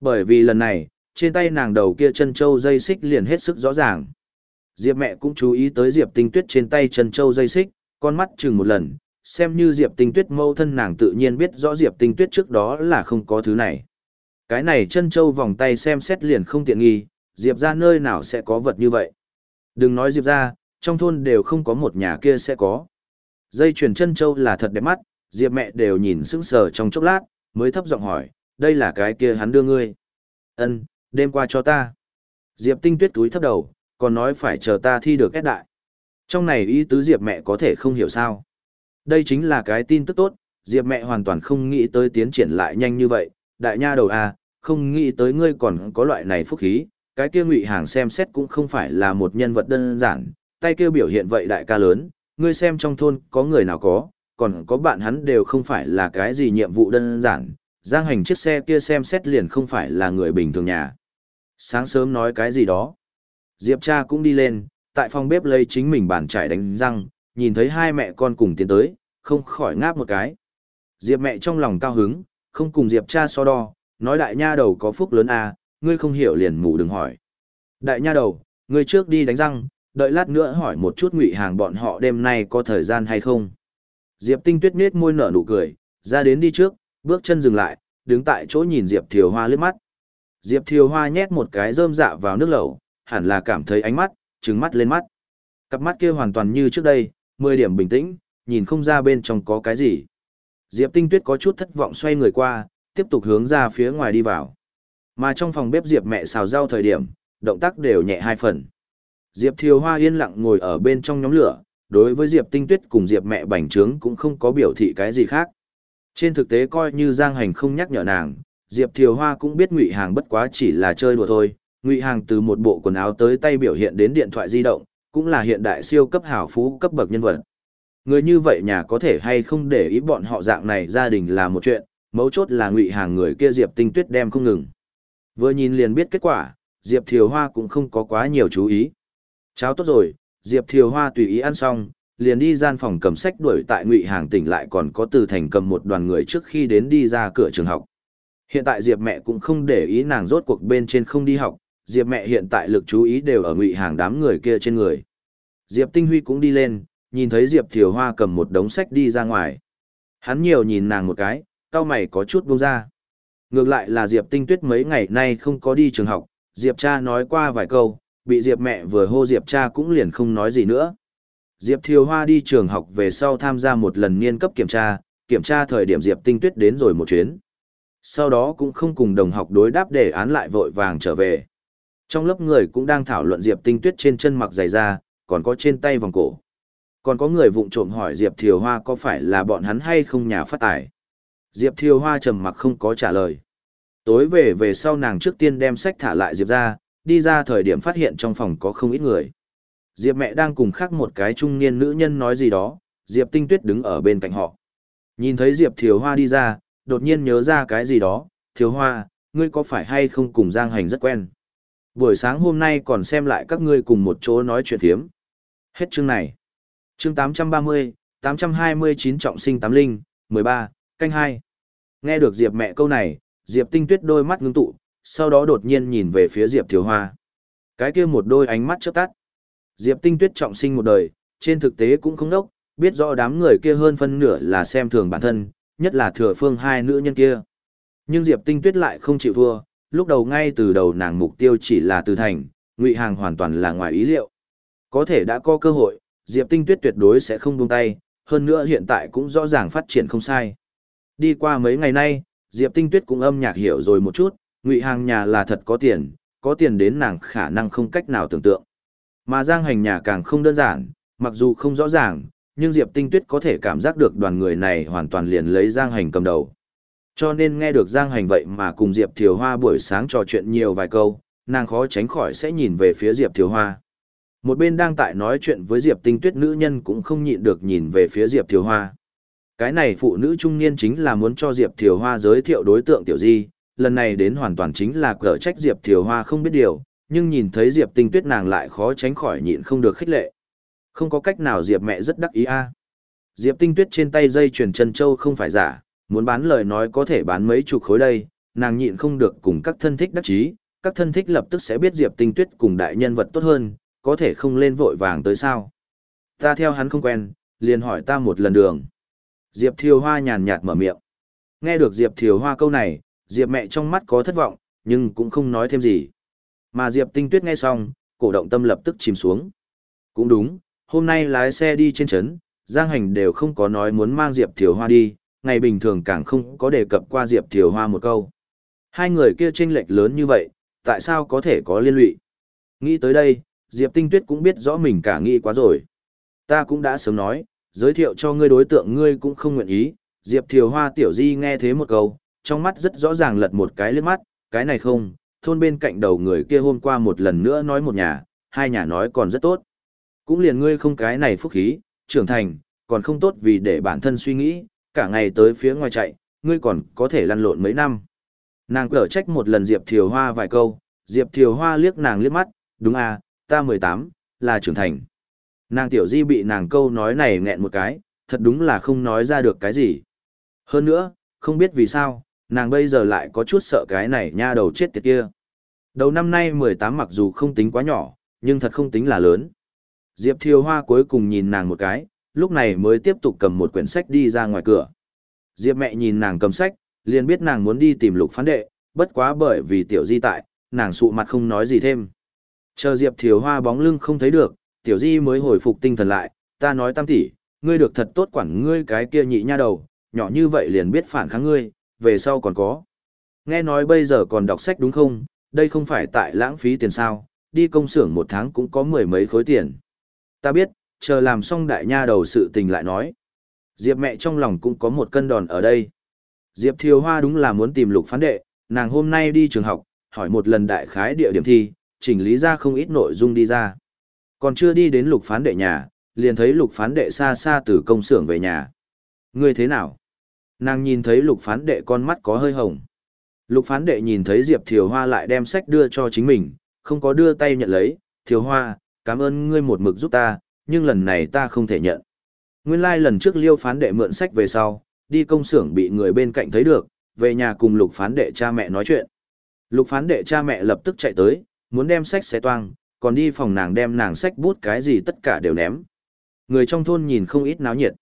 Bởi vì lần này, trên tay nàng đầu kia chân châu dây xích liền hết sức rõ ràng. Diệp mẹ cũng chú ý tới Diệp Tinh Tuyết trên tay chân châu dây xích, con mắt chừng một lần, xem như Diệp Tinh Tuyết mâu thân nàng tự nhiên biết rõ Diệp Tinh Tuyết trước đó là không có thứ này. Cái này chân châu vòng tay xem xét liền không tiện nghi, Diệp ra nơi nào sẽ có vật như vậy. Đừng nói Diệp ra, trong thôn đều không có một nhà kia sẽ có. Dây chuyền chân châu là thật đẹp mắt, Diệp mẹ đều nhìn sững sờ trong chốc lát, mới thấp giọng hỏi, đây là cái kia hắn đưa ngươi. Ân, đêm qua cho ta. Diệp tinh tuyết túi thấp đầu, còn nói phải chờ ta thi được kết đại. Trong này ý tứ Diệp mẹ có thể không hiểu sao. Đây chính là cái tin tức tốt, Diệp mẹ hoàn toàn không nghĩ tới tiến triển lại nhanh như vậy. Đại nha đầu à, không nghĩ tới ngươi còn có loại này phúc khí, cái kia ngụy hàng xem xét cũng không phải là một nhân vật đơn giản, tay kia biểu hiện vậy đại ca lớn, ngươi xem trong thôn có người nào có, còn có bạn hắn đều không phải là cái gì nhiệm vụ đơn giản, giang hành chiếc xe kia xem xét liền không phải là người bình thường nhà. Sáng sớm nói cái gì đó. Diệp cha cũng đi lên, tại phòng bếp lấy chính mình bàn chải đánh răng, nhìn thấy hai mẹ con cùng tiến tới, không khỏi ngáp một cái. Diệp mẹ trong lòng cao hứng, không cùng Diệp cha so đo, nói đại nha đầu có phúc lớn à, ngươi không hiểu liền mù đừng hỏi. Đại nha đầu, ngươi trước đi đánh răng, đợi lát nữa hỏi một chút ngụy hàng bọn họ đêm nay có thời gian hay không. Diệp tinh tuyết nết môi nở nụ cười, ra đến đi trước, bước chân dừng lại, đứng tại chỗ nhìn Diệp Thiều Hoa lướt mắt. Diệp Thiều Hoa nhét một cái rơm dạ vào nước lẩu, hẳn là cảm thấy ánh mắt, trừng mắt lên mắt. Cặp mắt kia hoàn toàn như trước đây, 10 điểm bình tĩnh, nhìn không ra bên trong có cái gì. Diệp Tinh Tuyết có chút thất vọng xoay người qua, tiếp tục hướng ra phía ngoài đi vào. Mà trong phòng bếp Diệp mẹ xào rau thời điểm, động tác đều nhẹ hai phần. Diệp Thiều Hoa yên lặng ngồi ở bên trong nhóm lửa, đối với Diệp Tinh Tuyết cùng Diệp mẹ bành trướng cũng không có biểu thị cái gì khác. Trên thực tế coi như Giang Hành không nhắc nhở nàng, Diệp Thiều Hoa cũng biết Ngụy Hàng bất quá chỉ là chơi đùa thôi. Ngụy Hàng từ một bộ quần áo tới tay biểu hiện đến điện thoại di động, cũng là hiện đại siêu cấp hảo phú cấp bậc nhân vật. Người như vậy nhà có thể hay không để ý bọn họ dạng này gia đình là một chuyện, mấu chốt là Ngụy Hàng người kia Diệp Tinh Tuyết đem không ngừng. Vừa nhìn liền biết kết quả, Diệp Thiều Hoa cũng không có quá nhiều chú ý. Cháo tốt rồi, Diệp Thiều Hoa tùy ý ăn xong, liền đi gian phòng cầm sách đuổi tại Ngụy Hàng tỉnh lại còn có Từ Thành cầm một đoàn người trước khi đến đi ra cửa trường học. Hiện tại Diệp mẹ cũng không để ý nàng rốt cuộc bên trên không đi học, Diệp mẹ hiện tại lực chú ý đều ở Ngụy Hàng đám người kia trên người. Diệp Tinh Huy cũng đi lên, nhìn thấy Diệp Thiều Hoa cầm một đống sách đi ra ngoài. Hắn nhiều nhìn nàng một cái, cao mày có chút buông ra. Ngược lại là Diệp Tinh Tuyết mấy ngày nay không có đi trường học, Diệp cha nói qua vài câu, bị Diệp mẹ vừa hô Diệp cha cũng liền không nói gì nữa. Diệp Thiều Hoa đi trường học về sau tham gia một lần niên cấp kiểm tra, kiểm tra thời điểm Diệp Tinh Tuyết đến rồi một chuyến. Sau đó cũng không cùng đồng học đối đáp để án lại vội vàng trở về. Trong lớp người cũng đang thảo luận Diệp Tinh Tuyết trên chân mặc giày da, còn có trên tay vòng cổ. Còn có người vụng trộm hỏi Diệp Thiều Hoa có phải là bọn hắn hay không nhà phát tài. Diệp Thiều Hoa trầm mặc không có trả lời. Tối về về sau nàng trước tiên đem sách thả lại Diệp ra, đi ra thời điểm phát hiện trong phòng có không ít người. Diệp mẹ đang cùng khác một cái trung niên nữ nhân nói gì đó, Diệp Tinh Tuyết đứng ở bên cạnh họ. Nhìn thấy Diệp Thiều Hoa đi ra, đột nhiên nhớ ra cái gì đó, Thiều Hoa, ngươi có phải hay không cùng Giang Hành rất quen? Buổi sáng hôm nay còn xem lại các ngươi cùng một chỗ nói chuyện thiếm. Hết chương này. Chương 830, 829 trọng sinh tám linh, 13, canh 2. Nghe được Diệp mẹ câu này, Diệp Tinh Tuyết đôi mắt ngưng tụ, sau đó đột nhiên nhìn về phía Diệp Thiều Hoa. Cái kia một đôi ánh mắt chớp tắt. Diệp Tinh Tuyết trọng sinh một đời, trên thực tế cũng không đốc, biết rõ đám người kia hơn phân nửa là xem thường bản thân, nhất là thừa phương hai nữ nhân kia. Nhưng Diệp Tinh Tuyết lại không chịu thua, lúc đầu ngay từ đầu nàng mục tiêu chỉ là từ thành, ngụy hàng hoàn toàn là ngoài ý liệu. Có thể đã có cơ hội, Diệp Tinh Tuyết tuyệt đối sẽ không buông tay, hơn nữa hiện tại cũng rõ ràng phát triển không sai. Đi qua mấy ngày nay, Diệp Tinh Tuyết cũng âm nhạc hiểu rồi một chút, ngụy hàng nhà là thật có tiền, có tiền đến nàng khả năng không cách nào tưởng tượng. Mà Giang Hành nhà càng không đơn giản, mặc dù không rõ ràng, nhưng Diệp Tinh Tuyết có thể cảm giác được đoàn người này hoàn toàn liền lấy Giang Hành cầm đầu. Cho nên nghe được Giang Hành vậy mà cùng Diệp Thiều Hoa buổi sáng trò chuyện nhiều vài câu, nàng khó tránh khỏi sẽ nhìn về phía Diệp Thiều Hoa. Một bên đang tại nói chuyện với Diệp Tinh Tuyết nữ nhân cũng không nhịn được nhìn về phía Diệp Thiều Hoa. Cái này phụ nữ trung niên chính là muốn cho Diệp Thiều Hoa giới thiệu đối tượng tiểu di, lần này đến hoàn toàn chính là cỡ trách Diệp Thiều Hoa không biết điều, nhưng nhìn thấy Diệp Tinh Tuyết nàng lại khó tránh khỏi nhịn không được khích lệ. Không có cách nào Diệp mẹ rất đắc ý a. Diệp Tinh Tuyết trên tay dây chuyền chân châu không phải giả, muốn bán lời nói có thể bán mấy chục khối đây, nàng nhịn không được cùng các thân thích đắc chí, các thân thích lập tức sẽ biết Diệp Tinh Tuyết cùng đại nhân vật tốt hơn, có thể không lên vội vàng tới sao. Ta theo hắn không quen, liền hỏi ta một lần đường. Diệp Thiều Hoa nhàn nhạt mở miệng. Nghe được Diệp Thiều Hoa câu này, Diệp mẹ trong mắt có thất vọng, nhưng cũng không nói thêm gì. Mà Diệp Tinh Tuyết nghe xong, cổ động tâm lập tức chìm xuống. Cũng đúng, hôm nay lái xe đi trên trấn, Giang Hành đều không có nói muốn mang Diệp Thiều Hoa đi, ngày bình thường càng không có đề cập qua Diệp Thiều Hoa một câu. Hai người kia chênh lệch lớn như vậy, tại sao có thể có liên lụy? Nghĩ tới đây, Diệp Tinh Tuyết cũng biết rõ mình cả nghĩ quá rồi. Ta cũng đã sớm nói, giới thiệu cho ngươi đối tượng ngươi cũng không nguyện ý. Diệp Thiều Hoa tiểu di nghe thế một câu, trong mắt rất rõ ràng lật một cái liếc mắt, cái này không, thôn bên cạnh đầu người kia hôm qua một lần nữa nói một nhà, hai nhà nói còn rất tốt. Cũng liền ngươi không cái này phúc khí, trưởng thành, còn không tốt vì để bản thân suy nghĩ, cả ngày tới phía ngoài chạy, ngươi còn có thể lăn lộn mấy năm. Nàng cở trách một lần Diệp Thiều Hoa vài câu, Diệp Thiều Hoa liếc nàng liếc mắt, đúng à, ta 18, là trưởng thành. Nàng tiểu di bị nàng câu nói này nghẹn một cái, thật đúng là không nói ra được cái gì. Hơn nữa, không biết vì sao, nàng bây giờ lại có chút sợ cái này nha đầu chết tiệt kia. Đầu năm nay 18 mặc dù không tính quá nhỏ, nhưng thật không tính là lớn. Diệp Thiều Hoa cuối cùng nhìn nàng một cái, lúc này mới tiếp tục cầm một quyển sách đi ra ngoài cửa. Diệp mẹ nhìn nàng cầm sách, liền biết nàng muốn đi tìm lục phán đệ, bất quá bởi vì tiểu di tại, nàng sụ mặt không nói gì thêm. Chờ Diệp Thiều Hoa bóng lưng không thấy được, tiểu di mới hồi phục tinh thần lại, ta nói tam tỷ, ngươi được thật tốt quản ngươi cái kia nhị nha đầu, nhỏ như vậy liền biết phản kháng ngươi, về sau còn có. Nghe nói bây giờ còn đọc sách đúng không, đây không phải tại lãng phí tiền sao, đi công xưởng một tháng cũng có mười mấy khối tiền. Ta biết, chờ làm xong đại nha đầu sự tình lại nói. Diệp mẹ trong lòng cũng có một cân đòn ở đây. Diệp Thiều Hoa đúng là muốn tìm lục phán đệ, nàng hôm nay đi trường học, hỏi một lần đại khái địa điểm thi, chỉnh lý ra không ít nội dung đi ra. Còn chưa đi đến lục phán đệ nhà, liền thấy lục phán đệ xa xa từ công xưởng về nhà. Ngươi thế nào? Nàng nhìn thấy lục phán đệ con mắt có hơi hồng. Lục phán đệ nhìn thấy Diệp Thiều Hoa lại đem sách đưa cho chính mình, không có đưa tay nhận lấy. Thiều Hoa, cảm ơn ngươi một mực giúp ta, nhưng lần này ta không thể nhận. Nguyên lai like lần trước liêu phán đệ mượn sách về sau, đi công xưởng bị người bên cạnh thấy được, về nhà cùng lục phán đệ cha mẹ nói chuyện. Lục phán đệ cha mẹ lập tức chạy tới, muốn đem sách xé toang, còn đi phòng nàng đem nàng sách bút cái gì tất cả đều ném. Người trong thôn nhìn không ít náo nhiệt.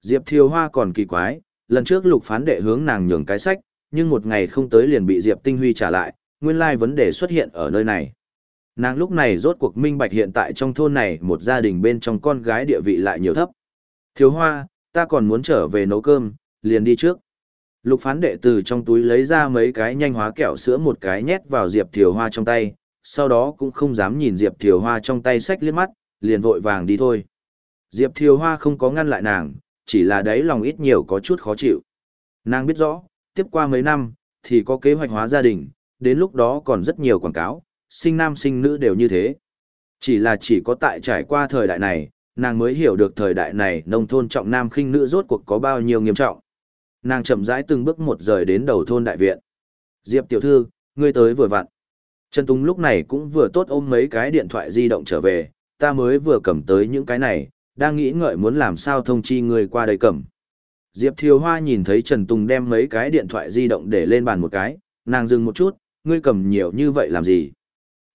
Diệp Thiều Hoa còn kỳ quái, lần trước lục phán đệ hướng nàng nhường cái sách, nhưng một ngày không tới liền bị Diệp Tinh Huy trả lại, nguyên lai vấn đề xuất hiện ở nơi này. Nàng lúc này rốt cuộc minh bạch hiện tại trong thôn này một gia đình bên trong con gái địa vị lại nhiều thấp. Thiếu Hoa, ta còn muốn trở về nấu cơm, liền đi trước. Lục phán đệ từ trong túi lấy ra mấy cái nhanh hóa kẹo sữa một cái nhét vào Diệp Thiều Hoa trong tay, sau đó cũng không dám nhìn Diệp Thiều Hoa trong tay sách liếc mắt, liền vội vàng đi thôi. Diệp Thiều Hoa không có ngăn lại nàng, chỉ là đấy lòng ít nhiều có chút khó chịu. Nàng biết rõ, tiếp qua mấy năm, thì có kế hoạch hóa gia đình, đến lúc đó còn rất nhiều quảng cáo, sinh nam sinh nữ đều như thế. Chỉ là chỉ có tại trải qua thời đại này, nàng mới hiểu được thời đại này nông thôn trọng nam khinh nữ rốt cuộc có bao nhiêu nghiêm trọng. Nàng chậm rãi từng bước một rời đến đầu thôn đại viện. Diệp tiểu thư, ngươi tới vừa vặn. Trần Tùng lúc này cũng vừa tốt ôm mấy cái điện thoại di động trở về, ta mới vừa cầm tới những cái này, đang nghĩ ngợi muốn làm sao thông chi người qua đây cầm. Diệp Thiều Hoa nhìn thấy Trần Tùng đem mấy cái điện thoại di động để lên bàn một cái, nàng dừng một chút, ngươi cầm nhiều như vậy làm gì?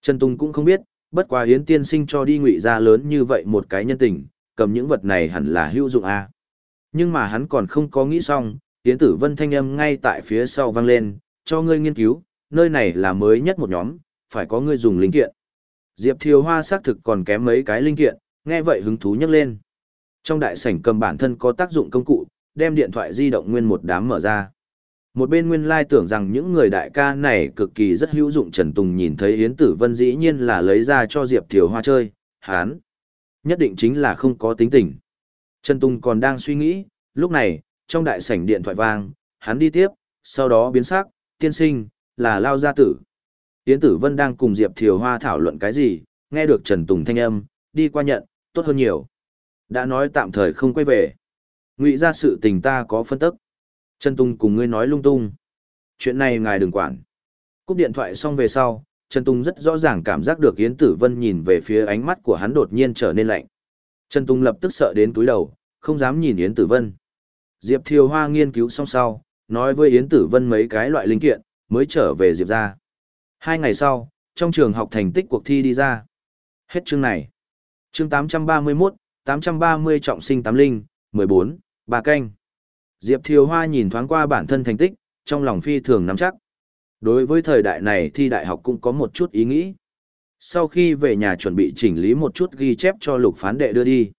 Trần Tùng cũng không biết, bất quá Yến tiên sinh cho đi ngụy ra lớn như vậy một cái nhân tình, cầm những vật này hẳn là hữu dụng à. Nhưng mà hắn còn không có nghĩ xong, Yến tử vân thanh âm ngay tại phía sau vang lên, cho ngươi nghiên cứu, nơi này là mới nhất một nhóm, phải có ngươi dùng linh kiện. Diệp Thiều Hoa xác thực còn kém mấy cái linh kiện, nghe vậy hứng thú nhấc lên. Trong đại sảnh cầm bản thân có tác dụng công cụ, đem điện thoại di động nguyên một đám mở ra. Một bên nguyên lai tưởng rằng những người đại ca này cực kỳ rất hữu dụng Trần Tùng nhìn thấy Yến Tử Vân dĩ nhiên là lấy ra cho Diệp Thiều Hoa chơi, hán. Nhất định chính là không có tính tình. Trần Tùng còn đang suy nghĩ, lúc này, trong đại sảnh điện thoại vang, hắn đi tiếp, sau đó biến sắc, tiên sinh, là Lao Gia Tử. Yến Tử Vân đang cùng Diệp Thiều Hoa thảo luận cái gì, nghe được Trần Tùng thanh âm, đi qua nhận, tốt hơn nhiều. Đã nói tạm thời không quay về. Ngụy ra sự tình ta có phân tức. Trần Tùng cùng ngươi nói lung tung. Chuyện này ngài đừng quản. Cúp điện thoại xong về sau, Trần Tùng rất rõ ràng cảm giác được Yến Tử Vân nhìn về phía ánh mắt của hắn đột nhiên trở nên lạnh. Trần Tùng lập tức sợ đến túi đầu, không dám nhìn Yến Tử Vân. Diệp Thiều Hoa nghiên cứu xong sau, nói với Yến Tử Vân mấy cái loại linh kiện, mới trở về Diệp ra. Hai ngày sau, trong trường học thành tích cuộc thi đi ra. Hết chương này. Chương 831, 830 trọng sinh tám linh, 14, bà canh. Diệp Thiều Hoa nhìn thoáng qua bản thân thành tích, trong lòng phi thường nắm chắc. Đối với thời đại này thi đại học cũng có một chút ý nghĩ. Sau khi về nhà chuẩn bị chỉnh lý một chút ghi chép cho lục phán đệ đưa đi.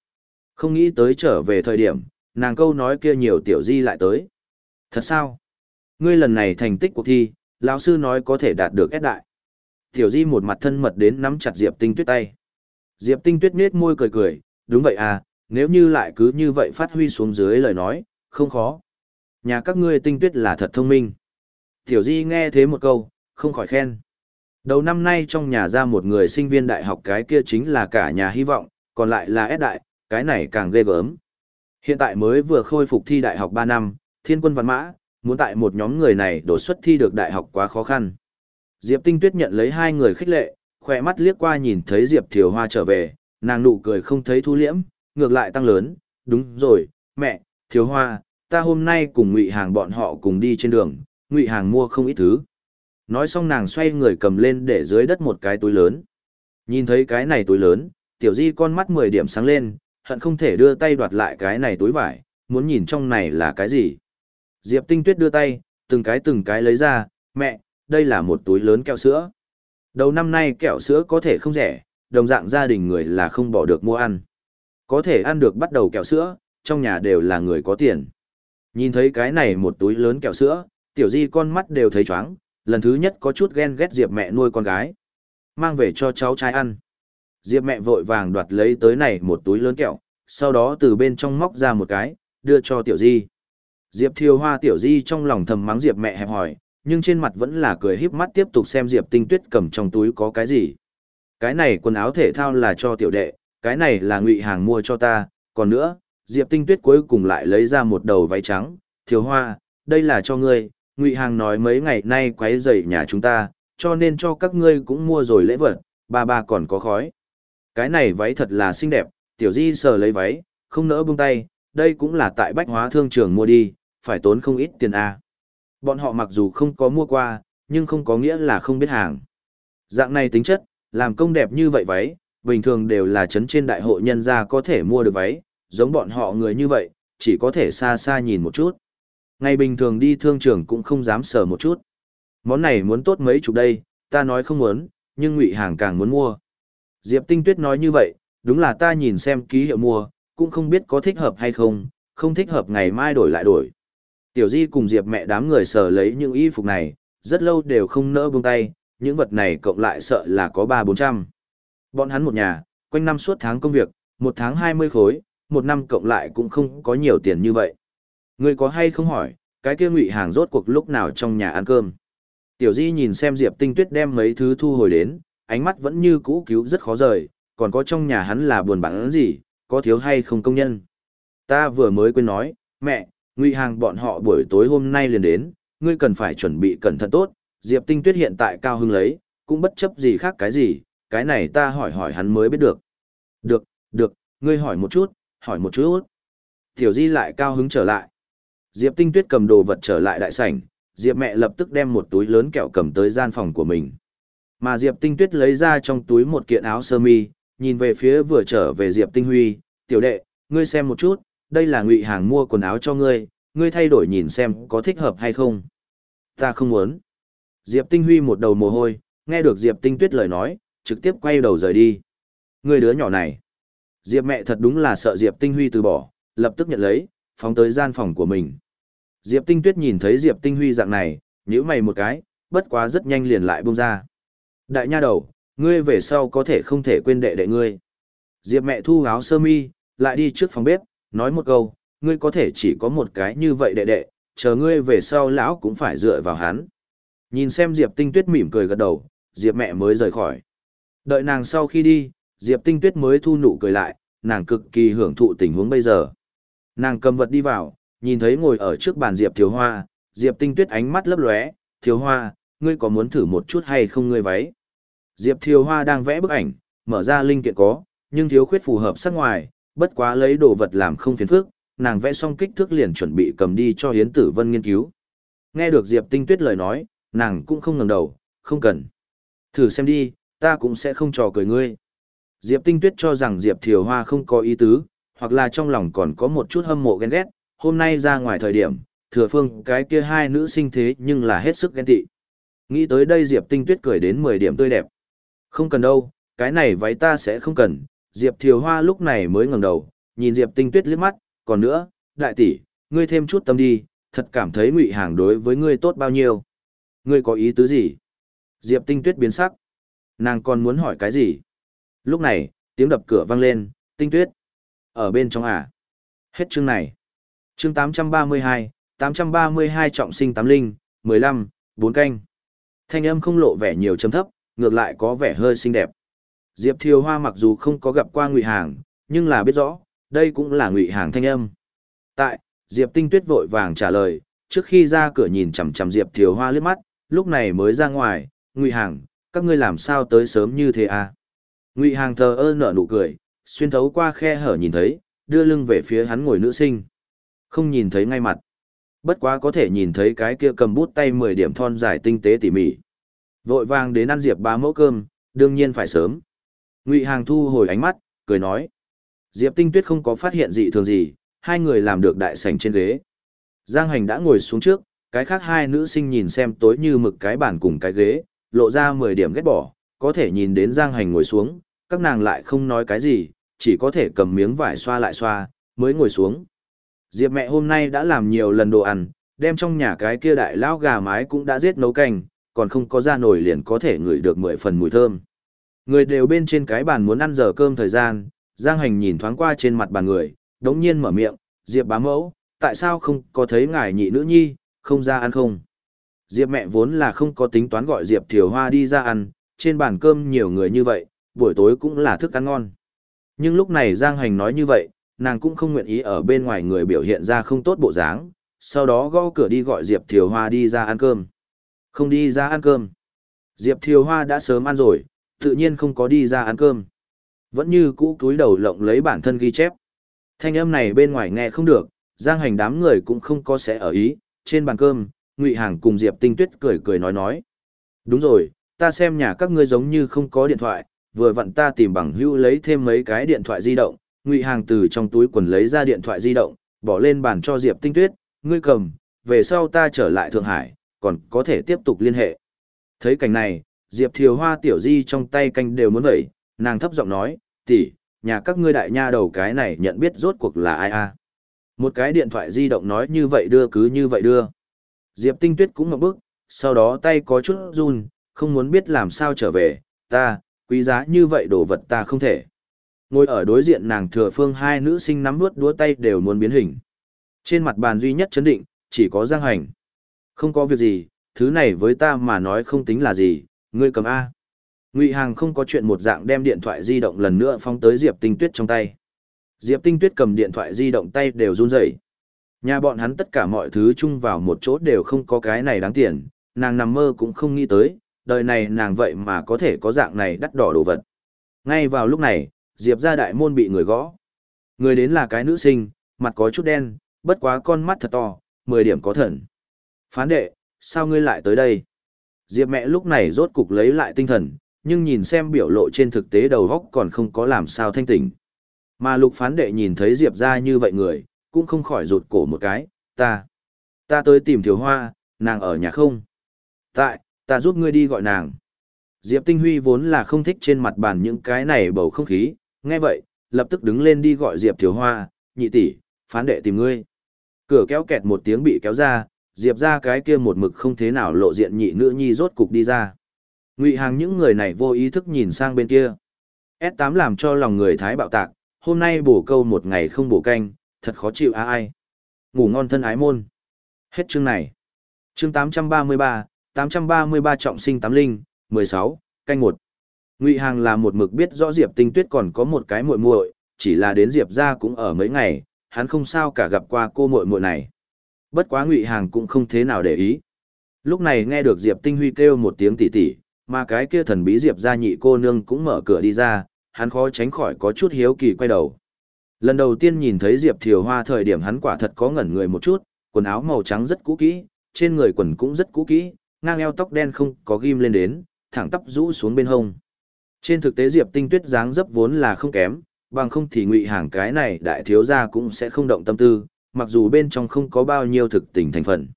Không nghĩ tới trở về thời điểm, nàng câu nói kia nhiều tiểu di lại tới. Thật sao? Ngươi lần này thành tích cuộc thi, lão sư nói có thể đạt được S đại. Tiểu di một mặt thân mật đến nắm chặt Diệp Tinh Tuyết tay. Diệp Tinh Tuyết nhếch môi cười cười, đúng vậy à, nếu như lại cứ như vậy phát huy xuống dưới lời nói, không khó. Nhà các ngươi Tinh Tuyết là thật thông minh. Tiểu di nghe thế một câu, không khỏi khen. Đầu năm nay trong nhà ra một người sinh viên đại học cái kia chính là cả nhà hy vọng, còn lại là S đại, cái này càng ghê gớm. Hiện tại mới vừa khôi phục thi đại học 3 năm, thiên quân văn mã, muốn tại một nhóm người này đổ xuất thi được đại học quá khó khăn. Diệp Tinh Tuyết nhận lấy hai người khích lệ, khỏe mắt liếc qua nhìn thấy Diệp Thiều Hoa trở về, nàng nụ cười không thấy thu liễm, ngược lại tăng lớn, đúng rồi, mẹ, Thiều Hoa, ta hôm nay cùng Ngụy Hàng bọn họ cùng đi trên đường, Ngụy Hàng mua không ít thứ. Nói xong nàng xoay người cầm lên để dưới đất một cái túi lớn. Nhìn thấy cái này túi lớn, Tiểu Di con mắt 10 điểm sáng lên, hận không thể đưa tay đoạt lại cái này túi vải, muốn nhìn trong này là cái gì. Diệp Tinh Tuyết đưa tay, từng cái từng cái lấy ra, mẹ, đây là một túi lớn kẹo sữa. Đầu năm nay kẹo sữa có thể không rẻ, đồng dạng gia đình người là không bỏ được mua ăn. Có thể ăn được bắt đầu kẹo sữa, trong nhà đều là người có tiền. Nhìn thấy cái này một túi lớn kẹo sữa, tiểu di con mắt đều thấy chóng, lần thứ nhất có chút ghen ghét Diệp mẹ nuôi con gái. Mang về cho cháu trai ăn. Diệp mẹ vội vàng đoạt lấy tới này một túi lớn kẹo, sau đó từ bên trong móc ra một cái, đưa cho tiểu di. Diệp thiêu hoa tiểu di trong lòng thầm mắng Diệp mẹ hẹp hỏi, nhưng trên mặt vẫn là cười híp mắt tiếp tục xem Diệp tinh tuyết cầm trong túi có cái gì. Cái này quần áo thể thao là cho tiểu đệ, cái này là ngụy hàng mua cho ta, còn nữa, Diệp tinh tuyết cuối cùng lại lấy ra một đầu váy trắng, Thiếu hoa, đây là cho ngươi, ngụy hàng nói mấy ngày nay quấy rầy nhà chúng ta, cho nên cho các ngươi cũng mua rồi lễ vật, ba ba còn có khói. Cái này váy thật là xinh đẹp, tiểu di sờ lấy váy, không nỡ buông tay, đây cũng là tại bách hóa thương trường mua đi, phải tốn không ít tiền a. Bọn họ mặc dù không có mua qua, nhưng không có nghĩa là không biết hàng. Dạng này tính chất, làm công đẹp như vậy váy, bình thường đều là chấn trên đại hội nhân gia có thể mua được váy, giống bọn họ người như vậy, chỉ có thể xa xa nhìn một chút. Ngày bình thường đi thương trường cũng không dám sờ một chút. Món này muốn tốt mấy chục đây, ta nói không muốn, nhưng ngụy hàng càng muốn mua. Diệp Tinh Tuyết nói như vậy, đúng là ta nhìn xem ký hiệu mua, cũng không biết có thích hợp hay không, không thích hợp ngày mai đổi lại đổi. Tiểu Di cùng Diệp mẹ đám người sờ lấy những y phục này, rất lâu đều không nỡ buông tay, những vật này cộng lại sợ là có ba bốn trăm. Bọn hắn một nhà, quanh năm suốt tháng công việc, một tháng hai mươi khối, một năm cộng lại cũng không có nhiều tiền như vậy. Người có hay không hỏi, cái kia ngụy hàng rốt cuộc lúc nào trong nhà ăn cơm. Tiểu Di nhìn xem Diệp Tinh Tuyết đem mấy thứ thu hồi đến, ánh mắt vẫn như cũ cứu rất khó rời, còn có trong nhà hắn là buồn bã gì, có thiếu hay không công nhân. Ta vừa mới quên nói, mẹ, Ngụy Hàng bọn họ buổi tối hôm nay liền đến, ngươi cần phải chuẩn bị cẩn thận tốt, Diệp Tinh Tuyết hiện tại cao hưng lấy, cũng bất chấp gì khác cái gì, cái này ta hỏi hỏi hắn mới biết được. Được, được, ngươi hỏi một chút, hỏi một chút. Tiểu Di lại cao hứng trở lại. Diệp Tinh Tuyết cầm đồ vật trở lại đại sảnh, Diệp mẹ lập tức đem một túi lớn kẹo cầm tới gian phòng của mình. Mà Diệp Tinh Tuyết lấy ra trong túi một kiện áo sơ mi, nhìn về phía vừa trở về Diệp Tinh Huy, tiểu đệ, ngươi xem một chút, đây là ngụy hàng mua quần áo cho ngươi, ngươi thay đổi nhìn xem có thích hợp hay không. Ta không muốn. Diệp Tinh Huy một đầu mồ hôi, nghe được Diệp Tinh Tuyết lời nói, trực tiếp quay đầu rời đi. Ngươi đứa nhỏ này. Diệp mẹ thật đúng là sợ Diệp Tinh Huy từ bỏ, lập tức nhận lấy, phóng tới gian phòng của mình. Diệp Tinh Tuyết nhìn thấy Diệp Tinh Huy dạng này, nhíu mày một cái, bất quá rất nhanh liền lại buông ra. Đại nha đầu, ngươi về sau có thể không thể quên đệ đệ ngươi. Diệp mẹ thu áo sơ mi, lại đi trước phòng bếp, nói một câu, ngươi có thể chỉ có một cái như vậy đệ đệ, chờ ngươi về sau lão cũng phải dựa vào hắn. Nhìn xem Diệp Tinh Tuyết mỉm cười gật đầu, Diệp mẹ mới rời khỏi. Đợi nàng sau khi đi, Diệp Tinh Tuyết mới thu nụ cười lại, nàng cực kỳ hưởng thụ tình huống bây giờ. Nàng cầm vật đi vào, nhìn thấy ngồi ở trước bàn Diệp Thiếu Hoa, Diệp Tinh Tuyết ánh mắt lấp lóe, "Thiếu Hoa, ngươi có muốn thử một chút hay không ngươi váy?" Diệp Thiếu Hoa đang vẽ bức ảnh, mở ra linh kiện có, nhưng thiếu khuyết phù hợp sắc ngoài, bất quá lấy đồ vật làm không phiền phức, nàng vẽ xong kích thước liền chuẩn bị cầm đi cho Hiến Tử Vân nghiên cứu. Nghe được Diệp Tinh Tuyết lời nói, nàng cũng không ngẩng đầu, không cần. Thử xem đi, ta cũng sẽ không trò cười ngươi. Diệp Tinh Tuyết cho rằng Diệp Thiều Hoa không có ý tứ, hoặc là trong lòng còn có một chút hâm mộ ghen ghét, hôm nay ra ngoài thời điểm, thừa phương cái kia hai nữ sinh thế nhưng là hết sức ghen tị. Nghĩ tới đây Diệp Tinh Tuyết cười đến 10 điểm tươi đẹp. Không cần đâu, cái này váy ta sẽ không cần. Diệp Thiều Hoa lúc này mới ngẩng đầu, nhìn Diệp Tinh Tuyết liếc mắt, còn nữa, đại tỷ, ngươi thêm chút tâm đi, thật cảm thấy ngụy hàng đối với ngươi tốt bao nhiêu. Ngươi có ý tứ gì? Diệp Tinh Tuyết biến sắc. Nàng còn muốn hỏi cái gì? Lúc này, tiếng đập cửa vang lên, Tinh Tuyết. Ở bên trong à? Hết chương này. Chương 832, 832 trọng sinh tám linh, 15, 4 canh. Thanh âm không lộ vẻ nhiều chấm thấp, ngược lại có vẻ hơi xinh đẹp. Diệp Thiều Hoa mặc dù không có gặp qua Ngụy Hàng, nhưng là biết rõ, đây cũng là Ngụy Hàng thanh âm. Tại, Diệp Tinh Tuyết vội vàng trả lời, trước khi ra cửa nhìn chằm chằm Diệp Thiều Hoa liếc mắt, lúc này mới ra ngoài, Ngụy Hàng, các ngươi làm sao tới sớm như thế à? Ngụy Hàng thờ ơ nở nụ cười, xuyên thấu qua khe hở nhìn thấy, đưa lưng về phía hắn ngồi nữ sinh. Không nhìn thấy ngay mặt. Bất quá có thể nhìn thấy cái kia cầm bút tay 10 điểm thon dài tinh tế tỉ mỉ. Vội vàng đến ăn Diệp bá mẫu cơm, đương nhiên phải sớm. Ngụy Hàng thu hồi ánh mắt, cười nói. Diệp Tinh Tuyết không có phát hiện gì thường gì, hai người làm được đại sảnh trên ghế. Giang Hành đã ngồi xuống trước, cái khác hai nữ sinh nhìn xem tối như mực cái bàn cùng cái ghế, lộ ra 10 điểm ghét bỏ, có thể nhìn đến Giang Hành ngồi xuống, các nàng lại không nói cái gì, chỉ có thể cầm miếng vải xoa lại xoa, mới ngồi xuống. Diệp mẹ hôm nay đã làm nhiều lần đồ ăn, đem trong nhà cái kia đại lão gà mái cũng đã giết nấu canh, còn không có ra nổi liền có thể ngửi được 10 phần mùi thơm. Người đều bên trên cái bàn muốn ăn giờ cơm thời gian, Giang Hành nhìn thoáng qua trên mặt bàn người, đống nhiên mở miệng, Diệp bá mẫu, tại sao không có thấy ngài nhị nữ nhi, không ra ăn không? Diệp mẹ vốn là không có tính toán gọi Diệp Thiều Hoa đi ra ăn, trên bàn cơm nhiều người như vậy, buổi tối cũng là thức ăn ngon. Nhưng lúc này Giang Hành nói như vậy, nàng cũng không nguyện ý ở bên ngoài người biểu hiện ra không tốt bộ dáng, sau đó gõ cửa đi gọi Diệp Thiều Hoa đi ra ăn cơm. Không đi ra ăn cơm. Diệp Thiều Hoa đã sớm ăn rồi, tự nhiên không có đi ra ăn cơm. Vẫn như cũ túi đầu lộng lấy bản thân ghi chép. Thanh âm này bên ngoài nghe không được, Giang Hành đám người cũng không có sẽ ở ý, trên bàn cơm, Ngụy Hàng cùng Diệp Tinh Tuyết cười cười nói nói. Đúng rồi, ta xem nhà các ngươi giống như không có điện thoại, vừa vặn ta tìm bằng hữu lấy thêm mấy cái điện thoại di động, Ngụy Hàng từ trong túi quần lấy ra điện thoại di động, bỏ lên bàn cho Diệp Tinh Tuyết, ngươi cầm, về sau ta trở lại Thượng Hải, còn có thể tiếp tục liên hệ. Thấy cảnh này, Diệp Thiều Hoa tiểu di trong tay canh đều muốn vẩy, nàng thấp giọng nói, tỷ, nhà các ngươi đại nha đầu cái này nhận biết rốt cuộc là ai a? Một cái điện thoại di động nói như vậy đưa cứ như vậy đưa. Diệp Tinh Tuyết cũng ngậm bức, sau đó tay có chút run, không muốn biết làm sao trở về, ta, quý giá như vậy đồ vật ta không thể. Ngồi ở đối diện nàng thừa phương hai nữ sinh nắm vuốt đũa tay đều muốn biến hình. Trên mặt bàn duy nhất chấn định, chỉ có Giang Hành. Không có việc gì, thứ này với ta mà nói không tính là gì, ngươi cầm A. Ngụy Hàng không có chuyện một dạng đem điện thoại di động lần nữa phóng tới Diệp Tinh Tuyết trong tay. Diệp Tinh Tuyết cầm điện thoại di động tay đều run rẩy. Nhà bọn hắn tất cả mọi thứ chung vào một chỗ đều không có cái này đáng tiền, nàng nằm mơ cũng không nghĩ tới, đời này nàng vậy mà có thể có dạng này đắt đỏ đồ vật. Ngay vào lúc này, Diệp ra đại môn bị người gõ. Người đến là cái nữ sinh, mặt có chút đen, bất quá con mắt thật to, 10 điểm có thần. Phán đệ, sao ngươi lại tới đây? Diệp mẹ lúc này rốt cục lấy lại tinh thần, nhưng nhìn xem biểu lộ trên thực tế đầu góc còn không có làm sao thanh tỉnh. Mà lục phán đệ nhìn thấy Diệp ra như vậy người, cũng không khỏi rụt cổ một cái, ta, ta tới tìm thiếu hoa, nàng ở nhà không? Tại, ta giúp ngươi đi gọi nàng. Diệp Tinh Huy vốn là không thích trên mặt bàn những cái này bầu không khí, nghe vậy, lập tức đứng lên đi gọi Diệp Thiếu Hoa, nhị tỷ, phán đệ tìm ngươi. Cửa kéo kẹt một tiếng bị kéo ra, Diệp ra cái kia một mực không thế nào lộ diện nhị nữ nhi rốt cục đi ra. Ngụy hàng những người này vô ý thức nhìn sang bên kia. S8 làm cho lòng người thái bạo tạc, hôm nay bổ câu một ngày không bổ canh, thật khó chịu a ai. Ngủ ngon thân ái môn. Hết chương này. Chương 833, 833 trọng sinh tám linh, 16, canh một. Ngụy Hàng là một mực biết rõ Diệp Tinh Tuyết còn có một cái muội muội, chỉ là đến Diệp gia cũng ở mấy ngày, hắn không sao cả gặp qua cô muội muội này. Bất quá Ngụy Hàng cũng không thế nào để ý. Lúc này nghe được Diệp Tinh Huy kêu một tiếng tỉ tỉ, mà cái kia thần bí Diệp gia nhị cô nương cũng mở cửa đi ra, hắn khó tránh khỏi có chút hiếu kỳ quay đầu. Lần đầu tiên nhìn thấy Diệp Thiều Hoa thời điểm hắn quả thật có ngẩn người một chút, quần áo màu trắng rất cũ kỹ, trên người quần cũng rất cũ kỹ, ngang eo tóc đen không có ghim lên đến, thẳng tắp rũ xuống bên hông. Trên thực tế Diệp Tinh Tuyết dáng dấp vốn là không kém, bằng không thì ngụy hàng cái này đại thiếu gia cũng sẽ không động tâm tư, mặc dù bên trong không có bao nhiêu thực tình thành phần.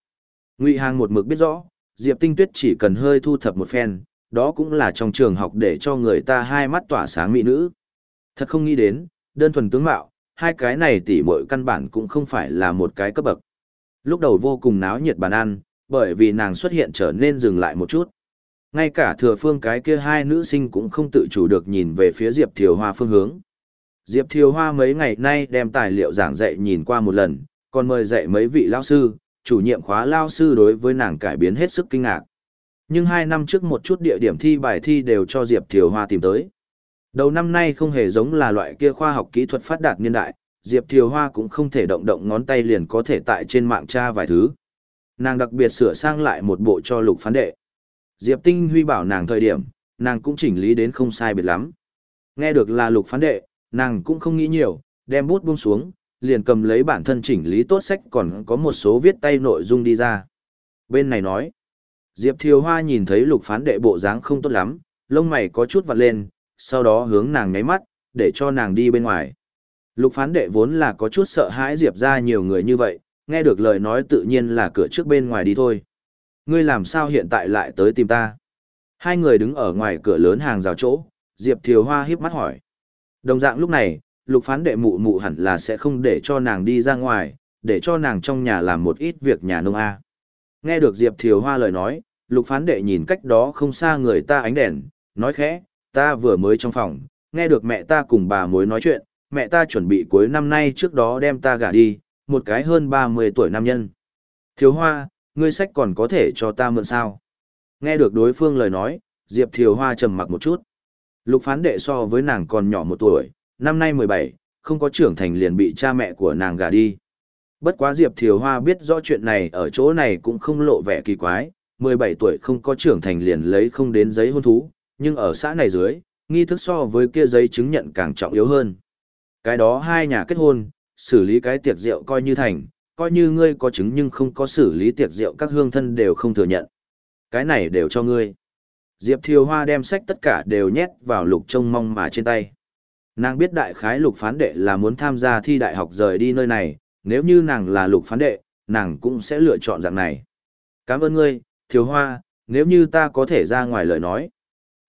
Ngụy hàng một mực biết rõ, Diệp Tinh Tuyết chỉ cần hơi thu thập một phen, đó cũng là trong trường học để cho người ta hai mắt tỏa sáng mỹ nữ. Thật không nghĩ đến, đơn thuần tướng mạo, hai cái này tỉ muội căn bản cũng không phải là một cái cấp bậc. Lúc đầu vô cùng náo nhiệt bàn ăn, bởi vì nàng xuất hiện trở nên dừng lại một chút. Ngay cả thừa phương cái kia hai nữ sinh cũng không tự chủ được nhìn về phía Diệp Thiều Hoa phương hướng. Diệp Thiều Hoa mấy ngày nay đem tài liệu giảng dạy nhìn qua một lần, còn mời dạy mấy vị lao sư, chủ nhiệm khóa lao sư đối với nàng cải biến hết sức kinh ngạc. Nhưng hai năm trước một chút địa điểm thi bài thi đều cho Diệp Thiều Hoa tìm tới. Đầu năm nay không hề giống là loại kia khoa học kỹ thuật phát đạt niên đại, Diệp Thiều Hoa cũng không thể động động ngón tay liền có thể tại trên mạng tra vài thứ. Nàng đặc biệt sửa sang lại một bộ cho lục phán đệ. Diệp Tinh Huy bảo nàng thời điểm, nàng cũng chỉnh lý đến không sai biệt lắm. Nghe được là lục phán đệ, nàng cũng không nghĩ nhiều, đem bút buông xuống, liền cầm lấy bản thân chỉnh lý tốt sách còn có một số viết tay nội dung đi ra. Bên này nói, Diệp Thiều Hoa nhìn thấy lục phán đệ bộ dáng không tốt lắm, lông mày có chút vặt lên, sau đó hướng nàng nháy mắt, để cho nàng đi bên ngoài. Lục phán đệ vốn là có chút sợ hãi Diệp ra nhiều người như vậy, nghe được lời nói tự nhiên là cửa trước bên ngoài đi thôi. Ngươi làm sao hiện tại lại tới tìm ta? Hai người đứng ở ngoài cửa lớn hàng rào chỗ, Diệp Thiều Hoa híp mắt hỏi. Đồng dạng lúc này, lục phán đệ mụ mụ hẳn là sẽ không để cho nàng đi ra ngoài, để cho nàng trong nhà làm một ít việc nhà nông A. Nghe được Diệp Thiều Hoa lời nói, lục phán đệ nhìn cách đó không xa người ta ánh đèn, nói khẽ, ta vừa mới trong phòng, nghe được mẹ ta cùng bà mối nói chuyện, mẹ ta chuẩn bị cuối năm nay trước đó đem ta gả đi, một cái hơn 30 tuổi nam nhân. Thiếu Hoa, ngươi sách còn có thể cho ta mượn sao? Nghe được đối phương lời nói, Diệp Thiều Hoa trầm mặc một chút. Lục phán đệ so với nàng còn nhỏ một tuổi, năm nay 17, không có trưởng thành liền bị cha mẹ của nàng gả đi. Bất quá Diệp Thiều Hoa biết rõ chuyện này ở chỗ này cũng không lộ vẻ kỳ quái, 17 tuổi không có trưởng thành liền lấy không đến giấy hôn thú, nhưng ở xã này dưới, nghi thức so với kia giấy chứng nhận càng trọng yếu hơn. Cái đó hai nhà kết hôn, xử lý cái tiệc rượu coi như thành, coi như ngươi có chứng nhưng không có xử lý tiệc rượu các hương thân đều không thừa nhận. Cái này đều cho ngươi. Diệp Thiều Hoa đem sách tất cả đều nhét vào lục trông mong mà trên tay. Nàng biết đại khái lục phán đệ là muốn tham gia thi đại học rời đi nơi này, nếu như nàng là lục phán đệ, nàng cũng sẽ lựa chọn dạng này. Cảm ơn ngươi, Thiều Hoa, nếu như ta có thể ra ngoài lời nói.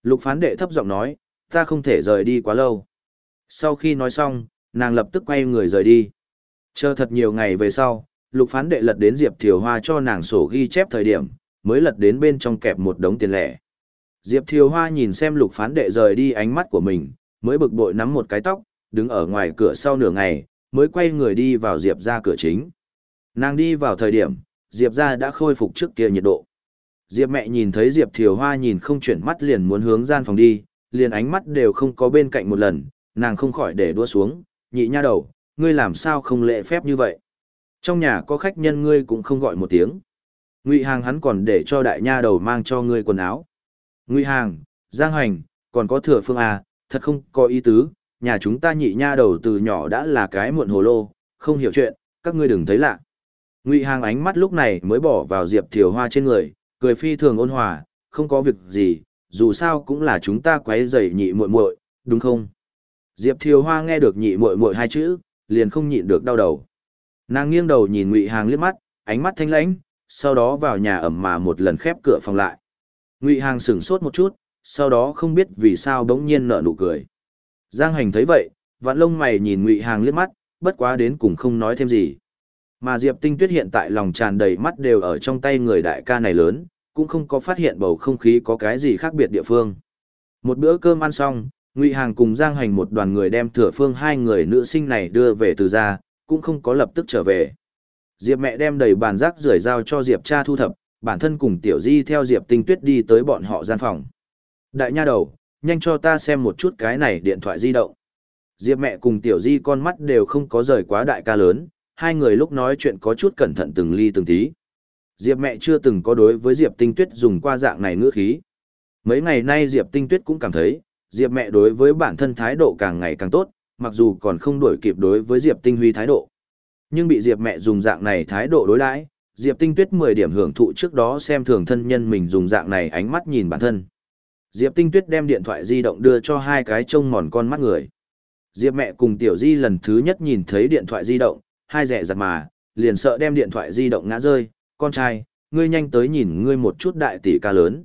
Lục phán đệ thấp giọng nói, ta không thể rời đi quá lâu. Sau khi nói xong, nàng lập tức quay người rời đi. Chờ thật nhiều ngày về sau, lục phán đệ lật đến Diệp Thiều Hoa cho nàng sổ ghi chép thời điểm, mới lật đến bên trong kẹp một đống tiền lẻ. Diệp Thiều Hoa nhìn xem lục phán đệ rời đi ánh mắt của mình, mới bực bội nắm một cái tóc, đứng ở ngoài cửa sau nửa ngày, mới quay người đi vào Diệp ra cửa chính. Nàng đi vào thời điểm, Diệp ra đã khôi phục trước kia nhiệt độ. Diệp mẹ nhìn thấy Diệp Thiều Hoa nhìn không chuyển mắt liền muốn hướng gian phòng đi, liền ánh mắt đều không có bên cạnh một lần, nàng không khỏi để đua xuống, nhị nha đầu, ngươi làm sao không lễ phép như vậy. Trong nhà có khách nhân ngươi cũng không gọi một tiếng. Ngụy Hàng hắn còn để cho đại nha đầu mang cho ngươi quần áo. Ngụy Hàng, Giang Hành, còn có thừa phương à, thật không có ý tứ, nhà chúng ta nhị nha đầu từ nhỏ đã là cái muộn hồ lô, không hiểu chuyện, các ngươi đừng thấy lạ. Ngụy Hàng ánh mắt lúc này mới bỏ vào Diệp Thiều Hoa trên người, cười phi thường ôn hòa, không có việc gì, dù sao cũng là chúng ta quấy rầy nhị muội muội, đúng không? Diệp Thiều Hoa nghe được nhị muội muội hai chữ, liền không nhịn được đau đầu. Nàng nghiêng đầu nhìn Ngụy Hàng liếc mắt, ánh mắt thanh lãnh, sau đó vào nhà ẩm mà một lần khép cửa phòng lại. Ngụy Hàng sững sốt một chút, sau đó không biết vì sao bỗng nhiên nở nụ cười. Giang Hành thấy vậy, vạn lông mày nhìn Ngụy Hàng liếc mắt, bất quá đến cùng không nói thêm gì. Mà Diệp Tinh Tuyết hiện tại lòng tràn đầy mắt đều ở trong tay người đại ca này lớn, cũng không có phát hiện bầu không khí có cái gì khác biệt địa phương. Một bữa cơm ăn xong, Ngụy Hàng cùng Giang Hành một đoàn người đem Thừa Phương hai người nữ sinh này đưa về từ gia, cũng không có lập tức trở về. Diệp mẹ đem đầy bàn rác rưởi giao cho Diệp cha thu thập, bản thân cùng Tiểu Di theo Diệp Tinh Tuyết đi tới bọn họ gian phòng. Đại nha đầu, nhanh cho ta xem một chút cái này điện thoại di động. Diệp mẹ cùng Tiểu Di con mắt đều không có rời quá đại ca lớn, hai người lúc nói chuyện có chút cẩn thận từng ly từng tí. Diệp mẹ chưa từng có đối với Diệp Tinh Tuyết dùng qua dạng này ngữ khí. Mấy ngày nay Diệp Tinh Tuyết cũng cảm thấy, Diệp mẹ đối với bản thân thái độ càng ngày càng tốt, mặc dù còn không đổi kịp đối với Diệp Tinh Huy thái độ. Nhưng bị Diệp mẹ dùng dạng này thái độ đối đãi, Diệp Tinh Tuyết 10 điểm hưởng thụ trước đó xem thường thân nhân mình dùng dạng này ánh mắt nhìn bản thân. Diệp Tinh Tuyết đem điện thoại di động đưa cho hai cái trông mòn con mắt người. Diệp mẹ cùng Tiểu Di lần thứ nhất nhìn thấy điện thoại di động, hai rẻ giặt mà, liền sợ đem điện thoại di động ngã rơi, con trai, ngươi nhanh tới nhìn ngươi một chút đại tỷ ca lớn.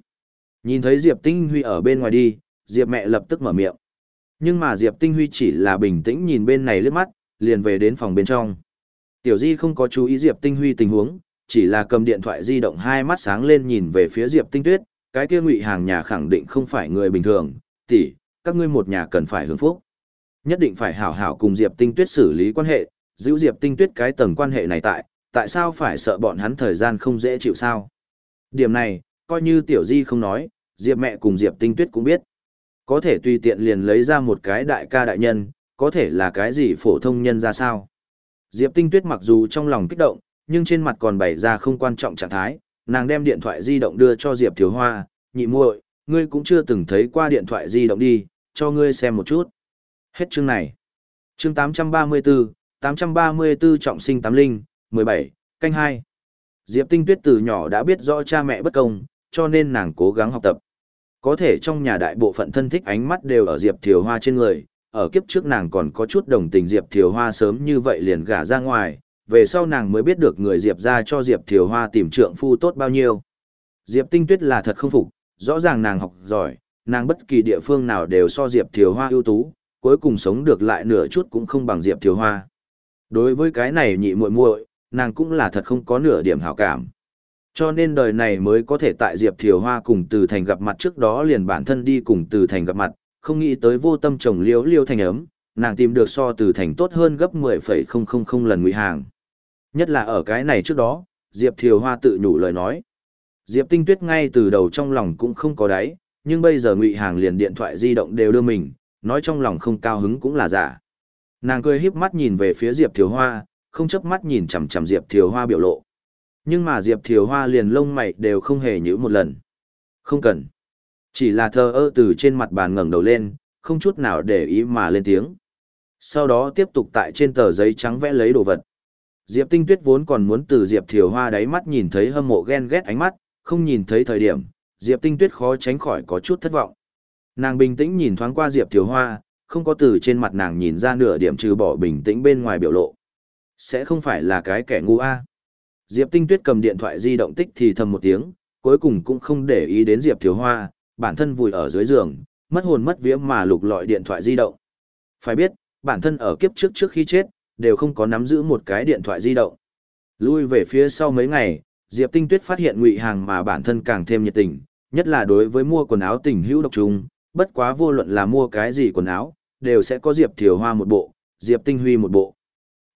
Nhìn thấy Diệp Tinh Huy ở bên ngoài đi, Diệp mẹ lập tức mở miệng. Nhưng mà Diệp Tinh Huy chỉ là bình tĩnh nhìn bên này lướt mắt, liền về đến phòng bên trong. Tiểu Di không có chú ý Diệp Tinh Huy tình huống, chỉ là cầm điện thoại di động hai mắt sáng lên nhìn về phía Diệp Tinh Tuyết, cái kia ngụy hàng nhà khẳng định không phải người bình thường, tỷ, các ngươi một nhà cần phải hưởng phúc. Nhất định phải hảo hảo cùng Diệp Tinh Tuyết xử lý quan hệ, giữ Diệp Tinh Tuyết cái tầng quan hệ này tại, tại sao phải sợ bọn hắn thời gian không dễ chịu sao? Điểm này, coi như Tiểu Di không nói, Diệp mẹ cùng Diệp Tinh Tuyết cũng biết. Có thể tùy tiện liền lấy ra một cái đại ca đại nhân, có thể là cái gì phổ thông nhân ra sao? Diệp Tinh Tuyết mặc dù trong lòng kích động, nhưng trên mặt còn bày ra không quan trọng trạng thái, nàng đem điện thoại di động đưa cho Diệp Thiếu Hoa, nhị muội, ngươi cũng chưa từng thấy qua điện thoại di động đi, cho ngươi xem một chút. Hết chương này. Chương 834, 834 trọng sinh tám linh, 17, canh 2. Diệp Tinh Tuyết từ nhỏ đã biết rõ cha mẹ bất công, cho nên nàng cố gắng học tập. Có thể trong nhà đại bộ phận thân thích ánh mắt đều ở Diệp Thiều Hoa trên người, ở kiếp trước nàng còn có chút đồng tình Diệp Thiều Hoa sớm như vậy liền gả ra ngoài, về sau nàng mới biết được người Diệp ra cho Diệp Thiều Hoa tìm trượng phu tốt bao nhiêu. Diệp Tinh Tuyết là thật không phục, rõ ràng nàng học giỏi, nàng bất kỳ địa phương nào đều so Diệp Thiều Hoa ưu tú, cuối cùng sống được lại nửa chút cũng không bằng Diệp Thiều Hoa. Đối với cái này nhị muội muội, nàng cũng là thật không có nửa điểm hảo cảm. Cho nên đời này mới có thể tại Diệp Thiều Hoa cùng Từ Thành gặp mặt trước đó liền bản thân đi cùng Từ Thành gặp mặt, không nghĩ tới vô tâm chồng liễu liêu thành ấm, nàng tìm được so Từ Thành tốt hơn gấp 10,000 lần ngụy hàng. Nhất là ở cái này trước đó, Diệp Thiều Hoa tự nhủ lời nói. Diệp Tinh Tuyết ngay từ đầu trong lòng cũng không có đáy, nhưng bây giờ ngụy hàng liền điện thoại di động đều đưa mình, nói trong lòng không cao hứng cũng là giả. Nàng cười híp mắt nhìn về phía Diệp Thiều Hoa, không chớp mắt nhìn chằm chằm Diệp Thiều Hoa biểu lộ. Nhưng mà Diệp Thiều Hoa liền lông mày đều không hề nhíu một lần. Không cần. Chỉ là thờ ơ từ trên mặt bàn ngẩng đầu lên, không chút nào để ý mà lên tiếng. Sau đó tiếp tục tại trên tờ giấy trắng vẽ lấy đồ vật. Diệp Tinh Tuyết vốn còn muốn từ Diệp Thiều Hoa đáy mắt nhìn thấy hâm mộ ghen ghét ánh mắt, không nhìn thấy thời điểm, Diệp Tinh Tuyết khó tránh khỏi có chút thất vọng. Nàng bình tĩnh nhìn thoáng qua Diệp Thiều Hoa, không có từ trên mặt nàng nhìn ra nửa điểm trừ bỏ bình tĩnh bên ngoài biểu lộ. Sẽ không phải là cái kẻ ngu a. Diệp Tinh Tuyết cầm điện thoại di động tích thì thầm một tiếng, cuối cùng cũng không để ý đến Diệp Thiều Hoa, bản thân vùi ở dưới giường, mất hồn mất vía mà lục lọi điện thoại di động. Phải biết, bản thân ở kiếp trước trước khi chết, đều không có nắm giữ một cái điện thoại di động. Lui về phía sau mấy ngày, Diệp Tinh Tuyết phát hiện ngụy hàng mà bản thân càng thêm nhiệt tình, nhất là đối với mua quần áo tình hữu độc trùng, bất quá vô luận là mua cái gì quần áo, đều sẽ có Diệp Thiều Hoa một bộ, Diệp Tinh Huy một bộ.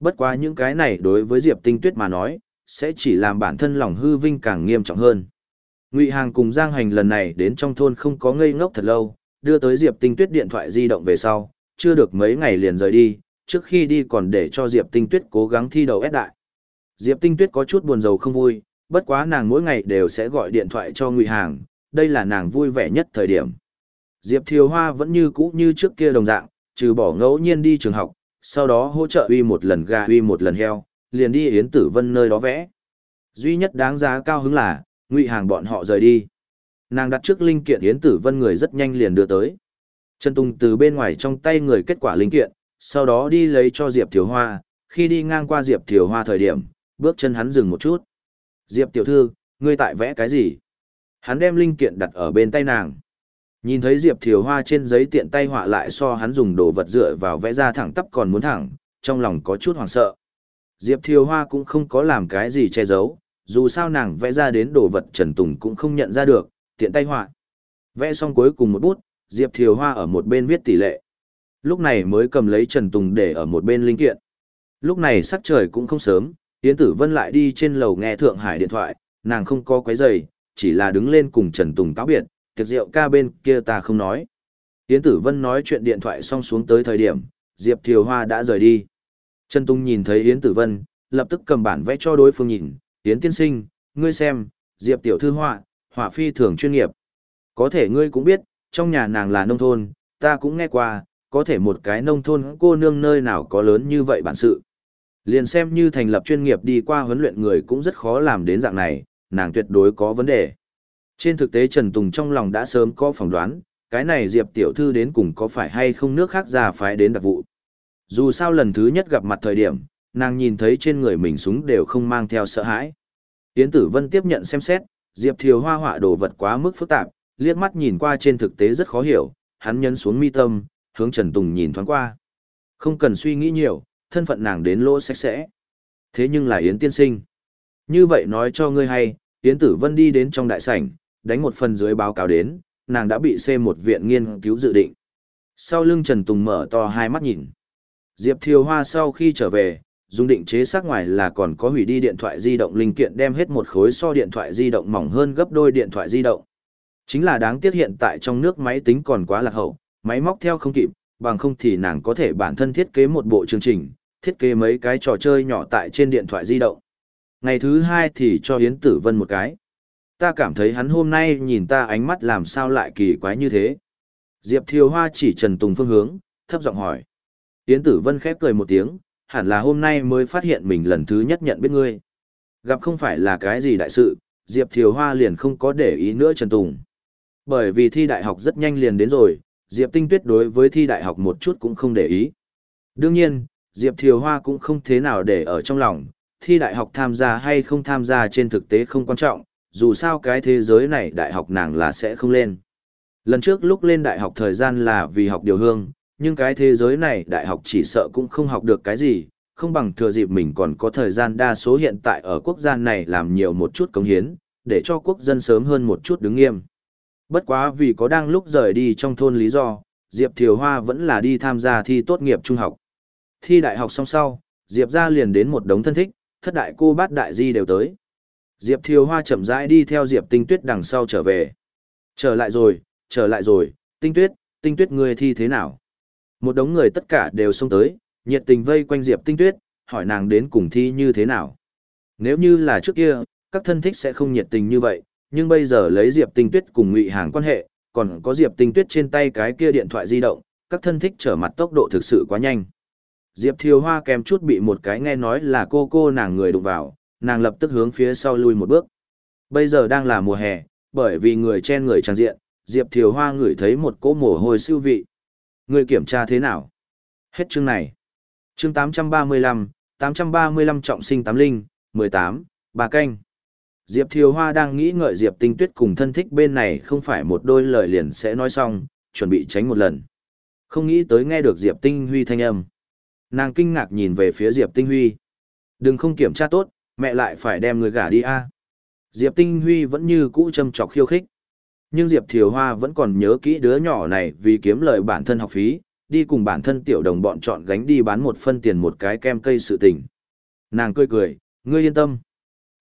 Bất quá những cái này đối với Diệp Tinh Tuyết mà nói, sẽ chỉ làm bản thân lòng hư vinh càng nghiêm trọng hơn. Ngụy Hàng cùng Giang Hành lần này đến trong thôn không có ngây ngốc thật lâu, đưa tới Diệp Tinh Tuyết điện thoại di động về sau, chưa được mấy ngày liền rời đi, trước khi đi còn để cho Diệp Tinh Tuyết cố gắng thi đầu ép đại. Diệp Tinh Tuyết có chút buồn rầu không vui, bất quá nàng mỗi ngày đều sẽ gọi điện thoại cho Ngụy Hàng, đây là nàng vui vẻ nhất thời điểm. Diệp Thiều Hoa vẫn như cũ như trước kia đồng dạng, trừ bỏ ngẫu nhiên đi trường học, sau đó hỗ trợ uy một lần gà uy một lần heo, liền đi Yến Tử Vân nơi đó vẽ. Duy nhất đáng giá cao hứng là, Ngụy Hàng bọn họ rời đi. Nàng đặt trước linh kiện Yến Tử Vân người rất nhanh liền đưa tới. Trần Tùng từ bên ngoài trong tay người kết quả linh kiện, sau đó đi lấy cho Diệp Thiều Hoa, khi đi ngang qua Diệp Thiều Hoa thời điểm, bước chân hắn dừng một chút. Diệp tiểu thư, ngươi tại vẽ cái gì? Hắn đem linh kiện đặt ở bên tay nàng. Nhìn thấy Diệp Thiều Hoa trên giấy tiện tay họa lại so hắn dùng đồ vật dựa vào vẽ ra thẳng tắp còn muốn thẳng, trong lòng có chút hoảng sợ. Diệp Thiều Hoa cũng không có làm cái gì che giấu, dù sao nàng vẽ ra đến đồ vật Trần Tùng cũng không nhận ra được, tiện tay họa. Vẽ xong cuối cùng một bút, Diệp Thiều Hoa ở một bên viết tỷ lệ. Lúc này mới cầm lấy Trần Tùng để ở một bên linh kiện. Lúc này sắc trời cũng không sớm, Yến Tử Vân lại đi trên lầu nghe Thượng Hải điện thoại, nàng không có quấy giày, chỉ là đứng lên cùng Trần Tùng cáo biệt, tiệc rượu ca bên kia ta không nói. Yến Tử Vân nói chuyện điện thoại xong xuống tới thời điểm, Diệp Thiều Hoa đã rời đi. Trần Tùng nhìn thấy Yến Tử Vân, lập tức cầm bản vẽ cho đối phương nhìn, Yến tiên sinh, ngươi xem, Diệp Tiểu Thư họa, họa phi thường chuyên nghiệp. Có thể ngươi cũng biết, trong nhà nàng là nông thôn, ta cũng nghe qua, có thể một cái nông thôn cô nương nơi nào có lớn như vậy bản sự. Liền xem như thành lập chuyên nghiệp đi qua huấn luyện người cũng rất khó làm đến dạng này, nàng tuyệt đối có vấn đề. Trên thực tế Trần Tùng trong lòng đã sớm có phỏng đoán, cái này Diệp tiểu thư đến cùng có phải hay không nước khác ra phái đến đặc vụ. Dù sao lần thứ nhất gặp mặt thời điểm, nàng nhìn thấy trên người mình súng đều không mang theo sợ hãi. Yến Tử Vân tiếp nhận xem xét, Diệp Thiều Hoa họa đồ vật quá mức phức tạp, liếc mắt nhìn qua trên thực tế rất khó hiểu, hắn nhấn xuống mi tâm, hướng Trần Tùng nhìn thoáng qua. Không cần suy nghĩ nhiều, thân phận nàng đến lỗ sạch sẽ. Thế nhưng là Yến tiên sinh. Như vậy nói cho ngươi hay, Yến Tử Vân đi đến trong đại sảnh, đánh một phần dưới báo cáo đến, nàng đã bị C một viện nghiên cứu dự định. Sau lưng Trần Tùng mở to hai mắt nhìn. Diệp Thiều Hoa sau khi trở về, dùng định chế sắc ngoài là còn có hủy đi điện thoại di động linh kiện đem hết một khối so điện thoại di động mỏng hơn gấp đôi điện thoại di động. Chính là đáng tiếc hiện tại trong nước máy tính còn quá lạc hậu, máy móc theo không kịp, bằng không thì nàng có thể bản thân thiết kế một bộ chương trình, thiết kế mấy cái trò chơi nhỏ tại trên điện thoại di động. Ngày thứ hai thì cho Yến Tử Vân một cái. Ta cảm thấy hắn hôm nay nhìn ta ánh mắt làm sao lại kỳ quái như thế. Diệp Thiều Hoa chỉ Trần Tùng phương hướng, thấp giọng hỏi. Yến Tử Vân khép cười một tiếng, hẳn là hôm nay mới phát hiện mình lần thứ nhất nhận biết ngươi. Gặp không phải là cái gì đại sự, Diệp Thiều Hoa liền không có để ý nữa Trần Tùng. Bởi vì thi đại học rất nhanh liền đến rồi, Diệp Tinh Tuyết đối với thi đại học một chút cũng không để ý. Đương nhiên, Diệp Thiều Hoa cũng không thế nào để ở trong lòng, thi đại học tham gia hay không tham gia trên thực tế không quan trọng, dù sao cái thế giới này đại học nàng là sẽ không lên. Lần trước lúc lên đại học thời gian là vì học điều hương, nhưng cái thế giới này đại học chỉ sợ cũng không học được cái gì, không bằng thừa dịp mình còn có thời gian đa số hiện tại ở quốc gia này làm nhiều một chút công hiến, để cho quốc dân sớm hơn một chút đứng nghiêm. Bất quá vì có đang lúc rời đi trong thôn lý do, Diệp Thiều Hoa vẫn là đi tham gia thi tốt nghiệp trung học. Thi đại học xong sau, Diệp ra liền đến một đống thân thích, thất đại cô bát đại di đều tới. Diệp Thiều Hoa chậm rãi đi theo Diệp Tinh Tuyết đằng sau trở về. Trở lại rồi, trở lại rồi, Tinh Tuyết, Tinh Tuyết ngươi thi thế nào? Một đống người tất cả đều xông tới, nhiệt tình vây quanh Diệp Tinh Tuyết, hỏi nàng đến cùng thi như thế nào. Nếu như là trước kia, các thân thích sẽ không nhiệt tình như vậy, nhưng bây giờ lấy Diệp Tinh Tuyết cùng Ngụy Hàng quan hệ, còn có Diệp Tinh Tuyết trên tay cái kia điện thoại di động, các thân thích trở mặt tốc độ thực sự quá nhanh. Diệp Thiều Hoa kèm chút bị một cái nghe nói là cô cô nàng người đụng vào, nàng lập tức hướng phía sau lui một bước. Bây giờ đang là mùa hè, bởi vì người chen người trang diện, Diệp Thiều Hoa ngửi thấy một cỗ mồ hôi siêu vị. Người kiểm tra thế nào? Hết chương này. Chương 835, 835 trọng sinh tám linh, 18, bà canh. Diệp Thiều Hoa đang nghĩ ngợi Diệp Tinh Tuyết cùng thân thích bên này không phải một đôi lời liền sẽ nói xong, chuẩn bị tránh một lần. Không nghĩ tới nghe được Diệp Tinh Huy thanh âm. Nàng kinh ngạc nhìn về phía Diệp Tinh Huy. Đừng không kiểm tra tốt, mẹ lại phải đem người gả đi a. Diệp Tinh Huy vẫn như cũ châm chọc khiêu khích. Nhưng Diệp Thiều Hoa vẫn còn nhớ kỹ đứa nhỏ này vì kiếm lời bản thân học phí, đi cùng bản thân tiểu đồng bọn chọn gánh đi bán một phân tiền một cái kem cây sự tình. Nàng cười cười, ngươi yên tâm.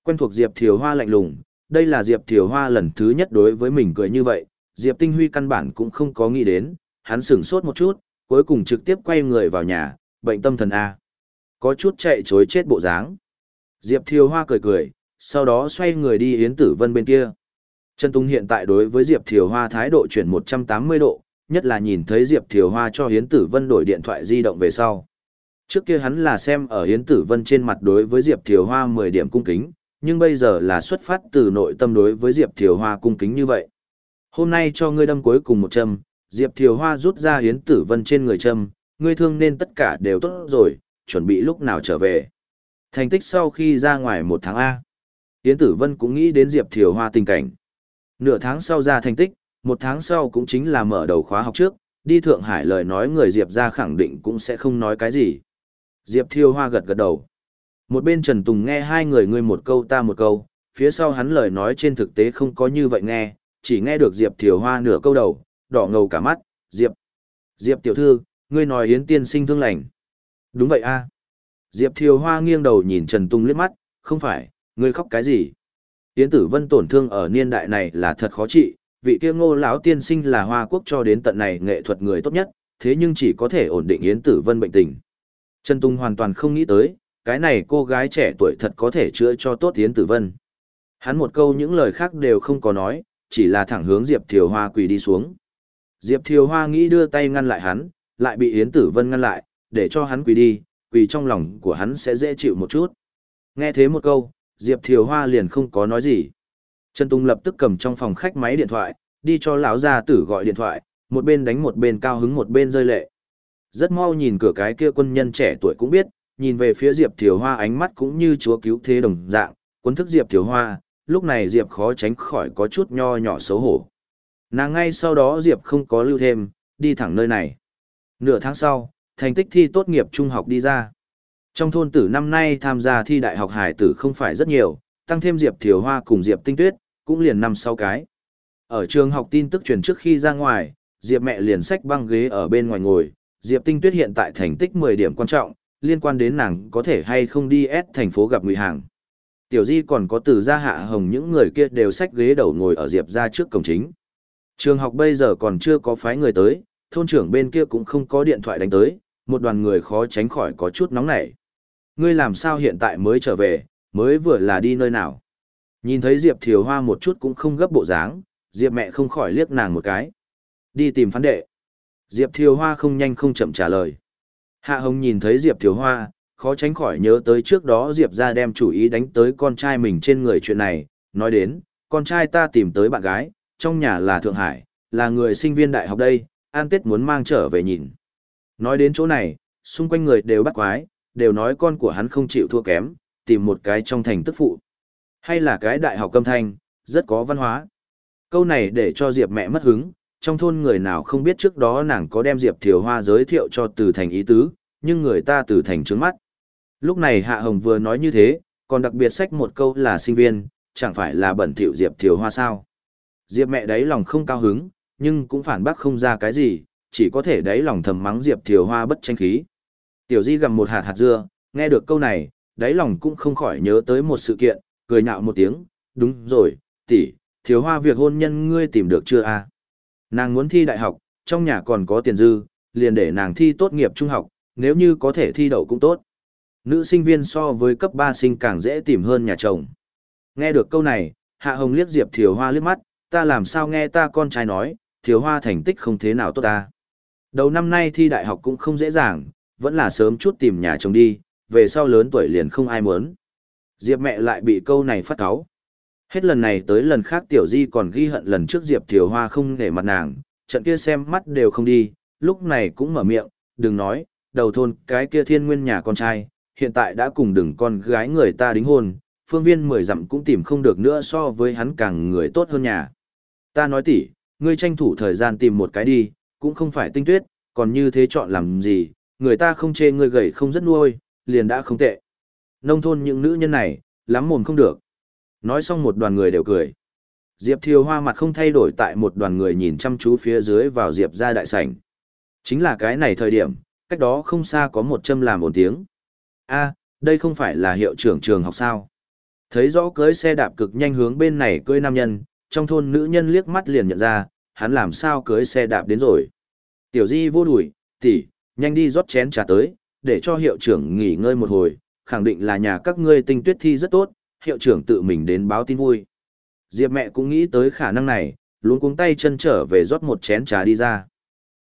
Quen thuộc Diệp Thiều Hoa lạnh lùng, đây là Diệp Thiều Hoa lần thứ nhất đối với mình cười như vậy, Diệp Tinh Huy căn bản cũng không có nghĩ đến, hắn sửng sốt một chút, cuối cùng trực tiếp quay người vào nhà, bệnh tâm thần A. Có chút chạy chối chết bộ dáng. Diệp Thiều Hoa cười cười, sau đó xoay người đi Yến Tử Vân bên kia. Trần Tùng hiện tại đối với Diệp Thiều Hoa thái độ chuyển 180 độ, nhất là nhìn thấy Diệp Thiều Hoa cho Yến Tử Vân đổi điện thoại di động về sau. Trước kia hắn là xem ở Yến Tử Vân trên mặt đối với Diệp Thiều Hoa 10 điểm cung kính, nhưng bây giờ là xuất phát từ nội tâm đối với Diệp Thiều Hoa cung kính như vậy. Hôm nay cho ngươi đâm cuối cùng một châm, Diệp Thiều Hoa rút ra Yến Tử Vân trên người châm, ngươi thương nên tất cả đều tốt rồi, chuẩn bị lúc nào trở về. Thành tích sau khi ra ngoài một tháng A. Yến Tử Vân cũng nghĩ đến Diệp Thiều Hoa tình cảnh. Nửa tháng sau ra thành tích, một tháng sau cũng chính là mở đầu khóa học trước, đi Thượng Hải lời nói người Diệp ra khẳng định cũng sẽ không nói cái gì. Diệp Thiều Hoa gật gật đầu. Một bên Trần Tùng nghe hai người ngươi một câu ta một câu, phía sau hắn lời nói trên thực tế không có như vậy nghe, chỉ nghe được Diệp Thiều Hoa nửa câu đầu, đỏ ngầu cả mắt, Diệp. Diệp tiểu thư, ngươi nói Yến tiên sinh thương lành. Đúng vậy a. Diệp Thiều Hoa nghiêng đầu nhìn Trần Tùng liếc mắt, không phải, ngươi khóc cái gì? Yến Tử Vân tổn thương ở niên đại này là thật khó trị, vị kia ngô lão tiên sinh là hoa quốc cho đến tận này nghệ thuật người tốt nhất, thế nhưng chỉ có thể ổn định Yến Tử Vân bệnh tình. Trần Tùng hoàn toàn không nghĩ tới, cái này cô gái trẻ tuổi thật có thể chữa cho tốt Yến Tử Vân. Hắn một câu những lời khác đều không có nói, chỉ là thẳng hướng Diệp Thiều Hoa quỳ đi xuống. Diệp Thiều Hoa nghĩ đưa tay ngăn lại hắn, lại bị Yến Tử Vân ngăn lại, để cho hắn quỳ đi, quỳ trong lòng của hắn sẽ dễ chịu một chút. Nghe thế một câu, Diệp Thiều Hoa liền không có nói gì. Trần Tung lập tức cầm trong phòng khách máy điện thoại, đi cho lão gia tử gọi điện thoại, một bên đánh một bên cao hứng một bên rơi lệ. Rất mau nhìn cửa cái kia quân nhân trẻ tuổi cũng biết, nhìn về phía Diệp Thiều Hoa ánh mắt cũng như chúa cứu thế đồng dạng, cuốn thức Diệp Thiều Hoa, lúc này Diệp khó tránh khỏi có chút nho nhỏ xấu hổ. Nàng ngay sau đó Diệp không có lưu thêm, đi thẳng nơi này. Nửa tháng sau, thành tích thi tốt nghiệp trung học đi ra. Trong thôn tử năm nay tham gia thi đại học hải tử không phải rất nhiều, tăng thêm Diệp Thiều Hoa cùng Diệp Tinh Tuyết, cũng liền năm sau cái. Ở trường học tin tức truyền trước khi ra ngoài, Diệp mẹ liền sách băng ghế ở bên ngoài ngồi, Diệp Tinh Tuyết hiện tại thành tích 10 điểm quan trọng, liên quan đến nàng có thể hay không đi S thành phố gặp ngụy hàng. Tiểu Di còn có từ gia hạ hồng những người kia đều xách ghế đầu ngồi ở Diệp ra trước cổng chính. Trường học bây giờ còn chưa có phái người tới, thôn trưởng bên kia cũng không có điện thoại đánh tới, một đoàn người khó tránh khỏi có chút nóng nảy. Ngươi làm sao hiện tại mới trở về, mới vừa là đi nơi nào? Nhìn thấy Diệp Thiều Hoa một chút cũng không gấp bộ dáng, Diệp mẹ không khỏi liếc nàng một cái. Đi tìm phán đệ. Diệp Thiều Hoa không nhanh không chậm trả lời. Hạ Hồng nhìn thấy Diệp Thiều Hoa, khó tránh khỏi nhớ tới trước đó Diệp ra đem chủ ý đánh tới con trai mình trên người chuyện này, nói đến, con trai ta tìm tới bạn gái, trong nhà là Thượng Hải, là người sinh viên đại học đây, an tết muốn mang trở về nhìn. Nói đến chỗ này, xung quanh người đều bắt quái, đều nói con của hắn không chịu thua kém, tìm một cái trong thành tức phụ. Hay là cái đại học câm thanh, rất có văn hóa. Câu này để cho Diệp mẹ mất hứng, trong thôn người nào không biết trước đó nàng có đem Diệp Thiều Hoa giới thiệu cho từ thành ý tứ, nhưng người ta từ thành trướng mắt. Lúc này Hạ Hồng vừa nói như thế, còn đặc biệt sách một câu là sinh viên, chẳng phải là bẩn thỉu Diệp Thiều Hoa sao. Diệp mẹ đáy lòng không cao hứng, nhưng cũng phản bác không ra cái gì, chỉ có thể đáy lòng thầm mắng Diệp Thiều Hoa bất tranh khí. Tiểu Di gầm một hạt hạt dưa, nghe được câu này, đáy lòng cũng không khỏi nhớ tới một sự kiện, cười nhạo một tiếng, đúng rồi, tỷ, Thiều Hoa việc hôn nhân ngươi tìm được chưa a? Nàng muốn thi đại học, trong nhà còn có tiền dư, liền để nàng thi tốt nghiệp trung học, nếu như có thể thi đậu cũng tốt. Nữ sinh viên so với cấp 3 sinh càng dễ tìm hơn nhà chồng. Nghe được câu này, Hạ Hồng liếc Diệp Thiều Hoa liếc mắt, ta làm sao nghe ta con trai nói, Thiều Hoa thành tích không thế nào tốt ta. Đầu năm nay thi đại học cũng không dễ dàng, vẫn là sớm chút tìm nhà chồng đi, về sau lớn tuổi liền không ai muốn. Diệp mẹ lại bị câu này phát cáu. Hết lần này tới lần khác Tiểu Di còn ghi hận lần trước Diệp Thiều Hoa không để mặt nàng, trận kia xem mắt đều không đi, lúc này cũng mở miệng, đừng nói, đầu thôn cái kia thiên nguyên nhà con trai, hiện tại đã cùng đừng con gái người ta đính hôn, phương viên mười dặm cũng tìm không được nữa so với hắn càng người tốt hơn nhà. Ta nói tỉ, ngươi tranh thủ thời gian tìm một cái đi, cũng không phải tinh tuyết, còn như thế chọn làm gì, người ta không chê ngươi gầy không rất nuôi, liền đã không tệ. Nông thôn những nữ nhân này, lắm mồm không được. Nói xong một đoàn người đều cười. Diệp Thiều Hoa mặt không thay đổi tại một đoàn người nhìn chăm chú phía dưới vào Diệp ra đại sảnh. Chính là cái này thời điểm, cách đó không xa có một châm làm ồn tiếng. a đây không phải là hiệu trưởng trường học sao. Thấy rõ cưới xe đạp cực nhanh hướng bên này cưới nam nhân, trong thôn nữ nhân liếc mắt liền nhận ra, hắn làm sao cưới xe đạp đến rồi. Tiểu Di vô đuổi, tỷ, nhanh đi rót chén trà tới, để cho hiệu trưởng nghỉ ngơi một hồi, khẳng định là nhà các ngươi tinh tuyết thi rất tốt, hiệu trưởng tự mình đến báo tin vui. Diệp mẹ cũng nghĩ tới khả năng này, luôn cuống tay chân trở về rót một chén trà đi ra.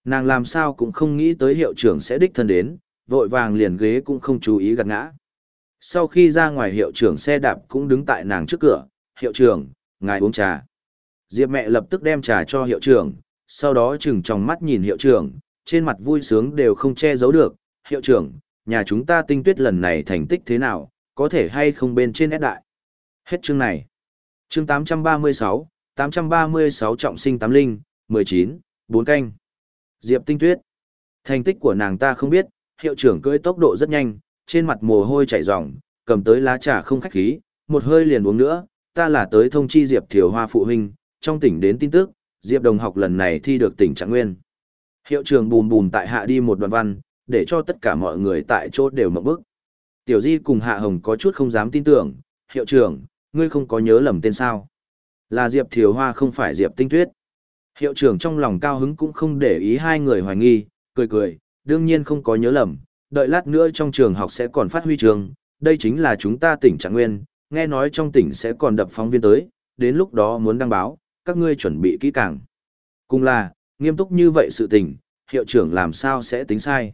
Nàng làm sao cũng không nghĩ tới hiệu trưởng sẽ đích thân đến, vội vàng liền ghế cũng không chú ý gật ngã. Sau khi ra ngoài hiệu trưởng xe đạp cũng đứng tại nàng trước cửa, hiệu trưởng, ngài uống trà. Diệp mẹ lập tức đem trà cho hiệu trưởng, sau đó chừng trong mắt nhìn hiệu trưởng, trên mặt vui sướng đều không che giấu được. Hiệu trưởng, nhà chúng ta tinh tuyết lần này thành tích thế nào, có thể hay không bên trên ép đại. Hết chương này. Chương 836, 836 trọng sinh tám linh, 19, 4 canh. Diệp tinh tuyết. Thành tích của nàng ta không biết, hiệu trưởng cưỡi tốc độ rất nhanh, trên mặt mồ hôi chảy ròng, cầm tới lá trà không khách khí, một hơi liền uống nữa, ta là tới thông chi Diệp Thiều Hoa phụ huynh, trong tỉnh đến tin tức, Diệp đồng học lần này thi được tỉnh Trạng Nguyên. Hiệu trưởng bùm bùm tại hạ đi một đoạn văn, để cho tất cả mọi người tại chỗ đều mộng bức. Tiểu Di cùng Hạ Hồng có chút không dám tin tưởng, hiệu trưởng, ngươi không có nhớ lầm tên sao. Là Diệp Thiều Hoa không phải Diệp Tinh Tuyết. Hiệu trưởng trong lòng cao hứng cũng không để ý hai người hoài nghi, cười cười, đương nhiên không có nhớ lầm, đợi lát nữa trong trường học sẽ còn phát huy trường, đây chính là chúng ta tỉnh Trạng Nguyên, nghe nói trong tỉnh sẽ còn đập phóng viên tới, đến lúc đó muốn đăng báo, các ngươi chuẩn bị kỹ càng. Cùng là, nghiêm túc như vậy sự tình, hiệu trưởng làm sao sẽ tính sai.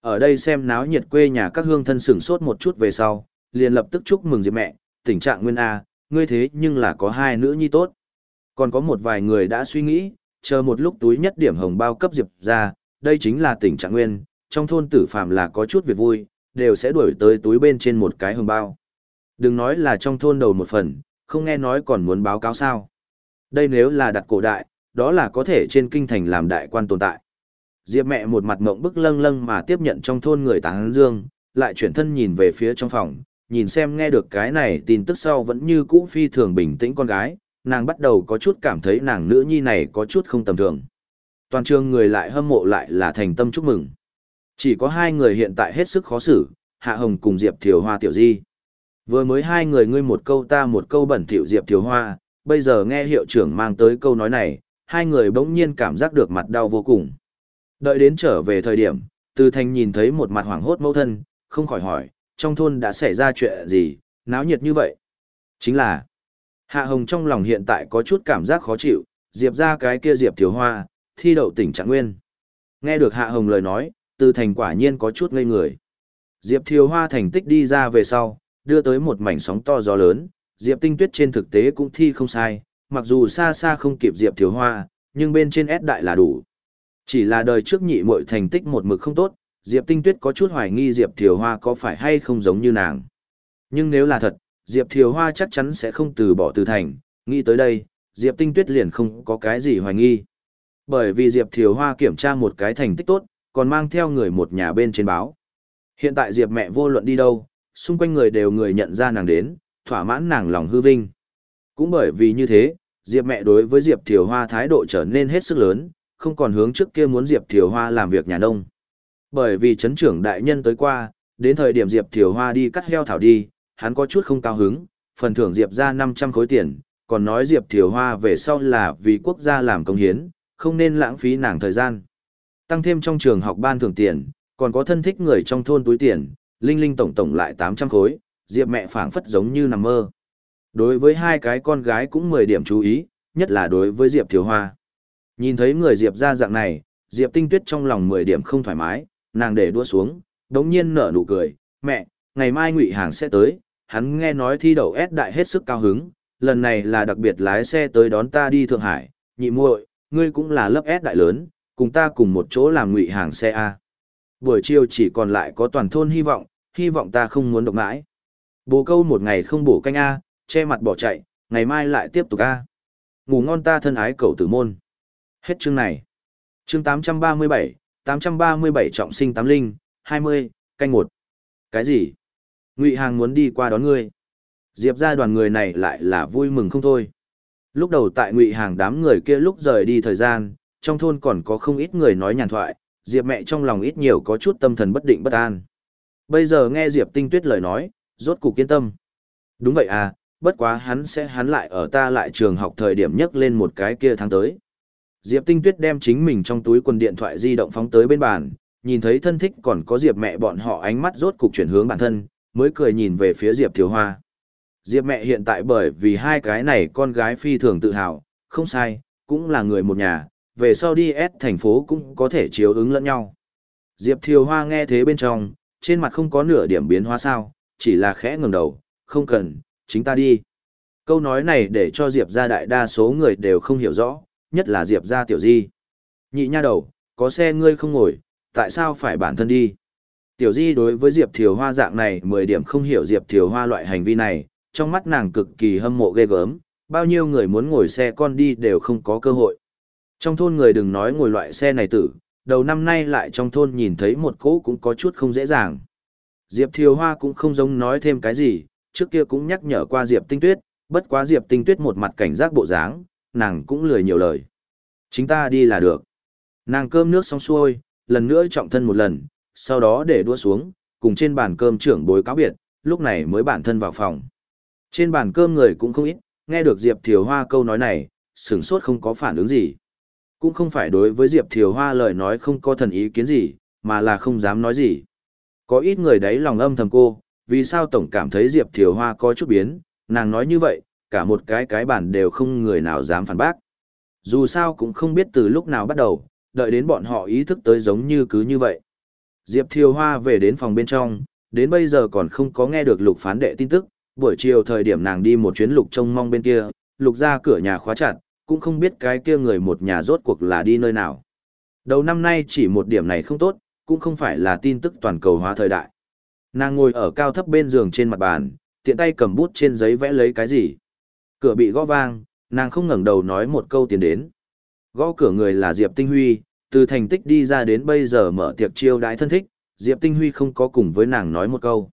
ở đây xem náo nhiệt quê nhà các hương thân sửng sốt một chút về sau, liền lập tức chúc mừng Diệp mẹ, tình trạng nguyên A, ngươi thế nhưng là có hai nữ nhi tốt. Còn có một vài người đã suy nghĩ, chờ một lúc túi nhất điểm hồng bao cấp Diệp ra, đây chính là tình trạng nguyên, trong thôn tử phạm là có chút việc vui, đều sẽ đuổi tới túi bên trên một cái hồng bao. Đừng nói là trong thôn đầu một phần, không nghe nói còn muốn báo cáo sao. Đây nếu là đặt cổ đại, đó là có thể trên kinh thành làm đại quan tồn tại. Diệp mẹ một mặt mộng bức lâng lâng mà tiếp nhận trong thôn người tán dương, lại chuyển thân nhìn về phía trong phòng, nhìn xem nghe được cái này tin tức sau vẫn như cũ phi thường bình tĩnh con gái, nàng bắt đầu có chút cảm thấy nàng nữ nhi này có chút không tầm thường. Toàn trường người lại hâm mộ lại là thành tâm chúc mừng. Chỉ có hai người hiện tại hết sức khó xử, Hạ Hồng cùng Diệp Thiều Hoa Tiểu Di. Vừa mới hai người ngươi một câu ta một câu bẩn thỉu Diệp Thiều Hoa, bây giờ nghe hiệu trưởng mang tới câu nói này, hai người bỗng nhiên cảm giác được mặt đau vô cùng. Đợi đến trở về thời điểm, Từ Thành nhìn thấy một mặt hoảng hốt mẫu thân, không khỏi hỏi, trong thôn đã xảy ra chuyện gì, náo nhiệt như vậy. Chính là, Hạ Hồng trong lòng hiện tại có chút cảm giác khó chịu, Diệp ra cái kia Diệp Thiếu Hoa, thi đậu tỉnh Trạng Nguyên. Nghe được Hạ Hồng lời nói, Từ Thành quả nhiên có chút ngây người. Diệp Thiếu Hoa thành tích đi ra về sau, đưa tới một mảnh sóng to gió lớn, Diệp Tinh Tuyết trên thực tế cũng thi không sai, mặc dù xa xa không kịp Diệp Thiếu Hoa, nhưng bên trên S đại là đủ. Chỉ là đời trước nhị muội thành tích một mực không tốt, Diệp Tinh Tuyết có chút hoài nghi Diệp Thiều Hoa có phải hay không giống như nàng. Nhưng nếu là thật, Diệp Thiều Hoa chắc chắn sẽ không từ bỏ từ thành, nghĩ tới đây, Diệp Tinh Tuyết liền không có cái gì hoài nghi. Bởi vì Diệp Thiều Hoa kiểm tra một cái thành tích tốt, còn mang theo người một nhà bên trên báo. Hiện tại Diệp mẹ vô luận đi đâu, xung quanh người đều người nhận ra nàng đến, thỏa mãn nàng lòng hư vinh. Cũng bởi vì như thế, Diệp mẹ đối với Diệp Thiều Hoa thái độ trở nên hết sức lớn, không còn hướng trước kia muốn Diệp Thiều Hoa làm việc nhà nông. Bởi vì chấn trưởng đại nhân tới qua, đến thời điểm Diệp Thiều Hoa đi cắt heo thảo đi, hắn có chút không cao hứng, phần thưởng Diệp ra 500 khối tiền, còn nói Diệp Thiều Hoa về sau là vì quốc gia làm công hiến, không nên lãng phí nàng thời gian. Tăng thêm trong trường học ban thưởng tiền, còn có thân thích người trong thôn túi tiền, linh linh tổng tổng lại 800 khối, Diệp mẹ phảng phất giống như nằm mơ. Đối với hai cái con gái cũng 10 điểm chú ý, nhất là đối với Diệp Thiều Hoa. Nhìn thấy người Diệp ra dạng này, Diệp Tinh Tuyết trong lòng 10 điểm không thoải mái, nàng để đua xuống, đống nhiên nở nụ cười, mẹ, ngày mai ngụy hàng sẽ tới, hắn nghe nói thi đậu S đại hết sức cao hứng, lần này là đặc biệt lái xe tới đón ta đi Thượng Hải, nhị muội, ngươi cũng là lớp S đại lớn, cùng ta cùng một chỗ làm ngụy hàng xe A. Buổi chiều chỉ còn lại có toàn thôn hy vọng, hy vọng ta không muốn độc mãi. Bồ câu một ngày không bổ canh A, che mặt bỏ chạy, ngày mai lại tiếp tục A. Ngủ ngon ta thân ái cầu tử môn. Hết chương này. Chương 837, 837 trọng sinh tám linh, 20, canh một. Cái gì? Ngụy Hàng muốn đi qua đón ngươi. Diệp ra đoàn người này lại là vui mừng không thôi. Lúc đầu tại Ngụy Hàng đám người kia lúc rời đi thời gian, trong thôn còn có không ít người nói nhàn thoại, Diệp mẹ trong lòng ít nhiều có chút tâm thần bất định bất an. Bây giờ nghe Diệp Tinh Tuyết lời nói, rốt cục kiên tâm. Đúng vậy à, bất quá hắn sẽ hắn lại ở ta lại trường học thời điểm nhất lên một cái kia tháng tới. Diệp Tinh Tuyết đem chính mình trong túi quần điện thoại di động phóng tới bên bàn, nhìn thấy thân thích còn có Diệp mẹ bọn họ ánh mắt rốt cục chuyển hướng bản thân, mới cười nhìn về phía Diệp Thiếu Hoa. Diệp mẹ hiện tại bởi vì hai cái này con gái phi thường tự hào, không sai, cũng là người một nhà, về sau đi S thành phố cũng có thể chiếu ứng lẫn nhau. Diệp Thiều Hoa nghe thế bên trong, trên mặt không có nửa điểm biến hóa sao, chỉ là khẽ ngừng đầu, không cần, chính ta đi. Câu nói này để cho Diệp ra đại đa số người đều không hiểu rõ, nhất là Diệp ra tiểu di. Nhị nha đầu, có xe ngươi không ngồi, tại sao phải bản thân đi? Tiểu di đối với Diệp Thiều Hoa dạng này 10 điểm không hiểu Diệp Thiều Hoa loại hành vi này, trong mắt nàng cực kỳ hâm mộ ghê gớm, bao nhiêu người muốn ngồi xe con đi đều không có cơ hội. Trong thôn người đừng nói ngồi loại xe này tử, đầu năm nay lại trong thôn nhìn thấy một cỗ cũng có chút không dễ dàng. Diệp Thiều Hoa cũng không giống nói thêm cái gì, trước kia cũng nhắc nhở qua Diệp Tinh Tuyết, bất quá Diệp Tinh Tuyết một mặt cảnh giác bộ dáng, nàng cũng lười nhiều lời. Chính ta đi là được. Nàng cơm nước xong xuôi, lần nữa trọng thân một lần, sau đó để đua xuống, cùng trên bàn cơm trưởng bối cáo biệt, lúc này mới bản thân vào phòng. Trên bàn cơm người cũng không ít, nghe được Diệp Thiều Hoa câu nói này, sửng sốt không có phản ứng gì. Cũng không phải đối với Diệp Thiều Hoa lời nói không có thần ý kiến gì, mà là không dám nói gì. Có ít người đấy lòng âm thầm cô, vì sao tổng cảm thấy Diệp Thiều Hoa có chút biến, nàng nói như vậy, cả một cái cái bản đều không người nào dám phản bác. Dù sao cũng không biết từ lúc nào bắt đầu, đợi đến bọn họ ý thức tới giống như cứ như vậy. Diệp Thiều Hoa về đến phòng bên trong, đến bây giờ còn không có nghe được lục phán đệ tin tức, buổi chiều thời điểm nàng đi một chuyến lục trông mong bên kia, lục ra cửa nhà khóa chặt, cũng không biết cái kia người một nhà rốt cuộc là đi nơi nào. Đầu năm nay chỉ một điểm này không tốt, cũng không phải là tin tức toàn cầu hóa thời đại. Nàng ngồi ở cao thấp bên giường trên mặt bàn, tiện tay cầm bút trên giấy vẽ lấy cái gì. Cửa bị gõ vang, nàng không ngẩng đầu nói một câu tiến đến. Gõ cửa người là Diệp Tinh Huy, từ thành tích đi ra đến bây giờ mở tiệc chiêu đãi thân thích, Diệp Tinh Huy không có cùng với nàng nói một câu.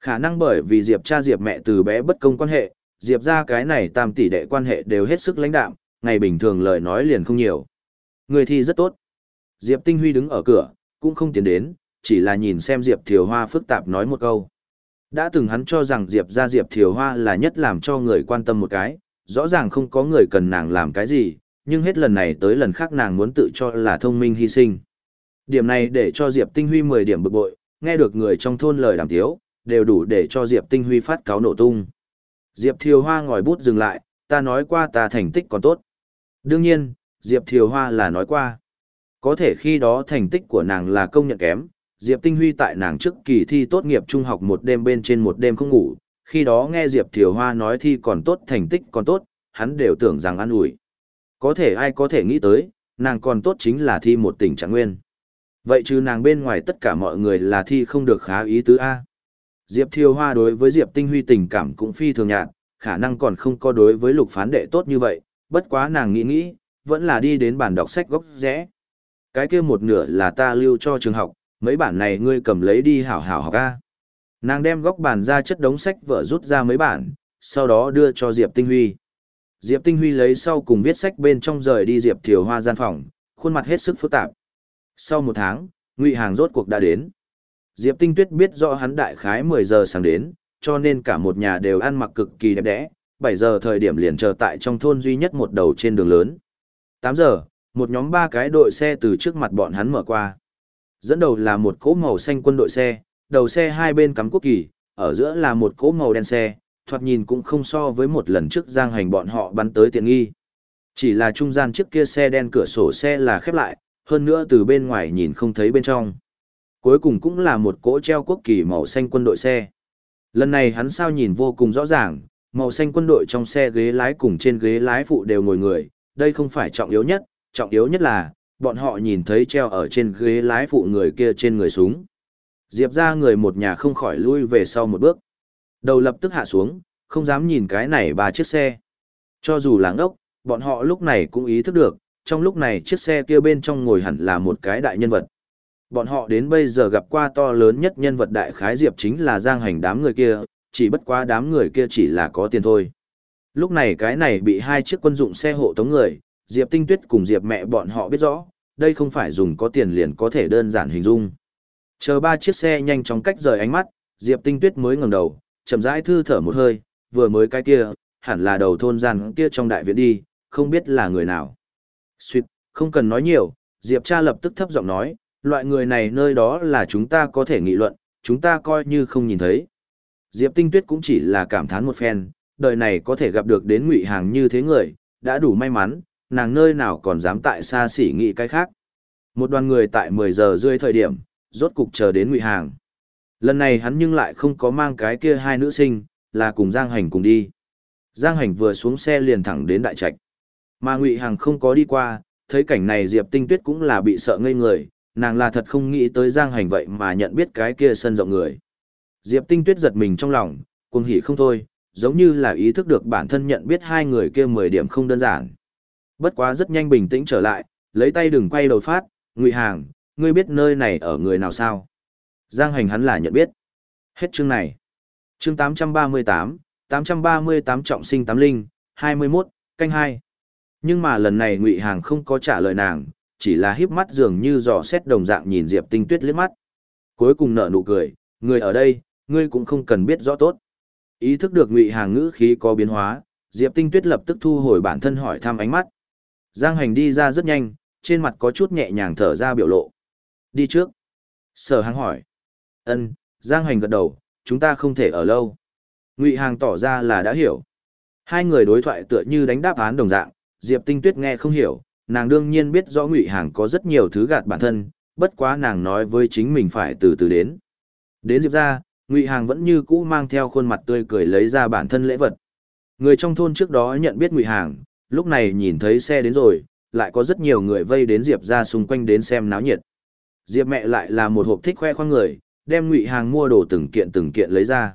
Khả năng bởi vì Diệp cha Diệp mẹ từ bé bất công quan hệ, Diệp ra cái này tam tỷ đệ quan hệ đều hết sức lãnh đạm, ngày bình thường lời nói liền không nhiều. Người thi rất tốt. Diệp Tinh Huy đứng ở cửa, cũng không tiến đến, chỉ là nhìn xem Diệp Thiều Hoa phức tạp nói một câu. Đã từng hắn cho rằng Diệp ra Diệp Thiều Hoa là nhất làm cho người quan tâm một cái, rõ ràng không có người cần nàng làm cái gì, nhưng hết lần này tới lần khác nàng muốn tự cho là thông minh hy sinh. Điểm này để cho Diệp Tinh Huy 10 điểm bực bội, nghe được người trong thôn lời đàm tiếu, đều đủ để cho Diệp Tinh Huy phát cáo nổ tung. Diệp Thiều Hoa ngòi bút dừng lại, ta nói qua ta thành tích còn tốt. Đương nhiên, Diệp Thiều Hoa là nói qua. Có thể khi đó thành tích của nàng là công nhận kém, Diệp Tinh Huy tại nàng trước kỳ thi tốt nghiệp trung học một đêm bên trên một đêm không ngủ, khi đó nghe Diệp Thiều Hoa nói thi còn tốt thành tích còn tốt, hắn đều tưởng rằng an ủi. Có thể ai có thể nghĩ tới, nàng còn tốt chính là thi một tỉnh trạng nguyên. Vậy chứ nàng bên ngoài tất cả mọi người là thi không được khá ý tứ A. Diệp Thiều Hoa đối với Diệp Tinh Huy tình cảm cũng phi thường nhạt, khả năng còn không có đối với lục phán đệ tốt như vậy, bất quá nàng nghĩ nghĩ, vẫn là đi đến bàn đọc sách góc rẽ. Cái kia một nửa là ta lưu cho trường học, mấy bản này ngươi cầm lấy đi hảo hảo học ca. Nàng đem góc bàn ra chất đống sách vợ rút ra mấy bản, sau đó đưa cho Diệp Tinh Huy. Diệp Tinh Huy lấy sau cùng viết sách bên trong rời đi Diệp Thiều Hoa gian phòng, khuôn mặt hết sức phức tạp. Sau một tháng, Ngụy Hàng rốt cuộc đã đến. Diệp Tinh Tuyết biết rõ hắn đại khái 10 giờ sáng đến, cho nên cả một nhà đều ăn mặc cực kỳ đẹp đẽ, 7 giờ thời điểm liền chờ tại trong thôn duy nhất một đầu trên đường lớn. 8 giờ, một nhóm ba cái đội xe từ trước mặt bọn hắn mở qua. Dẫn đầu là một cỗ màu xanh quân đội xe, đầu xe hai bên cắm quốc kỳ, ở giữa là một cỗ màu đen xe, thoạt nhìn cũng không so với một lần trước giang hành bọn họ bắn tới tiện nghi. Chỉ là trung gian trước kia xe đen cửa sổ xe là khép lại, hơn nữa từ bên ngoài nhìn không thấy bên trong. Cuối cùng cũng là một cỗ treo quốc kỳ màu xanh quân đội xe. Lần này hắn sao nhìn vô cùng rõ ràng, màu xanh quân đội trong xe ghế lái cùng trên ghế lái phụ đều ngồi người, đây không phải trọng yếu nhất, trọng yếu nhất là, bọn họ nhìn thấy treo ở trên ghế lái phụ người kia trên người súng. Diệp ra người một nhà không khỏi lui về sau một bước. Đầu lập tức hạ xuống, không dám nhìn cái này ba chiếc xe. Cho dù láng ốc, bọn họ lúc này cũng ý thức được, trong lúc này chiếc xe kia bên trong ngồi hẳn là một cái đại nhân vật. Bọn họ đến bây giờ gặp qua to lớn nhất nhân vật đại khái diệp chính là giang hành đám người kia, chỉ bất quá đám người kia chỉ là có tiền thôi. Lúc này cái này bị hai chiếc quân dụng xe hộ tống người, Diệp Tinh Tuyết cùng Diệp mẹ bọn họ biết rõ, đây không phải dùng có tiền liền có thể đơn giản hình dung. Chờ ba chiếc xe nhanh chóng cách rời ánh mắt, Diệp Tinh Tuyết mới ngẩng đầu, chậm rãi thư thở một hơi, vừa mới cái kia, hẳn là đầu thôn gian kia trong đại viện đi, không biết là người nào. Xuyệt, không cần nói nhiều, Diệp cha lập tức thấp giọng nói, loại người này nơi đó là chúng ta có thể nghị luận, chúng ta coi như không nhìn thấy. Diệp Tinh Tuyết cũng chỉ là cảm thán một phen, đời này có thể gặp được đến ngụy hàng như thế người, đã đủ may mắn, nàng nơi nào còn dám tại xa xỉ nghĩ cái khác. Một đoàn người tại 10 giờ rưỡi thời điểm, rốt cục chờ đến ngụy hàng. Lần này hắn nhưng lại không có mang cái kia hai nữ sinh, là cùng Giang Hành cùng đi. Giang Hành vừa xuống xe liền thẳng đến đại trạch. Mà Ngụy Hàng không có đi qua, thấy cảnh này Diệp Tinh Tuyết cũng là bị sợ ngây người, nàng là thật không nghĩ tới Giang Hành vậy mà nhận biết cái kia sân rộng người. Diệp Tinh Tuyết giật mình trong lòng, cuồng hỉ không thôi, giống như là ý thức được bản thân nhận biết hai người kia 10 điểm không đơn giản. Bất quá rất nhanh bình tĩnh trở lại, lấy tay đừng quay đầu phát, Ngụy Hàng, ngươi biết nơi này ở người nào sao? Giang Hành hắn là nhận biết. Hết chương này. Chương 838, 838 trọng sinh tám linh, 21, canh 2. Nhưng mà lần này Ngụy Hàng không có trả lời nàng, chỉ là híp mắt dường như dò xét đồng dạng nhìn Diệp Tinh Tuyết liếc mắt. Cuối cùng nở nụ cười, người ở đây, ngươi cũng không cần biết rõ tốt. Ý thức được Ngụy Hàng ngữ khí có biến hóa, Diệp Tinh Tuyết lập tức thu hồi bản thân hỏi thăm ánh mắt. Giang Hành đi ra rất nhanh, trên mặt có chút nhẹ nhàng thở ra biểu lộ. Đi trước. Sở Hàng hỏi. Ân, Giang Hành gật đầu, chúng ta không thể ở lâu. Ngụy Hàng tỏ ra là đã hiểu. Hai người đối thoại tựa như đánh đáp án đồng dạng, Diệp Tinh Tuyết nghe không hiểu, nàng đương nhiên biết rõ Ngụy Hàng có rất nhiều thứ gạt bản thân, bất quá nàng nói với chính mình phải từ từ đến. Đến Diệp ra, Ngụy Hàng vẫn như cũ mang theo khuôn mặt tươi cười lấy ra bản thân lễ vật. Người trong thôn trước đó nhận biết Ngụy Hàng, lúc này nhìn thấy xe đến rồi, lại có rất nhiều người vây đến Diệp ra xung quanh đến xem náo nhiệt. Diệp mẹ lại là một hộp thích khoe khoang người, đem Ngụy Hàng mua đồ từng kiện từng kiện lấy ra.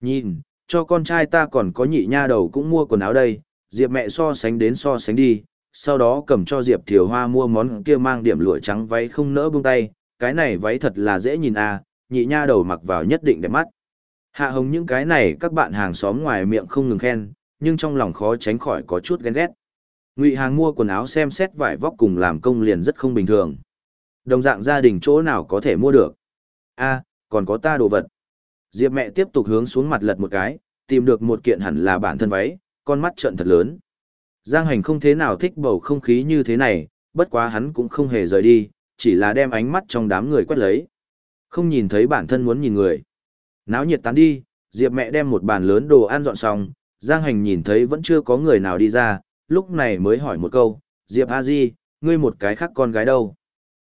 Nhìn, cho con trai ta còn có nhị nha đầu cũng mua quần áo đây, Diệp mẹ so sánh đến so sánh đi, sau đó cầm cho Diệp Thiều Hoa mua món kia mang điểm lụa trắng váy không nỡ buông tay, cái này váy thật là dễ nhìn à, nhị nha đầu mặc vào nhất định đẹp mắt. Hạ hồng những cái này các bạn hàng xóm ngoài miệng không ngừng khen, nhưng trong lòng khó tránh khỏi có chút ghen ghét. Ngụy hàng mua quần áo xem xét vải vóc cùng làm công liền rất không bình thường. Đồng dạng gia đình chỗ nào có thể mua được. a còn có ta đồ vật. Diệp mẹ tiếp tục hướng xuống mặt lật một cái, tìm được một kiện hẳn là bản thân váy, con mắt trợn thật lớn. Giang hành không thế nào thích bầu không khí như thế này, bất quá hắn cũng không hề rời đi, chỉ là đem ánh mắt trong đám người quét lấy. Không nhìn thấy bản thân muốn nhìn người. Náo nhiệt tán đi, Diệp mẹ đem một bàn lớn đồ ăn dọn xong, Giang hành nhìn thấy vẫn chưa có người nào đi ra, lúc này mới hỏi một câu, Diệp A Di, ngươi một cái khác con gái đâu?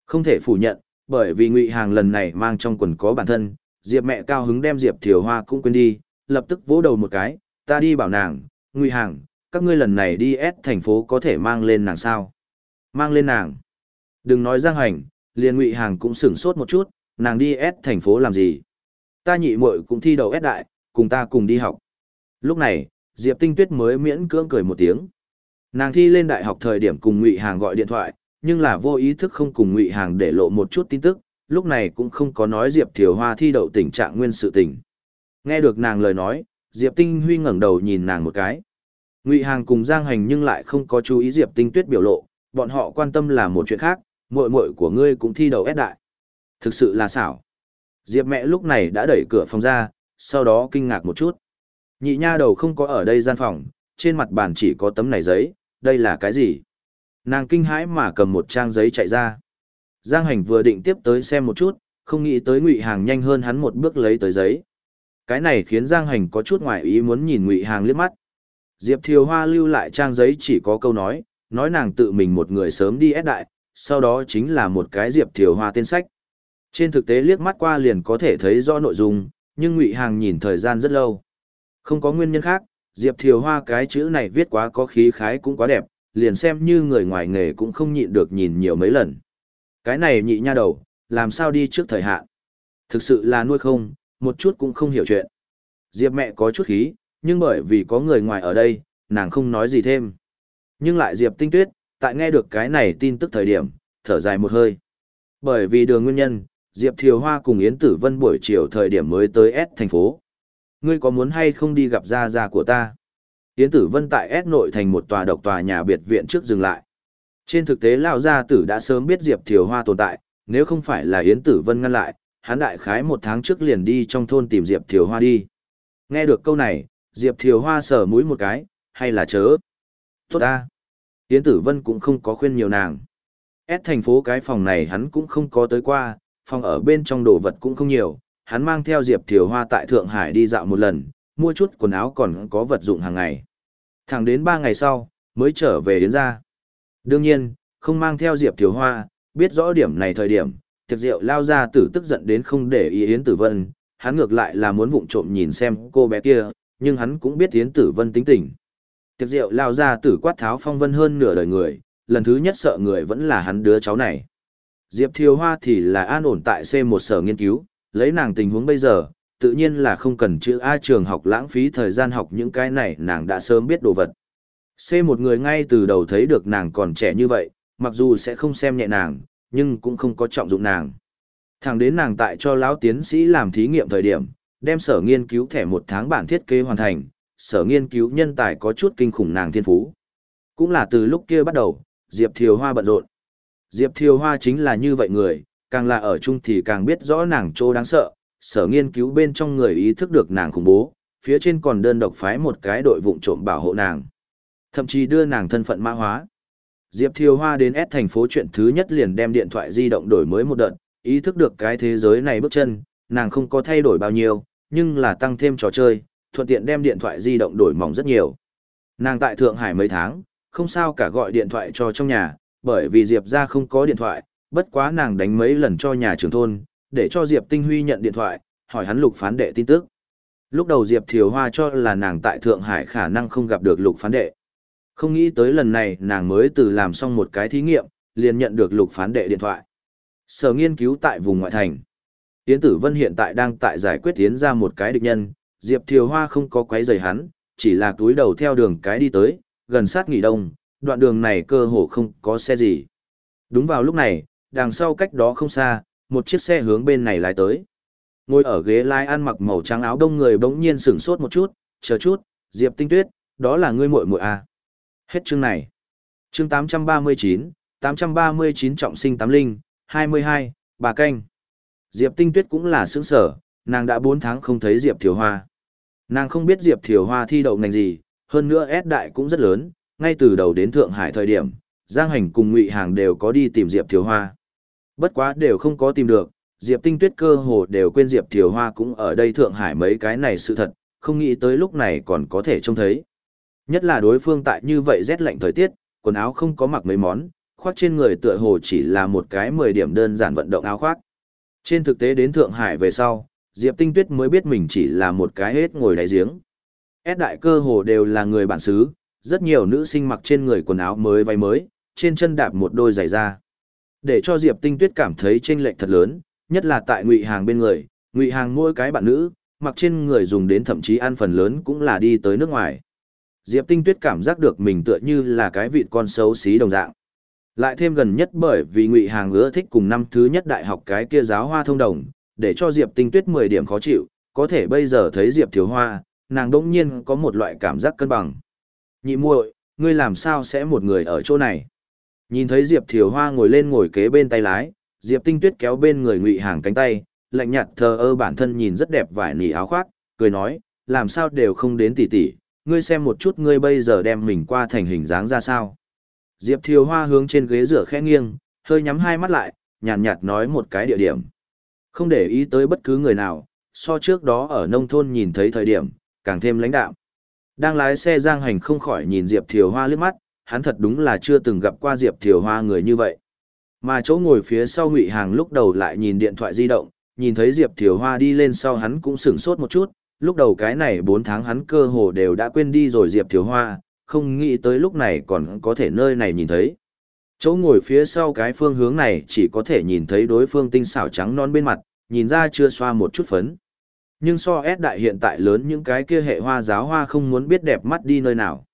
Không thể phủ nhận, bởi vì ngụy hàng lần này mang trong quần có bản thân, Diệp mẹ cao hứng đem Diệp Thiều Hoa cũng quên đi, lập tức vỗ đầu một cái, ta đi bảo nàng, ngụy hàng, các ngươi lần này đi S thành phố có thể mang lên nàng sao? Mang lên nàng. Đừng nói giang hành, liền ngụy hàng cũng sửng sốt một chút, nàng đi S thành phố làm gì? Ta nhị muội cũng thi đầu S đại, cùng ta cùng đi học. Lúc này, Diệp Tinh Tuyết mới miễn cưỡng cười một tiếng. Nàng thi lên đại học thời điểm cùng Ngụy Hàng gọi điện thoại, nhưng là vô ý thức không cùng Ngụy Hàng để lộ một chút tin tức, lúc này cũng không có nói Diệp Thiều Hoa thi đậu tình trạng nguyên sự tình. Nghe được nàng lời nói, Diệp Tinh Huy ngẩng đầu nhìn nàng một cái. Ngụy Hàng cùng Giang Hành nhưng lại không có chú ý Diệp Tinh Tuyết biểu lộ, bọn họ quan tâm là một chuyện khác, muội muội của ngươi cũng thi đậu ép đại. Thực sự là xảo. Diệp mẹ lúc này đã đẩy cửa phòng ra, sau đó kinh ngạc một chút. Nhị nha đầu không có ở đây gian phòng, trên mặt bàn chỉ có tấm này giấy, đây là cái gì? Nàng kinh hãi mà cầm một trang giấy chạy ra. Giang hành vừa định tiếp tới xem một chút, không nghĩ tới ngụy hàng nhanh hơn hắn một bước lấy tới giấy. Cái này khiến Giang hành có chút ngoài ý muốn nhìn ngụy hàng liếc mắt. Diệp Thiều Hoa lưu lại trang giấy chỉ có câu nói, nói nàng tự mình một người sớm đi ép đại, sau đó chính là một cái Diệp Thiều Hoa tên sách. Trên thực tế liếc mắt qua liền có thể thấy rõ nội dung, nhưng Ngụy Hàng nhìn thời gian rất lâu. Không có nguyên nhân khác, Diệp Thiều Hoa cái chữ này viết quá có khí khái cũng quá đẹp, liền xem như người ngoài nghề cũng không nhịn được nhìn nhiều mấy lần. Cái này nhị nha đầu, làm sao đi trước thời hạn? Thực sự là nuôi không, một chút cũng không hiểu chuyện. Diệp mẹ có chút khí, nhưng bởi vì có người ngoài ở đây, nàng không nói gì thêm. Nhưng lại Diệp tinh tuyết, tại nghe được cái này tin tức thời điểm, thở dài một hơi. Bởi vì đường nguyên nhân, Diệp Thiều Hoa cùng Yến Tử Vân buổi chiều thời điểm mới tới S thành phố. Ngươi có muốn hay không đi gặp gia gia của ta? Yến Tử Vân tại S nội thành một tòa độc tòa nhà biệt viện trước dừng lại. Trên thực tế Lão gia tử đã sớm biết Diệp Thiều Hoa tồn tại, nếu không phải là Yến Tử Vân ngăn lại, hắn đại khái một tháng trước liền đi trong thôn tìm Diệp Thiều Hoa đi. Nghe được câu này, Diệp Thiều Hoa sờ mũi một cái, hay là chớ? Tốt ta. Yến Tử Vân cũng không có khuyên nhiều nàng. S thành phố cái phòng này hắn cũng không có tới qua, phòng ở bên trong đồ vật cũng không nhiều, hắn mang theo Diệp Thiều Hoa tại Thượng Hải đi dạo một lần, mua chút quần áo còn có vật dụng hàng ngày. Thẳng đến 3 ngày sau, mới trở về đến ra. Đương nhiên, không mang theo Diệp Thiều Hoa, biết rõ điểm này thời điểm, tiệc rượu lao ra tử tức giận đến không để ý Yến Tử Vân, hắn ngược lại là muốn vụng trộm nhìn xem cô bé kia, nhưng hắn cũng biết Yến Tử Vân tính tình. Tiệc rượu lao ra tử quát tháo phong vân hơn nửa đời người, lần thứ nhất sợ người vẫn là hắn đứa cháu này. Diệp Thiều Hoa thì là an ổn tại C1 sở nghiên cứu, lấy nàng tình huống bây giờ, tự nhiên là không cần chữ A trường học lãng phí thời gian học những cái này nàng đã sớm biết đồ vật. C một người ngay từ đầu thấy được nàng còn trẻ như vậy, mặc dù sẽ không xem nhẹ nàng, nhưng cũng không có trọng dụng nàng. Thẳng đến nàng tại cho lão tiến sĩ làm thí nghiệm thời điểm, đem sở nghiên cứu thẻ một tháng bản thiết kế hoàn thành, sở nghiên cứu nhân tài có chút kinh khủng nàng thiên phú. Cũng là từ lúc kia bắt đầu, Diệp Thiều Hoa bận rộn. Diệp Thiều Hoa chính là như vậy người, càng là ở chung thì càng biết rõ nàng chỗ đáng sợ, sở nghiên cứu bên trong người ý thức được nàng khủng bố, phía trên còn đơn độc phái một cái đội vụng trộm bảo hộ nàng. Thậm chí đưa nàng thân phận mã hóa. Diệp Thiều Hoa đến S thành phố chuyện thứ nhất liền đem điện thoại di động đổi mới một đợt, ý thức được cái thế giới này bước chân, nàng không có thay đổi bao nhiêu, nhưng là tăng thêm trò chơi, thuận tiện đem điện thoại di động đổi mỏng rất nhiều. Nàng tại Thượng Hải mấy tháng, không sao cả gọi điện thoại cho trong nhà, bởi vì Diệp ra không có điện thoại, bất quá nàng đánh mấy lần cho nhà trưởng thôn, để cho Diệp Tinh Huy nhận điện thoại, hỏi hắn lục phán đệ tin tức. Lúc đầu Diệp Thiều Hoa cho là nàng tại Thượng Hải khả năng không gặp được lục phán đệ. Không nghĩ tới lần này nàng mới từ làm xong một cái thí nghiệm, liền nhận được lục phán đệ điện thoại. Sở nghiên cứu tại vùng ngoại thành. Tiến tử vân hiện tại đang tại giải quyết tiến ra một cái địch nhân, Diệp Thiều Hoa không có quấy rầy hắn, chỉ là túi đầu theo đường cái đi tới, gần sát nghỉ đông, đoạn đường này cơ hồ không có xe gì. Đúng vào lúc này, đằng sau cách đó không xa, một chiếc xe hướng bên này lái tới. Ngồi ở ghế lái ăn mặc màu trắng áo đông người bỗng nhiên sửng sốt một chút, chờ chút, Diệp Tinh Tuyết, đó là ngươi muội muội à. Hết chương này. Chương 839, 839 trọng sinh tám linh, 22, bà canh. Diệp Tinh Tuyết cũng là sướng sở, nàng đã 4 tháng không thấy Diệp Thiều Hoa. Nàng không biết Diệp Thiều Hoa thi đậu ngành gì, hơn nữa S đại cũng rất lớn, ngay từ đầu đến Thượng Hải thời điểm, Giang Hành cùng Ngụy Hàng đều có đi tìm Diệp Thiều Hoa. Bất quá đều không có tìm được, Diệp Tinh Tuyết cơ hồ đều quên Diệp Thiều Hoa cũng ở đây Thượng Hải mấy cái này sự thật, không nghĩ tới lúc này còn có thể trông thấy. Nhất là đối phương tại như vậy rét lạnh thời tiết, quần áo không có mặc mấy món, khoác trên người tựa hồ chỉ là một cái 10 điểm đơn giản vận động áo khoác. Trên thực tế đến Thượng Hải về sau, Diệp Tinh Tuyết mới biết mình chỉ là một cái hết ngồi đáy giếng. S đại cơ hồ đều là người bản xứ, rất nhiều nữ sinh mặc trên người quần áo mới váy mới, trên chân đạp một đôi giày da. Để cho Diệp Tinh Tuyết cảm thấy chênh lệch thật lớn, nhất là tại ngụy hàng bên người, ngụy hàng mỗi cái bạn nữ, mặc trên người dùng đến thậm chí ăn phần lớn cũng là đi tới nước ngoài. Diệp Tinh Tuyết cảm giác được mình tựa như là cái vịt con xấu xí đồng dạng. Lại thêm gần nhất bởi vì ngụy hàng ưa thích cùng năm thứ nhất đại học cái kia giáo hoa thông đồng, để cho Diệp Tinh Tuyết 10 điểm khó chịu, có thể bây giờ thấy Diệp Thiếu Hoa, nàng đỗng nhiên có một loại cảm giác cân bằng. Nhị muội, ngươi làm sao sẽ một người ở chỗ này? Nhìn thấy Diệp Thiều Hoa ngồi lên ngồi kế bên tay lái, Diệp Tinh Tuyết kéo bên người Ngụy Hàng cánh tay, lạnh nhạt thờ ơ bản thân nhìn rất đẹp vải nỉ áo khoác, cười nói, làm sao đều không đến tỷ tỷ, ngươi xem một chút ngươi bây giờ đem mình qua thành hình dáng ra sao. Diệp Thiều Hoa hướng trên ghế rửa khẽ nghiêng, hơi nhắm hai mắt lại, nhàn nhạt, nhạt nói một cái địa điểm. Không để ý tới bất cứ người nào, so trước đó ở nông thôn nhìn thấy thời điểm, càng thêm lãnh đạm. Đang lái xe Giang Hành không khỏi nhìn Diệp Thiều Hoa liếc mắt, hắn thật đúng là chưa từng gặp qua Diệp Thiều Hoa người như vậy. Mà chỗ ngồi phía sau Ngụy Hàng lúc đầu lại nhìn điện thoại di động, nhìn thấy Diệp Thiều Hoa đi lên sau hắn cũng sửng sốt một chút, lúc đầu cái này 4 tháng hắn cơ hồ đều đã quên đi rồi Diệp Thiều Hoa, không nghĩ tới lúc này còn có thể nơi này nhìn thấy. Chỗ ngồi phía sau cái phương hướng này chỉ có thể nhìn thấy đối phương tinh xảo trắng non bên mặt, nhìn ra chưa xoa một chút phấn. Nhưng so S đại hiện tại lớn những cái kia hệ hoa giáo hoa không muốn biết đẹp mắt đi nơi nào.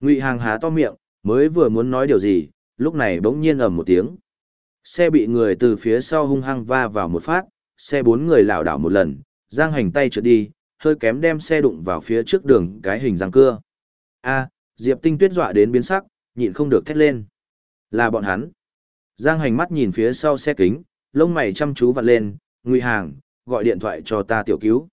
Ngụy Hàng há to miệng, mới vừa muốn nói điều gì, lúc này bỗng nhiên ầm một tiếng. Xe bị người từ phía sau hung hăng va vào một phát, xe bốn người lảo đảo một lần, giang hành tay trượt đi, hơi kém đem xe đụng vào phía trước đường cái hình răng cưa. A, Diệp Tinh Tuyết dọa đến biến sắc, nhịn không được thét lên. Là bọn hắn. Giang hành mắt nhìn phía sau xe kính, lông mày chăm chú vặn lên, Ngụy Hàng, gọi điện thoại cho ta tiểu cứu.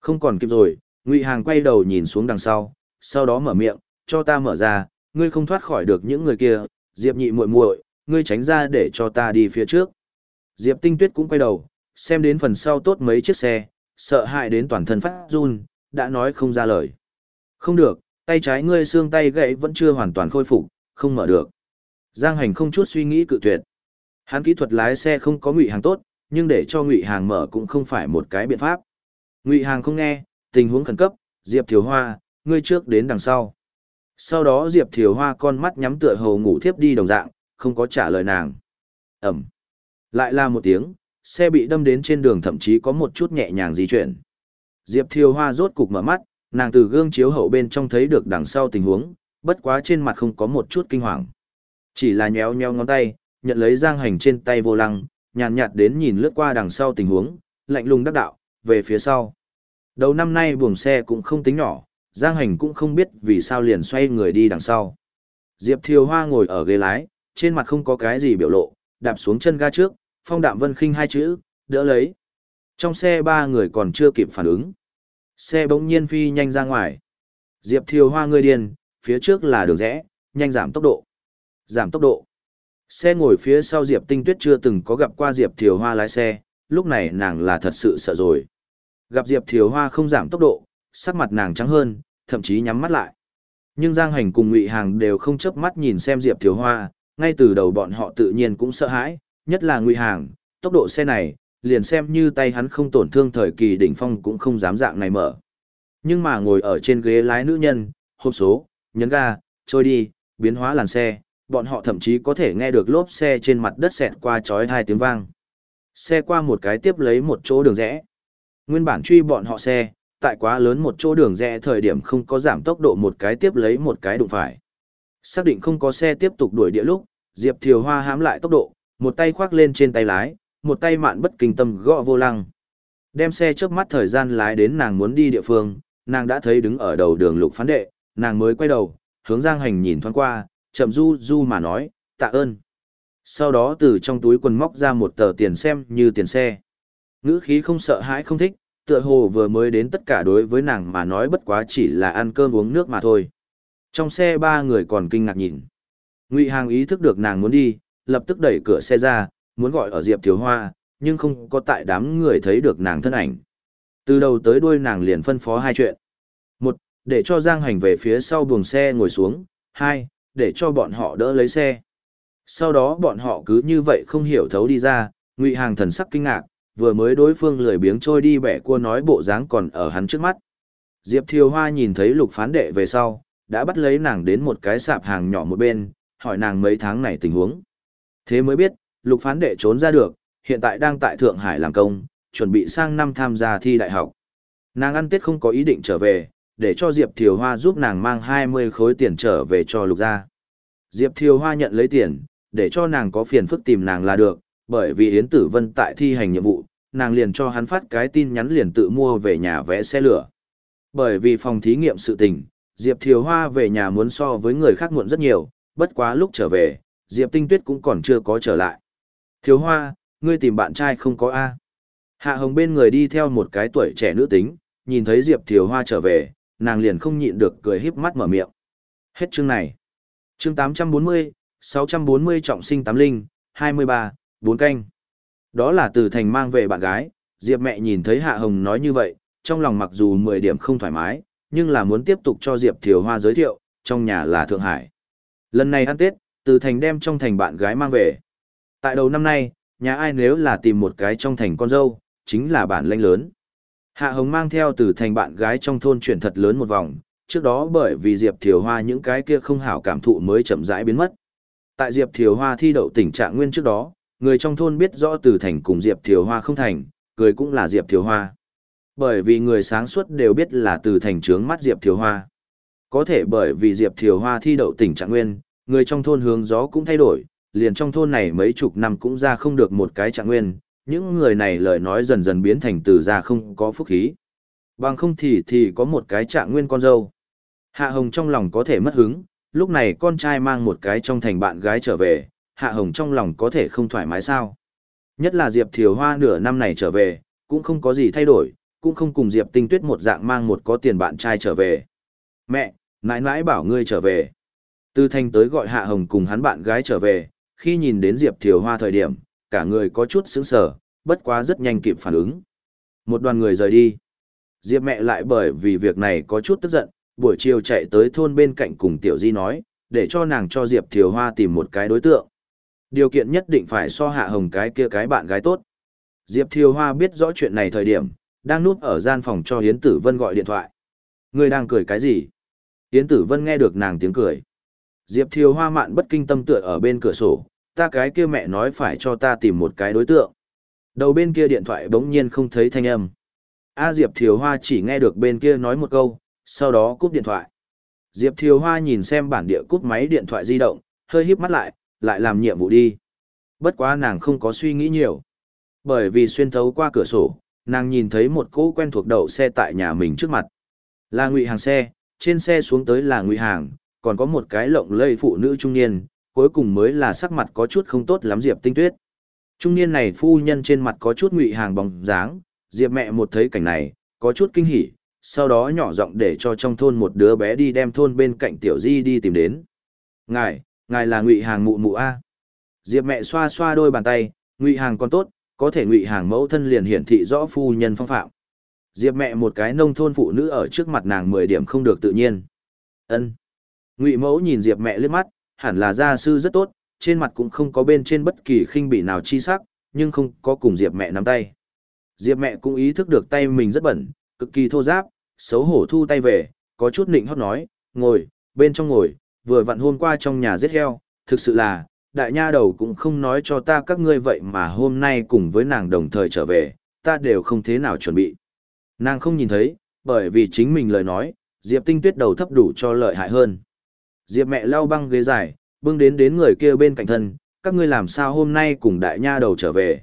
Không còn kịp rồi, Ngụy Hàng quay đầu nhìn xuống đằng sau, sau đó mở miệng, cho ta mở ra, ngươi không thoát khỏi được những người kia, Diệp nhị muội muội, ngươi tránh ra để cho ta đi phía trước. Diệp Tinh Tuyết cũng quay đầu, xem đến phần sau tốt mấy chiếc xe, sợ hãi đến toàn thân phát run, đã nói không ra lời. Không được, tay trái ngươi xương tay gãy vẫn chưa hoàn toàn khôi phục, không mở được. Giang Hành không chút suy nghĩ cự tuyệt. Hắn kỹ thuật lái xe không có ngụy hàng tốt, nhưng để cho ngụy hàng mở cũng không phải một cái biện pháp. Ngụy hàng không nghe, tình huống khẩn cấp, Diệp Thiều Hoa, ngươi trước đến đằng sau. Sau đó Diệp Thiều Hoa con mắt nhắm tựa hồ ngủ thiếp đi đồng dạng, không có trả lời nàng. Ẩm. Lại là một tiếng, xe bị đâm đến trên đường thậm chí có một chút nhẹ nhàng di chuyển. Diệp Thiều Hoa rốt cục mở mắt, nàng từ gương chiếu hậu bên trong thấy được đằng sau tình huống, bất quá trên mặt không có một chút kinh hoàng. Chỉ là nhéo nhéo ngón tay, nhận lấy giang hành trên tay vô lăng, nhàn nhạt đến nhìn lướt qua đằng sau tình huống, lạnh lùng đắc đạo, về phía sau. Đầu năm nay buồng xe cũng không tính nhỏ, Giang Hành cũng không biết vì sao liền xoay người đi đằng sau. Diệp Thiều Hoa ngồi ở ghế lái, trên mặt không có cái gì biểu lộ, đạp xuống chân ga trước, phong đạm vân khinh hai chữ, đỡ lấy. Trong xe ba người còn chưa kịp phản ứng. Xe bỗng nhiên phi nhanh ra ngoài. Diệp Thiều Hoa người điên, phía trước là đường rẽ, nhanh giảm tốc độ. Giảm tốc độ. Xe ngồi phía sau Diệp Tinh Tuyết chưa từng có gặp qua Diệp Thiều Hoa lái xe, lúc này nàng là thật sự sợ rồi. Gặp Diệp Thiều Hoa không giảm tốc độ, sắc mặt nàng trắng hơn, thậm chí nhắm mắt lại. Nhưng Giang Hành cùng Ngụy Hàng đều không chớp mắt nhìn xem Diệp Thiều Hoa, ngay từ đầu bọn họ tự nhiên cũng sợ hãi, nhất là ngụy hàng, tốc độ xe này, liền xem như tay hắn không tổn thương thời kỳ đỉnh phong cũng không dám dạng này mở. Nhưng mà ngồi ở trên ghế lái nữ nhân, hộp số, nhấn ga, trôi đi, biến hóa làn xe, bọn họ thậm chí có thể nghe được lốp xe trên mặt đất xẹt qua chói hai tiếng vang. Xe qua một cái tiếp lấy một chỗ đường rẽ. Nguyên bản truy bọn họ xe, tại quá lớn một chỗ đường rẽ thời điểm không có giảm tốc độ một cái tiếp lấy một cái đụng phải. Xác định không có xe tiếp tục đuổi địa lúc, Diệp Thiều Hoa hãm lại tốc độ, một tay khoác lên trên tay lái, một tay mạn bất kinh tâm gõ vô lăng. Đem xe trước mắt thời gian lái đến nàng muốn đi địa phương, nàng đã thấy đứng ở đầu đường lục phán đệ, nàng mới quay đầu, hướng Giang Hành nhìn thoáng qua, chậm du du mà nói, tạ ơn. Sau đó từ trong túi quần móc ra một tờ tiền xem như tiền xe. Ngữ khí không sợ hãi không thích, tựa hồ vừa mới đến tất cả đối với nàng mà nói bất quá chỉ là ăn cơm uống nước mà thôi. Trong xe ba người còn kinh ngạc nhìn. Ngụy Hàng ý thức được nàng muốn đi, lập tức đẩy cửa xe ra, muốn gọi ở Diệp Thiếu Hoa, nhưng không có tại đám người thấy được nàng thân ảnh. Từ đầu tới đuôi nàng liền phân phó hai chuyện. Một, để cho Giang Hành về phía sau buồng xe ngồi xuống. Hai, để cho bọn họ đỡ lấy xe. Sau đó bọn họ cứ như vậy không hiểu thấu đi ra, Ngụy Hàng thần sắc kinh ngạc, vừa mới đối phương lười biếng trôi đi bẻ cua nói bộ dáng còn ở hắn trước mắt. Diệp Thiều Hoa nhìn thấy lục phán đệ về sau, đã bắt lấy nàng đến một cái sạp hàng nhỏ một bên, hỏi nàng mấy tháng này tình huống. Thế mới biết, lục phán đệ trốn ra được, hiện tại đang tại Thượng Hải làm công, chuẩn bị sang năm tham gia thi đại học. Nàng ăn tết không có ý định trở về, để cho Diệp Thiều Hoa giúp nàng mang 20 khối tiền trở về cho lục gia. Diệp Thiều Hoa nhận lấy tiền, để cho nàng có phiền phức tìm nàng là được, bởi vì Yến Tử Vân tại thi hành nhiệm vụ, nàng liền cho hắn phát cái tin nhắn liền tự mua về nhà vẽ xe lửa. Bởi vì phòng thí nghiệm sự tình, Diệp Thiều Hoa về nhà muốn so với người khác muộn rất nhiều, bất quá lúc trở về, Diệp Tinh Tuyết cũng còn chưa có trở lại. Thiều Hoa, ngươi tìm bạn trai không có A. Hạ Hồng bên người đi theo một cái tuổi trẻ nữ tính, nhìn thấy Diệp Thiều Hoa trở về, nàng liền không nhịn được cười híp mắt mở miệng. Hết chương này. Chương 840, 640 trọng sinh tám linh, 23, bốn canh. Đó là từ thành mang về bạn gái, Diệp mẹ nhìn thấy Hạ Hồng nói như vậy, trong lòng mặc dù 10 điểm không thoải mái, nhưng là muốn tiếp tục cho Diệp Thiều Hoa giới thiệu, trong nhà là Thượng Hải. Lần này ăn Tết, từ thành đem trong thành bạn gái mang về. Tại đầu năm nay, nhà ai nếu là tìm một cái trong thành con dâu, chính là bản lãnh lớn. Hạ Hồng mang theo từ thành bạn gái trong thôn chuyển thật lớn một vòng, trước đó bởi vì Diệp Thiều Hoa những cái kia không hảo cảm thụ mới chậm rãi biến mất. Tại Diệp Thiều Hoa thi đậu tình trạng nguyên trước đó, người trong thôn biết rõ từ thành cùng Diệp Thiều Hoa không thành, cười cũng là Diệp Thiều Hoa. Bởi vì người sáng suốt đều biết là từ thành trướng mắt Diệp Thiều Hoa. Có thể bởi vì Diệp Thiều Hoa thi đậu tỉnh trạng nguyên, người trong thôn hướng gió cũng thay đổi, liền trong thôn này mấy chục năm cũng ra không được một cái trạng nguyên, những người này lời nói dần dần biến thành từ ra không có phúc khí. Bằng không thì thì có một cái trạng nguyên con dâu. Hạ Hồng trong lòng có thể mất hứng, lúc này con trai mang một cái trong thành bạn gái trở về, Hạ Hồng trong lòng có thể không thoải mái sao. Nhất là Diệp Thiều Hoa nửa năm này trở về, cũng không có gì thay đổi, cũng không cùng Diệp Tinh Tuyết một dạng mang một có tiền bạn trai trở về. Mẹ, nãi nãi bảo ngươi trở về. Tư Thanh tới gọi Hạ Hồng cùng hắn bạn gái trở về, khi nhìn đến Diệp Thiều Hoa thời điểm, cả người có chút sững sờ, bất quá rất nhanh kịp phản ứng. Một đoàn người rời đi. Diệp mẹ lại bởi vì việc này có chút tức giận, buổi chiều chạy tới thôn bên cạnh cùng Tiểu Di nói, để cho nàng cho Diệp Thiều Hoa tìm một cái đối tượng. Điều kiện nhất định phải so hạ hồng cái kia cái bạn gái tốt. Diệp Thiều Hoa biết rõ chuyện này thời điểm, đang núp ở gian phòng cho Hiến Tử Vân gọi điện thoại. Người đang cười cái gì? Hiến Tử Vân nghe được nàng tiếng cười. Diệp Thiều Hoa mạn bất kinh tâm tựa ở bên cửa sổ, ta cái kia mẹ nói phải cho ta tìm một cái đối tượng. Đầu bên kia điện thoại bỗng nhiên không thấy thanh âm. A Diệp Thiều Hoa chỉ nghe được bên kia nói một câu, sau đó cúp điện thoại. Diệp Thiều Hoa nhìn xem bản địa cúp máy điện thoại di động, hơi híp mắt lại, lại làm nhiệm vụ đi. Bất quá nàng không có suy nghĩ nhiều. Bởi vì xuyên thấu qua cửa sổ, nàng nhìn thấy một cỗ quen thuộc đậu xe tại nhà mình trước mặt. Là ngụy hàng xe, trên xe xuống tới là ngụy hàng, còn có một cái lộng lây phụ nữ trung niên, cuối cùng mới là sắc mặt có chút không tốt lắm Diệp Tinh Tuyết. Trung niên này phu nhân trên mặt có chút ngụy hàng bóng dáng, Diệp mẹ một thấy cảnh này, có chút kinh hỉ, sau đó nhỏ giọng để cho trong thôn một đứa bé đi đem thôn bên cạnh tiểu di đi tìm đến. Ngài, ngài là ngụy hàng mụ mụ A. Diệp mẹ xoa xoa đôi bàn tay, ngụy hàng còn tốt, có thể ngụy hàng mẫu thân liền hiển thị rõ phu nhân phong phạm. Diệp mẹ một cái nông thôn phụ nữ ở trước mặt nàng mười điểm không được tự nhiên. Ân. Ngụy mẫu nhìn Diệp mẹ liếc mắt, hẳn là gia sư rất tốt, trên mặt cũng không có bên trên bất kỳ khinh bỉ nào chi sắc, nhưng không có cùng Diệp mẹ nắm tay. Diệp mẹ cũng ý thức được tay mình rất bẩn, cực kỳ thô giáp, xấu hổ thu tay về, có chút nịnh hót nói, ngồi, bên trong ngồi, vừa vặn hôm qua trong nhà giết heo, thực sự là, đại nha đầu cũng không nói cho ta các ngươi vậy mà hôm nay cùng với nàng đồng thời trở về, ta đều không thế nào chuẩn bị. Nàng không nhìn thấy, bởi vì chính mình lời nói, Diệp tinh tuyết đầu thấp đủ cho lợi hại hơn. Diệp mẹ lau băng ghế dài, bưng đến đến người kia bên cạnh thân, các ngươi làm sao hôm nay cùng đại nha đầu trở về.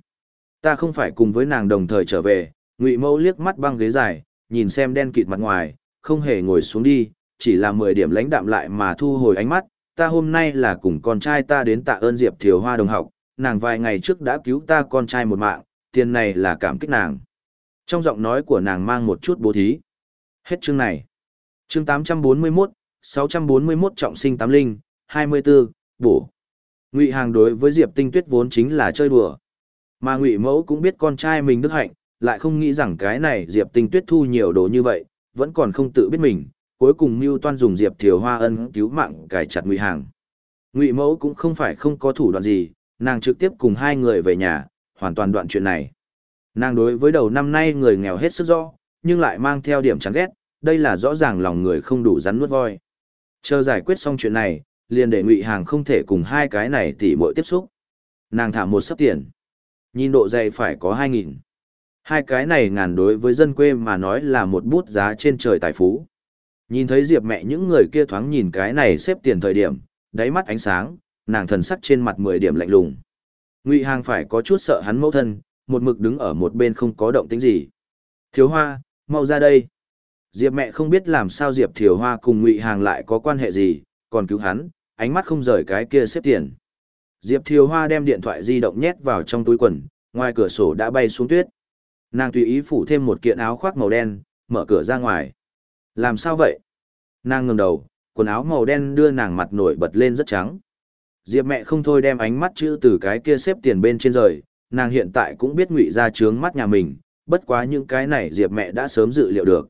Ta không phải cùng với nàng đồng thời trở về, ngụy mẫu liếc mắt băng ghế dài, nhìn xem đen kịt mặt ngoài, không hề ngồi xuống đi, chỉ là 10 điểm lãnh đạm lại mà thu hồi ánh mắt, ta hôm nay là cùng con trai ta đến tạ ơn Diệp Thiều Hoa đồng học, nàng vài ngày trước đã cứu ta con trai một mạng, tiền này là cảm kích nàng. Trong giọng nói của nàng mang một chút bố thí. Hết chương này. Chương 841, 641 trọng sinh tám linh, 24, bổ. Ngụy Hàng đối với Diệp Tinh Tuyết vốn chính là chơi đùa. Mà Ngụy Mẫu cũng biết con trai mình đức hạnh, lại không nghĩ rằng cái này Diệp Tinh Tuyết thu nhiều đồ như vậy, vẫn còn không tự biết mình, cuối cùng Mưu Toan dùng Diệp Thiều Hoa ân cứu mạng cải chặt Ngụy Hàng. Ngụy Mẫu cũng không phải không có thủ đoạn gì, nàng trực tiếp cùng hai người về nhà, hoàn toàn đoạn chuyện này. Nàng đối với đầu năm nay người nghèo hết sức rõ, nhưng lại mang theo điểm chán ghét, đây là rõ ràng lòng người không đủ rắn nuốt voi. Chờ giải quyết xong chuyện này, liền để Ngụy Hàng không thể cùng hai cái này tỉ muội tiếp xúc. Nàng thả một sấp tiền. Nhìn độ dày phải có 2.000. Hai cái này ngàn đối với dân quê mà nói là một bút giá trên trời tài phú. Nhìn thấy Diệp mẹ những người kia thoáng nhìn cái này xếp tiền thời điểm, đáy mắt ánh sáng, nàng thần sắc trên mặt 10 điểm lạnh lùng. Ngụy Hàng phải có chút sợ hắn mẫu thân, một mực đứng ở một bên không có động tĩnh gì. Thiếu Hoa, mau ra đây. Diệp mẹ không biết làm sao Diệp Thiều Hoa cùng Ngụy Hàng lại có quan hệ gì, còn cứu hắn, ánh mắt không rời cái kia xếp tiền. Diệp Thiều Hoa đem điện thoại di động nhét vào trong túi quần, ngoài cửa sổ đã bay xuống tuyết. Nàng tùy ý phủ thêm một kiện áo khoác màu đen, mở cửa ra ngoài. Làm sao vậy? Nàng ngẩng đầu, quần áo màu đen đưa nàng mặt nổi bật lên rất trắng. Diệp mẹ không thôi đem ánh mắt chữ từ cái kia xếp tiền bên trên rời, nàng hiện tại cũng biết ngụy ra trướng mắt nhà mình, bất quá những cái này Diệp mẹ đã sớm dự liệu được.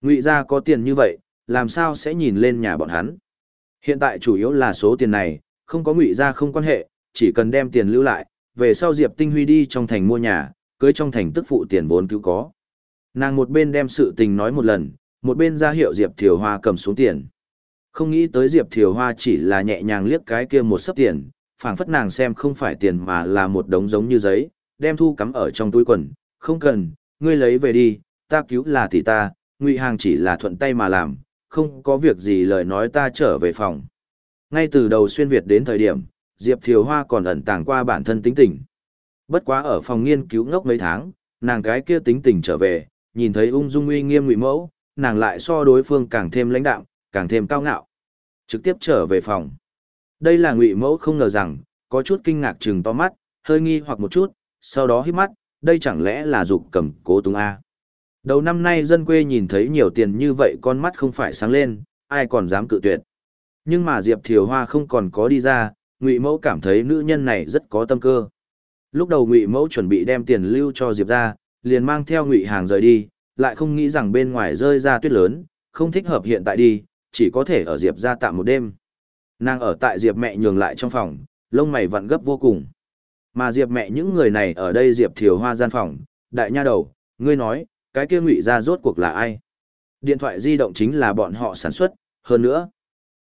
Ngụy ra có tiền như vậy, làm sao sẽ nhìn lên nhà bọn hắn? Hiện tại chủ yếu là số tiền này, không có ngụy ra không quan hệ, chỉ cần đem tiền lưu lại, về sau Diệp Tinh Huy đi trong thành mua nhà, cưới trong thành tức phụ tiền vốn cứu có. Nàng một bên đem sự tình nói một lần, một bên ra hiệu Diệp Thiều Hoa cầm xuống tiền. Không nghĩ tới Diệp Thiều Hoa chỉ là nhẹ nhàng liếc cái kia một sấp tiền, phảng phất nàng xem không phải tiền mà là một đống giống như giấy, đem thu cắm ở trong túi quần, không cần, ngươi lấy về đi, ta cứu là tỷ ta, ngụy hàng chỉ là thuận tay mà làm, không có việc gì lời nói ta trở về phòng. Ngay từ đầu xuyên Việt đến thời điểm, Diệp Thiều Hoa còn ẩn tàng qua bản thân tính tình. Bất quá ở phòng nghiên cứu ngốc mấy tháng, nàng cái kia tính tình trở về, nhìn thấy ung dung uy nghiêm ngụy mẫu, nàng lại so đối phương càng thêm lãnh đạm, càng thêm cao ngạo. Trực tiếp trở về phòng. Đây là ngụy mẫu không ngờ rằng, có chút kinh ngạc chừng to mắt, hơi nghi hoặc một chút, sau đó hít mắt, đây chẳng lẽ là dục cầm cố túng A. Đầu năm nay dân quê nhìn thấy nhiều tiền như vậy con mắt không phải sáng lên, ai còn dám cự tuyệt. Nhưng mà Diệp Thiều Hoa không còn có đi ra, Ngụy Mẫu cảm thấy nữ nhân này rất có tâm cơ. Lúc đầu Ngụy Mẫu chuẩn bị đem tiền lưu cho Diệp ra, liền mang theo Ngụy Hàng rời đi, lại không nghĩ rằng bên ngoài rơi ra tuyết lớn, không thích hợp hiện tại đi, chỉ có thể ở Diệp ra tạm một đêm. Nàng ở tại Diệp mẹ nhường lại trong phòng, lông mày vặn gấp vô cùng. Mà Diệp mẹ những người này ở đây Diệp Thiều Hoa gian phòng, đại nha đầu, ngươi nói, cái kia ngụy ra rốt cuộc là ai? Điện thoại di động chính là bọn họ sản xuất, hơn nữa.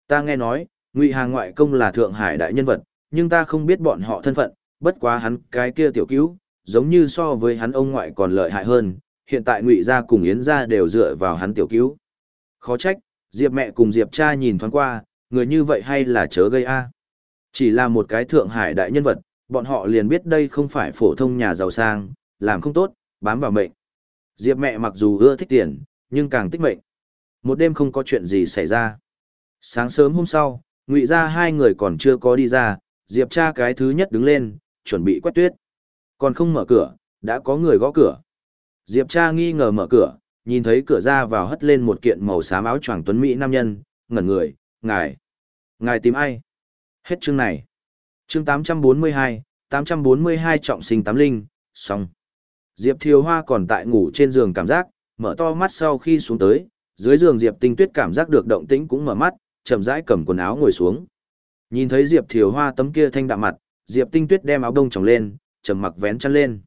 Ta nghe nói, ngụy hàng ngoại công là Thượng Hải đại nhân vật, nhưng ta không biết bọn họ thân phận, bất quá hắn cái kia tiểu cứu, giống như so với hắn ông ngoại còn lợi hại hơn, hiện tại ngụy gia cùng yến gia đều dựa vào hắn tiểu cứu. Khó trách, Diệp mẹ cùng Diệp cha nhìn thoáng qua, người như vậy hay là chớ gây a? Chỉ là một cái Thượng Hải đại nhân vật, bọn họ liền biết đây không phải phổ thông nhà giàu sang, làm không tốt, bám vào mệnh. Diệp mẹ mặc dù ưa thích tiền, nhưng càng tích mệnh. Một đêm không có chuyện gì xảy ra. Sáng sớm hôm sau, ngụy ra hai người còn chưa có đi ra, Diệp cha cái thứ nhất đứng lên, chuẩn bị quét tuyết. Còn không mở cửa, đã có người gõ cửa. Diệp cha nghi ngờ mở cửa, nhìn thấy cửa ra vào hất lên một kiện màu xám áo choàng tuấn mỹ nam nhân, ngẩn người, ngài. Ngài tìm ai? Hết chương này. Chương 842, 842 trọng sinh tám linh, xong. Diệp Thiều Hoa còn tại ngủ trên giường cảm giác, mở to mắt sau khi xuống tới, dưới giường Diệp Tinh Tuyết cảm giác được động tĩnh cũng mở mắt, chậm rãi cầm quần áo ngồi xuống. Nhìn thấy Diệp Thiều Hoa tấm kia thanh đạm mặt, Diệp Tinh Tuyết đem áo đông tròng lên, trầm mặc vén chăn lên.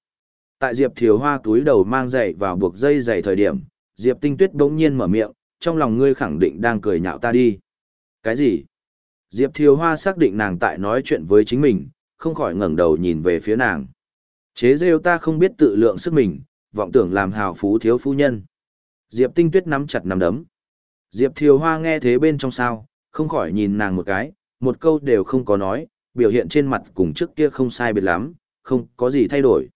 Tại Diệp Thiều Hoa túi đầu mang giày vào buộc dây giày thời điểm, Diệp Tinh Tuyết bỗng nhiên mở miệng, trong lòng ngươi khẳng định đang cười nhạo ta đi. Cái gì? Diệp Thiều Hoa xác định nàng tại nói chuyện với chính mình, không khỏi ngẩng đầu nhìn về phía nàng. Chế rêu ta không biết tự lượng sức mình, vọng tưởng làm hào phú thiếu phu nhân. Diệp Tinh Tuyết nắm chặt nắm đấm. Diệp Thiều Hoa nghe thế bên trong sao, không khỏi nhìn nàng một cái, một câu đều không có nói, biểu hiện trên mặt cùng trước kia không sai biệt lắm, không có gì thay đổi.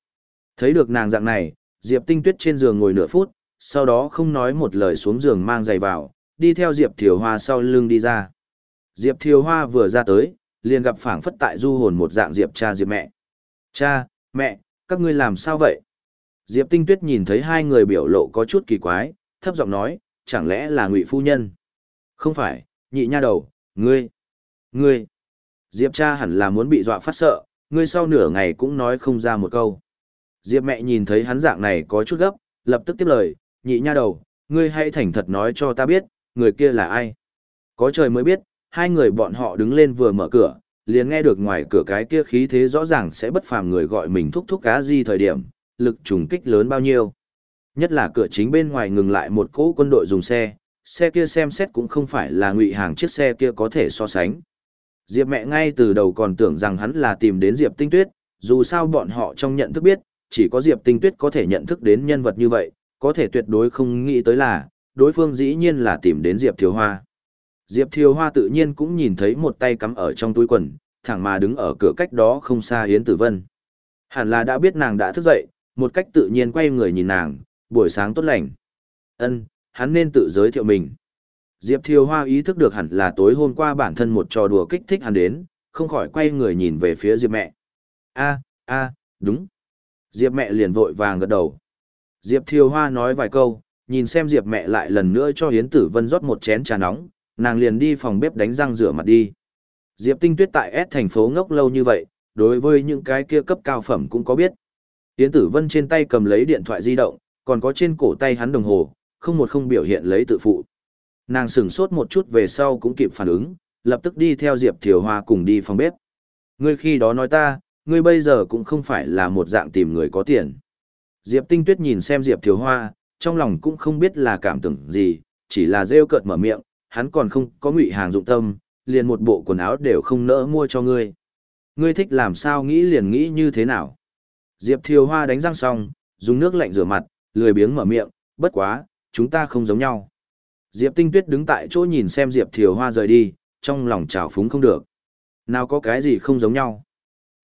Thấy được nàng dạng này, Diệp Tinh Tuyết trên giường ngồi nửa phút, sau đó không nói một lời xuống giường mang giày vào, đi theo Diệp Thiều Hoa sau lưng đi ra. Diệp Thiều Hoa vừa ra tới, liền gặp phảng phất tại du hồn một dạng Diệp cha Diệp mẹ. Cha, mẹ, các ngươi làm sao vậy? Diệp Tinh Tuyết nhìn thấy hai người biểu lộ có chút kỳ quái, thấp giọng nói, chẳng lẽ là ngụy phu nhân? Không phải, nhị nha đầu, ngươi, ngươi. Diệp cha hẳn là muốn bị dọa phát sợ, ngươi sau nửa ngày cũng nói không ra một câu. Diệp mẹ nhìn thấy hắn dạng này có chút gấp, lập tức tiếp lời, nhị nha đầu, ngươi hãy thành thật nói cho ta biết, người kia là ai. Có trời mới biết, hai người bọn họ đứng lên vừa mở cửa, liền nghe được ngoài cửa cái kia khí thế rõ ràng sẽ bất phàm người gọi mình thúc thúc cá gì thời điểm, lực trùng kích lớn bao nhiêu. Nhất là cửa chính bên ngoài ngừng lại một cỗ quân đội dùng xe, xe kia xem xét cũng không phải là ngụy hàng chiếc xe kia có thể so sánh. Diệp mẹ ngay từ đầu còn tưởng rằng hắn là tìm đến Diệp Tinh Tuyết, dù sao bọn họ trong nhận thức biết, chỉ có Diệp Tinh Tuyết có thể nhận thức đến nhân vật như vậy, có thể tuyệt đối không nghĩ tới là, đối phương dĩ nhiên là tìm đến Diệp Thiều Hoa. Diệp Thiều Hoa tự nhiên cũng nhìn thấy một tay cắm ở trong túi quần, thẳng mà đứng ở cửa cách đó không xa Yến Tử Vân. Hẳn là đã biết nàng đã thức dậy, một cách tự nhiên quay người nhìn nàng, buổi sáng tốt lành. Ân, hắn nên tự giới thiệu mình. Diệp Thiều Hoa ý thức được hẳn là tối hôm qua bản thân một trò đùa kích thích hắn đến, không khỏi quay người nhìn về phía Diệp mẹ. A, a, đúng. Diệp mẹ liền vội vàng gật đầu. Diệp Thiều Hoa nói vài câu, nhìn xem Diệp mẹ lại lần nữa cho Yến Tử Vân rót một chén trà nóng, nàng liền đi phòng bếp đánh răng rửa mặt đi. Diệp Tinh Tuyết tại S thành phố ngốc lâu như vậy, đối với những cái kia cấp cao phẩm cũng có biết. Yến Tử Vân trên tay cầm lấy điện thoại di động, còn có trên cổ tay hắn đồng hồ, không một không biểu hiện lấy tự phụ. Nàng sửng sốt một chút về sau cũng kịp phản ứng, lập tức đi theo Diệp Thiều Hoa cùng đi phòng bếp. Ngươi khi đó nói ta, ngươi bây giờ cũng không phải là một dạng tìm người có tiền. Diệp Tinh Tuyết nhìn xem Diệp Thiếu Hoa, trong lòng cũng không biết là cảm tưởng gì, chỉ là rêu cợt mở miệng, hắn còn không có ngụy hàng dụng tâm, liền một bộ quần áo đều không nỡ mua cho ngươi. Ngươi thích làm sao nghĩ liền nghĩ như thế nào. Diệp Thiều Hoa đánh răng xong, dùng nước lạnh rửa mặt, lười biếng mở miệng, bất quá, chúng ta không giống nhau. Diệp Tinh Tuyết đứng tại chỗ nhìn xem Diệp Thiều Hoa rời đi, trong lòng trào phúng không được. Nào có cái gì không giống nhau.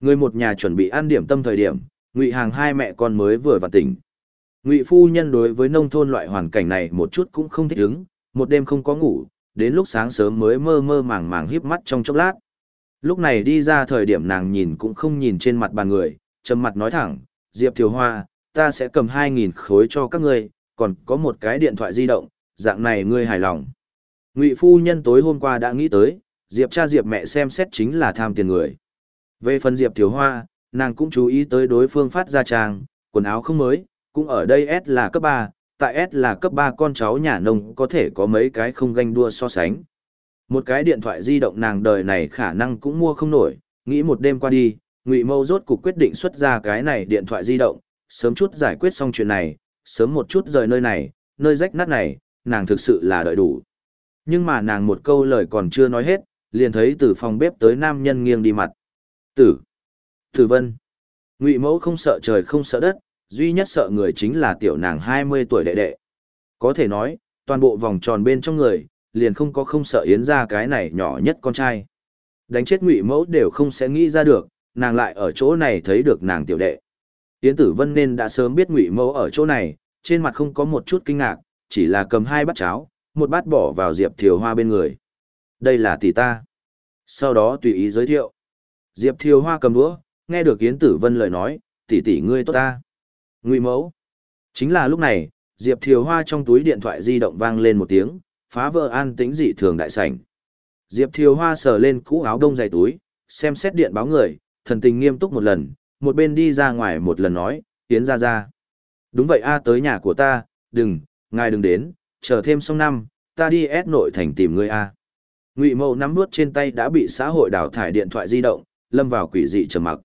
Người một nhà chuẩn bị ăn điểm tâm thời điểm, ngụy hàng hai mẹ con mới vừa vào tỉnh. Ngụy phu nhân đối với nông thôn loại hoàn cảnh này một chút cũng không thích ứng, một đêm không có ngủ, đến lúc sáng sớm mới mơ mơ màng màng híp mắt trong chốc lát. Lúc này đi ra thời điểm nàng nhìn cũng không nhìn trên mặt bàn người, trầm mặt nói thẳng, Diệp Thiều Hoa, ta sẽ cầm 2.000 khối cho các ngươi, còn có một cái điện thoại di động, dạng này ngươi hài lòng. Ngụy phu nhân tối hôm qua đã nghĩ tới, Diệp cha Diệp mẹ xem xét chính là tham tiền người. Về phần Diệp Thiều Hoa, nàng cũng chú ý tới đối phương phát ra trang, quần áo không mới, cũng ở đây S là cấp 3, tại S là cấp 3 con cháu nhà nông có thể có mấy cái không ganh đua so sánh. Một cái điện thoại di động nàng đời này khả năng cũng mua không nổi, nghĩ một đêm qua đi, Ngụy Mâu rốt cục quyết định xuất ra cái này điện thoại di động, sớm chút giải quyết xong chuyện này, sớm một chút rời nơi này, nơi rách nát này, nàng thực sự là đợi đủ. Nhưng mà nàng một câu lời còn chưa nói hết, liền thấy từ phòng bếp tới nam nhân nghiêng đi mặt. Tử. Tử Vân. Ngụy Mẫu không sợ trời không sợ đất, duy nhất sợ người chính là tiểu nàng 20 tuổi đệ đệ. Có thể nói, toàn bộ vòng tròn bên trong người, liền không có không sợ yến ra cái này nhỏ nhất con trai. Đánh chết Ngụy Mẫu đều không sẽ nghĩ ra được, nàng lại ở chỗ này thấy được nàng tiểu đệ. Yến Tử Vân nên đã sớm biết Ngụy Mẫu ở chỗ này, trên mặt không có một chút kinh ngạc, chỉ là cầm hai bát cháo, một bát bỏ vào Diệp Thiều Hoa bên người. Đây là tỷ ta. Sau đó tùy ý giới thiệu. Diệp Thiều Hoa cầm đũa, nghe được Yến Tử Vân lời nói, tỷ tỷ ngươi tốt ta. Ngụy mẫu. Chính là lúc này, Diệp Thiều Hoa trong túi điện thoại di động vang lên một tiếng, phá vỡ an tĩnh dị thường đại sảnh. Diệp Thiều Hoa sờ lên cũ áo đông dày túi, xem xét điện báo người, thần tình nghiêm túc một lần, một bên đi ra ngoài một lần nói, Yến ra ra. Đúng vậy a tới nhà của ta, đừng, ngài đừng đến, chờ thêm xong năm, ta đi ép nội thành tìm ngươi a. Ngụy Mậu nắm nuốt trên tay đã bị xã hội đào thải điện thoại di động, lâm vào quỷ dị trầm mặc.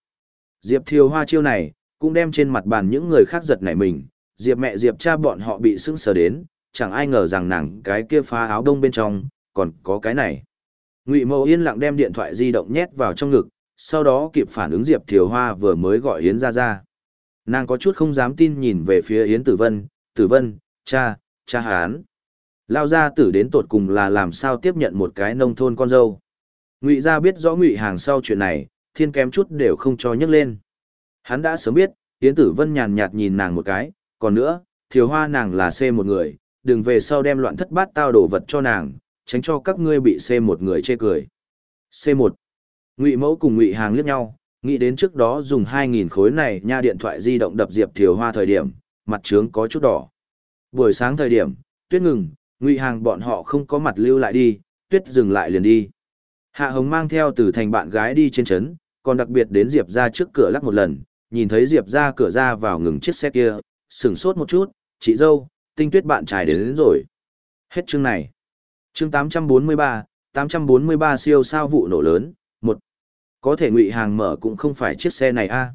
Diệp Thiều Hoa chiêu này, cũng đem trên mặt bàn những người khác giật nảy mình, Diệp mẹ Diệp cha bọn họ bị sững sờ đến, chẳng ai ngờ rằng nàng cái kia phá áo đông bên trong, còn có cái này. Ngụy Mậu yên lặng đem điện thoại di động nhét vào trong ngực, sau đó kịp phản ứng Diệp Thiều Hoa vừa mới gọi Yến ra ra. Nàng có chút không dám tin nhìn về phía Yến Tử Vân, Tử Vân, cha, cha hán. Lao gia tử đến tột cùng là làm sao tiếp nhận một cái nông thôn con dâu. Ngụy gia biết rõ ngụy hàng sau chuyện này, thiên kém chút đều không cho nhấc lên. Hắn đã sớm biết, Yến Tử Vân nhàn nhạt nhìn nàng một cái, còn nữa, thiều hoa nàng là C một người, đừng về sau đem loạn thất bát tao đổ vật cho nàng, tránh cho các ngươi bị C một người chê cười. C1. Ngụy mẫu cùng ngụy hàng liếc nhau, nghĩ đến trước đó dùng 2.000 khối này nha điện thoại di động đập diệp thiều hoa thời điểm, mặt trướng có chút đỏ. Buổi sáng thời điểm, tuyết ngừng, ngụy hàng bọn họ không có mặt lưu lại đi, tuyết dừng lại liền đi. Hạ Hồng mang theo từ thành bạn gái đi trên trấn, còn đặc biệt đến Diệp ra trước cửa lắc một lần, nhìn thấy Diệp ra cửa ra vào ngừng chiếc xe kia, sửng sốt một chút, chị dâu, tinh tuyết bạn trai đến, đến rồi. Hết chương này. Chương 843, 843 siêu sao vụ nổ lớn, một Có thể ngụy hàng mở cũng không phải chiếc xe này a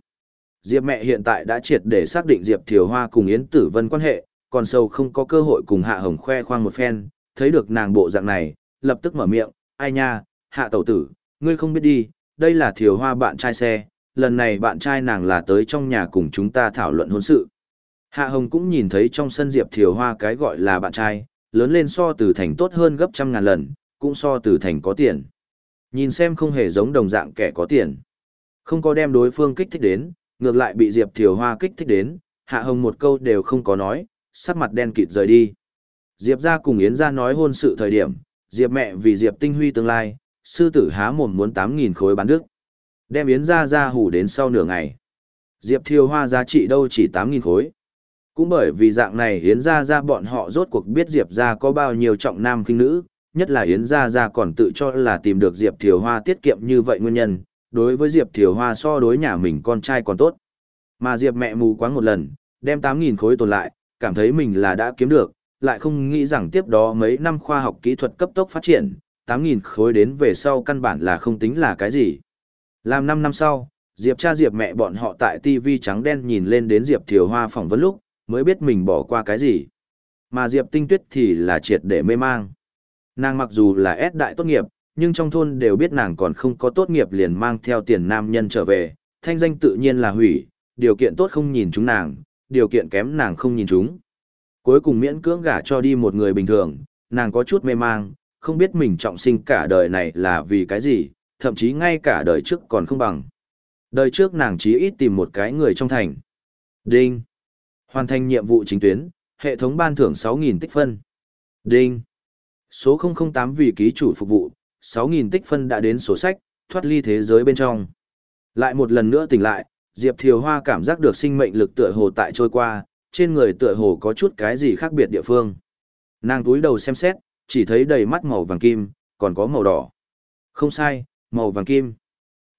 Diệp mẹ hiện tại đã triệt để xác định Diệp Thiều Hoa cùng Yến Tử Vân quan hệ, còn sâu không có cơ hội cùng Hạ Hồng khoe khoang một phen, thấy được nàng bộ dạng này, lập tức mở miệng, ai nha, Hạ Tẩu Tử, ngươi không biết đi, đây là Thiều Hoa bạn trai xe, lần này bạn trai nàng là tới trong nhà cùng chúng ta thảo luận hôn sự. Hạ Hồng cũng nhìn thấy trong sân Diệp Thiều Hoa cái gọi là bạn trai, lớn lên so từ thành tốt hơn gấp trăm ngàn lần, cũng so từ thành có tiền. Nhìn xem không hề giống đồng dạng kẻ có tiền. Không có đem đối phương kích thích đến, ngược lại bị Diệp Thiều Hoa kích thích đến, Hạ Hồng một câu đều không có nói, sắc mặt đen kịt rời đi. Diệp ra cùng Yến ra nói hôn sự thời điểm, Diệp mẹ vì Diệp tinh huy tương lai, sư tử há mồm muốn 8.000 khối bán đức. Đem Yến ra ra hủ đến sau nửa ngày. Diệp Thiều Hoa giá trị đâu chỉ 8.000 khối. Cũng bởi vì dạng này Yến ra ra bọn họ rốt cuộc biết Diệp ra có bao nhiêu trọng nam khinh nữ, nhất là Yến ra ra còn tự cho là tìm được Diệp Thiều Hoa tiết kiệm như vậy nguyên nhân, đối với Diệp Thiều Hoa so đối nhà mình con trai còn tốt. Mà Diệp mẹ mù quáng một lần, đem 8.000 khối tồn lại, cảm thấy mình là đã kiếm được, lại không nghĩ rằng tiếp đó mấy năm khoa học kỹ thuật cấp tốc phát triển, 8.000 khối đến về sau căn bản là không tính là cái gì. Làm 5 năm sau, Diệp cha Diệp mẹ bọn họ tại TV trắng đen nhìn lên đến Diệp Thiều Hoa phỏng vấn lúc, mới biết mình bỏ qua cái gì. Mà Diệp Tinh Tuyết thì là triệt để mê mang. Nàng mặc dù là S đại tốt nghiệp, nhưng trong thôn đều biết nàng còn không có tốt nghiệp liền mang theo tiền nam nhân trở về, thanh danh tự nhiên là hủy, điều kiện tốt không nhìn chúng nàng, điều kiện kém nàng không nhìn chúng. Cuối cùng miễn cưỡng gả cho đi một người bình thường, nàng có chút mê mang, không biết mình trọng sinh cả đời này là vì cái gì, thậm chí ngay cả đời trước còn không bằng. Đời trước nàng chí ít tìm một cái người trong thành. Đinh. Hoàn thành nhiệm vụ chính tuyến, hệ thống ban thưởng 6.000 tích phân. Đinh. Số 008 vì ký chủ phục vụ, 6.000 tích phân đã đến sổ sách, thoát ly thế giới bên trong. Lại một lần nữa tỉnh lại, Diệp Thiều Hoa cảm giác được sinh mệnh lực tựa hồ tại trôi qua, trên người tựa hồ có chút cái gì khác biệt địa phương. Nàng túi đầu xem xét, chỉ thấy đầy mắt màu vàng kim, còn có màu đỏ. Không sai, màu vàng kim.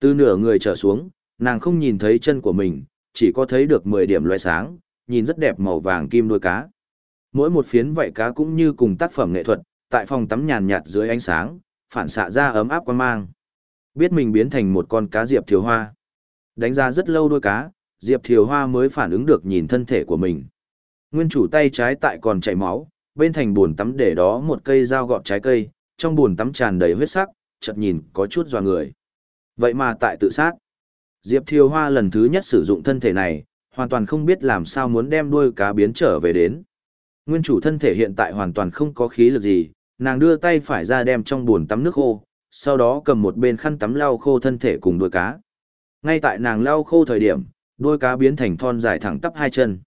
Từ nửa người trở xuống, nàng không nhìn thấy chân của mình, chỉ có thấy được 10 điểm loại sáng, nhìn rất đẹp màu vàng kim đuôi cá. Mỗi một phiến vảy cá cũng như cùng tác phẩm nghệ thuật, tại phòng tắm nhàn nhạt dưới ánh sáng, phản xạ ra ấm áp quan mang. Biết mình biến thành một con cá diệp thiều hoa. Đánh ra rất lâu đuôi cá, diệp thiều hoa mới phản ứng được nhìn thân thể của mình. Nguyên chủ tay trái tại còn chảy máu, bên thành buồn tắm để đó một cây dao gọt trái cây, trong buồn tắm tràn đầy huyết sắc, chợt nhìn có chút dò người. Vậy mà tại tự sát, Diệp Thiều Hoa lần thứ nhất sử dụng thân thể này, hoàn toàn không biết làm sao muốn đem đuôi cá biến trở về đến. Nguyên chủ thân thể hiện tại hoàn toàn không có khí lực gì, nàng đưa tay phải ra đem trong buồn tắm nước khô, sau đó cầm một bên khăn tắm lau khô thân thể cùng đuôi cá. Ngay tại nàng lau khô thời điểm, đuôi cá biến thành thon dài thẳng tắp hai chân.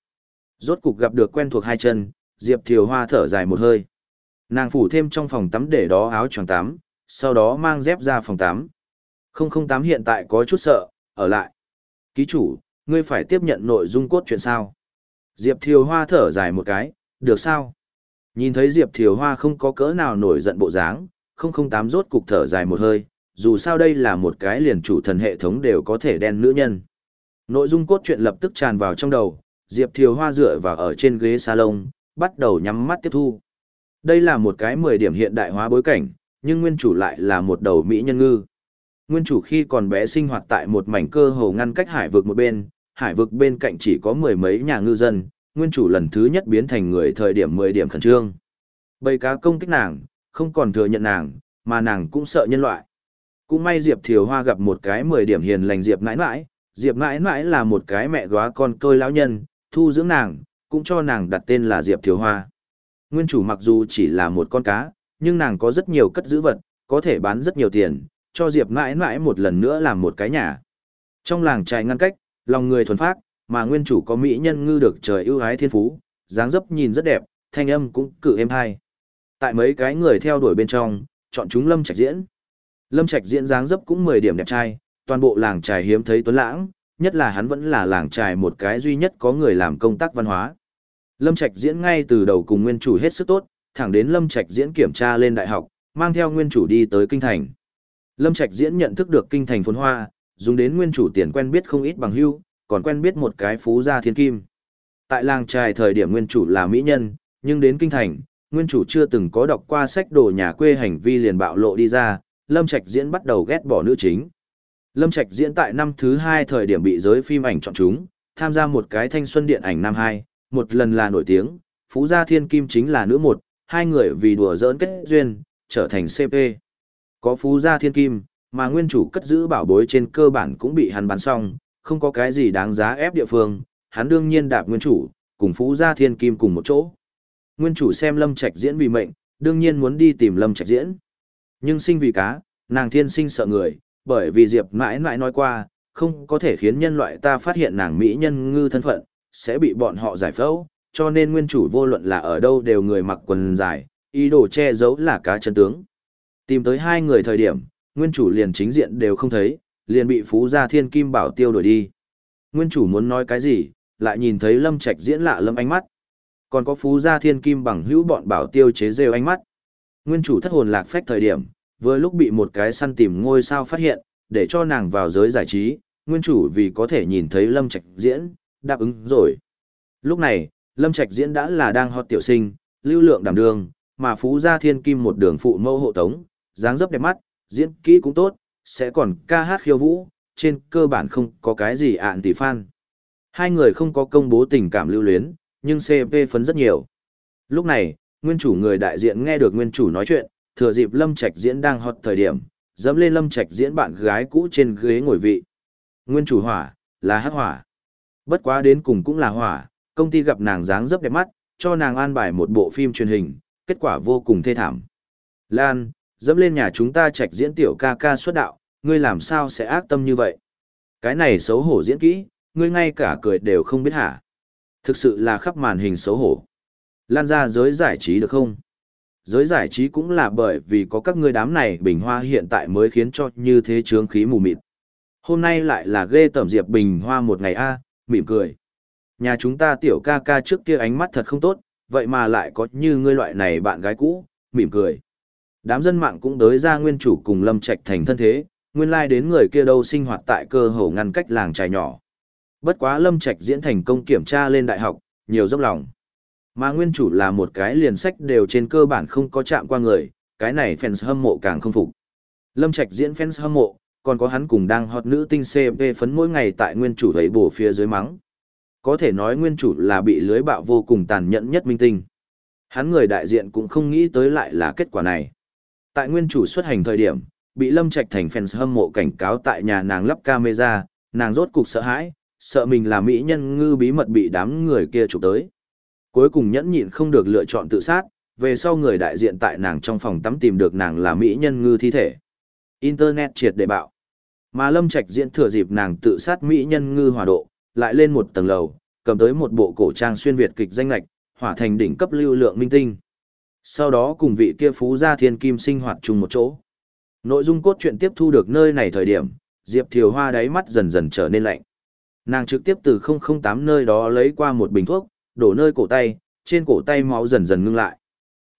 Rốt cục gặp được quen thuộc hai chân, Diệp Thiều Hoa thở dài một hơi. Nàng phủ thêm trong phòng tắm để đó áo choàng tắm, sau đó mang dép ra phòng tắm. 008 hiện tại có chút sợ, ở lại. Ký chủ, ngươi phải tiếp nhận nội dung cốt chuyện sao? Diệp Thiều Hoa thở dài một cái, được sao? Nhìn thấy Diệp Thiều Hoa không có cỡ nào nổi giận bộ dáng, 008 rốt cục thở dài một hơi, dù sao đây là một cái liền chủ thần hệ thống đều có thể đen nữ nhân. Nội dung cốt truyện lập tức tràn vào trong đầu, Diệp Thiều Hoa dựa vào ở trên ghế salon, bắt đầu nhắm mắt tiếp thu. Đây là một cái 10 điểm hiện đại hóa bối cảnh, nhưng nguyên chủ lại là một đầu mỹ nhân ngư. Nguyên chủ khi còn bé sinh hoạt tại một mảnh cơ hồ ngăn cách hải vực một bên, hải vực bên cạnh chỉ có mười mấy nhà ngư dân, nguyên chủ lần thứ nhất biến thành người thời điểm 10 điểm khẩn trương. Bầy cá công kích nàng, không còn thừa nhận nàng, mà nàng cũng sợ nhân loại. Cũng may Diệp Thiều Hoa gặp một cái 10 điểm hiền lành Diệp nãi nãi, Diệp nãi nãi là một cái mẹ góa con côi lão nhân, thu dưỡng nàng, cũng cho nàng đặt tên là Diệp Thiều Hoa. Nguyên chủ mặc dù chỉ là một con cá, nhưng nàng có rất nhiều cất giữ vật, có thể bán rất nhiều tiền, cho Diệp mãi mãi một lần nữa làm một cái nhà. Trong làng trài ngăn cách, lòng người thuần phát, mà nguyên chủ có mỹ nhân ngư được trời ưu ái thiên phú, dáng dấp nhìn rất đẹp, thanh âm cũng cự êm hay. Tại mấy cái người theo đuổi bên trong, chọn chúng Lâm Trạch Diễn. Lâm Trạch Diễn dáng dấp cũng 10 điểm đẹp trai, toàn bộ làng trài hiếm thấy tuấn lãng, nhất là hắn vẫn là làng trài một cái duy nhất có người làm công tác văn hóa. Lâm Trạch Diễn ngay từ đầu cùng nguyên chủ hết sức tốt, thẳng đến Lâm Trạch Diễn kiểm tra lên đại học, mang theo nguyên chủ đi tới kinh thành. Lâm Trạch Diễn nhận thức được kinh thành phồn hoa, dùng đến nguyên chủ tiền quen biết không ít bằng hữu, còn quen biết một cái phú gia thiên kim. Tại làng trài thời điểm nguyên chủ là mỹ nhân, nhưng đến kinh thành, nguyên chủ chưa từng có đọc qua sách đồ nhà quê hành vi liền bạo lộ đi ra, Lâm Trạch Diễn bắt đầu ghét bỏ nữ chính. Lâm Trạch Diễn tại năm thứ hai thời điểm bị giới phim ảnh chọn chúng, tham gia một cái thanh xuân điện ảnh năm hai, một lần là nổi tiếng, Phú Gia Thiên Kim chính là nữ một, hai người vì đùa giỡn kết duyên, trở thành CP. Có Phú Gia Thiên Kim, mà nguyên chủ cất giữ bảo bối trên cơ bản cũng bị hắn bán xong, không có cái gì đáng giá ép địa phương, hắn đương nhiên đạp nguyên chủ, cùng Phú Gia Thiên Kim cùng một chỗ. Nguyên chủ xem Lâm Trạch diễn vì mệnh, đương nhiên muốn đi tìm Lâm Trạch diễn. Nhưng sinh vì cá, nàng thiên sinh sợ người, bởi vì Diệp mãi mãi nói qua, không có thể khiến nhân loại ta phát hiện nàng mỹ nhân ngư thân phận, sẽ bị bọn họ giải phẫu, cho nên nguyên chủ vô luận là ở đâu đều người mặc quần dài, ý đồ che giấu là cá chân tướng. Tìm tới hai người thời điểm, nguyên chủ liền chính diện đều không thấy, liền bị Phú Gia Thiên Kim Bảo tiêu đuổi đi. Nguyên chủ muốn nói cái gì, lại nhìn thấy Lâm Trạch diễn lạ lâm ánh mắt. Còn có Phú Gia Thiên Kim bằng hữu bọn bảo tiêu chế rêu ánh mắt. Nguyên chủ thất hồn lạc phách thời điểm, vừa lúc bị một cái săn tìm ngôi sao phát hiện, để cho nàng vào giới giải trí, nguyên chủ vì có thể nhìn thấy Lâm Trạch diễn, đáp ứng rồi. Lúc này, Lâm Trạch diễn đã là đang hot tiểu sinh, lưu lượng đảm đường, mà Phú Gia Thiên Kim một đường phụ mẫu hộ tống, dáng dấp đẹp mắt, diễn kỹ cũng tốt, sẽ còn ca hát khiêu vũ, trên cơ bản không có cái gì ạn tỷ fan. Hai người không có công bố tình cảm lưu luyến, nhưng CP phấn rất nhiều. Lúc này, nguyên chủ người đại diện nghe được nguyên chủ nói chuyện, thừa dịp Lâm Trạch diễn đang hot thời điểm, dẫm lên Lâm Trạch diễn bạn gái cũ trên ghế ngồi vị. Nguyên chủ hỏa, là hắc hỏa. Bất quá đến cùng cũng là hỏa, công ty gặp nàng dáng dấp đẹp mắt, cho nàng an bài một bộ phim truyền hình, kết quả vô cùng thê thảm. Lan, dẫm lên nhà chúng ta Trạch diễn tiểu ca ca xuất đạo, ngươi làm sao sẽ ác tâm như vậy? Cái này xấu hổ diễn kỹ, ngươi ngay cả cười đều không biết hả? Thực sự là khắp màn hình xấu hổ. Lan ra giới giải trí được không? Giới giải trí cũng là bởi vì có các ngươi đám này bình hoa hiện tại mới khiến cho như thế trướng khí mù mịt. Hôm nay lại là ghê tẩm diệp bình hoa một ngày a mỉm cười. Nhà chúng ta tiểu ca ca trước kia ánh mắt thật không tốt, vậy mà lại có như ngươi loại này bạn gái cũ, mỉm cười. Đám dân mạng cũng đới ra nguyên chủ cùng Lâm Trạch thành thân thế, nguyên lai like đến người kia đâu sinh hoạt tại cơ hồ ngăn cách làng trài nhỏ. Bất quá Lâm Trạch diễn thành công kiểm tra lên đại học, nhiều dốc lòng. Mà nguyên chủ là một cái liền sách đều trên cơ bản không có chạm qua người, cái này fans hâm mộ càng không phục. Lâm Trạch diễn fans hâm mộ, còn có hắn cùng đang hot nữ tinh CP phấn mỗi ngày tại nguyên chủ thấy bổ phía dưới mắng. Có thể nói nguyên chủ là bị lưới bạo vô cùng tàn nhẫn nhất minh tinh. Hắn người đại diện cũng không nghĩ tới lại là kết quả này. Tại nguyên chủ xuất hành thời điểm, bị Lâm Trạch thành fans hâm mộ cảnh cáo tại nhà nàng lắp camera, nàng rốt cục sợ hãi, sợ mình là mỹ nhân ngư bí mật bị đám người kia chụp tới. Cuối cùng nhẫn nhịn không được lựa chọn tự sát, về sau người đại diện tại nàng trong phòng tắm tìm được nàng là mỹ nhân ngư thi thể. Internet triệt để bạo. Mà Lâm Trạch diễn thừa dịp nàng tự sát mỹ nhân ngư hòa độ, lại lên một tầng lầu, cầm tới một bộ cổ trang xuyên Việt kịch danh lệch, hỏa thành đỉnh cấp lưu lượng minh tinh. Sau đó cùng vị kia phú gia thiên kim sinh hoạt chung một chỗ. Nội dung cốt truyện tiếp thu được nơi này thời điểm, Diệp Thiều Hoa đáy mắt dần dần trở nên lạnh. Nàng trực tiếp từ 008 nơi đó lấy qua một bình thuốc, đổ nơi cổ tay, trên cổ tay máu dần dần ngưng lại.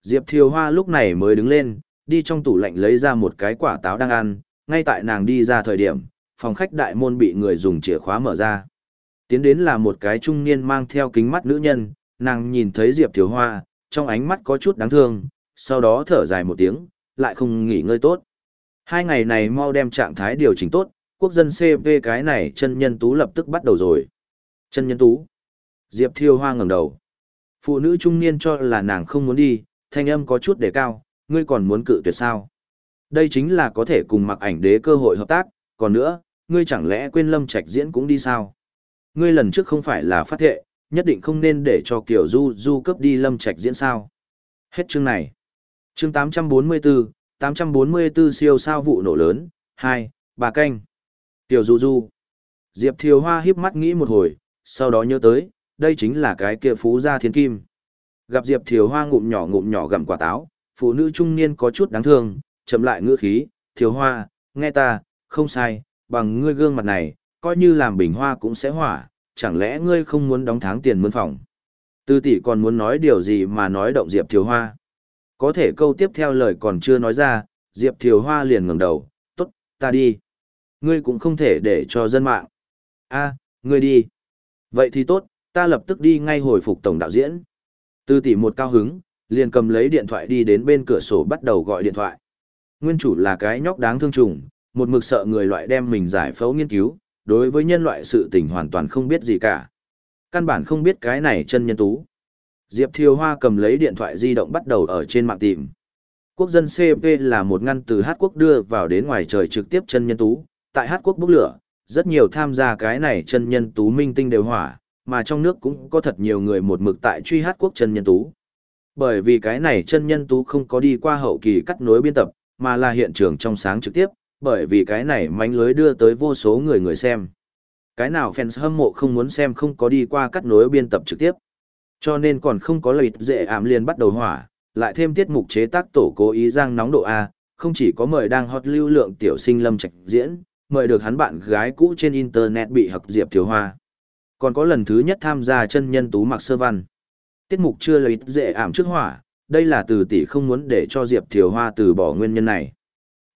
Diệp Thiều Hoa lúc này mới đứng lên, đi trong tủ lạnh lấy ra một cái quả táo đang ăn, ngay tại nàng đi ra thời điểm, phòng khách đại môn bị người dùng chìa khóa mở ra. Tiến đến là một cái trung niên mang theo kính mắt nữ nhân, nàng nhìn thấy Diệp Thiều Hoa, trong ánh mắt có chút đáng thương, sau đó thở dài một tiếng, lại không nghỉ ngơi tốt. Hai ngày này mau đem trạng thái điều chỉnh tốt, quốc dân CV cái này chân nhân tú lập tức bắt đầu rồi. Chân nhân tú. Diệp Thiêu Hoa ngẩng đầu. Phụ nữ trung niên cho là nàng không muốn đi, thanh âm có chút đề cao, ngươi còn muốn cự tuyệt sao? Đây chính là có thể cùng mặc ảnh đế cơ hội hợp tác, còn nữa, ngươi chẳng lẽ quên lâm trạch diễn cũng đi sao? Ngươi lần trước không phải là phát thệ, nhất định không nên để cho Kiều Du Du cấp đi lâm trạch diễn sao? Hết chương này. Chương 844, 844 siêu sao vụ nổ lớn, 2, bà canh. Tiểu Du Du. Diệp Thiều Hoa híp mắt nghĩ một hồi, sau đó nhớ tới, đây chính là cái kia phú gia thiên kim. Gặp Diệp Thiều Hoa ngụm nhỏ ngụm nhỏ gặm quả táo, phụ nữ trung niên có chút đáng thương, chậm lại ngữ khí, Thiều Hoa, nghe ta, không sai, bằng ngươi gương mặt này, coi như làm bình hoa cũng sẽ hỏa, chẳng lẽ ngươi không muốn đóng tháng tiền mướn phòng. Tư tỷ còn muốn nói điều gì mà nói động Diệp Thiều Hoa. Có thể câu tiếp theo lời còn chưa nói ra, Diệp Thiều Hoa liền ngẩng đầu, tốt, ta đi. Ngươi cũng không thể để cho dân mạng. a ngươi đi. Vậy thì tốt, ta lập tức đi ngay hồi phục tổng đạo diễn. Tư tỷ một cao hứng, liền cầm lấy điện thoại đi đến bên cửa sổ bắt đầu gọi điện thoại. Nguyên chủ là cái nhóc đáng thương trùng, một mực sợ người loại đem mình giải phẫu nghiên cứu, đối với nhân loại sự tình hoàn toàn không biết gì cả. Căn bản không biết cái này chân nhân tú. Diệp Thiều Hoa cầm lấy điện thoại di động bắt đầu ở trên mạng tìm. Quốc dân CP là một ngăn từ Hát Quốc đưa vào đến ngoài trời trực tiếp chân nhân tú, tại Hát Quốc bốc lửa, rất nhiều tham gia cái này chân nhân tú minh tinh đều hỏa, mà trong nước cũng có thật nhiều người một mực tại truy Hát Quốc chân nhân tú. Bởi vì cái này chân nhân tú không có đi qua hậu kỳ cắt nối biên tập, mà là hiện trường trong sáng trực tiếp, bởi vì cái này mánh lưới đưa tới vô số người người xem. Cái nào fans hâm mộ không muốn xem không có đi qua cắt nối biên tập trực tiếp. Cho nên còn không có lợi dễ ảm liền bắt đầu hỏa, lại thêm tiết mục chế tác tổ cố ý giang nóng độ A, không chỉ có mời đang hot lưu lượng tiểu sinh lâm trạch diễn, mời được hắn bạn gái cũ trên internet bị hặc diệp thiếu hoa. Còn có lần thứ nhất tham gia chân nhân tú mặc sơ văn. Tiết mục chưa lấy dễ ảm trước hỏa, đây là từ tỷ không muốn để cho Diệp Thiều Hoa từ bỏ nguyên nhân này.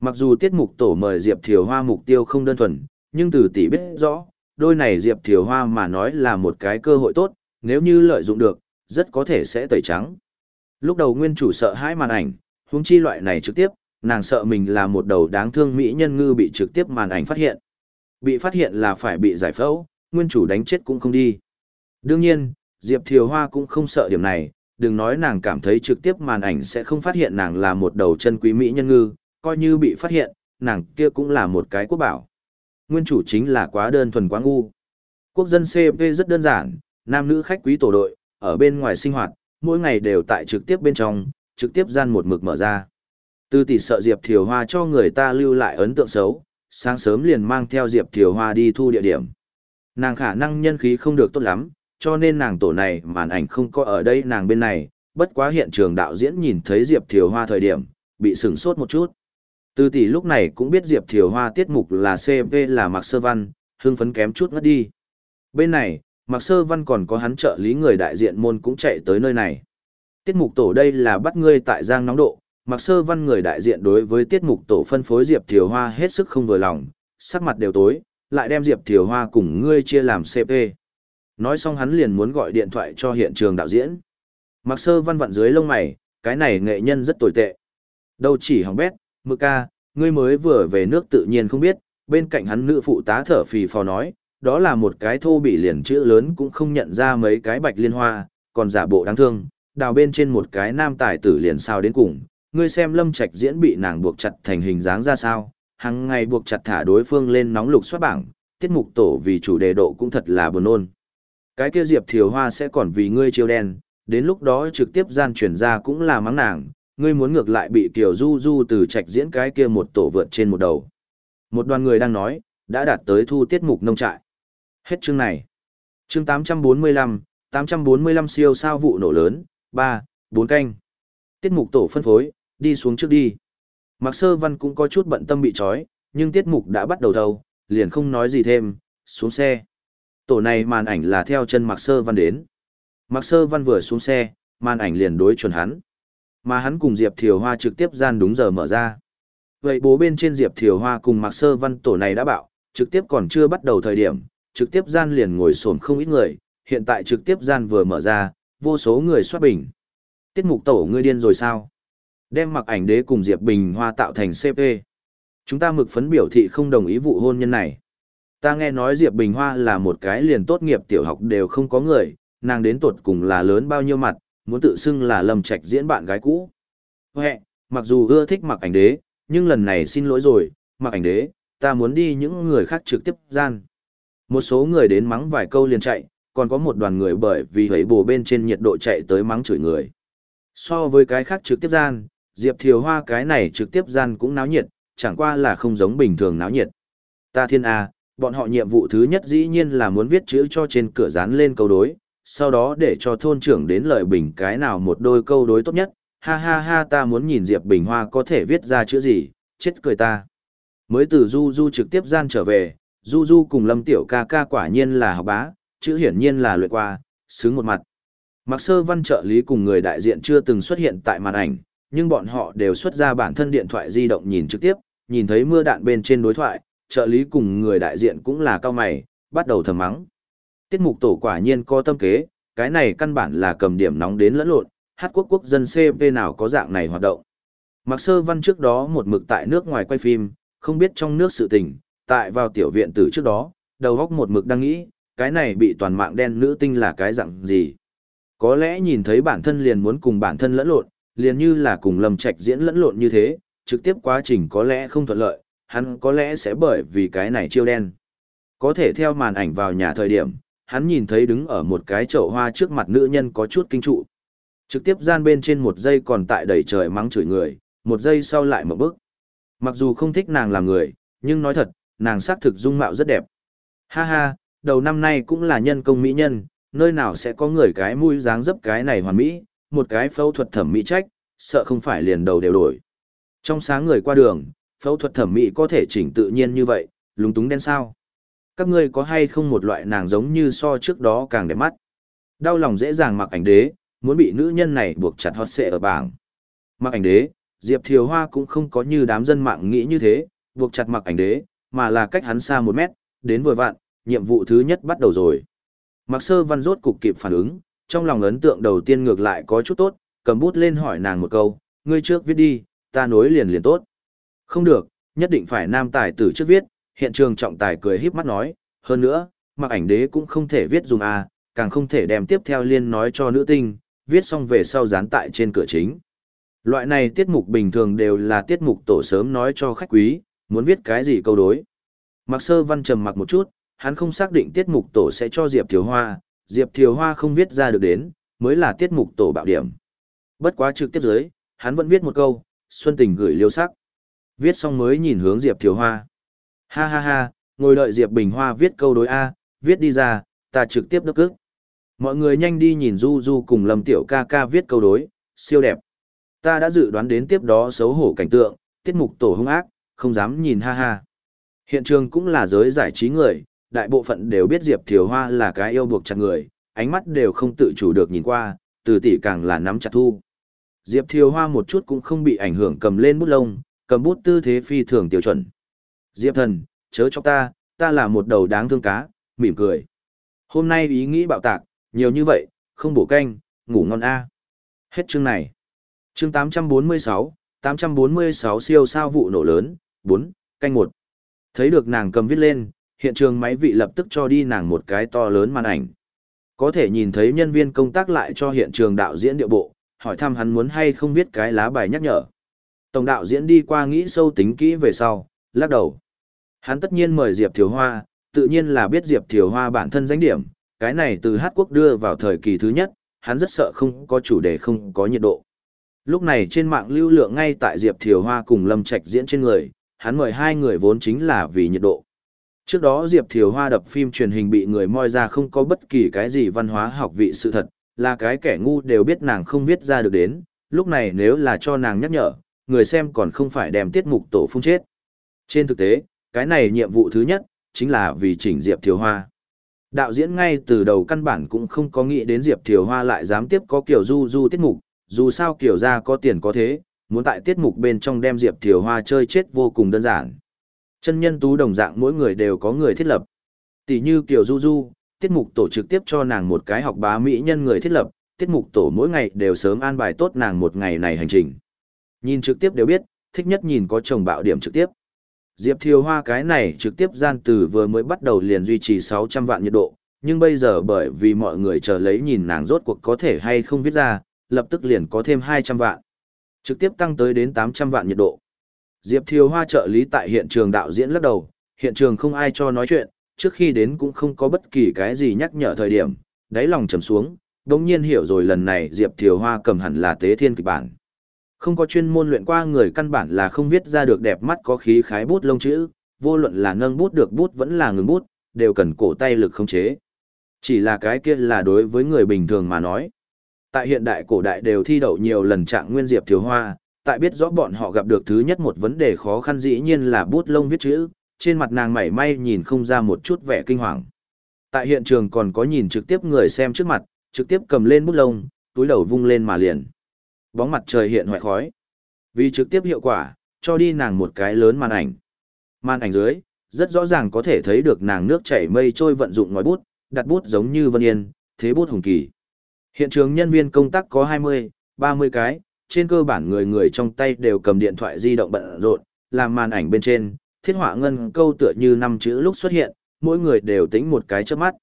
Mặc dù tiết mục tổ mời Diệp Thiều Hoa mục tiêu không đơn thuần, nhưng từ tỷ biết rõ, đôi này Diệp Thiều Hoa mà nói là một cái cơ hội tốt, nếu như lợi dụng được, rất có thể sẽ tẩy trắng. Lúc đầu nguyên chủ sợ hãi màn ảnh, huống chi loại này trực tiếp, nàng sợ mình là một đầu đáng thương mỹ nhân ngư bị trực tiếp màn ảnh phát hiện. Bị phát hiện là phải bị giải phẫu, nguyên chủ đánh chết cũng không đi. Đương nhiên, Diệp Thiều Hoa cũng không sợ điểm này, đừng nói nàng cảm thấy trực tiếp màn ảnh sẽ không phát hiện nàng là một đầu chân quý mỹ nhân ngư, coi như bị phát hiện, nàng kia cũng là một cái quốc bảo. Nguyên chủ chính là quá đơn thuần quá ngu. Quốc dân CP rất đơn giản, nam nữ khách quý tổ đội, ở bên ngoài sinh hoạt, mỗi ngày đều tại trực tiếp bên trong, trực tiếp gian một mực mở ra. Tư tỷ sợ Diệp Thiều Hoa cho người ta lưu lại ấn tượng xấu, sáng sớm liền mang theo Diệp Thiều Hoa đi thu địa điểm. Nàng khả năng nhân khí không được tốt lắm, cho nên nàng tổ này màn ảnh không có ở đây nàng bên này, bất quá hiện trường đạo diễn nhìn thấy Diệp Thiều Hoa thời điểm, bị sửng sốt một chút. Tư tỷ lúc này cũng biết Diệp Thiều Hoa tiết mục là CV là Mạc Sơ Văn, hưng phấn kém chút ngất đi. Bên này, Mạc Sơ Văn còn có hắn trợ lý người đại diện môn cũng chạy tới nơi này. Tiết mục tổ đây là bắt ngươi tại Giang nóng độ, Mạc Sơ Văn người đại diện đối với tiết mục tổ phân phối Diệp Thiều Hoa hết sức không vừa lòng, sắc mặt đều tối, lại đem Diệp Thiều Hoa cùng ngươi chia làm CP. Nói xong hắn liền muốn gọi điện thoại cho hiện trường đạo diễn. Mặc Sơ Văn vặn dưới lông mày, cái này nghệ nhân rất tồi tệ. Đâu chỉ hỏng bét, mực ca, ngươi mới vừa về nước tự nhiên không biết, bên cạnh hắn nữ phụ tá thở phì phò nói, đó là một cái thô bị liền chữ lớn cũng không nhận ra mấy cái bạch liên hoa, còn giả bộ đáng thương, đào bên trên một cái nam tài tử liền sao đến cùng. Ngươi xem lâm trạch diễn bị nàng buộc chặt thành hình dáng ra sao, hàng ngày buộc chặt thả đối phương lên nóng lục xoát bảng, tiết mục tổ vì chủ đề độ cũng thật là buồn ôn. Cái kia Diệp Thiều Hoa sẽ còn vì ngươi chiêu đen, đến lúc đó trực tiếp gian truyền ra cũng là mắng nàng, ngươi muốn ngược lại bị tiểu Du Du từ trạch diễn cái kia một tổ vượt trên một đầu. Một đoàn người đang nói, đã đạt tới thu tiết mục nông trại. Hết chương này. Chương 845, 845 siêu sao vụ nổ lớn, 3, 4 canh. Tiết mục tổ phân phối, đi xuống trước đi. Mạc Sơ Văn cũng có chút bận tâm bị trói, nhưng tiết mục đã bắt đầu đầu, liền không nói gì thêm, xuống xe. Tổ này màn ảnh là theo chân Mạc Sơ Văn đến. Mạc Sơ Văn vừa xuống xe, màn ảnh liền đối chuẩn hắn. Mà hắn cùng Diệp Thiều Hoa trực tiếp gian đúng giờ mở ra. Vậy bố bên trên Diệp Thiều Hoa cùng Mạc Sơ Văn tổ này đã bảo, trực tiếp còn chưa bắt đầu thời điểm, trực tiếp gian liền ngồi xổm không ít người, hiện tại trực tiếp gian vừa mở ra, vô số người soát bình. Tiết mục tổ ngươi điên rồi sao? Đem mặc ảnh đế cùng Diệp Bình Hoa tạo thành CP. Chúng ta mực phấn biểu thị không đồng ý vụ hôn nhân này. Ta nghe nói Diệp Bình Hoa là một cái liền tốt nghiệp tiểu học đều không có người, nàng đến tột cùng là lớn bao nhiêu mặt, muốn tự xưng là lầm Trạch diễn bạn gái cũ. Huệ, mặc dù ưa thích mặc ảnh đế, nhưng lần này xin lỗi rồi, mặc ảnh đế, ta muốn đi những người khác trực tiếp gian. Một số người đến mắng vài câu liền chạy, còn có một đoàn người bởi vì hấy bồ bên trên nhiệt độ chạy tới mắng chửi người. So với cái khác trực tiếp gian, Diệp Thiều Hoa cái này trực tiếp gian cũng náo nhiệt, chẳng qua là không giống bình thường náo nhiệt. Ta thiên A, bọn họ nhiệm vụ thứ nhất dĩ nhiên là muốn viết chữ cho trên cửa dán lên câu đối, sau đó để cho thôn trưởng đến lợi bình cái nào một đôi câu đối tốt nhất, ha ha ha ta muốn nhìn Diệp Bình Hoa có thể viết ra chữ gì, chết cười ta. Mới từ Du Du trực tiếp gian trở về, Du Du cùng Lâm Tiểu ca ca quả nhiên là học bá, chữ hiển nhiên là luyện qua, xứng một mặt. Mặc sơ văn trợ lý cùng người đại diện chưa từng xuất hiện tại màn ảnh, nhưng bọn họ đều xuất ra bản thân điện thoại di động nhìn trực tiếp, nhìn thấy mưa đạn bên trên đối thoại, trợ lý cùng người đại diện cũng là cao mày, bắt đầu thầm mắng. Tiết mục tổ quả nhiên có tâm kế, cái này căn bản là cầm điểm nóng đến lẫn lộn, hát quốc quốc dân CP nào có dạng này hoạt động. Mặc sơ văn trước đó một mực tại nước ngoài quay phim, không biết trong nước sự tình, tại vào tiểu viện từ trước đó, đầu góc một mực đang nghĩ, cái này bị toàn mạng đen nữ tinh là cái dạng gì. Có lẽ nhìn thấy bản thân liền muốn cùng bản thân lẫn lộn, liền như là cùng Lâm Trạch diễn lẫn lộn như thế, trực tiếp quá trình có lẽ không thuận lợi, hắn có lẽ sẽ bởi vì cái này chiêu đen. Có thể theo màn ảnh vào nhà thời điểm, hắn nhìn thấy đứng ở một cái chậu hoa trước mặt nữ nhân có chút kinh trụ. Trực tiếp gian bên trên một giây còn tại đầy trời mắng chửi người, một giây sau lại một bước. Mặc dù không thích nàng làm người, nhưng nói thật, nàng xác thực dung mạo rất đẹp. Ha ha, đầu năm nay cũng là nhân công mỹ nhân, nơi nào sẽ có người cái mũi dáng dấp cái này hoàn mỹ, một cái phẫu thuật thẩm mỹ trách, sợ không phải liền đầu đều đổi. Trong sáng người qua đường, phẫu thuật thẩm mỹ có thể chỉnh tự nhiên như vậy, lúng túng đen sao. Các ngươi có hay không một loại nàng giống như so trước đó càng đẹp mắt. Đau lòng dễ dàng mặc ảnh đế, muốn bị nữ nhân này buộc chặt hot xệ ở bảng. Mặc ảnh đế, Diệp Thiều Hoa cũng không có như đám dân mạng nghĩ như thế, buộc chặt mặc ảnh đế, mà là cách hắn xa một mét, đến vừa vặn, nhiệm vụ thứ nhất bắt đầu rồi. Mặc sơ văn rốt cục kịp phản ứng, trong lòng ấn tượng đầu tiên ngược lại có chút tốt, cầm bút lên hỏi nàng một câu, ngươi trước viết đi, ta nối liền liền tốt. Không được, nhất định phải nam tài tử trước viết, hiện trường trọng tài cười híp mắt nói, hơn nữa, mặc ảnh đế cũng không thể viết dùng A, càng không thể đem tiếp theo liên nói cho nữ tinh, viết xong về sau dán tại trên cửa chính. Loại này tiết mục bình thường đều là tiết mục tổ sớm nói cho khách quý, muốn viết cái gì câu đối. Mặc sơ văn trầm mặc một chút, hắn không xác định tiết mục tổ sẽ cho Diệp Thiếu Hoa, Diệp Thiều Hoa không viết ra được đến, mới là tiết mục tổ bạo điểm. Bất quá trực tiếp dưới, hắn vẫn viết một câu, Xuân Tình gửi liêu sắc. Viết xong mới nhìn hướng Diệp Thiều Hoa. Ha ha ha, ngồi đợi Diệp Bình Hoa viết câu đối A, viết đi ra, ta trực tiếp đốc ức. Mọi người nhanh đi nhìn Du Du cùng Lâm Tiểu ca ca viết câu đối, siêu đẹp. Ta đã dự đoán đến tiếp đó xấu hổ cảnh tượng, tiết mục tổ hung ác, không dám nhìn ha ha. Hiện trường cũng là giới giải trí người, đại bộ phận đều biết Diệp Thiều Hoa là cái yêu buộc chặt người, ánh mắt đều không tự chủ được nhìn qua, từ tỷ càng là nắm chặt thu. Diệp Thiều Hoa một chút cũng không bị ảnh hưởng cầm lên bút lông, cầm bút tư thế phi thường tiêu chuẩn. Diệp thần, chớ cho ta, ta là một đầu đáng thương cá, mỉm cười. Hôm nay ý nghĩ bạo tạc, nhiều như vậy, không bổ canh, ngủ ngon a. Hết chương này. Chương 846, 846 siêu sao vụ nổ lớn, 4, canh 1. Thấy được nàng cầm viết lên, hiện trường máy vị lập tức cho đi nàng một cái to lớn màn ảnh. Có thể nhìn thấy nhân viên công tác lại cho hiện trường đạo diễn địa bộ, hỏi thăm hắn muốn hay không viết cái lá bài nhắc nhở. Tổng đạo diễn đi qua nghĩ sâu tính kỹ về sau, lắc đầu. Hắn tất nhiên mời Diệp Thiều Hoa, tự nhiên là biết Diệp Thiều Hoa bản thân danh điểm, cái này từ Hát Quốc đưa vào thời kỳ thứ nhất, hắn rất sợ không có chủ đề không có nhiệt độ. Lúc này trên mạng lưu lượng ngay tại Diệp Thiều Hoa cùng Lâm Trạch diễn trên người, hắn mời hai người vốn chính là vì nhiệt độ. Trước đó Diệp Thiều Hoa đập phim truyền hình bị người moi ra không có bất kỳ cái gì văn hóa học vị sự thật, là cái kẻ ngu đều biết nàng không viết ra được đến, lúc này nếu là cho nàng nhắc nhở, người xem còn không phải đem tiết mục tổ phun chết. Trên thực tế, cái này nhiệm vụ thứ nhất, chính là vì chỉnh Diệp Thiều Hoa. Đạo diễn ngay từ đầu căn bản cũng không có nghĩ đến Diệp Thiều Hoa lại dám tiếp có kiểu du du tiết mục, dù sao kiểu ra có tiền có thế, muốn tại tiết mục bên trong đem Diệp Thiều Hoa chơi chết vô cùng đơn giản. Chân nhân tú đồng dạng mỗi người đều có người thiết lập. Tỷ như Kiều Du Du, tiết mục tổ trực tiếp cho nàng một cái học bá mỹ nhân người thiết lập, tiết mục tổ mỗi ngày đều sớm an bài tốt nàng một ngày này hành trình. Nhìn trực tiếp đều biết, thích nhất nhìn có chồng bạo điểm trực tiếp. Diệp Thiều Hoa cái này trực tiếp gian từ vừa mới bắt đầu liền duy trì 600 vạn nhiệt độ, nhưng bây giờ bởi vì mọi người chờ lấy nhìn nàng rốt cuộc có thể hay không viết ra, lập tức liền có thêm 200 vạn. Trực tiếp tăng tới đến 800 vạn nhiệt độ. Diệp Thiều Hoa trợ lý tại hiện trường đạo diễn lắc đầu, hiện trường không ai cho nói chuyện, trước khi đến cũng không có bất kỳ cái gì nhắc nhở thời điểm, đáy lòng trầm xuống, đồng nhiên hiểu rồi lần này Diệp Thiều Hoa cầm hẳn là tế thiên kịch bản. Không có chuyên môn luyện qua người căn bản là không viết ra được đẹp mắt có khí khái bút lông chữ, vô luận là nâng bút được bút vẫn là ngừng bút, đều cần cổ tay lực không chế. Chỉ là cái kia là đối với người bình thường mà nói. Tại hiện đại cổ đại đều thi đậu nhiều lần trạng nguyên diệp Thiều hoa, tại biết rõ bọn họ gặp được thứ nhất một vấn đề khó khăn dĩ nhiên là bút lông viết chữ, trên mặt nàng mảy may nhìn không ra một chút vẻ kinh hoàng. Tại hiện trường còn có nhìn trực tiếp người xem trước mặt, trực tiếp cầm lên bút lông, túi đầu vung lên mà liền. Bóng mặt trời hiện hoại khói. Vì trực tiếp hiệu quả, cho đi nàng một cái lớn màn ảnh. Màn ảnh dưới, rất rõ ràng có thể thấy được nàng nước chảy mây trôi vận dụng ngòi bút, đặt bút giống như Vân Yên, thế bút hùng kỳ. Hiện trường nhân viên công tác có 20, 30 cái, trên cơ bản người người trong tay đều cầm điện thoại di động bận rộn, làm màn ảnh bên trên, thiết họa ngân câu tựa như năm chữ lúc xuất hiện, mỗi người đều tính một cái trước mắt.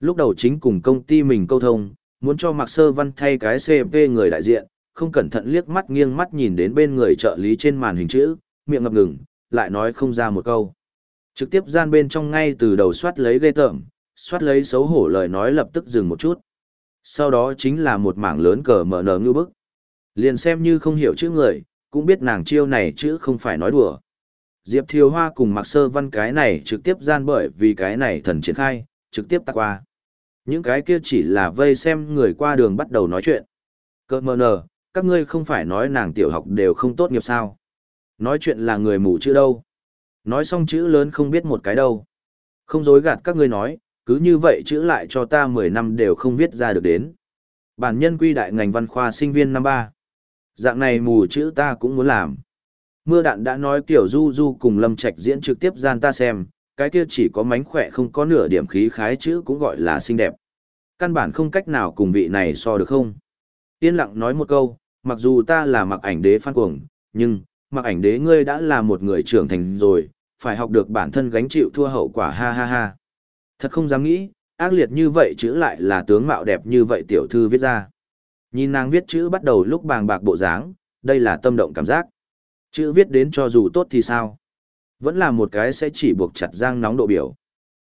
Lúc đầu chính cùng công ty mình câu thông, muốn cho Mạc Sơ Văn thay cái CP người đại diện, không cẩn thận liếc mắt nghiêng mắt nhìn đến bên người trợ lý trên màn hình chữ, miệng ngập ngừng, lại nói không ra một câu. Trực tiếp gian bên trong ngay từ đầu soát lấy ghê tởm, soát lấy xấu hổ lời nói lập tức dừng một chút. Sau đó chính là một mảng lớn cờ mở nở ngư bức. Liền xem như không hiểu chữ người, cũng biết nàng chiêu này chữ không phải nói đùa. Diệp Thiều Hoa cùng Mạc Sơ Văn cái này trực tiếp gian bởi vì cái này thần triển khai, trực tiếp tạc qua. Những cái kia chỉ là vây xem người qua đường bắt đầu nói chuyện. Cơ mờ nờ các ngươi không phải nói nàng tiểu học đều không tốt nghiệp sao. Nói chuyện là người mù chữ đâu. Nói xong chữ lớn không biết một cái đâu. Không dối gạt các ngươi nói, cứ như vậy chữ lại cho ta 10 năm đều không viết ra được đến. Bản nhân quy đại ngành văn khoa sinh viên năm ba Dạng này mù chữ ta cũng muốn làm. Mưa đạn đã nói kiểu du du cùng lâm trạch diễn trực tiếp gian ta xem, cái kia chỉ có mánh khỏe không có nửa điểm khí khái chữ cũng gọi là xinh đẹp. Căn bản không cách nào cùng vị này so được không? Yên lặng nói một câu, mặc dù ta là mặc ảnh đế phan cuồng, nhưng, mặc ảnh đế ngươi đã là một người trưởng thành rồi, phải học được bản thân gánh chịu thua hậu quả ha ha ha. Thật không dám nghĩ, ác liệt như vậy chữ lại là tướng mạo đẹp như vậy tiểu thư viết ra. Nhìn nàng viết chữ bắt đầu lúc bàng bạc bộ dáng, đây là tâm động cảm giác. Chữ viết đến cho dù tốt thì sao? Vẫn là một cái sẽ chỉ buộc chặt giang nóng độ biểu.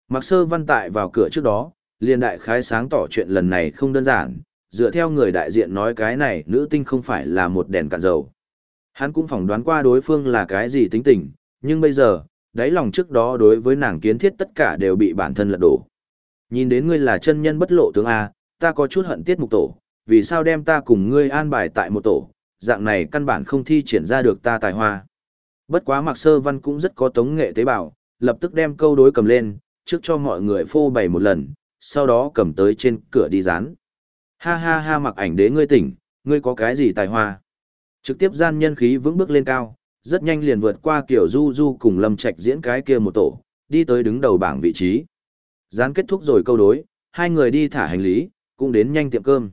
Mặc sơ văn tại vào cửa trước đó, liền đại khái sáng tỏ chuyện lần này không đơn giản, dựa theo người đại diện nói cái này nữ tinh không phải là một đèn cạn dầu. Hắn cũng phỏng đoán qua đối phương là cái gì tính tình, nhưng bây giờ, đáy lòng trước đó đối với nàng kiến thiết tất cả đều bị bản thân lật đổ. Nhìn đến ngươi là chân nhân bất lộ tướng A, ta có chút hận tiết mục tổ, vì sao đem ta cùng ngươi an bài tại một tổ, dạng này căn bản không thi triển ra được ta tài hoa. Bất quá Mạc Sơ Văn cũng rất có tống nghệ tế bào, lập tức đem câu đối cầm lên, trước cho mọi người phô bày một lần, sau đó cầm tới trên cửa đi dán. Ha ha ha mặc ảnh đế ngươi tỉnh, ngươi có cái gì tài hoa. Trực tiếp gian nhân khí vững bước lên cao, rất nhanh liền vượt qua kiểu du du cùng lâm trạch diễn cái kia một tổ, đi tới đứng đầu bảng vị trí. Gián kết thúc rồi câu đối, hai người đi thả hành lý, cũng đến nhanh tiệm cơm.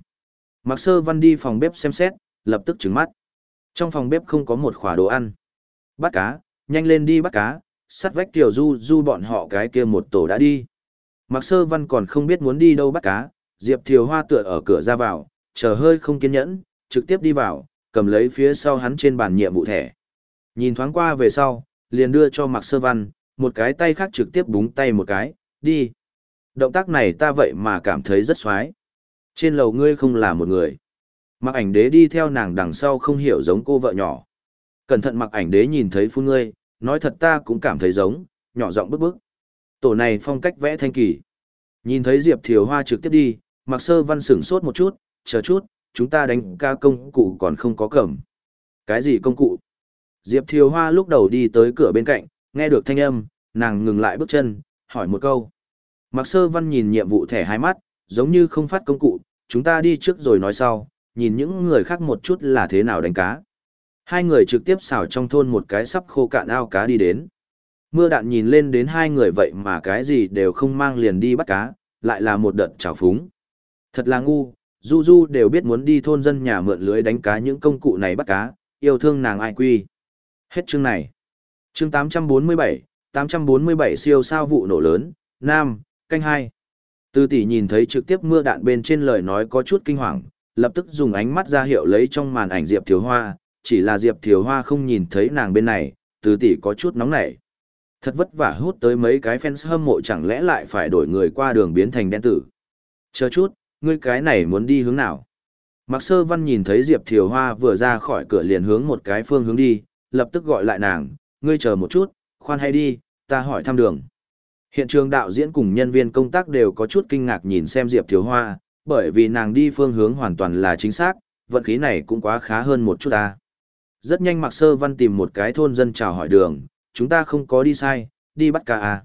Mặc sơ văn đi phòng bếp xem xét, lập tức trứng mắt. Trong phòng bếp không có một khỏa đồ ăn. Bắt cá, nhanh lên đi bắt cá, sắt vách tiểu du du bọn họ cái kia một tổ đã đi. Mặc sơ văn còn không biết muốn đi đâu bắt cá, Diệp Thiều Hoa tựa ở cửa ra vào, chờ hơi không kiên nhẫn, trực tiếp đi vào, cầm lấy phía sau hắn trên bàn nhiệm vụ thẻ. Nhìn thoáng qua về sau, liền đưa cho Mạc Sơ Văn, một cái tay khác trực tiếp búng tay một cái, đi. Động tác này ta vậy mà cảm thấy rất xoái. Trên lầu ngươi không là một người. Mặc ảnh đế đi theo nàng đằng sau không hiểu giống cô vợ nhỏ. Cẩn thận mặc ảnh đế nhìn thấy phu ngươi, nói thật ta cũng cảm thấy giống, nhỏ giọng bức bức. Tổ này phong cách vẽ thanh kỳ. Nhìn thấy Diệp Thiều Hoa trực tiếp đi, Mặc Sơ Văn sửng sốt một chút, chờ chút, chúng ta đánh ca công cụ còn không có cầm. Cái gì công cụ? Diệp Thiều Hoa lúc đầu đi tới cửa bên cạnh, nghe được thanh âm, nàng ngừng lại bước chân, hỏi một câu. Mặc sơ văn nhìn nhiệm vụ thẻ hai mắt, giống như không phát công cụ, chúng ta đi trước rồi nói sau, nhìn những người khác một chút là thế nào đánh cá. Hai người trực tiếp xào trong thôn một cái sắp khô cạn ao cá đi đến. Mưa đạn nhìn lên đến hai người vậy mà cái gì đều không mang liền đi bắt cá, lại là một đợt trào phúng. Thật là ngu, Du Du đều biết muốn đi thôn dân nhà mượn lưới đánh cá những công cụ này bắt cá, yêu thương nàng ai quy. Hết chương này. Chương 847, 847 siêu sao vụ nổ lớn, Nam, canh hai. Từ tỷ nhìn thấy trực tiếp mưa đạn bên trên lời nói có chút kinh hoàng, lập tức dùng ánh mắt ra hiệu lấy trong màn ảnh Diệp Thiếu Hoa, chỉ là Diệp Thiếu Hoa không nhìn thấy nàng bên này, từ tỷ có chút nóng nảy. Thật vất vả hút tới mấy cái fans hâm mộ chẳng lẽ lại phải đổi người qua đường biến thành đen tử. Chờ chút, ngươi cái này muốn đi hướng nào? Mạc Sơ Văn nhìn thấy Diệp Thiều Hoa vừa ra khỏi cửa liền hướng một cái phương hướng đi, lập tức gọi lại nàng, ngươi chờ một chút, khoan hay đi, ta hỏi thăm đường. Hiện trường đạo diễn cùng nhân viên công tác đều có chút kinh ngạc nhìn xem Diệp Thiếu Hoa, bởi vì nàng đi phương hướng hoàn toàn là chính xác, vận khí này cũng quá khá hơn một chút ta. Rất nhanh Mạc Sơ Văn tìm một cái thôn dân chào hỏi đường, chúng ta không có đi sai, đi bắt cá à.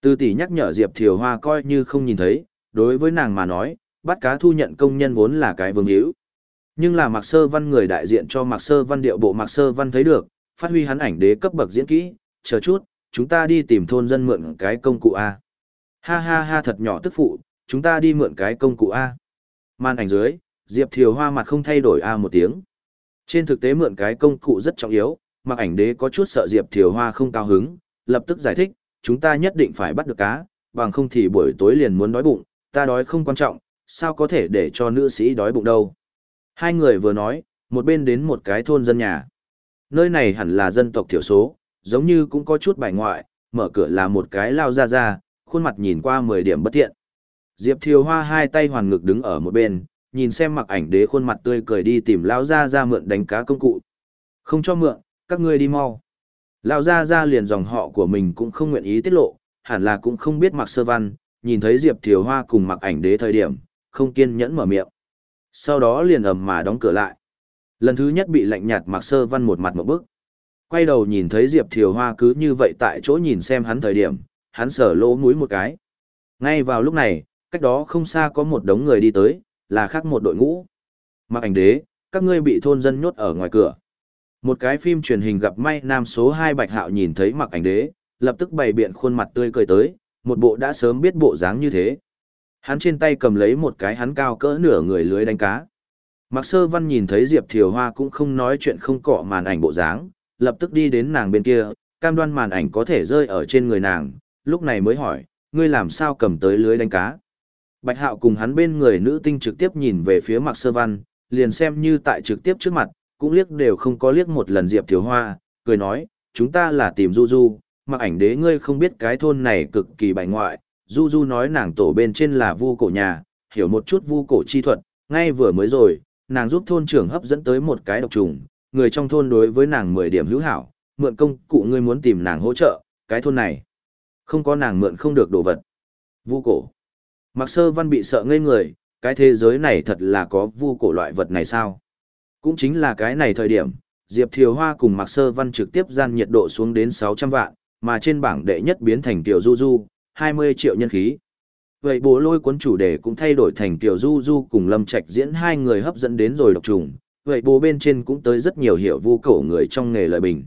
Tư tỷ nhắc nhở Diệp Thiều Hoa coi như không nhìn thấy, đối với nàng mà nói, bắt cá thu nhận công nhân vốn là cái vương hữu. Nhưng là Mạc Sơ Văn người đại diện cho Mạc Sơ Văn điệu bộ Mạc Sơ Văn thấy được, phát huy hắn ảnh đế cấp bậc diễn kỹ, chờ chút, chúng ta đi tìm thôn dân mượn cái công cụ A. Ha ha ha thật nhỏ tức phụ, chúng ta đi mượn cái công cụ A. Màn ảnh dưới, Diệp Thiều Hoa mặt không thay đổi A một tiếng. Trên thực tế mượn cái công cụ rất trọng yếu, mặc ảnh đế có chút sợ Diệp Thiều Hoa không cao hứng, lập tức giải thích, chúng ta nhất định phải bắt được cá, bằng không thì buổi tối liền muốn đói bụng, ta đói không quan trọng, sao có thể để cho nữ sĩ đói bụng đâu. Hai người vừa nói, một bên đến một cái thôn dân nhà. Nơi này hẳn là dân tộc thiểu số, giống như cũng có chút bài ngoại, mở cửa là một cái lao ra ra, khuôn mặt nhìn qua 10 điểm bất thiện. Diệp Thiều Hoa hai tay hoàn ngực đứng ở một bên, nhìn xem mặc ảnh đế khuôn mặt tươi cười đi tìm lao ra ra mượn đánh cá công cụ. Không cho mượn, các ngươi đi mau. Lao ra ra liền dòng họ của mình cũng không nguyện ý tiết lộ, hẳn là cũng không biết mặc sơ văn, nhìn thấy Diệp Thiều Hoa cùng mặc ảnh đế thời điểm, không kiên nhẫn mở miệng. Sau đó liền ầm mà đóng cửa lại. Lần thứ nhất bị lạnh nhạt mặc sơ văn một mặt một bức. Quay đầu nhìn thấy Diệp Thiều Hoa cứ như vậy tại chỗ nhìn xem hắn thời điểm, hắn sở lỗ mũi một cái. Ngay vào lúc này, cách đó không xa có một đống người đi tới, là khác một đội ngũ. Mặc ảnh đế, các ngươi bị thôn dân nhốt ở ngoài cửa. Một cái phim truyền hình gặp may nam số 2 Bạch Hạo nhìn thấy mặc ảnh đế, lập tức bày biện khuôn mặt tươi cười tới, một bộ đã sớm biết bộ dáng như thế. Hắn trên tay cầm lấy một cái hắn cao cỡ nửa người lưới đánh cá. Mặc sơ văn nhìn thấy Diệp Thiều Hoa cũng không nói chuyện không cọ màn ảnh bộ dáng, lập tức đi đến nàng bên kia, cam đoan màn ảnh có thể rơi ở trên người nàng, lúc này mới hỏi, ngươi làm sao cầm tới lưới đánh cá. Bạch Hạo cùng hắn bên người nữ tinh trực tiếp nhìn về phía Mạc Sơ Văn, liền xem như tại trực tiếp trước mặt, cũng liếc đều không có liếc một lần Diệp Thiếu Hoa, cười nói, chúng ta là tìm Du Du, mặc ảnh đế ngươi không biết cái thôn này cực kỳ bài ngoại, Du Du nói nàng tổ bên trên là vu cổ nhà, hiểu một chút vu cổ chi thuật, ngay vừa mới rồi, nàng giúp thôn trưởng hấp dẫn tới một cái độc trùng, người trong thôn đối với nàng 10 điểm hữu hảo, mượn công cụ ngươi muốn tìm nàng hỗ trợ, cái thôn này. Không có nàng mượn không được đồ vật. Vu cổ. Mặc sơ văn bị sợ ngây người, cái thế giới này thật là có vu cổ loại vật này sao? Cũng chính là cái này thời điểm, Diệp Thiều Hoa cùng Mặc sơ văn trực tiếp gian nhiệt độ xuống đến 600 vạn, mà trên bảng đệ nhất biến thành Tiểu Du Du, 20 triệu nhân khí. Vậy bố lôi cuốn chủ đề cũng thay đổi thành Tiểu Du Du cùng Lâm Trạch diễn hai người hấp dẫn đến rồi độc trùng, vậy bố bên trên cũng tới rất nhiều hiểu vu cổ người trong nghề lợi bình.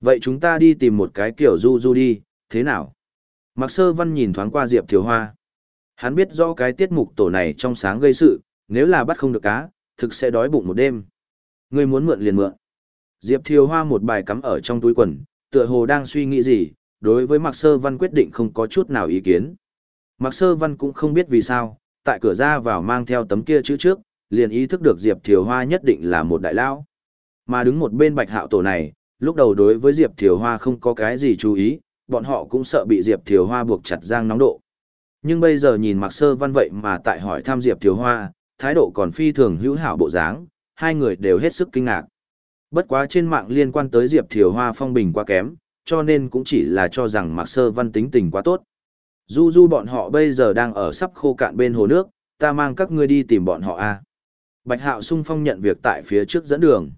Vậy chúng ta đi tìm một cái kiểu Du Du đi, thế nào? Mặc sơ văn nhìn thoáng qua Diệp Thiều Hoa. Hắn biết rõ cái tiết mục tổ này trong sáng gây sự, nếu là bắt không được cá, thực sẽ đói bụng một đêm. Ngươi muốn mượn liền mượn. Diệp Thiều Hoa một bài cắm ở trong túi quần, tựa hồ đang suy nghĩ gì, đối với Mạc Sơ Văn quyết định không có chút nào ý kiến. Mạc Sơ Văn cũng không biết vì sao, tại cửa ra vào mang theo tấm kia chữ trước, liền ý thức được Diệp Thiều Hoa nhất định là một đại lao. Mà đứng một bên bạch hạo tổ này, lúc đầu đối với Diệp Thiều Hoa không có cái gì chú ý, bọn họ cũng sợ bị Diệp Thiều Hoa buộc chặt giang nóng độ. Nhưng bây giờ nhìn Mạc Sơ Văn vậy mà tại hỏi thăm Diệp Thiều Hoa, thái độ còn phi thường hữu hảo bộ dáng, hai người đều hết sức kinh ngạc. Bất quá trên mạng liên quan tới Diệp Thiều Hoa phong bình quá kém, cho nên cũng chỉ là cho rằng Mạc Sơ Văn tính tình quá tốt. Du du bọn họ bây giờ đang ở sắp khô cạn bên hồ nước, ta mang các ngươi đi tìm bọn họ a. Bạch Hạo sung phong nhận việc tại phía trước dẫn đường.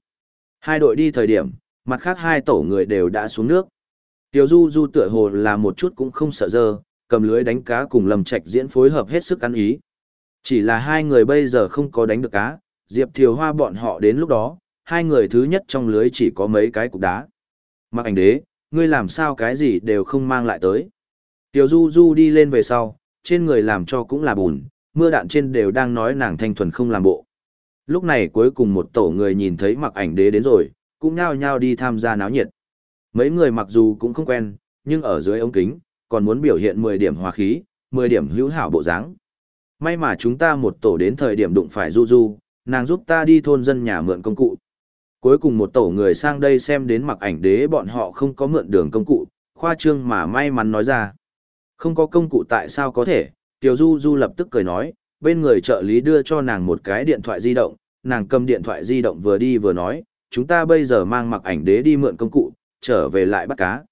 Hai đội đi thời điểm, mặt khác hai tổ người đều đã xuống nước. Tiểu Du Du tựa hồ là một chút cũng không sợ dơ, cầm lưới đánh cá cùng Lâm Trạch diễn phối hợp hết sức ăn ý. Chỉ là hai người bây giờ không có đánh được cá, Diệp Thiều Hoa bọn họ đến lúc đó, hai người thứ nhất trong lưới chỉ có mấy cái cục đá. Mặc ảnh đế, ngươi làm sao cái gì đều không mang lại tới. Tiểu Du Du đi lên về sau, trên người làm cho cũng là bùn, mưa đạn trên đều đang nói nàng thanh thuần không làm bộ. Lúc này cuối cùng một tổ người nhìn thấy mặc ảnh đế đến rồi, cũng nhao nhao đi tham gia náo nhiệt. Mấy người mặc dù cũng không quen, nhưng ở dưới ống kính, còn muốn biểu hiện 10 điểm hòa khí, 10 điểm hữu hảo bộ dáng. May mà chúng ta một tổ đến thời điểm đụng phải Du Du, nàng giúp ta đi thôn dân nhà mượn công cụ. Cuối cùng một tổ người sang đây xem đến mặc ảnh đế bọn họ không có mượn đường công cụ, khoa trương mà may mắn nói ra. Không có công cụ tại sao có thể, Tiểu Du Du lập tức cười nói, bên người trợ lý đưa cho nàng một cái điện thoại di động, nàng cầm điện thoại di động vừa đi vừa nói, chúng ta bây giờ mang mặc ảnh đế đi mượn công cụ, trở về lại bắt cá.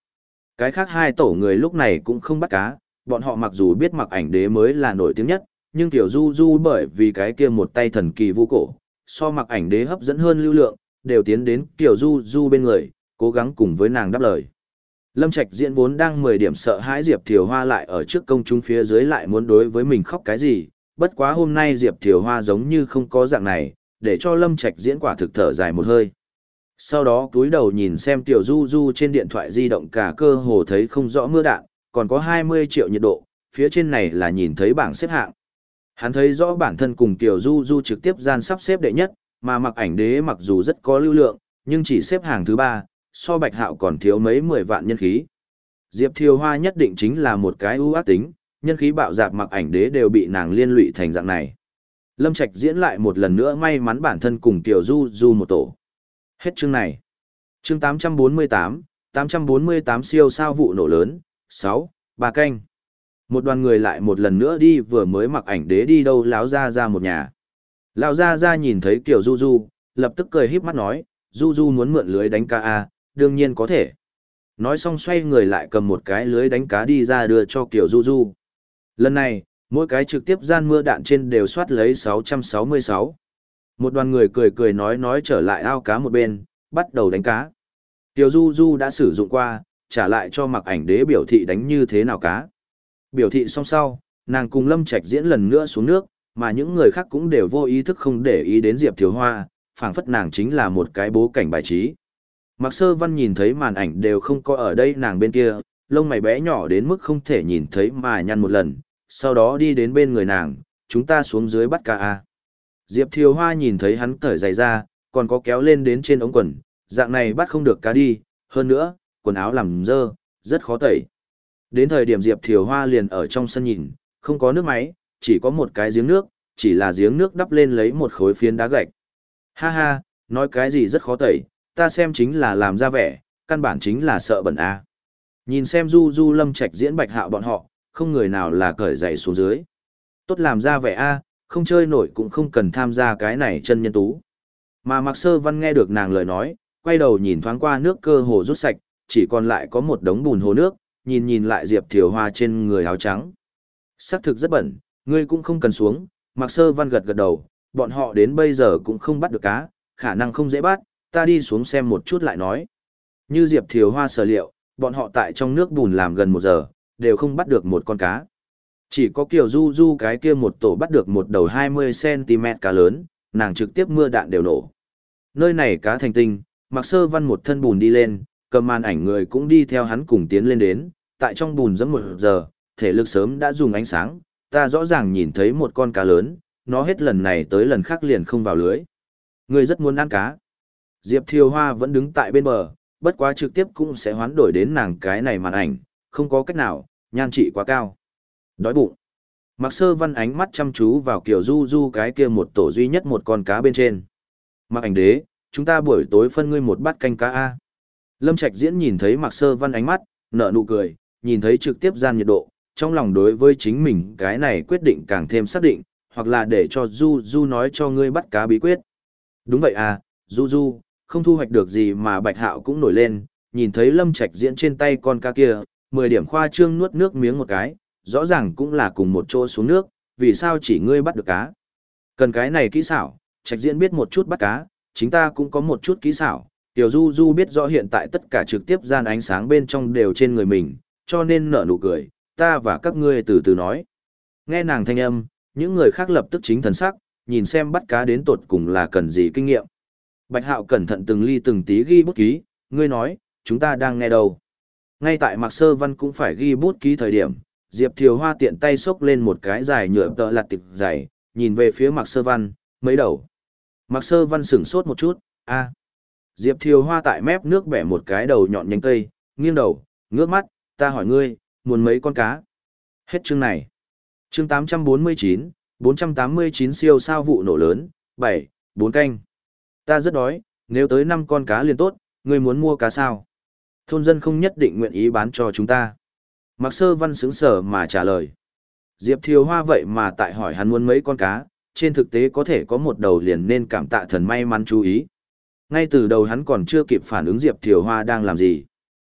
Cái khác hai tổ người lúc này cũng không bắt cá, bọn họ mặc dù biết mặc ảnh đế mới là nổi tiếng nhất, nhưng Tiểu Du Du bởi vì cái kia một tay thần kỳ vô cổ, so mặc ảnh đế hấp dẫn hơn lưu lượng, đều tiến đến Tiểu Du Du bên người, cố gắng cùng với nàng đáp lời. Lâm Trạch diễn vốn đang 10 điểm sợ hãi Diệp Thiều Hoa lại ở trước công chúng phía dưới lại muốn đối với mình khóc cái gì, bất quá hôm nay Diệp Thiều Hoa giống như không có dạng này, để cho Lâm Trạch diễn quả thực thở dài một hơi. Sau đó túi đầu nhìn xem Tiểu Du Du trên điện thoại di động cả cơ hồ thấy không rõ mưa đạn, còn có 20 triệu nhiệt độ, phía trên này là nhìn thấy bảng xếp hạng. Hắn thấy rõ bản thân cùng Tiểu Du Du trực tiếp gian sắp xếp đệ nhất, mà mặc ảnh đế mặc dù rất có lưu lượng, nhưng chỉ xếp hàng thứ ba, so bạch hạo còn thiếu mấy mười vạn nhân khí. Diệp Thiều Hoa nhất định chính là một cái ưu ác tính, nhân khí bạo dạp mặc ảnh đế đều bị nàng liên lụy thành dạng này. Lâm Trạch diễn lại một lần nữa may mắn bản thân cùng Tiểu Du Du một tổ. Hết chương này. Chương 848, 848 siêu sao vụ nổ lớn, 6, bà canh. Một đoàn người lại một lần nữa đi vừa mới mặc ảnh đế đi đâu láo ra ra một nhà. Lão ra ra nhìn thấy Tiểu Du Du, lập tức cười híp mắt nói, Du Du muốn mượn lưới đánh ca à, đương nhiên có thể. Nói xong xoay người lại cầm một cái lưới đánh cá đi ra đưa cho Kiều Du Du. Lần này, mỗi cái trực tiếp gian mưa đạn trên đều soát lấy 666. Một đoàn người cười cười nói nói trở lại ao cá một bên, bắt đầu đánh cá. Tiểu Du Du đã sử dụng qua, trả lại cho mặc ảnh đế biểu thị đánh như thế nào cá. Biểu thị xong sau, nàng cùng Lâm Trạch diễn lần nữa xuống nước, mà những người khác cũng đều vô ý thức không để ý đến Diệp Thiếu Hoa, phảng phất nàng chính là một cái bố cảnh bài trí. Mặc sơ văn nhìn thấy màn ảnh đều không có ở đây nàng bên kia, lông mày bé nhỏ đến mức không thể nhìn thấy mà nhăn một lần, sau đó đi đến bên người nàng, chúng ta xuống dưới bắt cá a. Diệp Thiều Hoa nhìn thấy hắn cởi giày ra, còn có kéo lên đến trên ống quần, dạng này bắt không được cá đi, hơn nữa, quần áo làm dơ, rất khó tẩy. Đến thời điểm Diệp Thiều Hoa liền ở trong sân nhìn, không có nước máy, chỉ có một cái giếng nước, chỉ là giếng nước đắp lên lấy một khối phiến đá gạch. Ha ha, nói cái gì rất khó tẩy, ta xem chính là làm ra vẻ, căn bản chính là sợ bẩn a. Nhìn xem Du Du Lâm Trạch diễn bạch hạo bọn họ, không người nào là cởi giày xuống dưới. Tốt làm ra vẻ a, không chơi nổi cũng không cần tham gia cái này chân nhân tú. Mà Mạc Sơ Văn nghe được nàng lời nói, quay đầu nhìn thoáng qua nước cơ hồ rút sạch, chỉ còn lại có một đống bùn hồ nước, nhìn nhìn lại Diệp Thiều Hoa trên người áo trắng. Sắc thực rất bẩn, ngươi cũng không cần xuống, Mạc Sơ Văn gật gật đầu, bọn họ đến bây giờ cũng không bắt được cá, khả năng không dễ bắt, ta đi xuống xem một chút lại nói. Như Diệp Thiều Hoa sở liệu, bọn họ tại trong nước bùn làm gần một giờ, đều không bắt được một con cá. Chỉ có Kiều Du Du cái kia một tổ bắt được một đầu 20cm cá lớn, nàng trực tiếp mưa đạn đều nổ. Nơi này cá thành tinh, mặc sơ văn một thân bùn đi lên, cầm màn ảnh người cũng đi theo hắn cùng tiến lên đến, tại trong bùn dẫm một giờ, thể lực sớm đã dùng ánh sáng, ta rõ ràng nhìn thấy một con cá lớn, nó hết lần này tới lần khác liền không vào lưới. Người rất muốn ăn cá. Diệp Thiều Hoa vẫn đứng tại bên bờ, bất quá trực tiếp cũng sẽ hoán đổi đến nàng cái này màn ảnh, không có cách nào, nhan trị quá cao. Đói bụng. Mặc sơ văn ánh mắt chăm chú vào kiểu du du cái kia một tổ duy nhất một con cá bên trên. Mặc ảnh đế, chúng ta buổi tối phân ngươi một bát canh cá A. Lâm Trạch diễn nhìn thấy mặc sơ văn ánh mắt, nở nụ cười, nhìn thấy trực tiếp gian nhiệt độ, trong lòng đối với chính mình cái này quyết định càng thêm xác định, hoặc là để cho Du Du nói cho ngươi bắt cá bí quyết. Đúng vậy à, Du Du, không thu hoạch được gì mà Bạch Hạo cũng nổi lên, nhìn thấy Lâm Trạch diễn trên tay con cá kia, 10 điểm khoa trương nuốt nước miếng một cái, rõ ràng cũng là cùng một chỗ xuống nước, vì sao chỉ ngươi bắt được cá. Cần cái này kỹ xảo, Trạch diễn biết một chút bắt cá, chính ta cũng có một chút kỹ xảo, Tiểu Du Du biết rõ hiện tại tất cả trực tiếp gian ánh sáng bên trong đều trên người mình, cho nên nở nụ cười, ta và các ngươi từ từ nói. Nghe nàng thanh âm, những người khác lập tức chính thần sắc, nhìn xem bắt cá đến tột cùng là cần gì kinh nghiệm. Bạch Hạo cẩn thận từng ly từng tí ghi bút ký, ngươi nói, chúng ta đang nghe đâu. Ngay tại Mạc Sơ Văn cũng phải ghi bút ký thời điểm, Diệp Thiều Hoa tiện tay xốc lên một cái dài nhựa tợ lặt tịch dày, nhìn về phía Mạc Sơ Văn, mấy đầu. Mạc Sơ Văn sửng sốt một chút, a, Diệp Thiều Hoa tại mép nước bẻ một cái đầu nhọn nhánh cây, nghiêng đầu, ngước mắt, ta hỏi ngươi, muốn mấy con cá? Hết chương này. Chương 849, 489 siêu sao vụ nổ lớn, 7, 4 canh. Ta rất đói, nếu tới 5 con cá liền tốt, ngươi muốn mua cá sao? Thôn dân không nhất định nguyện ý bán cho chúng ta. Mặc sơ văn sướng sờ mà trả lời. Diệp Thiều Hoa vậy mà tại hỏi hắn muốn mấy con cá, trên thực tế có thể có một đầu liền nên cảm tạ thần may mắn chú ý. Ngay từ đầu hắn còn chưa kịp phản ứng Diệp Thiều Hoa đang làm gì.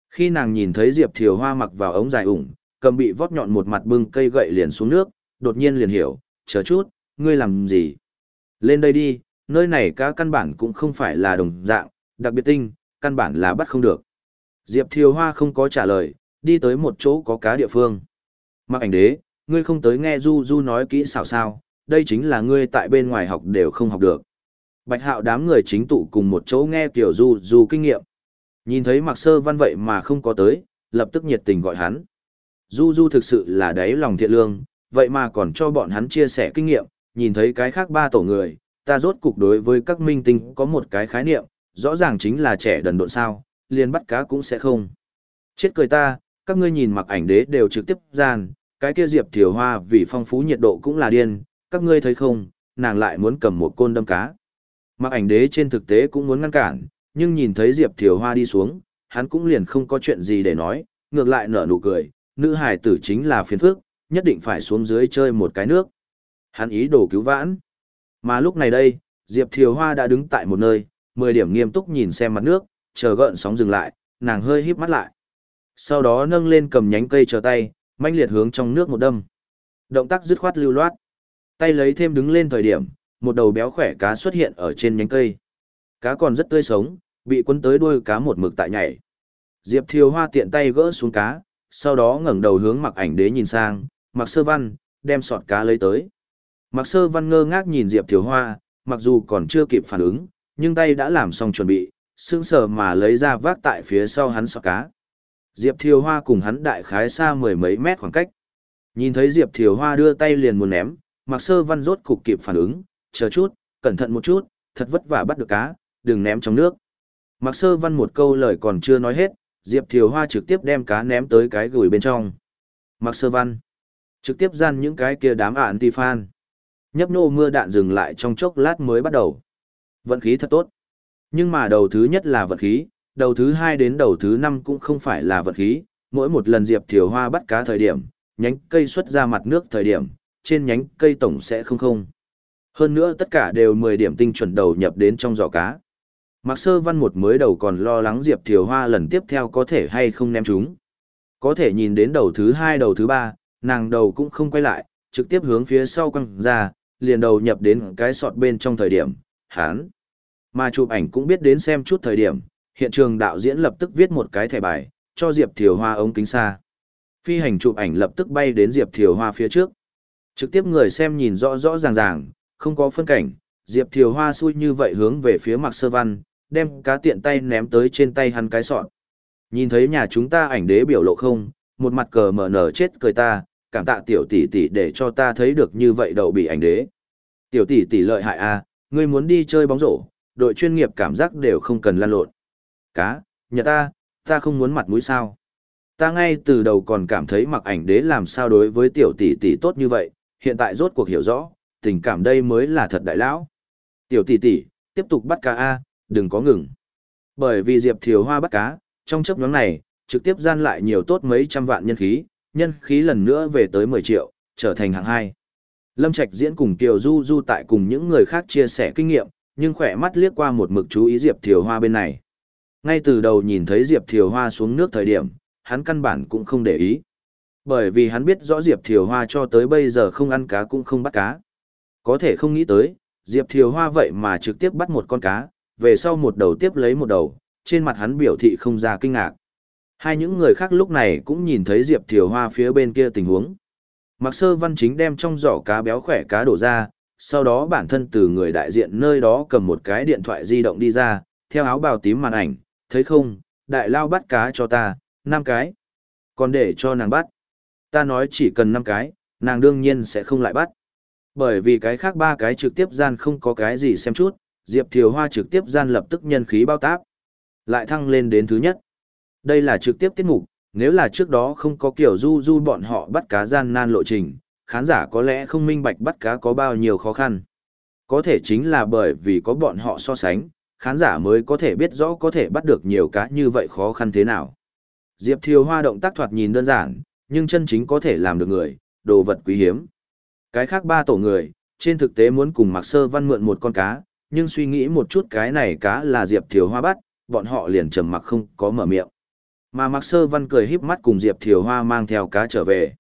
Khi nàng nhìn thấy Diệp Thiều Hoa mặc vào ống dài ủng, cầm bị vót nhọn một mặt bưng cây gậy liền xuống nước, đột nhiên liền hiểu, chờ chút, ngươi làm gì? Lên đây đi, nơi này cá căn bản cũng không phải là đồng dạng, đặc biệt tinh, căn bản là bắt không được. Diệp Thiều Hoa không có trả lời, đi tới một chỗ có cá địa phương. Mặc ảnh đế, ngươi không tới nghe Du Du nói kỹ xảo sao, đây chính là ngươi tại bên ngoài học đều không học được. Bạch hạo đám người chính tụ cùng một chỗ nghe kiểu Du Du kinh nghiệm. Nhìn thấy mặc sơ văn vậy mà không có tới, lập tức nhiệt tình gọi hắn. Du Du thực sự là đáy lòng thiện lương, vậy mà còn cho bọn hắn chia sẻ kinh nghiệm, nhìn thấy cái khác ba tổ người, ta rốt cục đối với các minh tinh có một cái khái niệm, rõ ràng chính là trẻ đần độn sao, liền bắt cá cũng sẽ không. Chết cười ta, các ngươi nhìn mặc ảnh đế đều trực tiếp gian, cái kia Diệp Thiều Hoa vì phong phú nhiệt độ cũng là điên, các ngươi thấy không, nàng lại muốn cầm một côn đâm cá. Mặc ảnh đế trên thực tế cũng muốn ngăn cản, nhưng nhìn thấy Diệp Thiều Hoa đi xuống, hắn cũng liền không có chuyện gì để nói, ngược lại nở nụ cười, nữ hải tử chính là phiền phức, nhất định phải xuống dưới chơi một cái nước. Hắn ý đồ cứu vãn. Mà lúc này đây, Diệp Thiều Hoa đã đứng tại một nơi, mười điểm nghiêm túc nhìn xem mặt nước, chờ gợn sóng dừng lại, nàng hơi híp mắt lại. Sau đó nâng lên cầm nhánh cây chờ tay, manh liệt hướng trong nước một đâm. Động tác dứt khoát lưu loát. Tay lấy thêm đứng lên thời điểm, một đầu béo khỏe cá xuất hiện ở trên nhánh cây. Cá còn rất tươi sống, bị cuốn tới đuôi cá một mực tại nhảy. Diệp Thiều Hoa tiện tay gỡ xuống cá, sau đó ngẩng đầu hướng mặc ảnh đế nhìn sang, mặc sơ văn, đem sọt cá lấy tới. Mặc sơ văn ngơ ngác nhìn Diệp Thiều Hoa, mặc dù còn chưa kịp phản ứng, nhưng tay đã làm xong chuẩn bị, sững sờ mà lấy ra vác tại phía sau hắn sọt cá. Diệp Thiều Hoa cùng hắn đại khái xa mười mấy mét khoảng cách. Nhìn thấy Diệp Thiều Hoa đưa tay liền muốn ném, mặc sơ văn rốt cục kịp phản ứng, chờ chút, cẩn thận một chút, thật vất vả bắt được cá, đừng ném trong nước. Mặc sơ văn một câu lời còn chưa nói hết, Diệp Thiều Hoa trực tiếp đem cá ném tới cái gửi bên trong. Mặc sơ văn, trực tiếp gian những cái kia đám ạn ti fan. Nhấp nô mưa đạn dừng lại trong chốc lát mới bắt đầu. Vận khí thật tốt. Nhưng mà đầu thứ nhất là vận khí, đầu thứ hai đến đầu thứ năm cũng không phải là vận khí. Mỗi một lần Diệp Thiều Hoa bắt cá thời điểm, nhánh cây xuất ra mặt nước thời điểm, trên nhánh cây tổng sẽ không không. Hơn nữa tất cả đều 10 điểm tinh chuẩn đầu nhập đến trong giỏ cá. Mạc Sơ Văn một mới đầu còn lo lắng Diệp Thiều Hoa lần tiếp theo có thể hay không ném chúng. Có thể nhìn đến đầu thứ hai đầu thứ ba, nàng đầu cũng không quay lại, trực tiếp hướng phía sau quăng ra, liền đầu nhập đến cái sọt bên trong thời điểm, hán. Mà chụp ảnh cũng biết đến xem chút thời điểm, hiện trường đạo diễn lập tức viết một cái thẻ bài, cho Diệp Thiều Hoa ống kính xa. Phi hành chụp ảnh lập tức bay đến Diệp Thiều Hoa phía trước. Trực tiếp người xem nhìn rõ rõ ràng ràng, không có phân cảnh, Diệp Thiều Hoa xui như vậy hướng về phía Mạc Sơ Văn, đem cá tiện tay ném tới trên tay hắn cái sọt. Nhìn thấy nhà chúng ta ảnh đế biểu lộ không, một mặt cờ mở nở chết cười ta, cảm tạ tiểu tỷ tỷ để cho ta thấy được như vậy đậu bị ảnh đế. Tiểu tỷ tỷ lợi hại a, à, ngươi muốn đi chơi bóng rổ, đội chuyên nghiệp cảm giác đều không cần lan lộn. Cá, nhà ta, ta không muốn mặt mũi sao. Ta ngay từ đầu còn cảm thấy mặc ảnh đế làm sao đối với tiểu tỷ tỷ tốt như vậy, hiện tại rốt cuộc hiểu rõ, tình cảm đây mới là thật đại lão. Tiểu tỷ tỷ, tiếp tục bắt cá A, đừng có ngừng. Bởi vì Diệp Thiều Hoa bắt cá, trong chấp nhóm này, trực tiếp gian lại nhiều tốt mấy trăm vạn nhân khí, nhân khí lần nữa về tới 10 triệu, trở thành hạng 2. Lâm Trạch diễn cùng Kiều Du Du tại cùng những người khác chia sẻ kinh nghiệm, nhưng khỏe mắt liếc qua một mực chú ý Diệp Thiều Hoa bên này. Ngay từ đầu nhìn thấy Diệp Thiều Hoa xuống nước thời điểm, hắn căn bản cũng không để ý. Bởi vì hắn biết rõ Diệp Thiều Hoa cho tới bây giờ không ăn cá cũng không bắt cá. Có thể không nghĩ tới, Diệp Thiều Hoa vậy mà trực tiếp bắt một con cá, về sau một đầu tiếp lấy một đầu, trên mặt hắn biểu thị không ra kinh ngạc. Hai những người khác lúc này cũng nhìn thấy Diệp Thiều Hoa phía bên kia tình huống. Mặc sơ văn chính đem trong giỏ cá béo khỏe cá đổ ra, sau đó bản thân từ người đại diện nơi đó cầm một cái điện thoại di động đi ra, theo áo bào tím màn ảnh, thấy không, đại lao bắt cá cho ta, năm cái. Còn để cho nàng bắt, ta nói chỉ cần năm cái, nàng đương nhiên sẽ không lại bắt. Bởi vì cái khác ba cái trực tiếp gian không có cái gì xem chút, Diệp Thiều Hoa trực tiếp gian lập tức nhân khí bao táp. Lại thăng lên đến thứ nhất. Đây là trực tiếp tiết mục, nếu là trước đó không có kiểu du du bọn họ bắt cá gian nan lộ trình, khán giả có lẽ không minh bạch bắt cá có bao nhiêu khó khăn. Có thể chính là bởi vì có bọn họ so sánh, khán giả mới có thể biết rõ có thể bắt được nhiều cá như vậy khó khăn thế nào. Diệp Thiều Hoa động tác thoạt nhìn đơn giản, nhưng chân chính có thể làm được người, đồ vật quý hiếm. Cái khác ba tổ người, trên thực tế muốn cùng Mạc Sơ Văn mượn một con cá, nhưng suy nghĩ một chút cái này cá là Diệp Thiều Hoa bắt, bọn họ liền trầm mặc không có mở miệng. Mà Mạc Sơ Văn cười híp mắt cùng Diệp Thiều Hoa mang theo cá trở về.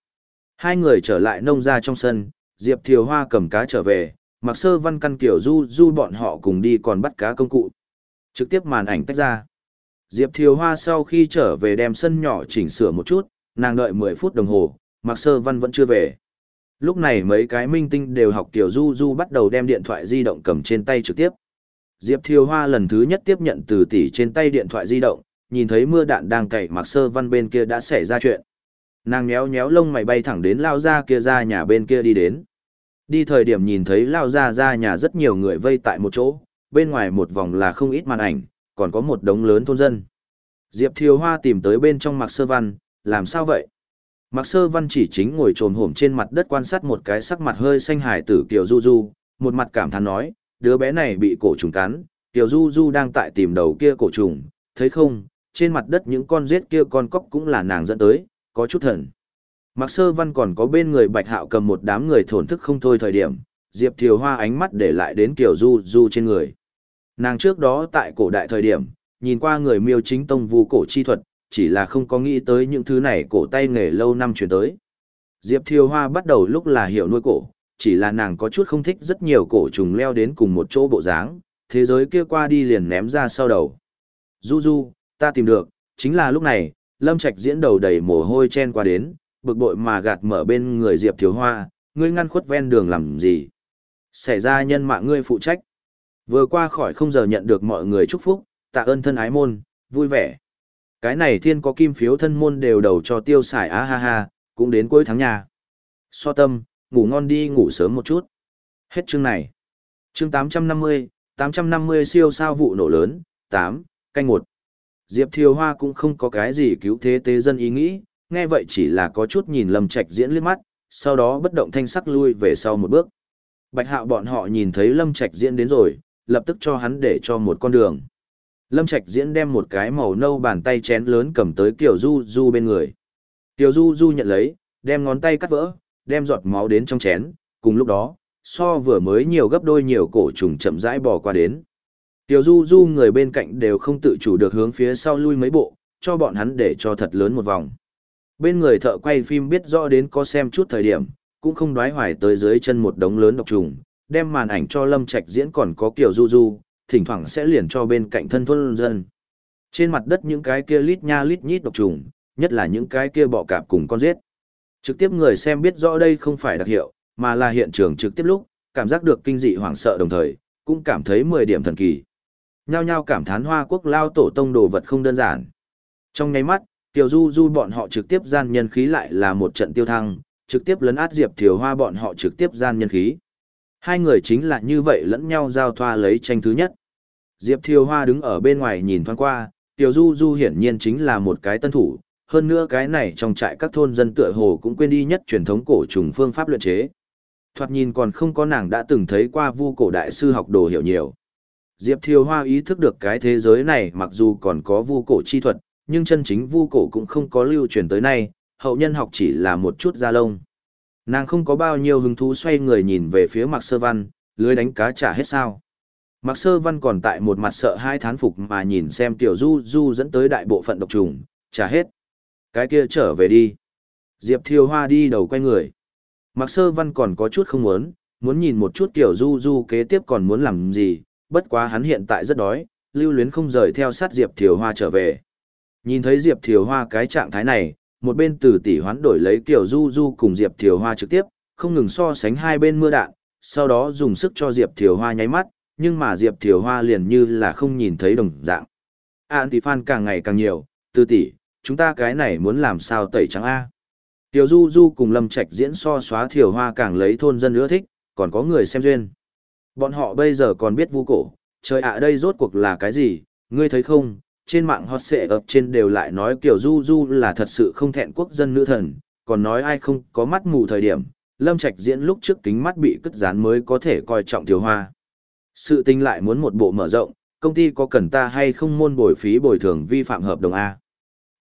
Hai người trở lại nông ra trong sân, Diệp Thiều Hoa cầm cá trở về, Mạc Sơ Văn căn kiểu du du bọn họ cùng đi còn bắt cá công cụ. Trực tiếp màn ảnh tách ra. Diệp Thiều Hoa sau khi trở về đem sân nhỏ chỉnh sửa một chút, nàng đợi 10 phút đồng hồ, Mạc Sơ Văn vẫn chưa về. Lúc này mấy cái minh tinh đều học kiểu du du bắt đầu đem điện thoại di động cầm trên tay trực tiếp. Diệp Thiều Hoa lần thứ nhất tiếp nhận từ tỷ trên tay điện thoại di động, nhìn thấy mưa đạn đang cày Mạc Sơ Văn bên kia đã xảy ra chuyện. Nàng nhéo nhéo lông mày bay thẳng đến lao ra kia ra nhà bên kia đi đến. Đi thời điểm nhìn thấy lao ra ra nhà rất nhiều người vây tại một chỗ, bên ngoài một vòng là không ít màn ảnh, còn có một đống lớn thôn dân. Diệp Thiều Hoa tìm tới bên trong Mạc Sơ Văn, làm sao vậy? Mạc Sơ Văn chỉ chính ngồi trồm hổm trên mặt đất quan sát một cái sắc mặt hơi xanh hải tử Kiều Du Du, một mặt cảm thán nói, đứa bé này bị cổ trùng cắn, Kiều Du Du đang tại tìm đầu kia cổ trùng, thấy không, trên mặt đất những con rết kia con cóc cũng là nàng dẫn tới, có chút thần. Mạc Sơ Văn còn có bên người Bạch Hạo cầm một đám người thổn thức không thôi thời điểm, Diệp Thiều Hoa ánh mắt để lại đến kiểu Du Du trên người. Nàng trước đó tại cổ đại thời điểm, nhìn qua người miêu chính tông vu cổ chi thuật, chỉ là không có nghĩ tới những thứ này cổ tay nghề lâu năm chuyển tới. Diệp Thiều Hoa bắt đầu lúc là hiểu nuôi cổ, chỉ là nàng có chút không thích rất nhiều cổ trùng leo đến cùng một chỗ bộ dáng, thế giới kia qua đi liền ném ra sau đầu. Du Du, ta tìm được, chính là lúc này, Lâm Trạch diễn đầu đầy mồ hôi chen qua đến, bực bội mà gạt mở bên người Diệp Thiếu Hoa, ngươi ngăn khuất ven đường làm gì? Xảy ra nhân mạng ngươi phụ trách. Vừa qua khỏi không giờ nhận được mọi người chúc phúc, tạ ơn thân ái môn, vui vẻ. Cái này thiên có kim phiếu thân môn đều đầu cho tiêu xài á ha ha, cũng đến cuối tháng nhà. So tâm, ngủ ngon đi ngủ sớm một chút. Hết chương này. Chương 850, 850 siêu sao vụ nổ lớn, 8, canh 1. Diệp Thiều Hoa cũng không có cái gì cứu thế tế dân ý nghĩ, nghe vậy chỉ là có chút nhìn Lâm Trạch diễn liếc mắt, sau đó bất động thanh sắc lui về sau một bước. Bạch Hạo bọn họ nhìn thấy Lâm Trạch diễn đến rồi, lập tức cho hắn để cho một con đường. Lâm Trạch diễn đem một cái màu nâu bàn tay chén lớn cầm tới Kiều Du Du bên người. Kiều Du Du nhận lấy, đem ngón tay cắt vỡ, đem giọt máu đến trong chén, cùng lúc đó, so vừa mới nhiều gấp đôi nhiều cổ trùng chậm rãi bò qua đến. Tiểu Du Du người bên cạnh đều không tự chủ được hướng phía sau lui mấy bộ, cho bọn hắn để cho thật lớn một vòng. Bên người thợ quay phim biết rõ đến có xem chút thời điểm, cũng không đoái hoài tới dưới chân một đống lớn độc trùng, đem màn ảnh cho Lâm Trạch diễn còn có Kiều Du Du, thỉnh thoảng sẽ liền cho bên cạnh thân thôn dân. Trên mặt đất những cái kia lít nha lít nhít độc trùng, nhất là những cái kia bọ cạp cùng con giết. Trực tiếp người xem biết rõ đây không phải đặc hiệu, mà là hiện trường trực tiếp lúc, cảm giác được kinh dị hoảng sợ đồng thời, cũng cảm thấy 10 điểm thần kỳ. Nhao nhao cảm thán hoa quốc lao tổ tông đồ vật không đơn giản. Trong nháy mắt, Tiểu Du Du bọn họ trực tiếp gian nhân khí lại là một trận tiêu thăng, trực tiếp lấn át Diệp Thiều Hoa bọn họ trực tiếp gian nhân khí. Hai người chính là như vậy lẫn nhau giao thoa lấy tranh thứ nhất. Diệp Thiều Hoa đứng ở bên ngoài nhìn thoáng qua, Tiểu Du Du hiển nhiên chính là một cái tân thủ, hơn nữa cái này trong trại các thôn dân tựa hồ cũng quên đi nhất truyền thống cổ trùng phương pháp luyện chế. Thoạt nhìn còn không có nàng đã từng thấy qua vu cổ đại sư học đồ hiểu nhiều. Diệp Thiều Hoa ý thức được cái thế giới này mặc dù còn có vu cổ chi thuật, nhưng chân chính vu cổ cũng không có lưu truyền tới nay, hậu nhân học chỉ là một chút da lông. Nàng không có bao nhiêu hứng thú xoay người nhìn về phía Mạc Sơ Văn, lưới đánh cá trả hết sao. Mạc Sơ Văn còn tại một mặt sợ hai thán phục mà nhìn xem Tiểu Du Du dẫn tới đại bộ phận độc trùng, trả hết. Cái kia trở về đi. Diệp Thiều Hoa đi đầu quay người. Mạc Sơ Văn còn có chút không muốn, muốn nhìn một chút Tiểu Du Du kế tiếp còn muốn làm gì, bất quá hắn hiện tại rất đói, lưu luyến không rời theo sát Diệp Thiều Hoa trở về. Nhìn thấy Diệp Thiều Hoa cái trạng thái này, một bên từ tỷ hoán đổi lấy Kiều Du Du cùng Diệp Thiều Hoa trực tiếp, không ngừng so sánh hai bên mưa đạn, sau đó dùng sức cho Diệp Thiều Hoa nháy mắt, nhưng mà Diệp Thiều Hoa liền như là không nhìn thấy đồng dạng. Anti-fan càng ngày càng nhiều, từ tỷ, chúng ta cái này muốn làm sao tẩy trắng A. Tiểu Du Du cùng Lâm Trạch diễn so xóa Thiều Hoa càng lấy thôn dân ưa thích, còn có người xem duyên. Bọn họ bây giờ còn biết vu cổ, trời ạ đây rốt cuộc là cái gì, ngươi thấy không, trên mạng hot xệ ập trên đều lại nói kiểu du du là thật sự không thẹn quốc dân nữ thần, còn nói ai không có mắt mù thời điểm, lâm trạch diễn lúc trước kính mắt bị cất dán mới có thể coi trọng thiếu hoa. Sự tình lại muốn một bộ mở rộng, công ty có cần ta hay không môn bồi phí bồi thường vi phạm hợp đồng A.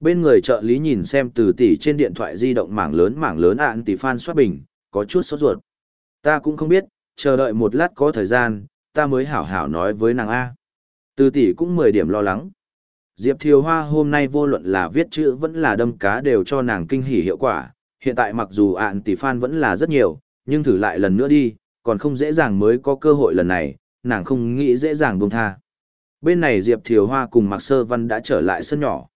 Bên người trợ lý nhìn xem từ tỷ trên điện thoại di động mảng lớn mảng lớn ạn tỷ fan soát bình, có chút sốt ruột. Ta cũng không biết, chờ đợi một lát có thời gian, ta mới hảo hảo nói với nàng A. Từ tỷ cũng 10 điểm lo lắng. Diệp Thiều Hoa hôm nay vô luận là viết chữ vẫn là đâm cá đều cho nàng kinh hỉ hiệu quả. Hiện tại mặc dù ạn tỷ fan vẫn là rất nhiều, nhưng thử lại lần nữa đi, còn không dễ dàng mới có cơ hội lần này, nàng không nghĩ dễ dàng buông tha. Bên này Diệp Thiều Hoa cùng Mạc Sơ Văn đã trở lại sân nhỏ.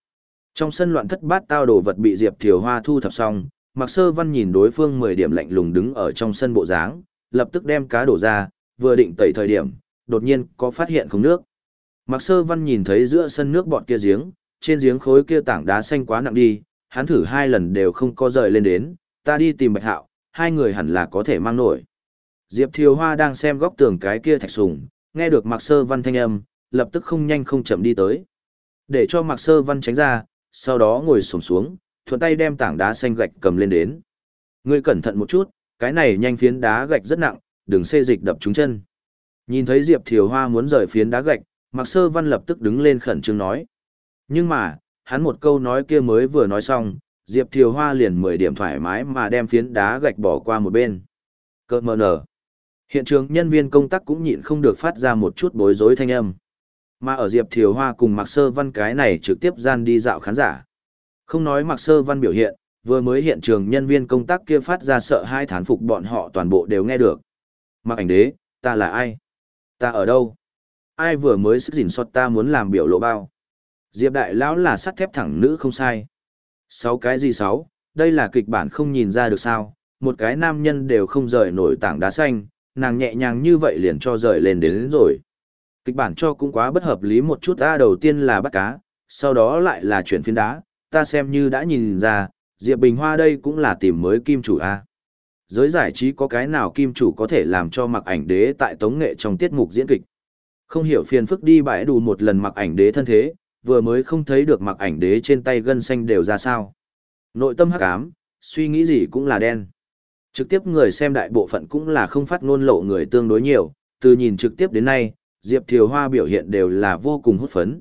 Trong sân loạn thất bát tao đồ vật bị Diệp Thiều Hoa thu thập xong, Mạc Sơ Văn nhìn đối phương 10 điểm lạnh lùng đứng ở trong sân bộ dáng, lập tức đem cá đổ ra, vừa định tẩy thời điểm, đột nhiên có phát hiện không nước. Mạc Sơ Văn nhìn thấy giữa sân nước bọt kia giếng, trên giếng khối kia tảng đá xanh quá nặng đi, hắn thử hai lần đều không có rời lên đến, ta đi tìm Bạch Hạo, hai người hẳn là có thể mang nổi. Diệp Thiều Hoa đang xem góc tường cái kia thạch sùng, nghe được Mạc Sơ Văn thanh âm, lập tức không nhanh không chậm đi tới. Để cho Mạc Sơ Văn tránh ra, sau đó ngồi xổm xuống, thuận tay đem tảng đá xanh gạch cầm lên đến. Ngươi cẩn thận một chút, cái này nhanh phiến đá gạch rất nặng, đừng xê dịch đập trúng chân. Nhìn thấy Diệp Thiều Hoa muốn rời phiến đá gạch, Mạc Sơ Văn lập tức đứng lên khẩn trương nói. Nhưng mà, hắn một câu nói kia mới vừa nói xong, Diệp Thiều Hoa liền 10 điểm thoải mái mà đem phiến đá gạch bỏ qua một bên. Cơ mờ nở. Hiện trường nhân viên công tác cũng nhịn không được phát ra một chút bối rối thanh âm. Mà ở Diệp Thiều Hoa cùng Mạc Sơ Văn cái này trực tiếp gian đi dạo khán giả. Không nói Mạc Sơ Văn biểu hiện, vừa mới hiện trường nhân viên công tác kia phát ra sợ hai thán phục bọn họ toàn bộ đều nghe được. Mặc ảnh đế, ta là ai? Ta ở đâu? Ai vừa mới sức gìn xót ta muốn làm biểu lộ bao? Diệp Đại Lão là sắt thép thẳng nữ không sai. Sáu cái gì sáu? Đây là kịch bản không nhìn ra được sao? Một cái nam nhân đều không rời nổi tảng đá xanh, nàng nhẹ nhàng như vậy liền cho rời lên đến, đến rồi. Kịch bản cho cũng quá bất hợp lý một chút ta đầu tiên là bắt cá, sau đó lại là chuyển phiến đá, ta xem như đã nhìn ra, Diệp Bình Hoa đây cũng là tìm mới kim chủ A. Giới giải trí có cái nào kim chủ có thể làm cho mặc ảnh đế tại tống nghệ trong tiết mục diễn kịch. Không hiểu phiền phức đi bãi đủ một lần mặc ảnh đế thân thế, vừa mới không thấy được mặc ảnh đế trên tay gân xanh đều ra sao. Nội tâm hắc ám, suy nghĩ gì cũng là đen. Trực tiếp người xem đại bộ phận cũng là không phát ngôn lộ người tương đối nhiều, từ nhìn trực tiếp đến nay, Diệp Thiều Hoa biểu hiện đều là vô cùng hút phấn.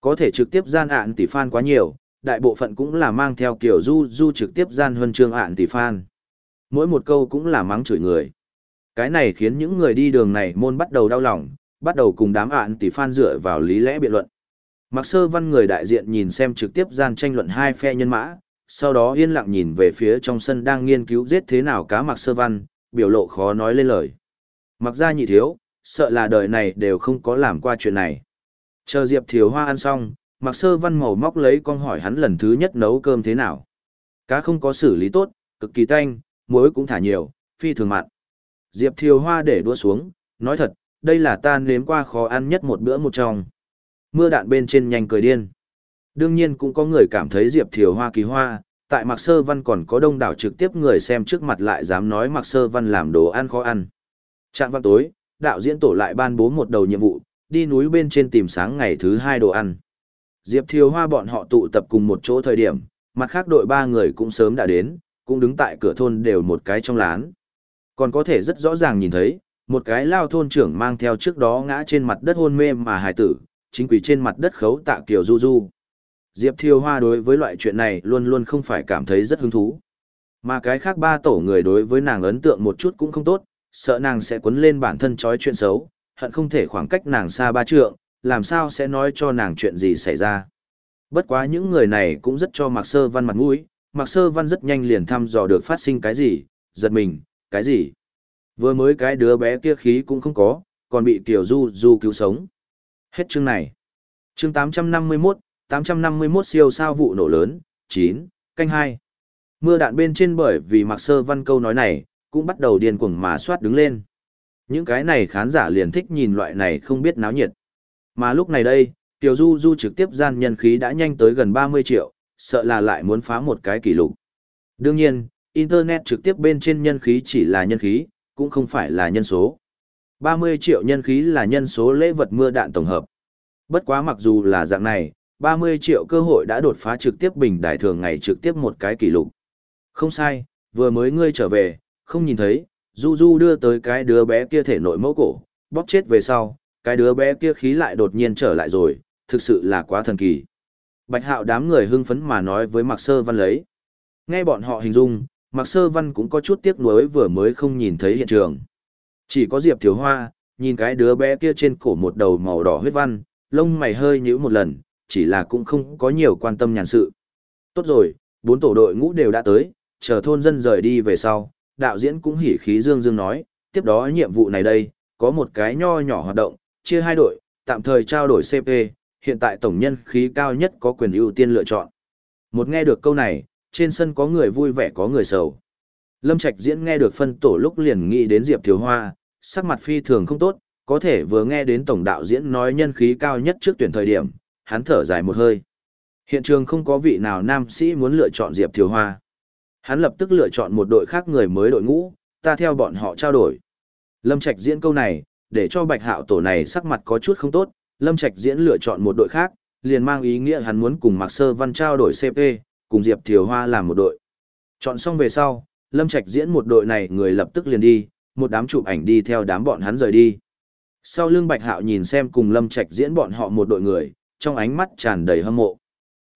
Có thể trực tiếp gian ạn tỷ fan quá nhiều, đại bộ phận cũng là mang theo kiểu du du trực tiếp gian huân chương ạn tỷ phan, Mỗi một câu cũng là mắng chửi người. Cái này khiến những người đi đường này môn bắt đầu đau lòng, bắt đầu cùng đám ạn tỷ phan dựa vào lý lẽ biện luận. Mặc sơ văn người đại diện nhìn xem trực tiếp gian tranh luận hai phe nhân mã, sau đó yên lặng nhìn về phía trong sân đang nghiên cứu giết thế nào cá mặc sơ văn, biểu lộ khó nói lên lời. Mặc ra nhị thiếu, sợ là đời này đều không có làm qua chuyện này. Chờ Diệp Thiều Hoa ăn xong, Mặc Sơ Văn màu móc lấy con hỏi hắn lần thứ nhất nấu cơm thế nào. Cá không có xử lý tốt, cực kỳ tanh, muối cũng thả nhiều, phi thường mặn. Diệp Thiều Hoa để đua xuống, nói thật, đây là ta nếm qua khó ăn nhất một bữa một trong. Mưa đạn bên trên nhanh cười điên. Đương nhiên cũng có người cảm thấy Diệp Thiều Hoa kỳ hoa, tại Mạc Sơ Văn còn có đông đảo trực tiếp người xem trước mặt lại dám nói Mạc Sơ Văn làm đồ ăn khó ăn. Trạng văn tối, đạo diễn tổ lại ban bố một đầu nhiệm vụ, đi núi bên trên tìm sáng ngày thứ hai đồ ăn. Diệp Thiều Hoa bọn họ tụ tập cùng một chỗ thời điểm, mặt khác đội ba người cũng sớm đã đến, cũng đứng tại cửa thôn đều một cái trong lán. Còn có thể rất rõ ràng nhìn thấy, một cái lao thôn trưởng mang theo trước đó ngã trên mặt đất hôn mê mà hài tử, chính quỷ trên mặt đất khấu tạ kiểu du du. Diệp Thiều Hoa đối với loại chuyện này luôn luôn không phải cảm thấy rất hứng thú. Mà cái khác ba tổ người đối với nàng ấn tượng một chút cũng không tốt, sợ nàng sẽ cuốn lên bản thân trói chuyện xấu, hận không thể khoảng cách nàng xa ba trượng, làm sao sẽ nói cho nàng chuyện gì xảy ra. Bất quá những người này cũng rất cho Mạc Sơ Văn mặt mũi, Mạc Sơ Văn rất nhanh liền thăm dò được phát sinh cái gì, giật mình, cái gì. Vừa mới cái đứa bé kia khí cũng không có, còn bị Tiểu Du Du cứu sống. Hết chương này. Chương 851, 851 siêu sao vụ nổ lớn, 9, canh 2. Mưa đạn bên trên bởi vì Mạc Sơ Văn câu nói này, cũng bắt đầu điên cuồng mà soát đứng lên. Những cái này khán giả liền thích nhìn loại này không biết náo nhiệt. Mà lúc này đây, Tiểu Du Du trực tiếp gian nhân khí đã nhanh tới gần 30 triệu, sợ là lại muốn phá một cái kỷ lục. Đương nhiên, Internet trực tiếp bên trên nhân khí chỉ là nhân khí, cũng không phải là nhân số. 30 triệu nhân khí là nhân số lễ vật mưa đạn tổng hợp. Bất quá mặc dù là dạng này, 30 triệu cơ hội đã đột phá trực tiếp bình đại thường ngày trực tiếp một cái kỷ lục. Không sai, vừa mới ngươi trở về, không nhìn thấy, Du Du đưa tới cái đứa bé kia thể nội mẫu cổ, bóp chết về sau, cái đứa bé kia khí lại đột nhiên trở lại rồi, thực sự là quá thần kỳ. Bạch hạo đám người hưng phấn mà nói với Mạc Sơ Văn lấy. Nghe bọn họ hình dung, Mạc Sơ Văn cũng có chút tiếc nuối vừa mới không nhìn thấy hiện trường. Chỉ có Diệp Thiếu Hoa, nhìn cái đứa bé kia trên cổ một đầu màu đỏ huyết văn, lông mày hơi nhíu một lần, chỉ là cũng không có nhiều quan tâm nhàn sự. Tốt rồi, bốn tổ đội ngũ đều đã tới, chờ thôn dân rời đi về sau, đạo diễn cũng hỉ khí dương dương nói, tiếp đó nhiệm vụ này đây, có một cái nho nhỏ hoạt động, chia hai đội, tạm thời trao đổi CP, hiện tại tổng nhân khí cao nhất có quyền ưu tiên lựa chọn. Một nghe được câu này, trên sân có người vui vẻ có người sầu. Lâm Trạch diễn nghe được phân tổ lúc liền nghĩ đến Diệp Thiếu Hoa, sắc mặt phi thường không tốt, có thể vừa nghe đến tổng đạo diễn nói nhân khí cao nhất trước tuyển thời điểm, hắn thở dài một hơi. Hiện trường không có vị nào nam sĩ muốn lựa chọn Diệp Thiếu Hoa. Hắn lập tức lựa chọn một đội khác người mới đội ngũ, ta theo bọn họ trao đổi. Lâm Trạch diễn câu này, để cho Bạch Hạo tổ này sắc mặt có chút không tốt, Lâm Trạch diễn lựa chọn một đội khác, liền mang ý nghĩa hắn muốn cùng Mạc Sơ Văn trao đổi CP, cùng Diệp Thiều Hoa làm một đội. Chọn xong về sau, Lâm Trạch diễn một đội này người lập tức liền đi, một đám chụp ảnh đi theo đám bọn hắn rời đi. Sau lưng Bạch Hạo nhìn xem cùng Lâm Trạch diễn bọn họ một đội người, trong ánh mắt tràn đầy hâm mộ.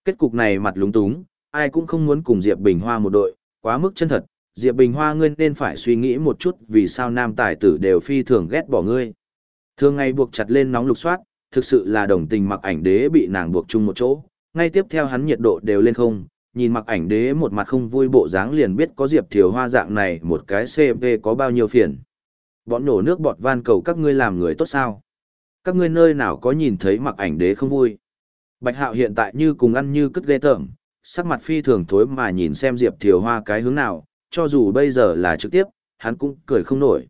Kết cục này mặt lúng túng, ai cũng không muốn cùng Diệp Bình Hoa một đội, quá mức chân thật, Diệp Bình Hoa ngươi nên phải suy nghĩ một chút vì sao nam tài tử đều phi thường ghét bỏ ngươi. Thường ngày buộc chặt lên nóng lục soát, thực sự là đồng tình mặc ảnh đế bị nàng buộc chung một chỗ, ngay tiếp theo hắn nhiệt độ đều lên không, nhìn mặc ảnh đế một mặt không vui bộ dáng liền biết có Diệp Thiều Hoa dạng này một cái CV có bao nhiêu phiền. Bọn nổ nước bọt van cầu các ngươi làm người tốt sao? Các ngươi nơi nào có nhìn thấy mặc ảnh đế không vui? Bạch Hạo hiện tại như cùng ăn như cất ghê tởm, sắc mặt phi thường thối mà nhìn xem Diệp Thiều Hoa cái hướng nào, cho dù bây giờ là trực tiếp, hắn cũng cười không nổi.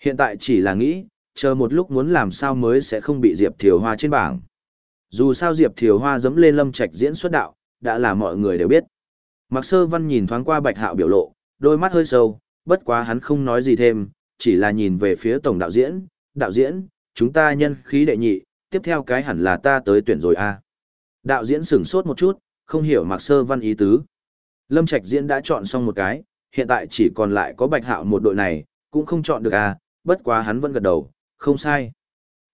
Hiện tại chỉ là nghĩ, chờ một lúc muốn làm sao mới sẽ không bị Diệp Thiều Hoa trên bảng. Dù sao Diệp Thiều Hoa dẫm lên lâm trạch diễn xuất đạo, đã là mọi người đều biết. Mặc sơ văn nhìn thoáng qua bạch hạo biểu lộ, đôi mắt hơi sâu, bất quá hắn không nói gì thêm, chỉ là nhìn về phía tổng đạo diễn, đạo diễn, chúng ta nhân khí đệ nhị, tiếp theo cái hẳn là ta tới tuyển rồi a. À. Đạo diễn sửng sốt một chút, không hiểu mặc sơ văn ý tứ. Lâm Trạch diễn đã chọn xong một cái, hiện tại chỉ còn lại có bạch hạo một đội này, cũng không chọn được à, bất quá hắn vẫn gật đầu, không sai.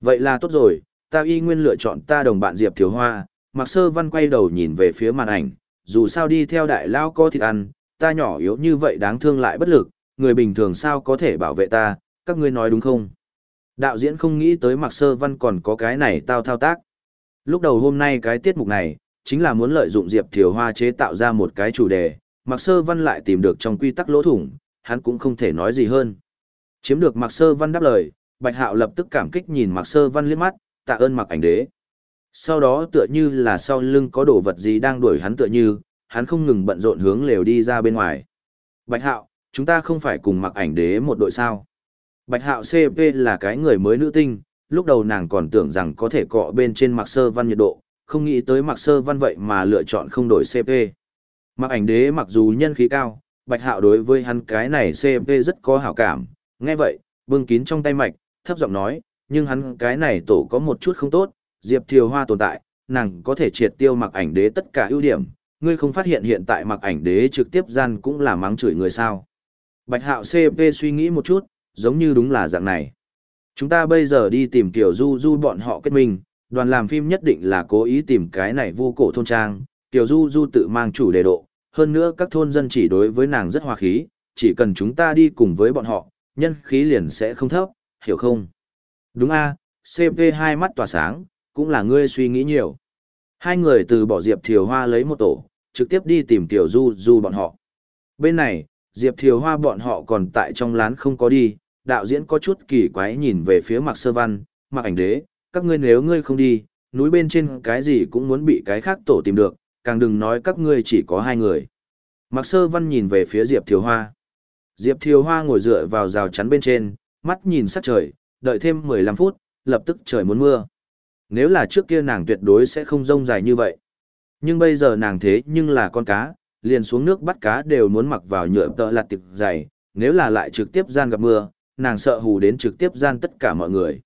Vậy là tốt rồi, ta y nguyên lựa chọn ta đồng bạn Diệp Thiếu Hoa, Mặc Sơ Văn quay đầu nhìn về phía màn ảnh, dù sao đi theo đại lao có thịt ăn, ta nhỏ yếu như vậy đáng thương lại bất lực, người bình thường sao có thể bảo vệ ta, các ngươi nói đúng không? Đạo diễn không nghĩ tới Mặc Sơ Văn còn có cái này tao thao tác. Lúc đầu hôm nay cái tiết mục này, chính là muốn lợi dụng Diệp Thiều Hoa chế tạo ra một cái chủ đề, Mặc Sơ Văn lại tìm được trong quy tắc lỗ thủng, hắn cũng không thể nói gì hơn. Chiếm được Mặc Sơ Văn đáp lời, Bạch Hạo lập tức cảm kích nhìn Mạc Sơ Văn liếc mắt, tạ ơn Mạc Ảnh Đế. Sau đó tựa như là sau lưng có đồ vật gì đang đuổi hắn tựa như, hắn không ngừng bận rộn hướng lều đi ra bên ngoài. Bạch Hạo, chúng ta không phải cùng Mạc Ảnh Đế một đội sao? Bạch Hạo CP là cái người mới nữ tinh, lúc đầu nàng còn tưởng rằng có thể cọ bên trên Mạc Sơ Văn nhiệt độ, không nghĩ tới Mạc Sơ Văn vậy mà lựa chọn không đổi CP. Mạc Ảnh Đế mặc dù nhân khí cao, Bạch Hạo đối với hắn cái này CP rất có hảo cảm, nghe vậy, bưng kín trong tay mạch, thấp giọng nói, nhưng hắn cái này tổ có một chút không tốt, Diệp Thiều Hoa tồn tại, nàng có thể triệt tiêu mặc ảnh đế tất cả ưu điểm, ngươi không phát hiện hiện tại mặc ảnh đế trực tiếp gian cũng là mắng chửi người sao. Bạch Hạo CP suy nghĩ một chút, giống như đúng là dạng này. Chúng ta bây giờ đi tìm Tiểu Du Du bọn họ kết minh, đoàn làm phim nhất định là cố ý tìm cái này vu cổ thôn trang, Tiểu Du Du tự mang chủ đề độ, hơn nữa các thôn dân chỉ đối với nàng rất hòa khí, chỉ cần chúng ta đi cùng với bọn họ, nhân khí liền sẽ không thấp, hiểu không? Đúng a, CP hai mắt tỏa sáng, cũng là ngươi suy nghĩ nhiều. Hai người từ bỏ Diệp Thiều Hoa lấy một tổ, trực tiếp đi tìm Tiểu Du Du bọn họ. Bên này, Diệp Thiều Hoa bọn họ còn tại trong lán không có đi, đạo diễn có chút kỳ quái nhìn về phía Mạc Sơ Văn, Mạc Ảnh Đế, các ngươi nếu ngươi không đi, núi bên trên cái gì cũng muốn bị cái khác tổ tìm được, càng đừng nói các ngươi chỉ có hai người. Mạc Sơ Văn nhìn về phía Diệp Thiều Hoa. Diệp Thiều Hoa ngồi dựa vào rào chắn bên trên, mắt nhìn sắc trời, đợi thêm 15 phút, lập tức trời muốn mưa. Nếu là trước kia nàng tuyệt đối sẽ không rông dài như vậy. Nhưng bây giờ nàng thế nhưng là con cá, liền xuống nước bắt cá đều muốn mặc vào nhựa tợ lặt tiệp dày, nếu là lại trực tiếp gian gặp mưa, nàng sợ hù đến trực tiếp gian tất cả mọi người.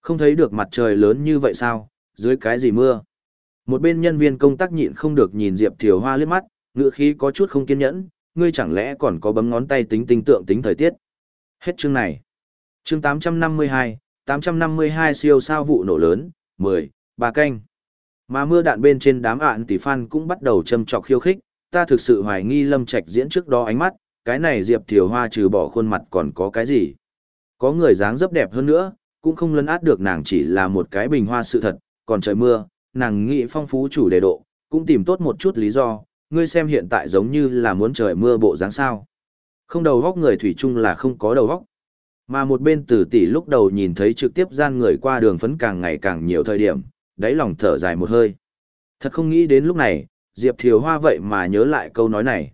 Không thấy được mặt trời lớn như vậy sao, dưới cái gì mưa. Một bên nhân viên công tác nhịn không được nhìn Diệp Thiều Hoa liếc mắt, ngựa khí có chút không kiên nhẫn, ngươi chẳng lẽ còn có bấm ngón tay tính tinh tượng tính thời tiết. Hết chương này. Chương 852, 852 siêu sao vụ nổ lớn, 10, bà canh. Mà mưa đạn bên trên đám ạn tỷ fan cũng bắt đầu châm trọc khiêu khích, ta thực sự hoài nghi Lâm Trạch diễn trước đó ánh mắt, cái này Diệp Thiều Hoa trừ bỏ khuôn mặt còn có cái gì. Có người dáng dấp đẹp hơn nữa, cũng không lấn át được nàng chỉ là một cái bình hoa sự thật, còn trời mưa, nàng nghĩ phong phú chủ đề độ, cũng tìm tốt một chút lý do, ngươi xem hiện tại giống như là muốn trời mưa bộ dáng sao. Không đầu góc người thủy chung là không có đầu góc. Mà một bên tử tỷ lúc đầu nhìn thấy trực tiếp gian người qua đường phấn càng ngày càng nhiều thời điểm, đáy lòng thở dài một hơi. Thật không nghĩ đến lúc này, Diệp Thiều Hoa vậy mà nhớ lại câu nói này.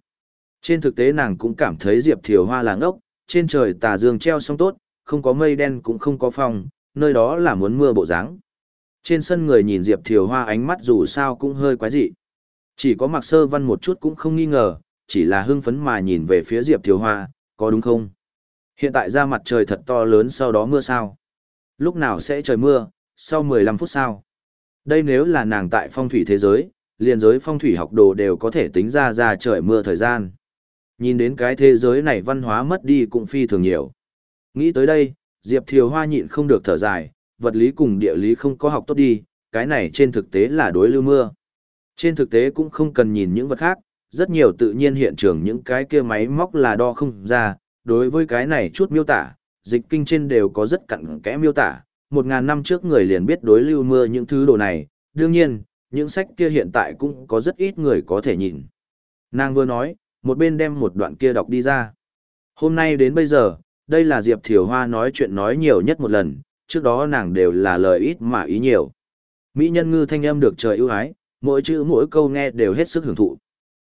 Trên thực tế nàng cũng cảm thấy Diệp Thiều Hoa là ngốc, trên trời tà dương treo xong tốt, không có mây đen cũng không có phong, nơi đó là muốn mưa bộ dáng. Trên sân người nhìn Diệp Thiều Hoa ánh mắt dù sao cũng hơi quái dị. Chỉ có mặc sơ văn một chút cũng không nghi ngờ, chỉ là hưng phấn mà nhìn về phía Diệp Thiều Hoa, có đúng không? Hiện tại ra mặt trời thật to lớn sau đó mưa sao? Lúc nào sẽ trời mưa, sau 15 phút sao? Đây nếu là nàng tại phong thủy thế giới, liền giới phong thủy học đồ đều có thể tính ra ra trời mưa thời gian. Nhìn đến cái thế giới này văn hóa mất đi cũng phi thường nhiều. Nghĩ tới đây, Diệp Thiều Hoa nhịn không được thở dài, vật lý cùng địa lý không có học tốt đi, cái này trên thực tế là đối lưu mưa. Trên thực tế cũng không cần nhìn những vật khác, rất nhiều tự nhiên hiện trường những cái kia máy móc là đo không ra, đối với cái này chút miêu tả, dịch kinh trên đều có rất cặn kẽ miêu tả, một ngàn năm trước người liền biết đối lưu mưa những thứ đồ này, đương nhiên, những sách kia hiện tại cũng có rất ít người có thể nhìn. Nàng vừa nói, một bên đem một đoạn kia đọc đi ra. Hôm nay đến bây giờ, đây là Diệp Thiều Hoa nói chuyện nói nhiều nhất một lần, trước đó nàng đều là lời ít mà ý nhiều. Mỹ nhân ngư thanh âm được trời ưu ái, mỗi chữ mỗi câu nghe đều hết sức hưởng thụ.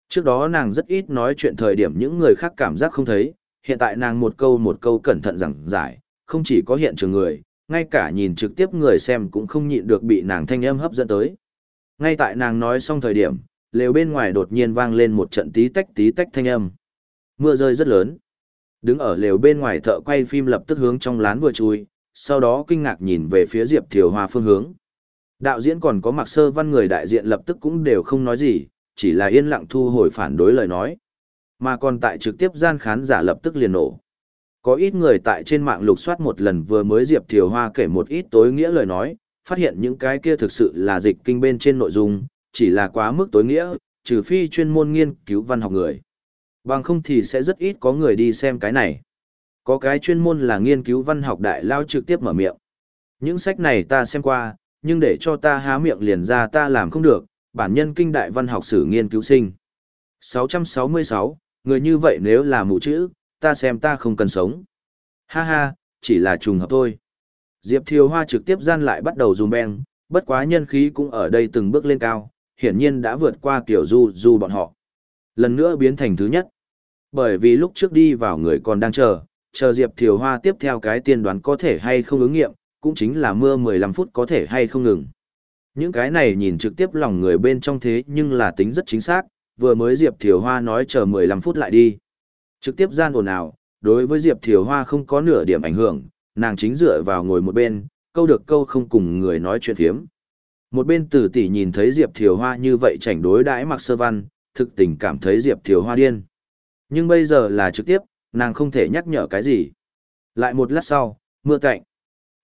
Trước đó nàng rất ít nói chuyện thời điểm những người khác cảm giác không thấy, hiện tại nàng một câu một câu cẩn thận giảng giải, không chỉ có hiện trường người, ngay cả nhìn trực tiếp người xem cũng không nhịn được bị nàng thanh âm hấp dẫn tới. Ngay tại nàng nói xong thời điểm, lều bên ngoài đột nhiên vang lên một trận tí tách tí tách thanh âm. Mưa rơi rất lớn. Đứng ở lều bên ngoài thợ quay phim lập tức hướng trong lán vừa chui, sau đó kinh ngạc nhìn về phía Diệp Thiều Hoa phương hướng. Đạo diễn còn có mặc sơ văn người đại diện lập tức cũng đều không nói gì, chỉ là yên lặng thu hồi phản đối lời nói. Mà còn tại trực tiếp gian khán giả lập tức liền nổ. Có ít người tại trên mạng lục soát một lần vừa mới Diệp Thiều Hoa kể một ít tối nghĩa lời nói, phát hiện những cái kia thực sự là dịch kinh bên trên nội dung, chỉ là quá mức tối nghĩa, trừ phi chuyên môn nghiên cứu văn học người. Bằng không thì sẽ rất ít có người đi xem cái này. Có cái chuyên môn là nghiên cứu văn học đại lao trực tiếp mở miệng. Những sách này ta xem qua, nhưng để cho ta há miệng liền ra ta làm không được, bản nhân kinh đại văn học sử nghiên cứu sinh. 666, người như vậy nếu là mụ chữ, ta xem ta không cần sống. Ha ha, chỉ là trùng hợp thôi. Diệp Thiều Hoa trực tiếp gian lại bắt đầu dùng beng, bất quá nhân khí cũng ở đây từng bước lên cao, hiển nhiên đã vượt qua kiểu du du bọn họ. Lần nữa biến thành thứ nhất. Bởi vì lúc trước đi vào người còn đang chờ, chờ Diệp Thiều Hoa tiếp theo cái tiên đoán có thể hay không ứng nghiệm, cũng chính là mưa 15 phút có thể hay không ngừng. Những cái này nhìn trực tiếp lòng người bên trong thế nhưng là tính rất chính xác, vừa mới Diệp Thiều Hoa nói chờ 15 phút lại đi. Trực tiếp gian ồn ào, đối với Diệp Thiều Hoa không có nửa điểm ảnh hưởng, nàng chính dựa vào ngồi một bên, câu được câu không cùng người nói chuyện phiếm. Một bên tử tỷ nhìn thấy Diệp Thiều Hoa như vậy chảnh đối đãi mặc sơ văn, thực tình cảm thấy Diệp Thiều Hoa điên. Nhưng bây giờ là trực tiếp, nàng không thể nhắc nhở cái gì. Lại một lát sau, mưa cạnh.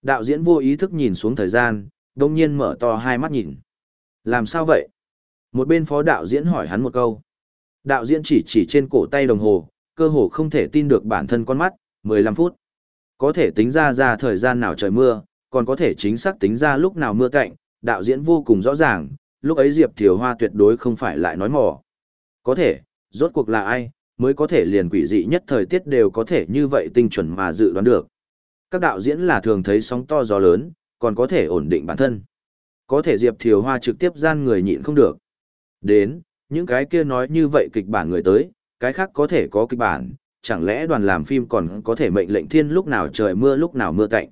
Đạo diễn vô ý thức nhìn xuống thời gian, đông nhiên mở to hai mắt nhìn. Làm sao vậy? Một bên phó đạo diễn hỏi hắn một câu. Đạo diễn chỉ chỉ trên cổ tay đồng hồ, cơ hồ không thể tin được bản thân con mắt, 15 phút. Có thể tính ra ra thời gian nào trời mưa, còn có thể chính xác tính ra lúc nào mưa cạnh, đạo diễn vô cùng rõ ràng, lúc ấy Diệp Thiều Hoa tuyệt đối không phải lại nói mỏ. Có thể, rốt cuộc là ai, mới có thể liền quỷ dị nhất thời tiết đều có thể như vậy tinh chuẩn mà dự đoán được. Các đạo diễn là thường thấy sóng to gió lớn, còn có thể ổn định bản thân. Có thể Diệp Thiều Hoa trực tiếp gian người nhịn không được. Đến, những cái kia nói như vậy kịch bản người tới, cái khác có thể có kịch bản, chẳng lẽ đoàn làm phim còn có thể mệnh lệnh thiên lúc nào trời mưa lúc nào mưa cạnh.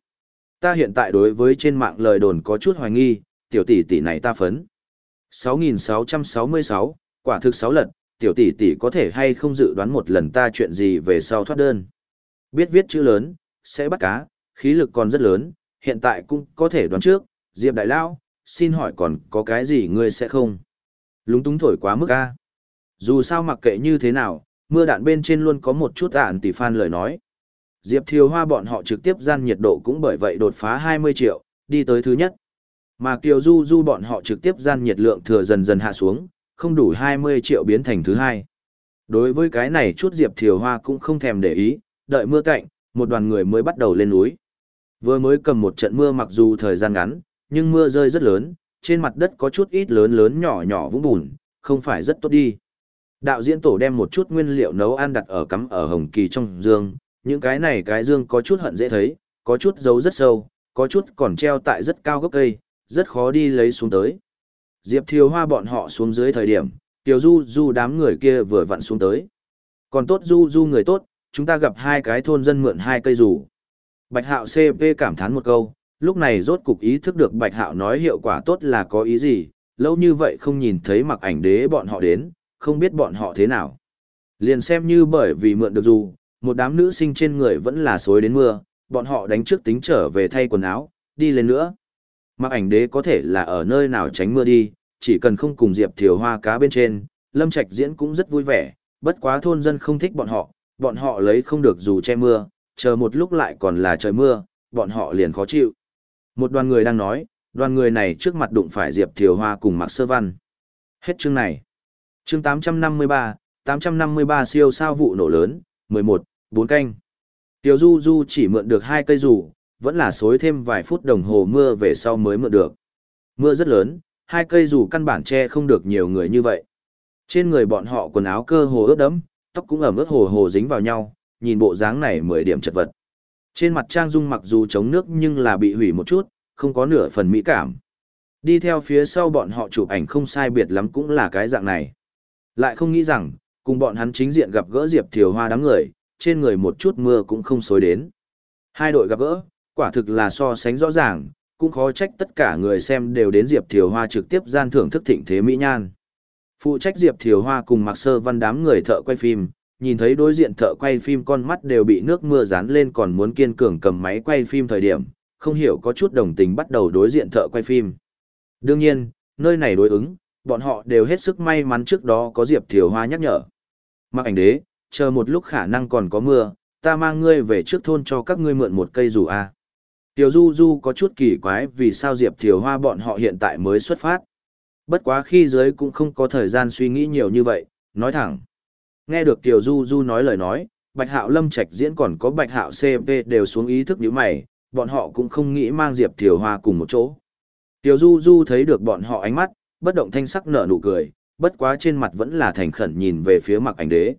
Ta hiện tại đối với trên mạng lời đồn có chút hoài nghi, tiểu tỷ tỷ này ta phấn. 6666, quả thực 6 lần, tiểu tỷ tỷ có thể hay không dự đoán một lần ta chuyện gì về sau thoát đơn. Biết viết chữ lớn, sẽ bắt cá, khí lực còn rất lớn, hiện tại cũng có thể đoán trước, Diệp Đại Lao, xin hỏi còn có cái gì ngươi sẽ không? Lúng túng thổi quá mức a. Dù sao mặc kệ như thế nào, mưa đạn bên trên luôn có một chút ản tỷ phan lời nói. Diệp Thiều Hoa bọn họ trực tiếp gian nhiệt độ cũng bởi vậy đột phá 20 triệu, đi tới thứ nhất. Mà Kiều Du Du bọn họ trực tiếp gian nhiệt lượng thừa dần dần hạ xuống, không đủ 20 triệu biến thành thứ hai. Đối với cái này chút Diệp Thiều Hoa cũng không thèm để ý, đợi mưa cạnh, một đoàn người mới bắt đầu lên núi. Vừa mới cầm một trận mưa mặc dù thời gian ngắn, nhưng mưa rơi rất lớn, trên mặt đất có chút ít lớn lớn nhỏ nhỏ vũng bùn, không phải rất tốt đi. Đạo diễn tổ đem một chút nguyên liệu nấu ăn đặt ở cắm ở hồng kỳ trong dương, những cái này cái dương có chút hận dễ thấy, có chút giấu rất sâu, có chút còn treo tại rất cao gốc cây, rất khó đi lấy xuống tới. Diệp Thiều Hoa bọn họ xuống dưới thời điểm, Tiểu Du Du đám người kia vừa vặn xuống tới. Còn tốt Du Du người tốt, chúng ta gặp hai cái thôn dân mượn hai cây rủ. Bạch Hạo CP cảm thán một câu, lúc này rốt cục ý thức được Bạch Hạo nói hiệu quả tốt là có ý gì, lâu như vậy không nhìn thấy mặc ảnh đế bọn họ đến, không biết bọn họ thế nào. Liền xem như bởi vì mượn được dù, một đám nữ sinh trên người vẫn là xối đến mưa, bọn họ đánh trước tính trở về thay quần áo, đi lên nữa. Mặc ảnh đế có thể là ở nơi nào tránh mưa đi, chỉ cần không cùng Diệp Thiều Hoa cá bên trên, Lâm Trạch diễn cũng rất vui vẻ, bất quá thôn dân không thích bọn họ, bọn họ lấy không được dù che mưa, chờ một lúc lại còn là trời mưa, bọn họ liền khó chịu. Một đoàn người đang nói, đoàn người này trước mặt đụng phải Diệp Thiều Hoa cùng Mạc Sơ Văn. Hết chương này. Chương 853, 853 siêu sao vụ nổ lớn, 11, 4 canh. Tiểu Du Du chỉ mượn được hai cây dù, vẫn là xối thêm vài phút đồng hồ mưa về sau mới mượn được. Mưa rất lớn, hai cây dù căn bản che không được nhiều người như vậy. Trên người bọn họ quần áo cơ hồ ướt đẫm, tóc cũng ẩm ướt hồ hồ dính vào nhau, nhìn bộ dáng này mười điểm chật vật. Trên mặt Trang Dung mặc dù chống nước nhưng là bị hủy một chút, không có nửa phần mỹ cảm. Đi theo phía sau bọn họ chụp ảnh không sai biệt lắm cũng là cái dạng này. Lại không nghĩ rằng, cùng bọn hắn chính diện gặp gỡ Diệp Thiều Hoa đám người, trên người một chút mưa cũng không xối đến. Hai đội gặp gỡ, quả thực là so sánh rõ ràng, cũng khó trách tất cả người xem đều đến Diệp Thiều Hoa trực tiếp gian thưởng thức thịnh thế mỹ nhan. Phụ trách Diệp Thiều Hoa cùng Mạc Sơ Văn đám người thợ quay phim, nhìn thấy đối diện thợ quay phim con mắt đều bị nước mưa dán lên còn muốn kiên cường cầm máy quay phim thời điểm, không hiểu có chút đồng tình bắt đầu đối diện thợ quay phim. Đương nhiên, nơi này đối ứng, bọn họ đều hết sức may mắn trước đó có Diệp Thiều Hoa nhắc nhở. Mặc ảnh đế, chờ một lúc khả năng còn có mưa, ta mang ngươi về trước thôn cho các ngươi mượn một cây dù a. Tiểu Du Du có chút kỳ quái vì sao Diệp Thiều Hoa bọn họ hiện tại mới xuất phát. Bất quá khi dưới cũng không có thời gian suy nghĩ nhiều như vậy, nói thẳng. Nghe được Tiểu Du Du nói lời nói, Bạch Hạo Lâm Trạch diễn còn có Bạch Hạo CP đều xuống ý thức như mày, bọn họ cũng không nghĩ mang Diệp Thiều Hoa cùng một chỗ. Tiểu Du Du thấy được bọn họ ánh mắt, bất động thanh sắc nở nụ cười, bất quá trên mặt vẫn là thành khẩn nhìn về phía Mặc Ảnh Đế.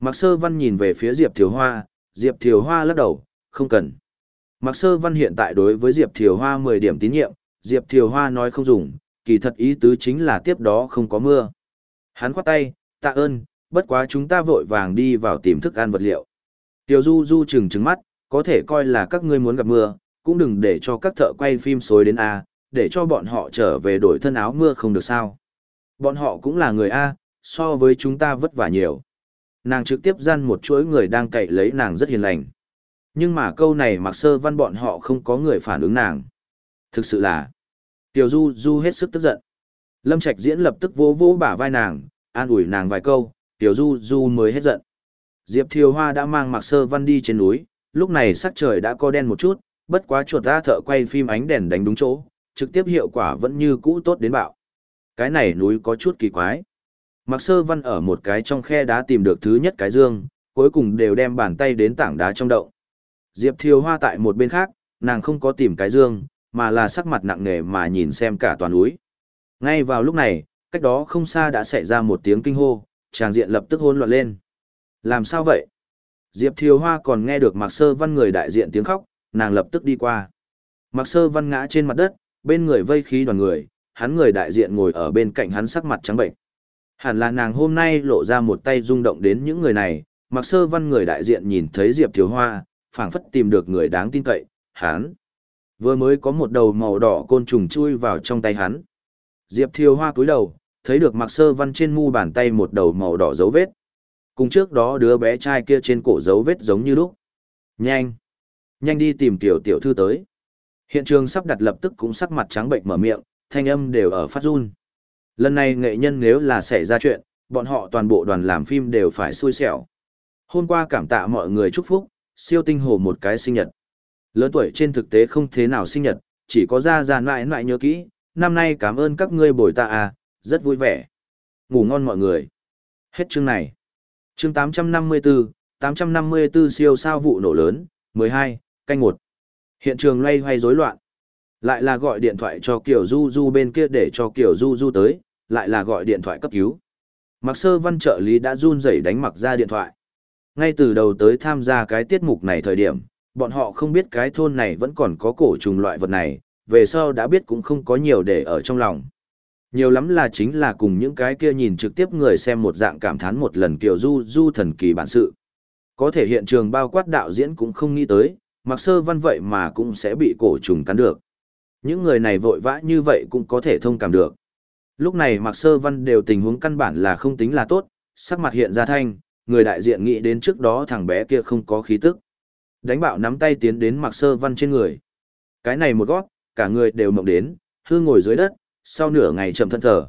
Mặc Sơ Văn nhìn về phía Diệp Thiều Hoa, Diệp Thiều Hoa lắc đầu, không cần. Mặc Sơ Văn hiện tại đối với Diệp Thiều Hoa 10 điểm tín nhiệm, Diệp Thiều Hoa nói không dùng, kỳ thật ý tứ chính là tiếp đó không có mưa. Hắn khoát tay, tạ ơn, bất quá chúng ta vội vàng đi vào tìm thức ăn vật liệu. Tiểu Du Du chừng trừng mắt, có thể coi là các ngươi muốn gặp mưa, cũng đừng để cho các thợ quay phim xối đến A, để cho bọn họ trở về đổi thân áo mưa không được sao. Bọn họ cũng là người A, so với chúng ta vất vả nhiều. Nàng trực tiếp gian một chuỗi người đang cậy lấy nàng rất hiền lành. Nhưng mà câu này mặc sơ văn bọn họ không có người phản ứng nàng. Thực sự là, Tiểu Du Du hết sức tức giận. Lâm Trạch diễn lập tức vỗ vỗ bả vai nàng, an ủi nàng vài câu, Tiểu Du Du mới hết giận. Diệp Thiều Hoa đã mang mặc sơ văn đi trên núi, lúc này sắc trời đã có đen một chút, bất quá chuột ra thợ quay phim ánh đèn đánh đúng chỗ, trực tiếp hiệu quả vẫn như cũ tốt đến bạo. Cái này núi có chút kỳ quái. Mặc sơ văn ở một cái trong khe đá tìm được thứ nhất cái dương, cuối cùng đều đem bàn tay đến tảng đá trong động. Diệp Thiều Hoa tại một bên khác, nàng không có tìm cái dương, mà là sắc mặt nặng nề mà nhìn xem cả toàn núi. Ngay vào lúc này, cách đó không xa đã xảy ra một tiếng kinh hô, tràng diện lập tức hỗn loạn lên. Làm sao vậy? Diệp Thiều Hoa còn nghe được Mạc Sơ Văn người đại diện tiếng khóc, nàng lập tức đi qua. Mạc Sơ Văn ngã trên mặt đất, bên người vây khí đoàn người, hắn người đại diện ngồi ở bên cạnh hắn sắc mặt trắng bệnh. Hẳn là nàng hôm nay lộ ra một tay rung động đến những người này, Mạc Sơ Văn người đại diện nhìn thấy Diệp Thiều Hoa, phảng phất tìm được người đáng tin cậy, hắn. Vừa mới có một đầu màu đỏ côn trùng chui vào trong tay hắn. Diệp Thiều Hoa cúi đầu, thấy được Mạc Sơ Văn trên mu bàn tay một đầu màu đỏ dấu vết. Cùng trước đó đứa bé trai kia trên cổ dấu vết giống như lúc. Nhanh! Nhanh đi tìm tiểu tiểu thư tới. Hiện trường sắp đặt lập tức cũng sắc mặt trắng bệnh mở miệng, thanh âm đều ở phát run. Lần này nghệ nhân nếu là xảy ra chuyện, bọn họ toàn bộ đoàn làm phim đều phải xui xẻo. Hôm qua cảm tạ mọi người chúc phúc, siêu tinh hồ một cái sinh nhật. Lớn tuổi trên thực tế không thế nào sinh nhật, chỉ có ra ra mãi mãi nhớ kỹ, năm nay cảm ơn các ngươi bồi ta à, rất vui vẻ. Ngủ ngon mọi người. Hết chương này. Chương 854, 854 siêu sao vụ nổ lớn, 12, canh 1. Hiện trường loay hoay rối loạn. Lại là gọi điện thoại cho Kiều Du Du bên kia để cho Kiều Du Du tới, lại là gọi điện thoại cấp cứu. Mặc sơ văn trợ lý đã run rẩy đánh mặc ra điện thoại. Ngay từ đầu tới tham gia cái tiết mục này thời điểm, bọn họ không biết cái thôn này vẫn còn có cổ trùng loại vật này, về sau đã biết cũng không có nhiều để ở trong lòng. Nhiều lắm là chính là cùng những cái kia nhìn trực tiếp người xem một dạng cảm thán một lần Kiều Du Du thần kỳ bản sự. Có thể hiện trường bao quát đạo diễn cũng không nghĩ tới, mặc sơ văn vậy mà cũng sẽ bị cổ trùng cắn được. Những người này vội vã như vậy cũng có thể thông cảm được. Lúc này mặc sơ văn đều tình huống căn bản là không tính là tốt, sắc mặt hiện ra thanh, người đại diện nghĩ đến trước đó thằng bé kia không có khí tức. Đánh bạo nắm tay tiến đến mặc sơ văn trên người. Cái này một gót, cả người đều mộng đến, hư ngồi dưới đất, sau nửa ngày chậm thân thở.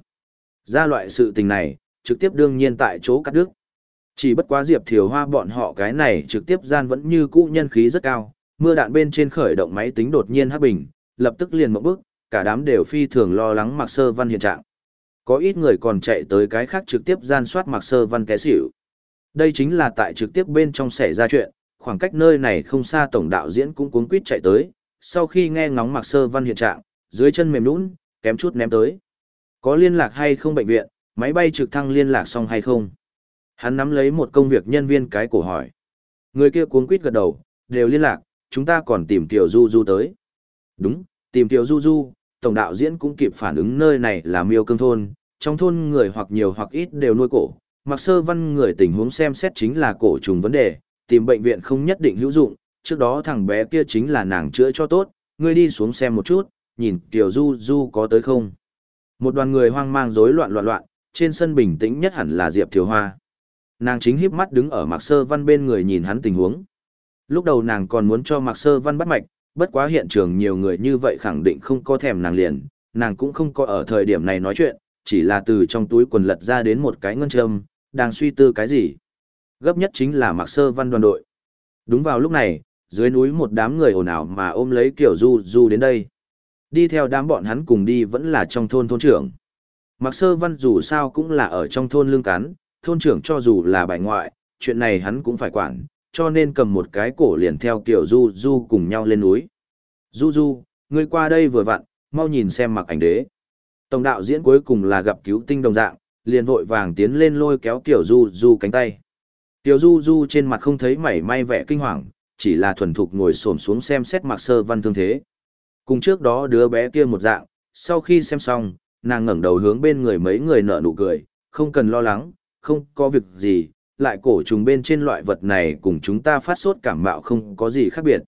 Ra loại sự tình này, trực tiếp đương nhiên tại chỗ cắt đứt. Chỉ bất quá Diệp Thiều Hoa bọn họ cái này trực tiếp gian vẫn như cũ nhân khí rất cao, mưa đạn bên trên khởi động máy tính đột nhiên hắc bình, lập tức liền một bước, cả đám đều phi thường lo lắng Mạc Sơ Văn hiện trạng. Có ít người còn chạy tới cái khác trực tiếp gian soát Mạc Sơ Văn té xỉu. Đây chính là tại trực tiếp bên trong xảy ra chuyện, khoảng cách nơi này không xa tổng đạo diễn cũng cuống quýt chạy tới, sau khi nghe ngóng Mạc Sơ Văn hiện trạng, dưới chân mềm nhũn, kém chút ném tới. Có liên lạc hay không bệnh viện, máy bay trực thăng liên lạc xong hay không? Hắn nắm lấy một công việc nhân viên cái cổ hỏi. Người kia cuống quýt gật đầu, đều liên lạc, chúng ta còn tìm Tiểu Du Du tới. Đúng, tìm Tiểu Du Du, tổng đạo diễn cũng kịp phản ứng nơi này là miêu cương thôn, trong thôn người hoặc nhiều hoặc ít đều nuôi cổ. Mặc sơ văn người tình huống xem xét chính là cổ trùng vấn đề, tìm bệnh viện không nhất định hữu dụng, trước đó thằng bé kia chính là nàng chữa cho tốt, ngươi đi xuống xem một chút, nhìn Tiểu Du Du có tới không. Một đoàn người hoang mang rối loạn loạn loạn, trên sân bình tĩnh nhất hẳn là Diệp Thiều Hoa. Nàng chính híp mắt đứng ở Mạc Sơ Văn bên người nhìn hắn tình huống. Lúc đầu nàng còn muốn cho Mạc Sơ Văn bắt mạch, bất quá hiện trường nhiều người như vậy khẳng định không có thèm nàng liền, nàng cũng không có ở thời điểm này nói chuyện, chỉ là từ trong túi quần lật ra đến một cái ngân châm, đang suy tư cái gì. Gấp nhất chính là Mạc Sơ Văn đoàn đội. Đúng vào lúc này, dưới núi một đám người ồn ào mà ôm lấy Kiều du du đến đây. Đi theo đám bọn hắn cùng đi vẫn là trong thôn thôn trưởng. Mạc Sơ Văn dù sao cũng là ở trong thôn lương cán, thôn trưởng cho dù là bài ngoại, chuyện này hắn cũng phải quản, cho nên cầm một cái cổ liền theo Kiều Du Du cùng nhau lên núi. Du Du, ngươi qua đây vừa vặn, mau nhìn xem mặc ảnh đế. Tổng đạo diễn cuối cùng là gặp cứu tinh đồng dạng, liền vội vàng tiến lên lôi kéo Tiểu Du Du cánh tay. Tiểu Du Du trên mặt không thấy mảy may vẻ kinh hoàng, chỉ là thuần thục ngồi xổm xuống xem xét mặc sơ văn thương thế. Cùng trước đó đứa bé kia một dạng, sau khi xem xong, nàng ngẩng đầu hướng bên người mấy người nở nụ cười, không cần lo lắng, không có việc gì, lại cổ trùng bên trên loại vật này cùng chúng ta phát sốt cảm mạo không có gì khác biệt.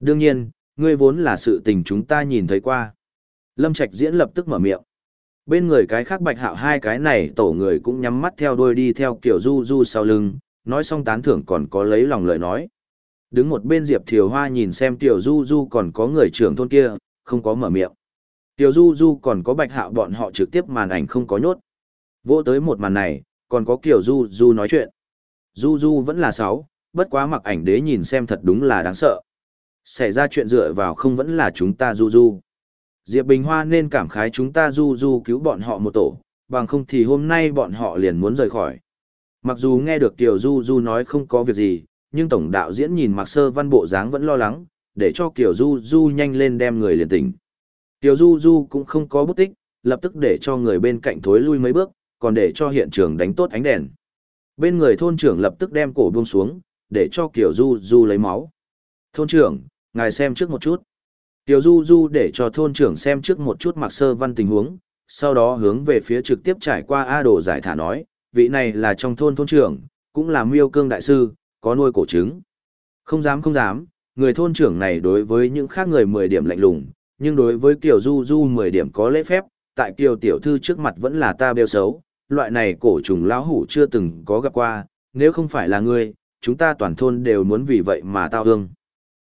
Đương nhiên, ngươi vốn là sự tình chúng ta nhìn thấy qua. Lâm Trạch diễn lập tức mở miệng. Bên người cái khác bạch hạo hai cái này tổ người cũng nhắm mắt theo đôi đi theo kiểu du du sau lưng, nói xong tán thưởng còn có lấy lòng lời nói. Đứng một bên Diệp Thiều Hoa nhìn xem Tiểu Du Du còn có người trưởng thôn kia, không có mở miệng. Tiểu Du Du còn có bạch hạo bọn họ trực tiếp màn ảnh không có nhốt. vỗ tới một màn này, còn có kiểu Du Du nói chuyện. Du Du vẫn là sáu, bất quá mặc ảnh đế nhìn xem thật đúng là đáng sợ. Xảy ra chuyện dựa vào không vẫn là chúng ta Du Du. Diệp Bình Hoa nên cảm khái chúng ta Du Du cứu bọn họ một tổ, bằng không thì hôm nay bọn họ liền muốn rời khỏi. Mặc dù nghe được Kiều Du Du nói không có việc gì, nhưng tổng đạo diễn nhìn Mặc Sơ Văn bộ dáng vẫn lo lắng, để cho Kiều Du Du nhanh lên đem người liền tỉnh. Kiều Du Du cũng không có bút tích, lập tức để cho người bên cạnh thối lui mấy bước, còn để cho hiện trường đánh tốt ánh đèn. Bên người thôn trưởng lập tức đem cổ buông xuống, để cho Kiều Du Du lấy máu. Thôn trưởng, ngài xem trước một chút. Tiểu Du Du để cho thôn trưởng xem trước một chút mặc sơ văn tình huống, sau đó hướng về phía trực tiếp trải qua A đồ giải thả nói, vị này là trong thôn thôn trưởng, cũng là miêu cương đại sư, có nuôi cổ trứng. Không dám không dám, người thôn trưởng này đối với những khác người 10 điểm lạnh lùng, nhưng đối với Kiều Du Du 10 điểm có lễ phép, tại Kiều tiểu thư trước mặt vẫn là ta bêu xấu, loại này cổ trùng lão hủ chưa từng có gặp qua, nếu không phải là ngươi, chúng ta toàn thôn đều muốn vì vậy mà tao hương.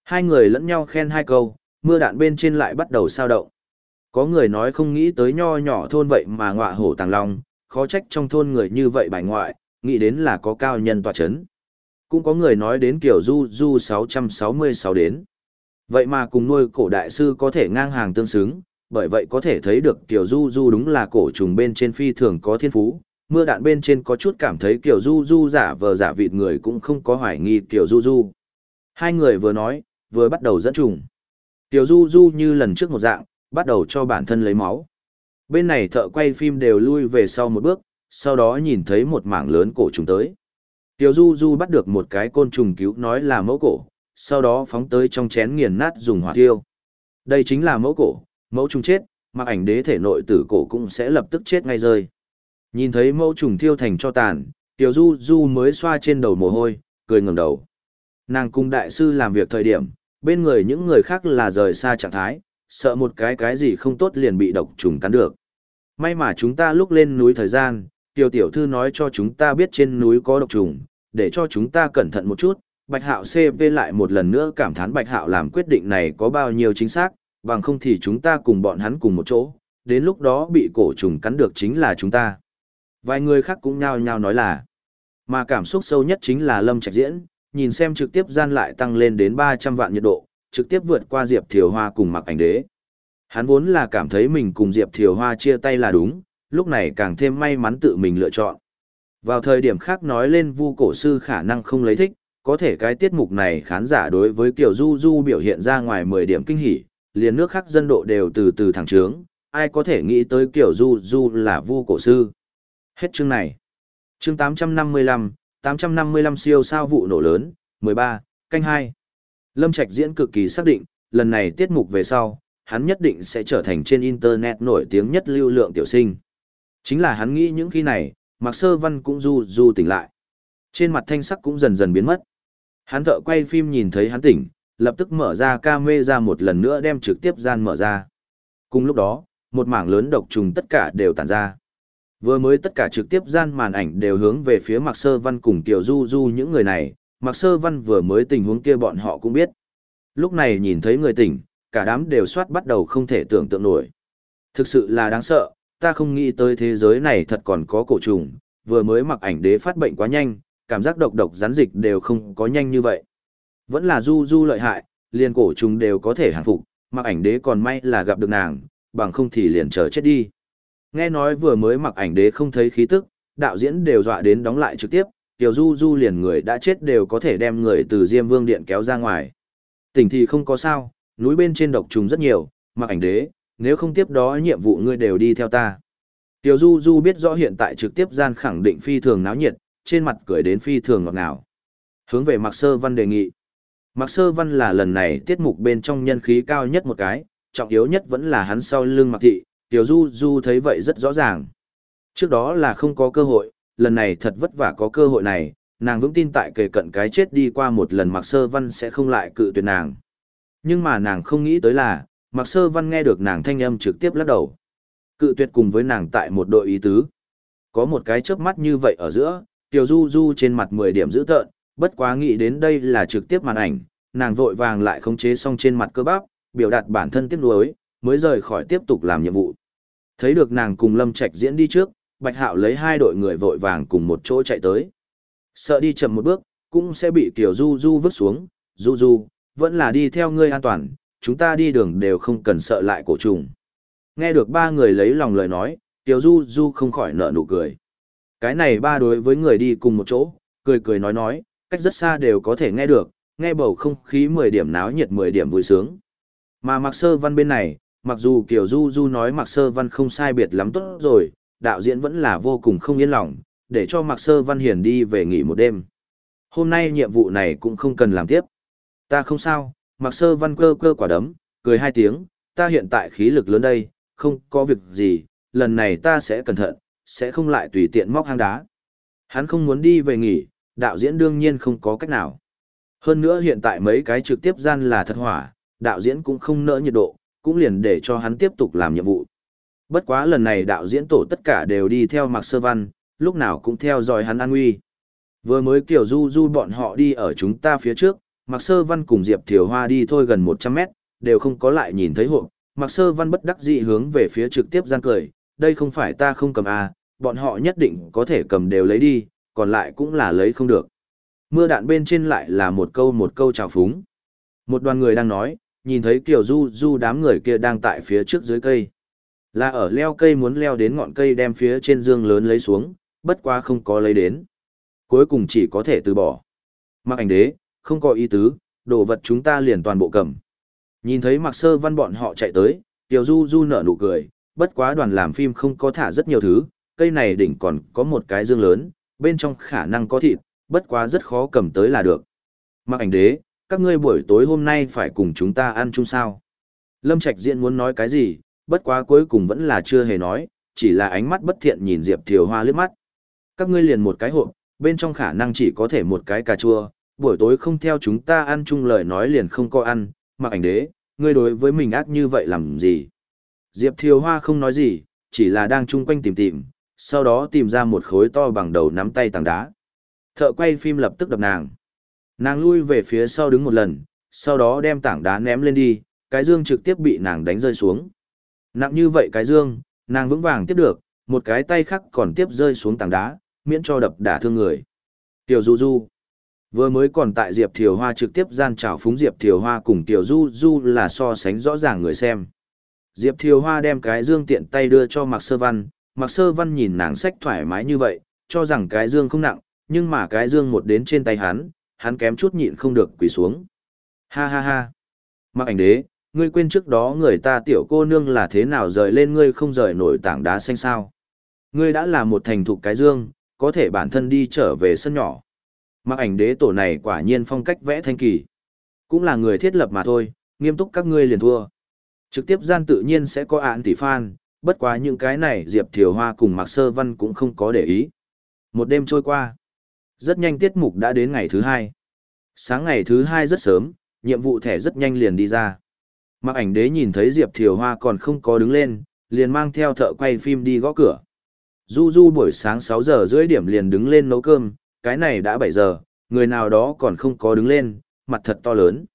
Hai người lẫn nhau khen hai câu, mưa đạn bên trên lại bắt đầu sao động. Có người nói không nghĩ tới nho nhỏ thôn vậy mà ngọa hổ tàng long, khó trách trong thôn người như vậy bài ngoại, nghĩ đến là có cao nhân tòa chấn. Cũng có người nói đến kiểu du du 666 đến. Vậy mà cùng nuôi cổ đại sư có thể ngang hàng tương xứng, bởi vậy có thể thấy được kiểu du du đúng là cổ trùng bên trên phi thường có thiên phú. Mưa đạn bên trên có chút cảm thấy kiểu du du giả vờ giả vịt người cũng không có hoài nghi kiểu du du. Hai người vừa nói, vừa bắt đầu dẫn trùng. Tiểu du du như lần trước một dạng, bắt đầu cho bản thân lấy máu. Bên này thợ quay phim đều lui về sau một bước, sau đó nhìn thấy một mảng lớn cổ trùng tới. Tiểu du du bắt được một cái côn trùng cứu nói là mẫu cổ, sau đó phóng tới trong chén nghiền nát dùng hỏa tiêu. Đây chính là mẫu cổ, mẫu trùng chết, mặc ảnh đế thể nội tử cổ cũng sẽ lập tức chết ngay rơi. Nhìn thấy mẫu trùng thiêu thành cho tàn, tiểu du du mới xoa trên đầu mồ hôi, cười ngẩng đầu. Nàng cung đại sư làm việc thời điểm, bên người những người khác là rời xa trạng thái, sợ một cái cái gì không tốt liền bị độc trùng cắn được. May mà chúng ta lúc lên núi thời gian, tiểu tiểu thư nói cho chúng ta biết trên núi có độc trùng, để cho chúng ta cẩn thận một chút. Bạch Hạo CP lại một lần nữa cảm thán Bạch Hạo làm quyết định này có bao nhiêu chính xác, bằng không thì chúng ta cùng bọn hắn cùng một chỗ, đến lúc đó bị cổ trùng cắn được chính là chúng ta. Vài người khác cũng nhao nhao nói là, mà cảm xúc sâu nhất chính là Lâm Trạch Diễn, nhìn xem trực tiếp gian lại tăng lên đến 300 vạn nhiệt độ, trực tiếp vượt qua Diệp Thiều Hoa cùng mặc ảnh đế. Hắn vốn là cảm thấy mình cùng Diệp Thiều Hoa chia tay là đúng, lúc này càng thêm may mắn tự mình lựa chọn. Vào thời điểm khác nói lên vu cổ sư khả năng không lấy thích, có thể cái tiết mục này khán giả đối với Kiều Du Du biểu hiện ra ngoài 10 điểm kinh hỉ, liền nước khác dân độ đều từ từ thẳng trướng, ai có thể nghĩ tới Kiều Du Du là vu cổ sư. Hết chương này. Chương 855, 855 siêu sao vụ nổ lớn, 13, canh 2. Lâm Trạch diễn cực kỳ xác định, lần này tiết mục về sau, hắn nhất định sẽ trở thành trên internet nổi tiếng nhất lưu lượng tiểu sinh. Chính là hắn nghĩ những khi này, Mạc Sơ Văn cũng du du tỉnh lại. Trên mặt thanh sắc cũng dần dần biến mất. Hắn thợ quay phim nhìn thấy hắn tỉnh, lập tức mở ra camera một lần nữa đem trực tiếp gian mở ra. Cùng lúc đó, một mảng lớn độc trùng tất cả đều tản ra. Vừa mới tất cả trực tiếp gian màn ảnh đều hướng về phía Mạc Sơ Văn cùng Tiểu Du Du những người này, Mạc Sơ Văn vừa mới tình huống kia bọn họ cũng biết. Lúc này nhìn thấy người tỉnh, cả đám đều soát bắt đầu không thể tưởng tượng nổi. Thực sự là đáng sợ, ta không nghĩ tới thế giới này thật còn có cổ trùng, vừa mới mặc ảnh đế phát bệnh quá nhanh, cảm giác độc độc rắn dịch đều không có nhanh như vậy. Vẫn là Du Du lợi hại, liền cổ trùng đều có thể hàng phục, mặc ảnh đế còn may là gặp được nàng, bằng không thì liền chờ chết đi. Nghe nói vừa mới mặc ảnh đế không thấy khí tức, đạo diễn đều dọa đến đóng lại trực tiếp, Tiểu Du Du liền người đã chết đều có thể đem người từ Diêm Vương Điện kéo ra ngoài. Tỉnh thì không có sao, núi bên trên độc trùng rất nhiều, mặc ảnh đế, nếu không tiếp đó nhiệm vụ ngươi đều đi theo ta. Tiểu Du Du biết rõ hiện tại trực tiếp gian khẳng định phi thường náo nhiệt, trên mặt cười đến phi thường ngọt ngào. Hướng về Mạc Sơ Văn đề nghị. Mạc Sơ Văn là lần này tiết mục bên trong nhân khí cao nhất một cái, trọng yếu nhất vẫn là hắn sau lưng Mạc Thị, Tiểu Du Du thấy vậy rất rõ ràng. Trước đó là không có cơ hội, lần này thật vất vả có cơ hội này, nàng vững tin tại kề cận cái chết đi qua một lần Mạc Sơ Văn sẽ không lại cự tuyệt nàng. Nhưng mà nàng không nghĩ tới là, Mạc Sơ Văn nghe được nàng thanh âm trực tiếp lắc đầu. Cự tuyệt cùng với nàng tại một đội ý tứ. Có một cái chớp mắt như vậy ở giữa, Tiểu Du Du trên mặt 10 điểm dữ tợn, bất quá nghĩ đến đây là trực tiếp màn ảnh, nàng vội vàng lại khống chế xong trên mặt cơ bắp, biểu đạt bản thân tiếc nuối, mới rời khỏi tiếp tục làm nhiệm vụ. Thấy được nàng cùng Lâm Trạch diễn đi trước, Bạch Hạo lấy hai đội người vội vàng cùng một chỗ chạy tới. Sợ đi chậm một bước, cũng sẽ bị Tiểu Du Du vứt xuống, Du Du, vẫn là đi theo ngươi an toàn, chúng ta đi đường đều không cần sợ lại cổ trùng. Nghe được ba người lấy lòng lời nói, Tiểu Du Du không khỏi nở nụ cười. Cái này ba đối với người đi cùng một chỗ, cười cười nói nói, cách rất xa đều có thể nghe được, nghe bầu không khí 10 điểm náo nhiệt 10 điểm vui sướng. Mà Mạc Sơ Văn bên này, mặc dù Kiều Du Du nói Mạc Sơ Văn không sai biệt lắm tốt rồi, đạo diễn vẫn là vô cùng không yên lòng, để cho Mạc Sơ Văn Hiền đi về nghỉ một đêm. Hôm nay nhiệm vụ này cũng không cần làm tiếp. Ta không sao, Mạc Sơ Văn cơ cơ quả đấm, cười hai tiếng, ta hiện tại khí lực lớn đây, không có việc gì, lần này ta sẽ cẩn thận, sẽ không lại tùy tiện móc hang đá. Hắn không muốn đi về nghỉ, đạo diễn đương nhiên không có cách nào. Hơn nữa hiện tại mấy cái trực tiếp gian là thật hỏa, đạo diễn cũng không nỡ nhiệt độ, cũng liền để cho hắn tiếp tục làm nhiệm vụ. Bất quá lần này đạo diễn tổ tất cả đều đi theo Mạc Sơ Văn, lúc nào cũng theo dõi hắn an nguy. Vừa mới kiểu du du bọn họ đi ở chúng ta phía trước, Mạc Sơ Văn cùng Diệp Thiều Hoa đi thôi gần 100 mét, đều không có lại nhìn thấy hộp. Mạc Sơ Văn bất đắc dĩ hướng về phía trực tiếp gian cười, đây không phải ta không cầm à, bọn họ nhất định có thể cầm đều lấy đi, còn lại cũng là lấy không được. Mưa đạn bên trên lại là một câu một câu chào phúng. Một đoàn người đang nói, nhìn thấy Kiều Du Du đám người kia đang tại phía trước dưới cây. Là ở leo cây muốn leo đến ngọn cây đem phía trên dương lớn lấy xuống, bất quá không có lấy đến. Cuối cùng chỉ có thể từ bỏ. Mặc ảnh đế, không có ý tứ, đồ vật chúng ta liền toàn bộ cầm. Nhìn thấy mặc sơ văn bọn họ chạy tới, Tiểu Du Du nở nụ cười, bất quá đoàn làm phim không có thả rất nhiều thứ, cây này đỉnh còn có một cái dương lớn, bên trong khả năng có thịt, bất quá rất khó cầm tới là được. Mặc ảnh đế, các ngươi buổi tối hôm nay phải cùng chúng ta ăn chung sao. Lâm Trạch Diện muốn nói cái gì, bất quá cuối cùng vẫn là chưa hề nói, chỉ là ánh mắt bất thiện nhìn Diệp Thiều Hoa liếc mắt. Các ngươi liền một cái hộp, bên trong khả năng chỉ có thể một cái cà chua, buổi tối không theo chúng ta ăn chung lời nói liền không có ăn, mặc ảnh đế, ngươi đối với mình ác như vậy làm gì? Diệp Thiều Hoa không nói gì, chỉ là đang chung quanh tìm tìm, sau đó tìm ra một khối to bằng đầu nắm tay tảng đá. Thợ quay phim lập tức đập nàng. Nàng lui về phía sau đứng một lần, sau đó đem tảng đá ném lên đi, cái dương trực tiếp bị nàng đánh rơi xuống. Nặng như vậy cái dương, nàng vững vàng tiếp được, một cái tay khác còn tiếp rơi xuống tảng đá, miễn cho đập đả thương người. Tiểu Du Du Vừa mới còn tại Diệp Thiều Hoa trực tiếp gian trào phúng Diệp Thiều Hoa cùng Tiểu Du Du là so sánh rõ ràng người xem. Diệp Thiều Hoa đem cái dương tiện tay đưa cho Mạc Sơ Văn, Mạc Sơ Văn nhìn nàng sách thoải mái như vậy, cho rằng cái dương không nặng, nhưng mà cái dương một đến trên tay hắn, hắn kém chút nhịn không được quỳ xuống. Ha ha ha. Mạc ảnh đế, ngươi quên trước đó người ta tiểu cô nương là thế nào rời lên ngươi không rời nổi tảng đá xanh sao. Ngươi đã là một thành thục cái dương, có thể bản thân đi trở về sân nhỏ. Mạc ảnh đế tổ này quả nhiên phong cách vẽ thanh kỳ. Cũng là người thiết lập mà thôi, nghiêm túc các ngươi liền thua. Trực tiếp gian tự nhiên sẽ có án tỷ fan, bất quá những cái này Diệp Thiều Hoa cùng Mạc Sơ Văn cũng không có để ý. Một đêm trôi qua. Rất nhanh tiết mục đã đến ngày thứ hai. Sáng ngày thứ hai rất sớm, nhiệm vụ thẻ rất nhanh liền đi ra. mặc ảnh đế nhìn thấy Diệp Thiều Hoa còn không có đứng lên, liền mang theo thợ quay phim đi gõ cửa. Du Du buổi sáng 6 giờ rưỡi điểm liền đứng lên nấu cơm, cái này đã 7 giờ, người nào đó còn không có đứng lên, mặt thật to lớn.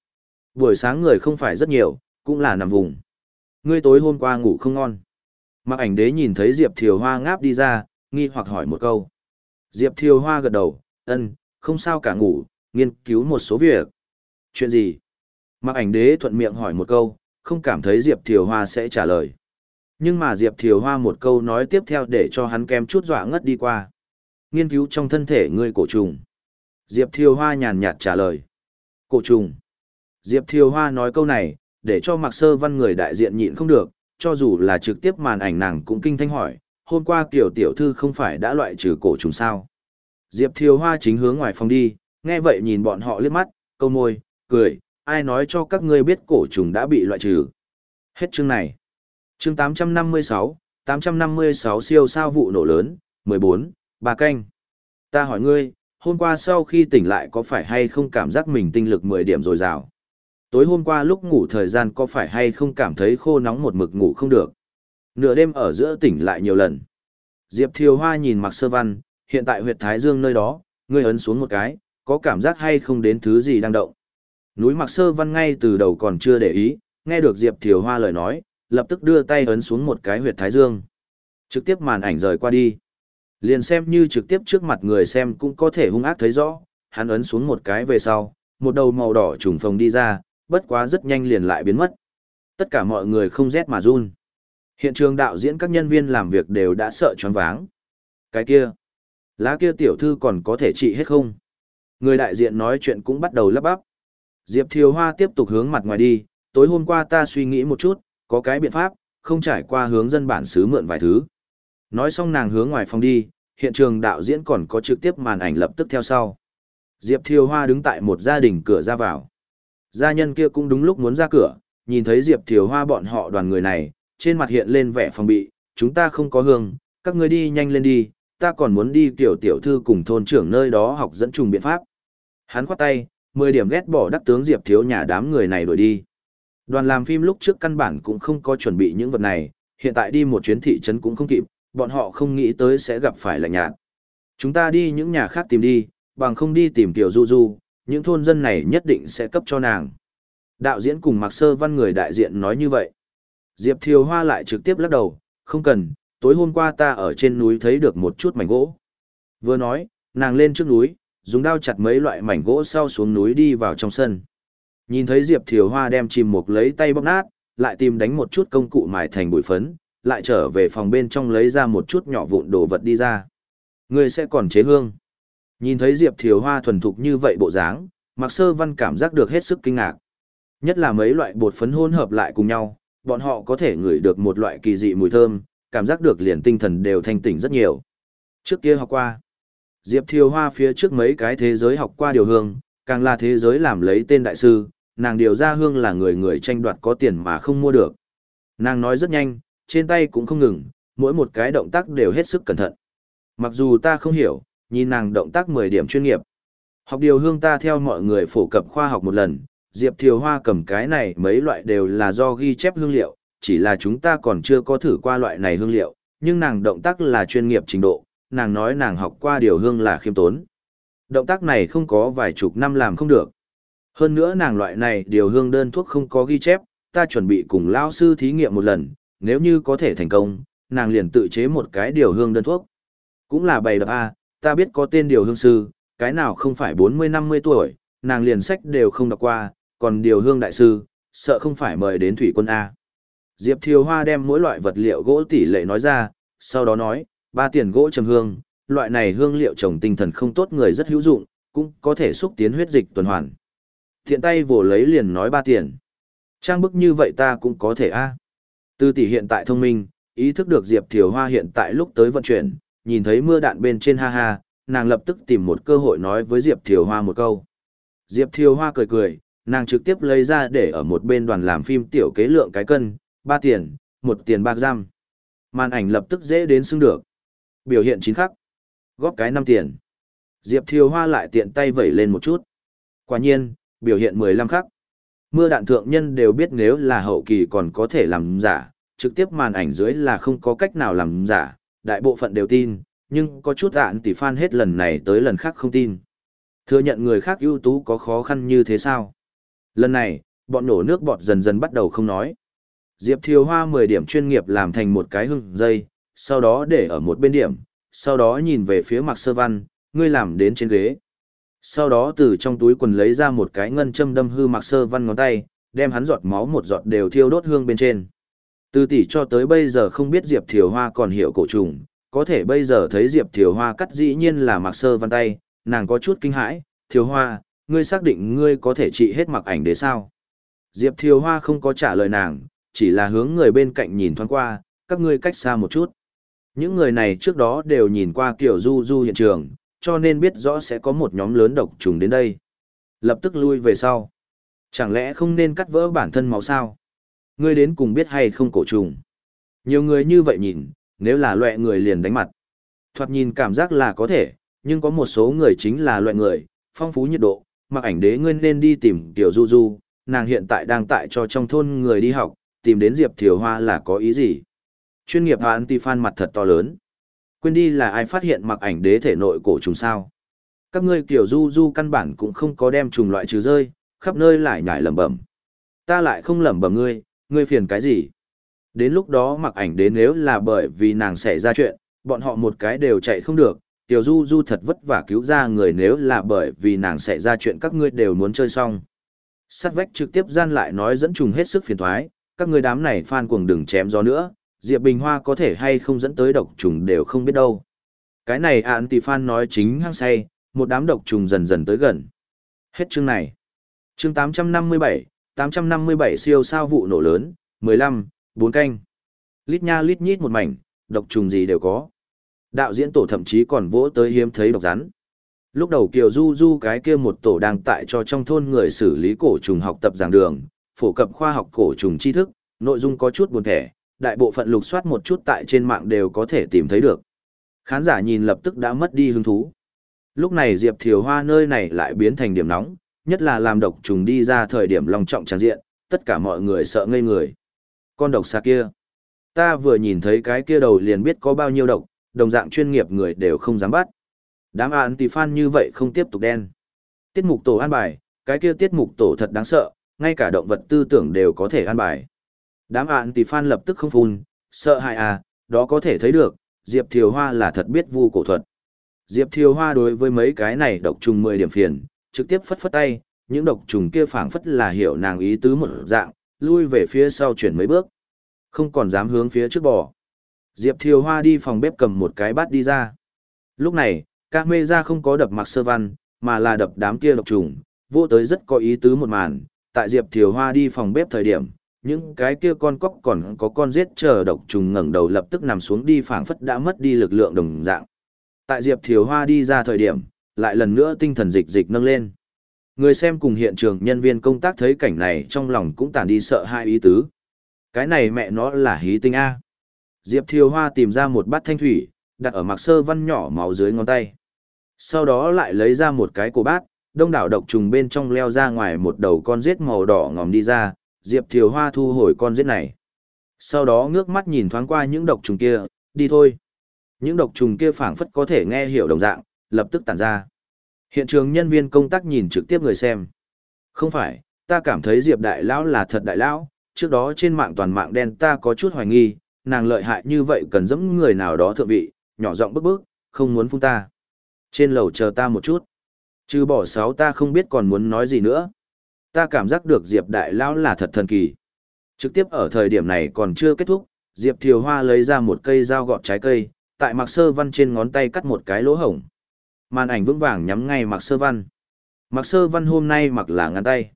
Buổi sáng người không phải rất nhiều, cũng là nằm vùng. Ngươi tối hôm qua ngủ không ngon. mặc ảnh đế nhìn thấy Diệp Thiều Hoa ngáp đi ra, nghi hoặc hỏi một câu. Diệp Thiều Hoa gật đầu, ân, không sao cả ngủ, nghiên cứu một số việc. Chuyện gì? Mặc ảnh đế thuận miệng hỏi một câu, không cảm thấy Diệp Thiều Hoa sẽ trả lời. Nhưng mà Diệp Thiều Hoa một câu nói tiếp theo để cho hắn kém chút dọa ngất đi qua. Nghiên cứu trong thân thể ngươi cổ trùng. Diệp Thiều Hoa nhàn nhạt trả lời. Cổ trùng. Diệp Thiều Hoa nói câu này, để cho Mạc Sơ Văn người đại diện nhịn không được, cho dù là trực tiếp màn ảnh nàng cũng kinh thanh hỏi, hôm qua tiểu Tiểu Thư không phải đã loại trừ cổ trùng sao. Diệp Thiều Hoa chính hướng ngoài phòng đi, nghe vậy nhìn bọn họ liếc mắt, câu môi, cười, ai nói cho các ngươi biết cổ trùng đã bị loại trừ. Hết chương này. Chương 856, 856 siêu sao vụ nổ lớn, 14, bà canh. Ta hỏi ngươi, hôm qua sau khi tỉnh lại có phải hay không cảm giác mình tinh lực 10 điểm rồi rào? Tối hôm qua lúc ngủ thời gian có phải hay không cảm thấy khô nóng một mực ngủ không được? Nửa đêm ở giữa tỉnh lại nhiều lần. Diệp Thiều Hoa nhìn Mạc Sơ Văn, hiện tại huyệt Thái Dương nơi đó, ngươi ấn xuống một cái, có cảm giác hay không đến thứ gì đang động. Núi Mạc Sơ Văn ngay từ đầu còn chưa để ý, nghe được Diệp Thiều Hoa lời nói, lập tức đưa tay ấn xuống một cái huyệt Thái Dương. Trực tiếp màn ảnh rời qua đi. Liền xem như trực tiếp trước mặt người xem cũng có thể hung ác thấy rõ, hắn ấn xuống một cái về sau, một đầu màu đỏ trùng phồng đi ra, bất quá rất nhanh liền lại biến mất. Tất cả mọi người không rét mà run. Hiện trường đạo diễn các nhân viên làm việc đều đã sợ choáng váng. Cái kia, lá kia tiểu thư còn có thể trị hết không? Người đại diện nói chuyện cũng bắt đầu lắp bắp. Diệp Thiều Hoa tiếp tục hướng mặt ngoài đi, tối hôm qua ta suy nghĩ một chút, có cái biện pháp, không trải qua hướng dân bản xứ mượn vài thứ. Nói xong nàng hướng ngoài phòng đi, hiện trường đạo diễn còn có trực tiếp màn ảnh lập tức theo sau. Diệp Thiều Hoa đứng tại một gia đình cửa ra vào. Gia nhân kia cũng đúng lúc muốn ra cửa, nhìn thấy Diệp Thiều Hoa bọn họ đoàn người này, trên mặt hiện lên vẻ phòng bị, chúng ta không có hương, các ngươi đi nhanh lên đi, ta còn muốn đi tiểu tiểu thư cùng thôn trưởng nơi đó học dẫn trùng biện pháp. Hắn khoát tay, 10 điểm ghét bỏ đắc tướng Diệp Thiếu nhà đám người này đuổi đi. Đoàn làm phim lúc trước căn bản cũng không có chuẩn bị những vật này, hiện tại đi một chuyến thị trấn cũng không kịp, bọn họ không nghĩ tới sẽ gặp phải lạnh nhạt. Chúng ta đi những nhà khác tìm đi, bằng không đi tìm Tiểu Du Du, những thôn dân này nhất định sẽ cấp cho nàng. Đạo diễn cùng Mạc Sơ Văn người đại diện nói như vậy. Diệp Thiều Hoa lại trực tiếp lắc đầu, không cần, tối hôm qua ta ở trên núi thấy được một chút mảnh gỗ. Vừa nói, nàng lên trước núi, dùng đao chặt mấy loại mảnh gỗ sau xuống núi đi vào trong sân. Nhìn thấy Diệp Thiều Hoa đem chìm mục lấy tay bóp nát, lại tìm đánh một chút công cụ mài thành bụi phấn, lại trở về phòng bên trong lấy ra một chút nhỏ vụn đồ vật đi ra. Người sẽ còn chế hương. Nhìn thấy Diệp Thiều Hoa thuần thục như vậy bộ dáng, Mạc Sơ Văn cảm giác được hết sức kinh ngạc. Nhất là mấy loại bột phấn hỗn hợp lại cùng nhau, bọn họ có thể ngửi được một loại kỳ dị mùi thơm, cảm giác được liền tinh thần đều thanh tỉnh rất nhiều. Trước kia học qua, Diệp Thiều Hoa phía trước mấy cái thế giới học qua điều hương, càng là thế giới làm lấy tên đại sư, nàng điều ra hương là người người tranh đoạt có tiền mà không mua được. Nàng nói rất nhanh, trên tay cũng không ngừng, mỗi một cái động tác đều hết sức cẩn thận. Mặc dù ta không hiểu, nhìn nàng động tác 10 điểm chuyên nghiệp. Học điều hương ta theo mọi người phổ cập khoa học một lần, Diệp Thiều Hoa cầm cái này mấy loại đều là do ghi chép hương liệu, chỉ là chúng ta còn chưa có thử qua loại này hương liệu, nhưng nàng động tác là chuyên nghiệp trình độ, nàng nói nàng học qua điều hương là khiêm tốn. Động tác này không có vài chục năm làm không được. Hơn nữa nàng loại này điều hương đơn thuốc không có ghi chép, ta chuẩn bị cùng lao sư thí nghiệm một lần, nếu như có thể thành công, nàng liền tự chế một cái điều hương đơn thuốc. Cũng là bày đập A, ta biết có tên điều hương sư, cái nào không phải 40-50 tuổi, nàng liền sách đều không đọc qua, còn điều hương đại sư, sợ không phải mời đến thủy quân A. Diệp Thiều Hoa đem mỗi loại vật liệu gỗ tỷ lệ nói ra, sau đó nói, ba tiền gỗ trầm hương, loại này hương liệu trồng tinh thần không tốt người rất hữu dụng, cũng có thể xúc tiến huyết dịch tuần hoàn. Thiện tay vồ lấy liền nói ba tiền. Trang bức như vậy ta cũng có thể a. Tư tỷ hiện tại thông minh, ý thức được Diệp Thiều Hoa hiện tại lúc tới vận chuyển, nhìn thấy mưa đạn bên trên ha ha, nàng lập tức tìm một cơ hội nói với Diệp Thiều Hoa một câu. Diệp Thiều Hoa cười cười, nàng trực tiếp lấy ra để ở một bên đoàn làm phim tiểu kế lượng cái cân, ba tiền, một tiền ba giam. Màn ảnh lập tức dễ đến xưng được. Biểu hiện chín khắc. Góp cái năm tiền. Diệp Thiều Hoa lại tiện tay vẩy lên một chút. Quả nhiên, biểu hiện 15 khắc. Mưa đạn thượng nhân đều biết nếu là hậu kỳ còn có thể làm giả, trực tiếp màn ảnh dưới là không có cách nào làm giả, đại bộ phận đều tin, nhưng có chút ạn tỷ fan hết lần này tới lần khác không tin. Thừa nhận người khác ưu tú có khó khăn như thế sao? Lần này, bọn nổ nước bọt dần dần bắt đầu không nói. Diệp Thiều Hoa 10 điểm chuyên nghiệp làm thành một cái hưng dây, sau đó để ở một bên điểm, sau đó nhìn về phía Mạc Sơ Văn, ngươi làm đến trên ghế. Sau đó từ trong túi quần lấy ra một cái ngân châm đâm hư Mạc Sơ Văn ngón tay, đem hắn giọt máu một giọt đều thiêu đốt hương bên trên. Từ tỷ cho tới bây giờ không biết Diệp Thiều Hoa còn hiểu cổ trùng, có thể bây giờ thấy Diệp Thiều Hoa cắt dĩ nhiên là Mạc Sơ Văn tay, nàng có chút kinh hãi, Thiều Hoa, ngươi xác định ngươi có thể trị hết mặc ảnh đế sao? Diệp Thiều Hoa không có trả lời nàng, chỉ là hướng người bên cạnh nhìn thoáng qua, các ngươi cách xa một chút. Những người này trước đó đều nhìn qua kiểu du du hiện trường, cho nên biết rõ sẽ có một nhóm lớn độc trùng đến đây. Lập tức lui về sau. Chẳng lẽ không nên cắt vỡ bản thân máu sao? Ngươi đến cùng biết hay không cổ trùng? Nhiều người như vậy nhìn, nếu là loại người liền đánh mặt. Thoạt nhìn cảm giác là có thể, nhưng có một số người chính là loại người, phong phú nhiệt độ, mặc ảnh đế ngươi nên đi tìm Tiểu Du Du, nàng hiện tại đang tại cho trong thôn người đi học, tìm đến Diệp Thiều Hoa là có ý gì? Chuyên nghiệp anti-fan mặt thật to lớn. Quên đi là ai phát hiện mặc ảnh đế thể nội cổ trùng sao? Các ngươi Tiểu Du Du căn bản cũng không có đem trùng loại trừ rơi, khắp nơi lại nhải lẩm bẩm. Ta lại không lẩm bẩm ngươi, ngươi phiền cái gì? Đến lúc đó mặc ảnh đế nếu là bởi vì nàng xảy ra chuyện, bọn họ một cái đều chạy không được, Tiểu Du Du thật vất vả cứu ra người nếu là bởi vì nàng xảy ra chuyện các ngươi đều muốn chơi xong. Sát vách trực tiếp gian lại nói dẫn trùng hết sức phiền thoái, các người đám này phan cuồng đừng chém gió nữa, Diệp Bình Hoa có thể hay không dẫn tới độc trùng đều không biết đâu. Cái này ạn tỷ phan nói chính hăng say, một đám độc trùng dần dần tới gần. Hết chương này. Chương 857, 857 siêu sao vụ nổ lớn, 15, 4 canh. Lít nha lít nhít một mảnh, độc trùng gì đều có. Đạo diễn tổ thậm chí còn vỗ tới hiếm thấy độc rắn. Lúc đầu Kiều Du Du cái kia một tổ đang tại cho trong thôn người xử lý cổ trùng học tập giảng đường, phổ cập khoa học cổ trùng tri thức, nội dung có chút buồn thẻ, đại bộ phận lục soát một chút tại trên mạng đều có thể tìm thấy được. Khán giả nhìn lập tức đã mất đi hứng thú. Lúc này Diệp Thiều Hoa nơi này lại biến thành điểm nóng, nhất là làm độc trùng đi ra thời điểm long trọng tràn diện, tất cả mọi người sợ ngây người. Con độc xa kia. Ta vừa nhìn thấy cái kia đầu liền biết có bao nhiêu độc, đồng dạng chuyên nghiệp người đều không dám bắt. Đám án tỷ fan như vậy không tiếp tục đen. Tiết mục tổ an bài, cái kia tiết mục tổ thật đáng sợ, ngay cả động vật tư tưởng đều có thể an bài. Đám ạn tỷ phan lập tức không phun, sợ hại à, đó có thể thấy được, Diệp Thiều Hoa là thật biết vu cổ thuật. Diệp Thiều Hoa đối với mấy cái này độc trùng 10 điểm phiền, trực tiếp phất phất tay, những độc trùng kia phảng phất là hiểu nàng ý tứ một dạng, lui về phía sau chuyển mấy bước. Không còn dám hướng phía trước bò. Diệp Thiều Hoa đi phòng bếp cầm một cái bát đi ra. Lúc này, ca mê ra không có đập mặc sơ văn, mà là đập đám kia độc trùng, vô tới rất có ý tứ một màn. Tại Diệp Thiều Hoa đi phòng bếp thời điểm, những cái kia con cóc còn có con giết chờ độc trùng ngẩng đầu lập tức nằm xuống đi phảng phất đã mất đi lực lượng đồng dạng. Tại Diệp Thiều Hoa đi ra thời điểm, lại lần nữa tinh thần dịch dịch nâng lên. Người xem cùng hiện trường nhân viên công tác thấy cảnh này trong lòng cũng tản đi sợ hai ý tứ. Cái này mẹ nó là hí tinh A. Diệp Thiều Hoa tìm ra một bát thanh thủy, đặt ở mặc sơ văn nhỏ máu dưới ngón tay. Sau đó lại lấy ra một cái cổ bát, đông đảo độc trùng bên trong leo ra ngoài một đầu con rết màu đỏ ngòm đi ra, Diệp Thiều Hoa thu hồi con rết này. Sau đó ngước mắt nhìn thoáng qua những độc trùng kia, đi thôi. Những độc trùng kia phảng phất có thể nghe hiểu đồng dạng, lập tức tản ra. Hiện trường nhân viên công tác nhìn trực tiếp người xem. Không phải, ta cảm thấy Diệp Đại Lão là thật Đại Lão, trước đó trên mạng toàn mạng đen ta có chút hoài nghi, nàng lợi hại như vậy cần dẫm người nào đó thượng vị, nhỏ giọng bức bức, không muốn phun ta. Trên lầu chờ ta một chút. Trừ bỏ sáu ta không biết còn muốn nói gì nữa. Ta cảm giác được Diệp Đại Lão là thật thần kỳ. Trực tiếp ở thời điểm này còn chưa kết thúc, Diệp Thiều Hoa lấy ra một cây dao gọt trái cây, tại mặc sơ văn trên ngón tay cắt một cái lỗ hổng. Màn ảnh vững vàng nhắm ngay mặc sơ văn. Mặc sơ văn hôm nay mặc là ngăn tay.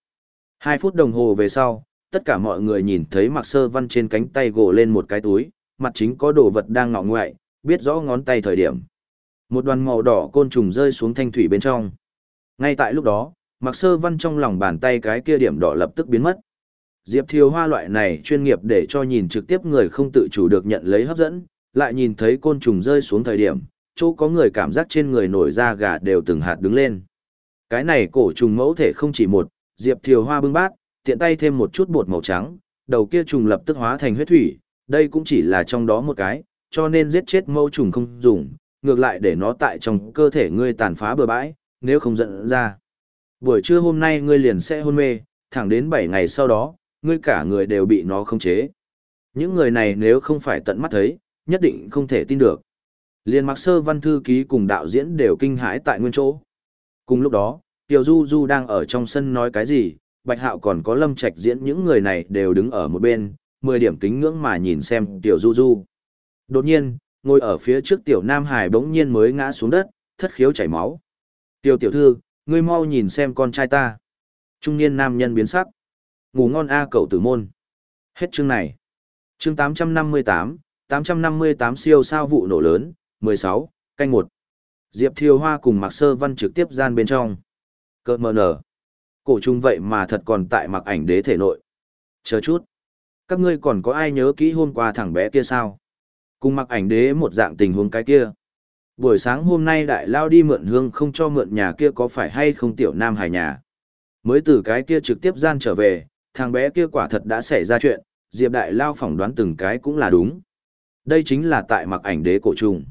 Hai phút đồng hồ về sau, tất cả mọi người nhìn thấy mặc sơ văn trên cánh tay gỗ lên một cái túi, mặt chính có đồ vật đang ngọ ngoại, biết rõ ngón tay thời điểm. Một đoàn màu đỏ côn trùng rơi xuống thanh thủy bên trong. Ngay tại lúc đó, mặc sơ văn trong lòng bàn tay cái kia điểm đỏ lập tức biến mất. Diệp Thiều Hoa loại này chuyên nghiệp để cho nhìn trực tiếp người không tự chủ được nhận lấy hấp dẫn, lại nhìn thấy côn trùng rơi xuống thời điểm, chỗ có người cảm giác trên người nổi da gà đều từng hạt đứng lên. Cái này cổ trùng mẫu thể không chỉ một, Diệp Thiều Hoa bưng bát, tiện tay thêm một chút bột màu trắng, đầu kia trùng lập tức hóa thành huyết thủy, đây cũng chỉ là trong đó một cái, cho nên giết chết mẫu trùng không dùng, ngược lại để nó tại trong cơ thể ngươi tàn phá bừa bãi, nếu không giận ra. Buổi trưa hôm nay ngươi liền sẽ hôn mê, thẳng đến 7 ngày sau đó, ngươi cả người đều bị nó khống chế. Những người này nếu không phải tận mắt thấy, nhất định không thể tin được. Liên mặc sơ văn thư ký cùng đạo diễn đều kinh hãi tại nguyên chỗ. Cùng lúc đó, Tiểu Du Du đang ở trong sân nói cái gì, Bạch Hạo còn có Lâm Trạch diễn những người này đều đứng ở một bên, 10 điểm kính ngưỡng mà nhìn xem Tiểu Du Du. Đột nhiên, ngồi ở phía trước Tiểu Nam Hải bỗng nhiên mới ngã xuống đất, thất khiếu chảy máu. Tiêu tiểu thư, ngươi mau nhìn xem con trai ta. Trung niên nam nhân biến sắc. Ngủ ngon A cậu tử môn. Hết chương này. Chương 858, 858 siêu sao vụ nổ lớn, 16, canh 1. Diệp Thiều Hoa cùng Mạc Sơ Văn trực tiếp gian bên trong. Cơ mờ nở. Cổ trùng vậy mà thật còn tại mặc ảnh đế thể nội. Chờ chút. Các ngươi còn có ai nhớ kỹ hôm qua thằng bé kia sao? Cùng mặc ảnh đế một dạng tình huống cái kia. Buổi sáng hôm nay đại lao đi mượn hương không cho mượn nhà kia có phải hay không tiểu nam hải nhà. Mới từ cái kia trực tiếp gian trở về, thằng bé kia quả thật đã xảy ra chuyện, Diệp đại lao phỏng đoán từng cái cũng là đúng. Đây chính là tại mặc ảnh đế cổ trùng.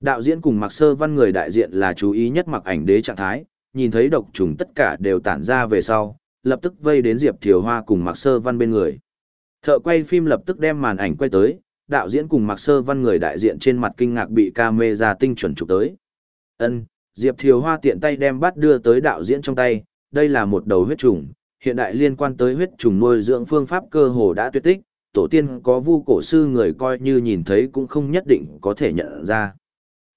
Đạo diễn cùng mặc sơ văn người đại diện là chú ý nhất mặc ảnh đế trạng thái, nhìn thấy độc trùng tất cả đều tản ra về sau, lập tức vây đến Diệp Thiều Hoa cùng mặc sơ văn bên người. Thợ quay phim lập tức đem màn ảnh quay tới, đạo diễn cùng mặc sơ văn người đại diện trên mặt kinh ngạc bị camera tinh chuẩn chụp tới. Ân, Diệp Thiều Hoa tiện tay đem bắt đưa tới đạo diễn trong tay, đây là một đầu huyết trùng, hiện đại liên quan tới huyết trùng nuôi dưỡng phương pháp cơ hồ đã tuyệt tích, tổ tiên có vu cổ sư người coi như nhìn thấy cũng không nhất định có thể nhận ra.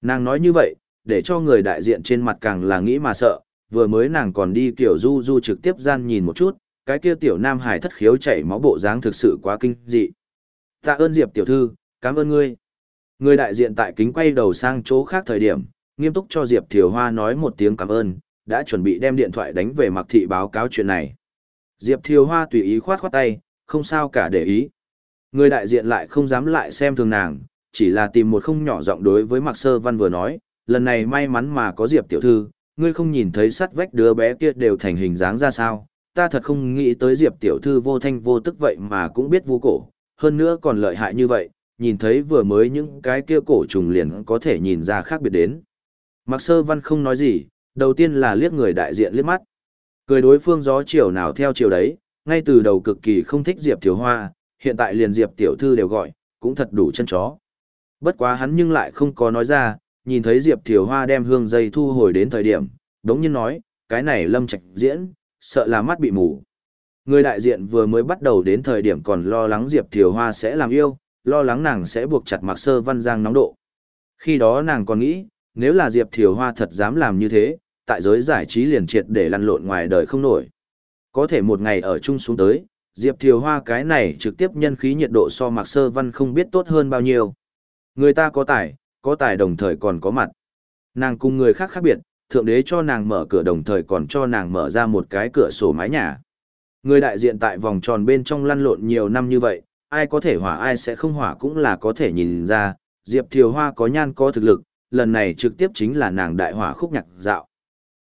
Nàng nói như vậy, để cho người đại diện trên mặt càng là nghĩ mà sợ, vừa mới nàng còn đi kiểu du du trực tiếp gian nhìn một chút, cái kia tiểu nam hải thất khiếu chảy máu bộ dáng thực sự quá kinh dị. Tạ ơn Diệp tiểu thư, cảm ơn ngươi. Người đại diện tại kính quay đầu sang chỗ khác thời điểm, nghiêm túc cho Diệp Thiều Hoa nói một tiếng cảm ơn, đã chuẩn bị đem điện thoại đánh về mặc thị báo cáo chuyện này. Diệp Thiều Hoa tùy ý khoát khoát tay, không sao cả để ý. Người đại diện lại không dám lại xem thường nàng, chỉ là tìm một không nhỏ giọng đối với Mặc Sơ Văn vừa nói, lần này may mắn mà có Diệp tiểu thư, ngươi không nhìn thấy sắt vách đứa bé kia đều thành hình dáng ra sao, ta thật không nghĩ tới Diệp tiểu thư vô thanh vô tức vậy mà cũng biết vu cổ, hơn nữa còn lợi hại như vậy, nhìn thấy vừa mới những cái kia cổ trùng liền có thể nhìn ra khác biệt đến. Mạc Sơ Văn không nói gì, Đầu tiên là liếc người đại diện liếc mắt. Cười đối phương gió chiều nào theo chiều đấy, ngay từ đầu cực kỳ không thích Diệp Tiểu Hoa, hiện tại liền Diệp Tiểu Thư đều gọi, cũng thật đủ chân chó. Bất quá hắn nhưng lại không có nói ra, nhìn thấy Diệp Tiểu Hoa đem hương dây thu hồi đến thời điểm, đống nhiên nói, cái này lâm trạch diễn, sợ là mắt bị mù. Người đại diện vừa mới bắt đầu đến thời điểm còn lo lắng Diệp Thiều Hoa sẽ làm yêu, lo lắng nàng sẽ buộc chặt mặc sơ văn giang nóng độ. Khi đó nàng còn nghĩ, nếu là Diệp Thiều Hoa thật dám làm như thế, tại giới giải trí liền triệt để lăn lộn ngoài đời không nổi. Có thể một ngày ở chung xuống tới, Diệp Thiều Hoa cái này trực tiếp nhân khí nhiệt độ so mặc sơ văn không biết tốt hơn bao nhiêu. Người ta có tài, có tài đồng thời còn có mặt. Nàng cùng người khác khác biệt, thượng đế cho nàng mở cửa đồng thời còn cho nàng mở ra một cái cửa sổ mái nhà. Người đại diện tại vòng tròn bên trong lăn lộn nhiều năm như vậy, ai có thể hỏa ai sẽ không hỏa cũng là có thể nhìn ra, Diệp Thiều Hoa có nhan có thực lực, lần này trực tiếp chính là nàng đại hỏa khúc nhạc dạo.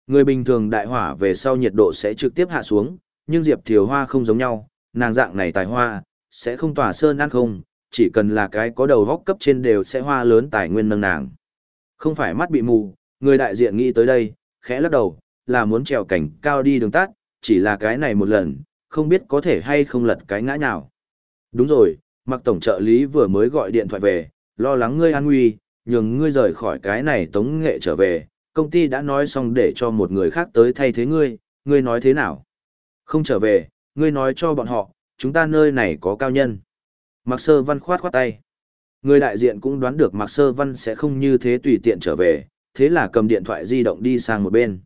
Người bình thường đại hỏa về sau nhiệt độ sẽ trực tiếp hạ xuống, nhưng Diệp Thiều Hoa không giống nhau, nàng dạng này tài hoa, sẽ không tỏa sơn ăn không, chỉ cần là cái có đầu góc cấp trên đều sẽ hoa lớn tài nguyên nâng nàng. Không phải mắt bị mù, người đại diện nghĩ tới đây, khẽ lắc đầu, là muốn trèo cảnh cao đi đường tắt, chỉ là cái này một lần, không biết có thể hay không lật cái ngã nào. Đúng rồi, mặc tổng trợ lý vừa mới gọi điện thoại về, lo lắng ngươi an nguy, nhường ngươi rời khỏi cái này tống nghệ trở về, công ty đã nói xong để cho một người khác tới thay thế ngươi, ngươi nói thế nào? Không trở về, ngươi nói cho bọn họ, chúng ta nơi này có cao nhân. Mạc Sơ Văn khoát khoát tay. Người đại diện cũng đoán được Mạc Sơ Văn sẽ không như thế tùy tiện trở về, thế là cầm điện thoại di động đi sang một bên.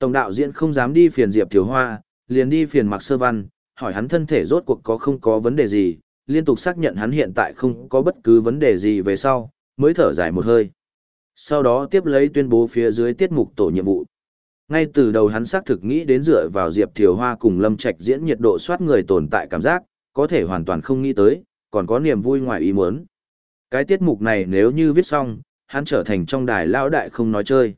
Tổng đạo diễn không dám đi phiền Diệp Thiếu Hoa, liền đi phiền Mạc Sơ Văn, hỏi hắn thân thể rốt cuộc có không có vấn đề gì, liên tục xác nhận hắn hiện tại không có bất cứ vấn đề gì về sau, mới thở dài một hơi. Sau đó tiếp lấy tuyên bố phía dưới tiết mục tổ nhiệm vụ. Ngay từ đầu hắn xác thực nghĩ đến dựa vào Diệp Thiều Hoa cùng Lâm Trạch diễn nhiệt độ soát người tồn tại cảm giác, có thể hoàn toàn không nghĩ tới, còn có niềm vui ngoài ý muốn. Cái tiết mục này nếu như viết xong, hắn trở thành trong đài lão đại không nói chơi.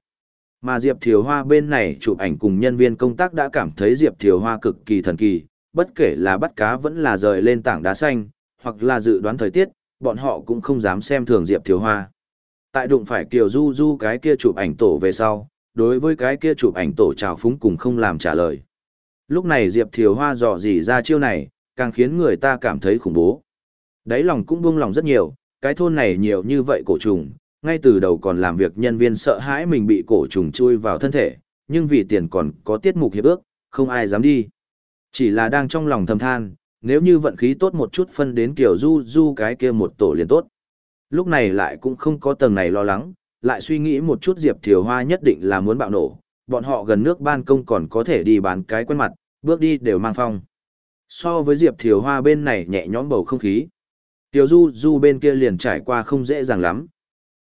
Mà Diệp Thiều Hoa bên này chụp ảnh cùng nhân viên công tác đã cảm thấy Diệp Thiều Hoa cực kỳ thần kỳ, bất kể là bắt cá vẫn là rời lên tảng đá xanh, hoặc là dự đoán thời tiết, bọn họ cũng không dám xem thường Diệp Thiều Hoa. Tại đụng phải Kiều Du Du cái kia chụp ảnh tổ về sau, đối với cái kia chụp ảnh tổ trào phúng cùng không làm trả lời. Lúc này Diệp Thiều Hoa dò dỉ ra chiêu này, càng khiến người ta cảm thấy khủng bố. Đáy lòng cũng buông lòng rất nhiều, cái thôn này nhiều như vậy cổ trùng, ngay từ đầu còn làm việc nhân viên sợ hãi mình bị cổ trùng chui vào thân thể, nhưng vì tiền còn có tiết mục hiệp ước, không ai dám đi. Chỉ là đang trong lòng thầm than, nếu như vận khí tốt một chút phân đến kiểu du du cái kia một tổ liền tốt. Lúc này lại cũng không có tầng này lo lắng, lại suy nghĩ một chút Diệp Thiều Hoa nhất định là muốn bạo nổ, bọn họ gần nước ban công còn có thể đi bán cái quen mặt, bước đi đều mang phong. So với Diệp Thiều Hoa bên này nhẹ nhõm bầu không khí. Tiểu Du Du bên kia liền trải qua không dễ dàng lắm.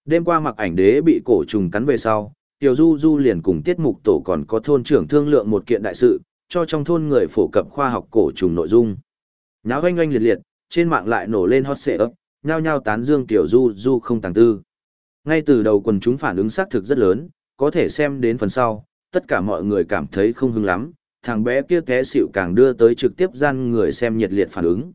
Đêm qua mặc ảnh đế bị cổ trùng cắn về sau, Tiểu Du Du liền cùng tiết mục tổ còn có thôn trưởng thương lượng một kiện đại sự, cho trong thôn người phổ cập khoa học cổ trùng nội dung. Nháo oanh oanh liệt liệt, trên mạng lại nổ lên hot xệ ấp, nhao nhao tán dương Tiểu Du Du không tàng tư. Ngay từ đầu quần chúng phản ứng xác thực rất lớn, có thể xem đến phần sau, tất cả mọi người cảm thấy không hứng lắm, thằng bé kia té xịu càng đưa tới trực tiếp gian người xem nhiệt liệt phản ứng.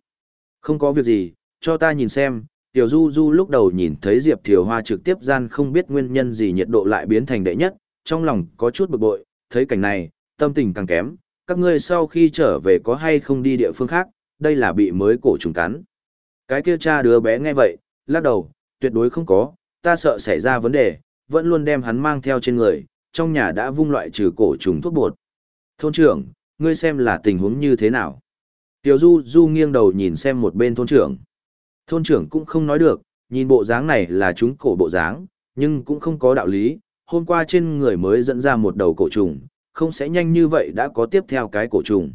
Không có việc gì, cho ta nhìn xem, Tiểu Du Du lúc đầu nhìn thấy Diệp Thiều Hoa trực tiếp gian không biết nguyên nhân gì nhiệt độ lại biến thành đệ nhất, trong lòng có chút bực bội, thấy cảnh này, tâm tình càng kém, các ngươi sau khi trở về có hay không đi địa phương khác, đây là bị mới cổ trùng cắn. Cái kia cha đứa bé nghe vậy, lắc đầu, tuyệt đối không có, ta sợ xảy ra vấn đề, vẫn luôn đem hắn mang theo trên người, trong nhà đã vung loại trừ cổ trùng thuốc bột. Thôn trưởng, ngươi xem là tình huống như thế nào? Tiểu Du Du nghiêng đầu nhìn xem một bên thôn trưởng. Thôn trưởng cũng không nói được, nhìn bộ dáng này là chúng cổ bộ dáng, nhưng cũng không có đạo lý, hôm qua trên người mới dẫn ra một đầu cổ trùng, không sẽ nhanh như vậy đã có tiếp theo cái cổ trùng.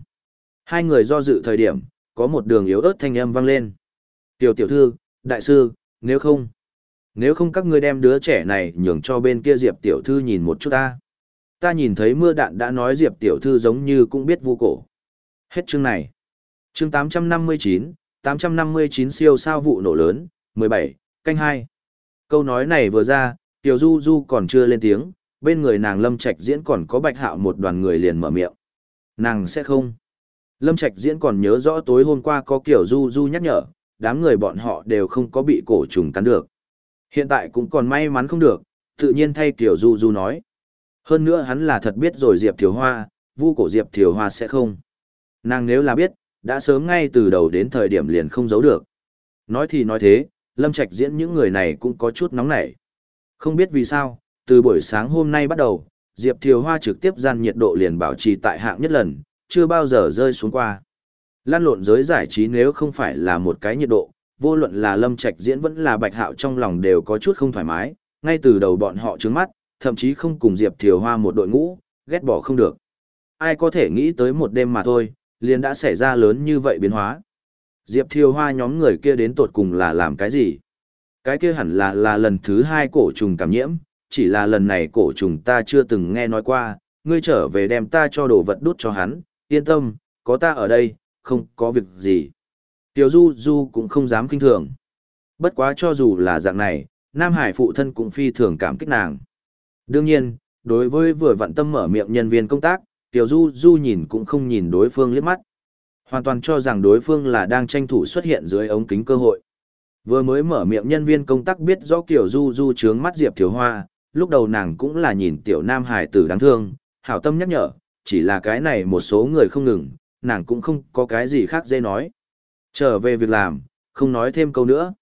Hai người do dự thời điểm, có một đường yếu ớt thanh âm vang lên. Tiểu tiểu thư, đại sư, nếu không, nếu không các ngươi đem đứa trẻ này nhường cho bên kia Diệp tiểu thư nhìn một chút ta. Ta nhìn thấy mưa đạn đã nói Diệp tiểu thư giống như cũng biết vu cổ. Hết chương này. Chương 859, 859 siêu sao vụ nổ lớn, 17, canh 2. Câu nói này vừa ra, Tiểu Du Du còn chưa lên tiếng, bên người nàng Lâm Trạch diễn còn có bạch hạo một đoàn người liền mở miệng. Nàng sẽ không. Lâm Trạch diễn còn nhớ rõ tối hôm qua có kiểu Du Du nhắc nhở, đám người bọn họ đều không có bị cổ trùng cắn được. Hiện tại cũng còn may mắn không được, tự nhiên thay Tiểu Du Du nói. Hơn nữa hắn là thật biết rồi Diệp Thiều Hoa, vu cổ Diệp Thiều Hoa sẽ không. Nàng nếu là biết, đã sớm ngay từ đầu đến thời điểm liền không giấu được. Nói thì nói thế, Lâm Trạch diễn những người này cũng có chút nóng nảy. Không biết vì sao, từ buổi sáng hôm nay bắt đầu, Diệp Thiều Hoa trực tiếp gian nhiệt độ liền bảo trì tại hạng nhất lần, chưa bao giờ rơi xuống qua. Lan lộn giới giải trí nếu không phải là một cái nhiệt độ, vô luận là Lâm Trạch diễn vẫn là Bạch Hạo trong lòng đều có chút không thoải mái, ngay từ đầu bọn họ trướng mắt, thậm chí không cùng Diệp Thiều Hoa một đội ngũ, ghét bỏ không được. Ai có thể nghĩ tới một đêm mà thôi, liền đã xảy ra lớn như vậy biến hóa. Diệp Thiều Hoa nhóm người kia đến tột cùng là làm cái gì? Cái kia hẳn là là lần thứ hai cổ trùng cảm nhiễm, chỉ là lần này cổ trùng ta chưa từng nghe nói qua, ngươi trở về đem ta cho đồ vật đút cho hắn, yên tâm, có ta ở đây, không có việc gì. Tiểu Du Du cũng không dám kinh thường. Bất quá cho dù là dạng này, Nam Hải phụ thân cũng phi thường cảm kích nàng. Đương nhiên, đối với vừa vận tâm mở miệng nhân viên công tác, Tiểu Du Du nhìn cũng không nhìn đối phương liếc mắt. Hoàn toàn cho rằng đối phương là đang tranh thủ xuất hiện dưới ống kính cơ hội. Vừa mới mở miệng nhân viên công tác biết rõ Kiều Du Du trướng mắt Diệp Thiếu Hoa, lúc đầu nàng cũng là nhìn Tiểu Nam Hải tử đáng thương, hảo tâm nhắc nhở, chỉ là cái này một số người không ngừng, nàng cũng không có cái gì khác dễ nói. Trở về việc làm, không nói thêm câu nữa.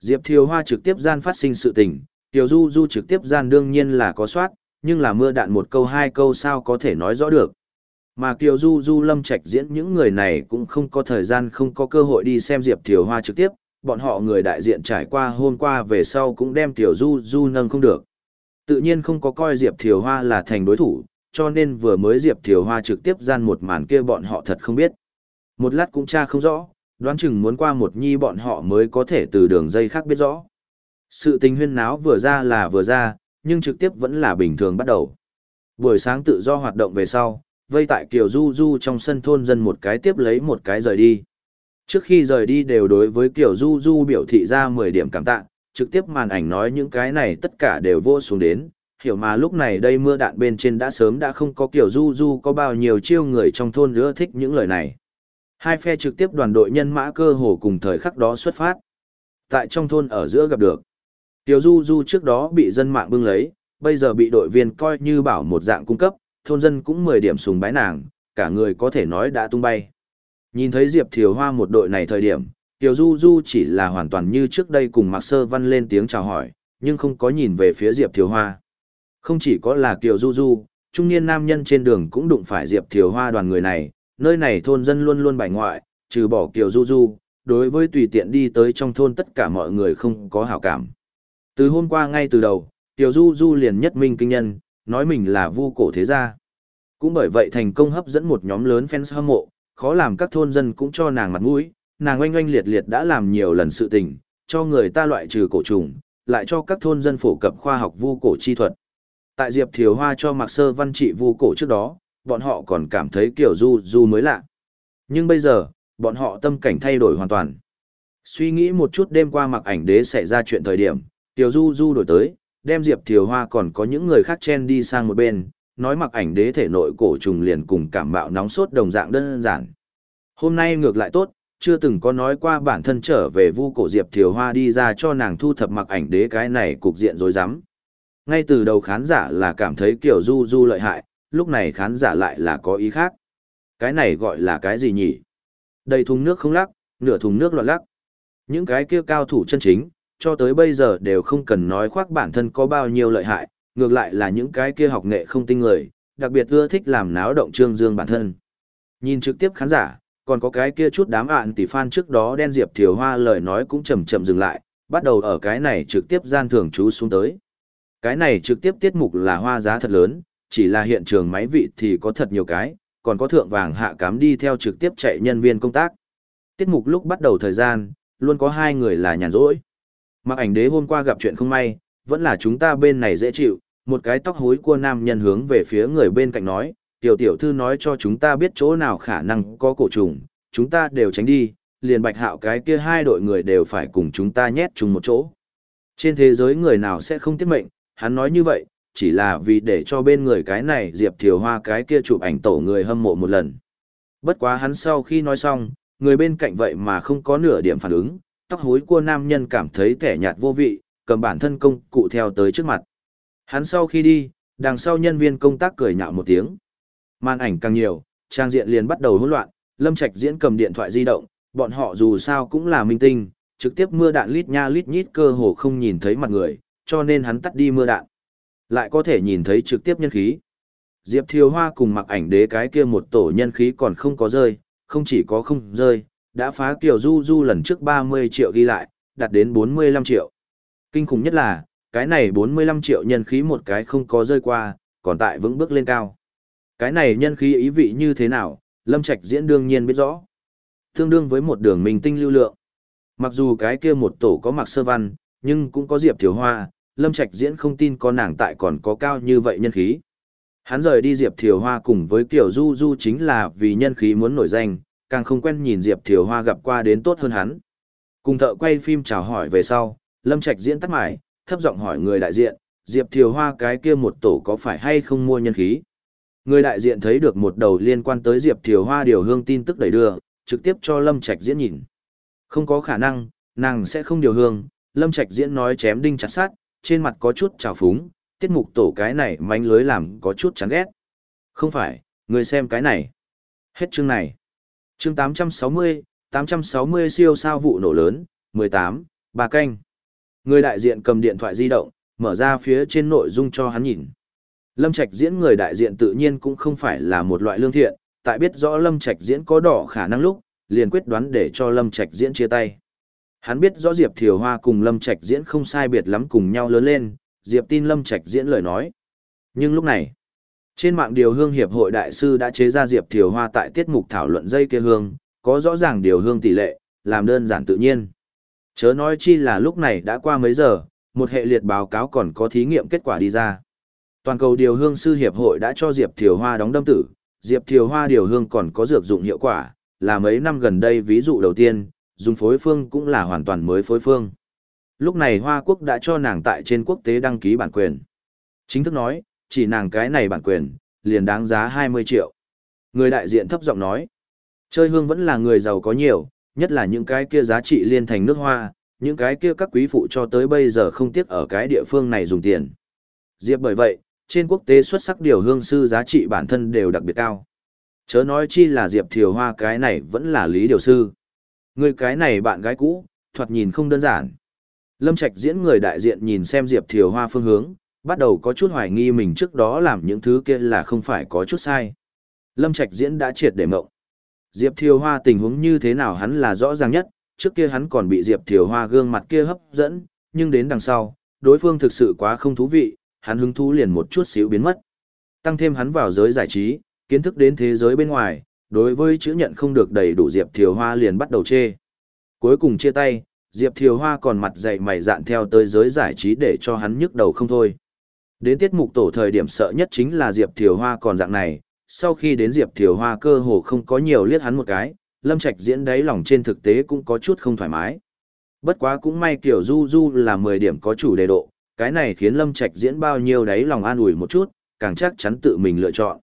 Diệp Thiều Hoa trực tiếp gian phát sinh sự tình, Tiểu Du Du trực tiếp gian đương nhiên là có soát, nhưng là mưa đạn một câu hai câu sao có thể nói rõ được. Mà Kiều Du Du Lâm Trạch diễn những người này cũng không có thời gian không có cơ hội đi xem Diệp Thiều Hoa trực tiếp, bọn họ người đại diện trải qua hôm qua về sau cũng đem Tiểu Du Du nâng không được. Tự nhiên không có coi Diệp Thiều Hoa là thành đối thủ, cho nên vừa mới Diệp Thiều Hoa trực tiếp gian một màn kia bọn họ thật không biết. Một lát cũng tra không rõ, đoán chừng muốn qua một nhi bọn họ mới có thể từ đường dây khác biết rõ. Sự tình huyên náo vừa ra là vừa ra, nhưng trực tiếp vẫn là bình thường bắt đầu. Buổi sáng tự do hoạt động về sau, vây tại Kiều Du Du trong sân thôn dân một cái tiếp lấy một cái rời đi. Trước khi rời đi đều đối với Kiều Du Du biểu thị ra 10 điểm cảm tạ, trực tiếp màn ảnh nói những cái này tất cả đều vô xuống đến, hiểu mà lúc này đây mưa đạn bên trên đã sớm đã không có Kiều Du Du có bao nhiêu chiêu người trong thôn nữa thích những lời này. Hai phe trực tiếp đoàn đội nhân mã cơ hồ cùng thời khắc đó xuất phát. Tại trong thôn ở giữa gặp được. Tiểu Du Du trước đó bị dân mạng bưng lấy, bây giờ bị đội viên coi như bảo một dạng cung cấp, thôn dân cũng 10 điểm sùng bái nàng, cả người có thể nói đã tung bay. Nhìn thấy Diệp Thiều Hoa một đội này thời điểm, Tiểu Du Du chỉ là hoàn toàn như trước đây cùng Mạc Sơ Văn lên tiếng chào hỏi, nhưng không có nhìn về phía Diệp Thiều Hoa. Không chỉ có là Tiểu Du Du, trung niên nam nhân trên đường cũng đụng phải Diệp Thiều Hoa đoàn người này, nơi này thôn dân luôn luôn bài ngoại, trừ bỏ Tiểu Du Du, đối với tùy tiện đi tới trong thôn tất cả mọi người không có hảo cảm. Từ hôm qua ngay từ đầu, Tiểu Du Du liền nhất minh kinh nhân, nói mình là vu cổ thế gia. Cũng bởi vậy thành công hấp dẫn một nhóm lớn fans hâm mộ, khó làm các thôn dân cũng cho nàng mặt mũi, nàng oanh oanh liệt liệt đã làm nhiều lần sự tình, cho người ta loại trừ cổ trùng, lại cho các thôn dân phổ cập khoa học vu cổ chi thuật. Tại Diệp Thiều Hoa cho Mạc Sơ Văn trị vu cổ trước đó, bọn họ còn cảm thấy kiểu du du mới lạ. Nhưng bây giờ, bọn họ tâm cảnh thay đổi hoàn toàn. Suy nghĩ một chút đêm qua mặc ảnh đế xảy ra chuyện thời điểm, Tiểu Du Du đổi tới, đem Diệp Thiều Hoa còn có những người khác chen đi sang một bên, nói mặc ảnh đế thể nội cổ trùng liền cùng cảm bạo nóng sốt đồng dạng đơn giản. Hôm nay ngược lại tốt, chưa từng có nói qua bản thân trở về vu cổ Diệp Thiều Hoa đi ra cho nàng thu thập mặc ảnh đế cái này cục diện rối rắm. Ngay từ đầu khán giả là cảm thấy kiểu Du Du lợi hại, lúc này khán giả lại là có ý khác. Cái này gọi là cái gì nhỉ? Đầy thùng nước không lắc, nửa thùng nước loạn lắc. Những cái kia cao thủ chân chính, cho tới bây giờ đều không cần nói khoác bản thân có bao nhiêu lợi hại, ngược lại là những cái kia học nghệ không tinh người, đặc biệt ưa thích làm náo động trương dương bản thân. Nhìn trực tiếp khán giả, còn có cái kia chút đám ạn tỷ fan trước đó đen diệp thiều hoa lời nói cũng chậm chậm dừng lại, bắt đầu ở cái này trực tiếp gian thường chú xuống tới. Cái này trực tiếp tiết mục là hoa giá thật lớn, chỉ là hiện trường máy vị thì có thật nhiều cái, còn có thượng vàng hạ cám đi theo trực tiếp chạy nhân viên công tác. Tiết mục lúc bắt đầu thời gian, luôn có hai người là nhàn rỗi. Mặc ảnh đế hôm qua gặp chuyện không may, vẫn là chúng ta bên này dễ chịu, một cái tóc hối của nam nhân hướng về phía người bên cạnh nói, tiểu tiểu thư nói cho chúng ta biết chỗ nào khả năng có cổ trùng, chúng ta đều tránh đi, liền bạch hạo cái kia hai đội người đều phải cùng chúng ta nhét chung một chỗ. Trên thế giới người nào sẽ không tiết mệnh, hắn nói như vậy, chỉ là vì để cho bên người cái này Diệp Thiều Hoa cái kia chụp ảnh tổ người hâm mộ một lần. Bất quá hắn sau khi nói xong, người bên cạnh vậy mà không có nửa điểm phản ứng, tóc hối của nam nhân cảm thấy kẻ nhạt vô vị, cầm bản thân công cụ theo tới trước mặt. Hắn sau khi đi, đằng sau nhân viên công tác cười nhạo một tiếng. Màn ảnh càng nhiều, trang diện liền bắt đầu hỗn loạn, Lâm Trạch diễn cầm điện thoại di động, bọn họ dù sao cũng là minh tinh, trực tiếp mưa đạn lít nha lít nhít cơ hồ không nhìn thấy mặt người, cho nên hắn tắt đi mưa đạn. Lại có thể nhìn thấy trực tiếp nhân khí. Diệp Thiều Hoa cùng mặc ảnh đế cái kia một tổ nhân khí còn không có rơi, không chỉ có không rơi, đã phá kiểu du du lần trước 30 triệu ghi lại, đạt đến 45 triệu. Kinh khủng nhất là, cái này 45 triệu nhân khí một cái không có rơi qua, còn tại vững bước lên cao. Cái này nhân khí ý vị như thế nào, Lâm Trạch diễn đương nhiên biết rõ. Tương đương với một đường minh tinh lưu lượng. Mặc dù cái kia một tổ có mặc sơ văn, nhưng cũng có Diệp Thiều Hoa, Lâm Trạch diễn không tin có nàng tại còn có cao như vậy nhân khí. Hắn rời đi Diệp Thiều Hoa cùng với Kiều Du Du chính là vì nhân khí muốn nổi danh, càng không quen nhìn Diệp Thiều Hoa gặp qua đến tốt hơn hắn. Cùng thợ quay phim chào hỏi về sau, Lâm Trạch diễn tắt mải, thấp giọng hỏi người đại diện, Diệp Thiều Hoa cái kia một tổ có phải hay không mua nhân khí. Người đại diện thấy được một đầu liên quan tới Diệp Thiều Hoa điều hương tin tức đẩy đưa, trực tiếp cho Lâm Trạch diễn nhìn. Không có khả năng, nàng sẽ không điều hương, Lâm Trạch diễn nói chém đinh chặt sát, trên mặt có chút trào phúng, tiết mục tổ cái này mánh lưới làm có chút chán ghét. Không phải, người xem cái này. Hết chương này. Chương 860, 860 siêu sao vụ nổ lớn, 18, bà canh. Người đại diện cầm điện thoại di động, mở ra phía trên nội dung cho hắn nhìn. Lâm Trạch diễn người đại diện tự nhiên cũng không phải là một loại lương thiện, tại biết rõ Lâm Trạch diễn có đỏ khả năng lúc, liền quyết đoán để cho Lâm Trạch diễn chia tay. Hắn biết rõ Diệp Thiều Hoa cùng Lâm Trạch diễn không sai biệt lắm cùng nhau lớn lên, Diệp tin Lâm Trạch diễn lời nói. Nhưng lúc này, trên mạng điều hương hiệp hội đại sư đã chế ra Diệp Thiều Hoa tại tiết mục thảo luận dây kia hương, có rõ ràng điều hương tỷ lệ, làm đơn giản tự nhiên. Chớ nói chi là lúc này đã qua mấy giờ, một hệ liệt báo cáo còn có thí nghiệm kết quả đi ra. Toàn cầu điều hương sư hiệp hội đã cho Diệp Thiều Hoa đóng đâm tử, Diệp Thiều Hoa điều hương còn có dược dụng hiệu quả, là mấy năm gần đây ví dụ đầu tiên, dùng phối phương cũng là hoàn toàn mới phối phương. Lúc này Hoa Quốc đã cho nàng tại trên quốc tế đăng ký bản quyền. Chính thức nói, chỉ nàng cái này bản quyền, liền đáng giá 20 triệu. Người đại diện thấp giọng nói, chơi hương vẫn là người giàu có nhiều, nhất là những cái kia giá trị liên thành nước hoa, những cái kia các quý phụ cho tới bây giờ không tiếc ở cái địa phương này dùng tiền. Diệp bởi vậy, trên quốc tế xuất sắc điều hương sư giá trị bản thân đều đặc biệt cao. Chớ nói chi là Diệp Thiều Hoa cái này vẫn là lý điều sư. Người cái này bạn gái cũ, thoạt nhìn không đơn giản. Lâm Trạch diễn người đại diện nhìn xem Diệp Thiều Hoa phương hướng, bắt đầu có chút hoài nghi mình trước đó làm những thứ kia là không phải có chút sai. Lâm Trạch diễn đã triệt để mộng. Diệp Thiều Hoa tình huống như thế nào hắn là rõ ràng nhất, trước kia hắn còn bị Diệp Thiều Hoa gương mặt kia hấp dẫn, nhưng đến đằng sau, đối phương thực sự quá không thú vị, hắn hứng thú liền một chút xíu biến mất. Tăng thêm hắn vào giới giải trí, kiến thức đến thế giới bên ngoài, đối với chữ nhận không được đầy đủ Diệp Thiều Hoa liền bắt đầu chê. Cuối cùng chia tay, Diệp Thiều Hoa còn mặt dày mày dạn theo tới giới giải trí để cho hắn nhức đầu không thôi. Đến tiết mục tổ thời điểm sợ nhất chính là Diệp Thiều Hoa còn dạng này, sau khi đến Diệp Thiều Hoa cơ hồ không có nhiều liếc hắn một cái, Lâm Trạch diễn đáy lòng trên thực tế cũng có chút không thoải mái. Bất quá cũng may kiểu Du Du là 10 điểm có chủ đề độ, cái này khiến Lâm Trạch diễn bao nhiêu đáy lòng an ủi một chút, càng chắc chắn tự mình lựa chọn.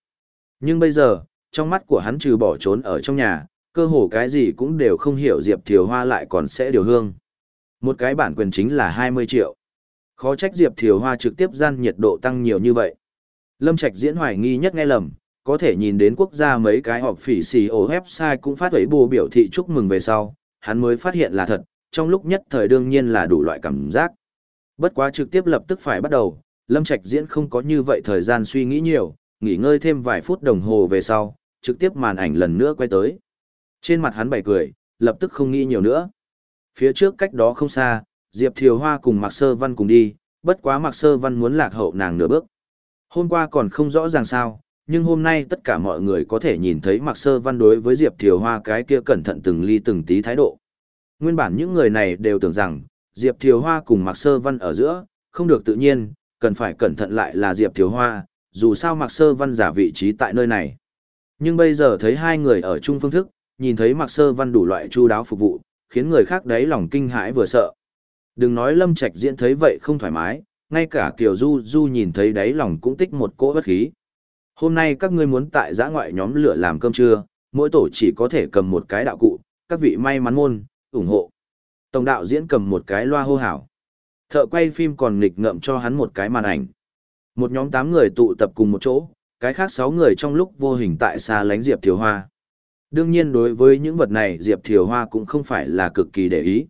Nhưng bây giờ, trong mắt của hắn trừ bỏ trốn ở trong nhà, cơ hồ cái gì cũng đều không hiểu Diệp Thiều Hoa lại còn sẽ điều hương. Một cái bản quyền chính là 20 triệu. Khó trách Diệp Thiều Hoa trực tiếp gian nhiệt độ tăng nhiều như vậy. Lâm Trạch diễn hoài nghi nhất nghe lầm, có thể nhìn đến quốc gia mấy cái họp phỉ xì ổ website cũng phát ấy bù biểu thị chúc mừng về sau, hắn mới phát hiện là thật, trong lúc nhất thời đương nhiên là đủ loại cảm giác. Bất quá trực tiếp lập tức phải bắt đầu, Lâm Trạch diễn không có như vậy thời gian suy nghĩ nhiều, nghỉ ngơi thêm vài phút đồng hồ về sau, trực tiếp màn ảnh lần nữa quay tới. Trên mặt hắn bày cười, lập tức không nghĩ nhiều nữa. Phía trước cách đó không xa, Diệp Thiều Hoa cùng Mạc Sơ Văn cùng đi, bất quá Mạc Sơ Văn muốn lạc hậu nàng nửa bước. Hôm qua còn không rõ ràng sao, nhưng hôm nay tất cả mọi người có thể nhìn thấy Mạc Sơ Văn đối với Diệp Thiều Hoa cái kia cẩn thận từng ly từng tí thái độ. Nguyên bản những người này đều tưởng rằng, Diệp Thiều Hoa cùng Mạc Sơ Văn ở giữa, không được tự nhiên, cần phải cẩn thận lại là Diệp Thiều Hoa, dù sao Mạc Sơ Văn giả vị trí tại nơi này. Nhưng bây giờ thấy hai người ở chung phương thức, nhìn thấy Mạc Sơ Văn đủ loại chu đáo phục vụ, khiến người khác đấy lòng kinh hãi vừa sợ. Đừng nói Lâm Trạch diễn thấy vậy không thoải mái, ngay cả Kiều Du Du nhìn thấy đáy lòng cũng tích một cỗ bất khí. Hôm nay các ngươi muốn tại giã ngoại nhóm lửa làm cơm trưa, mỗi tổ chỉ có thể cầm một cái đạo cụ, các vị may mắn môn, ủng hộ. Tổng đạo diễn cầm một cái loa hô hào. Thợ quay phim còn nghịch ngợm cho hắn một cái màn ảnh. Một nhóm 8 người tụ tập cùng một chỗ, cái khác 6 người trong lúc vô hình tại xa lánh Diệp Thiều Hoa. Đương nhiên đối với những vật này Diệp Thiều Hoa cũng không phải là cực kỳ để ý.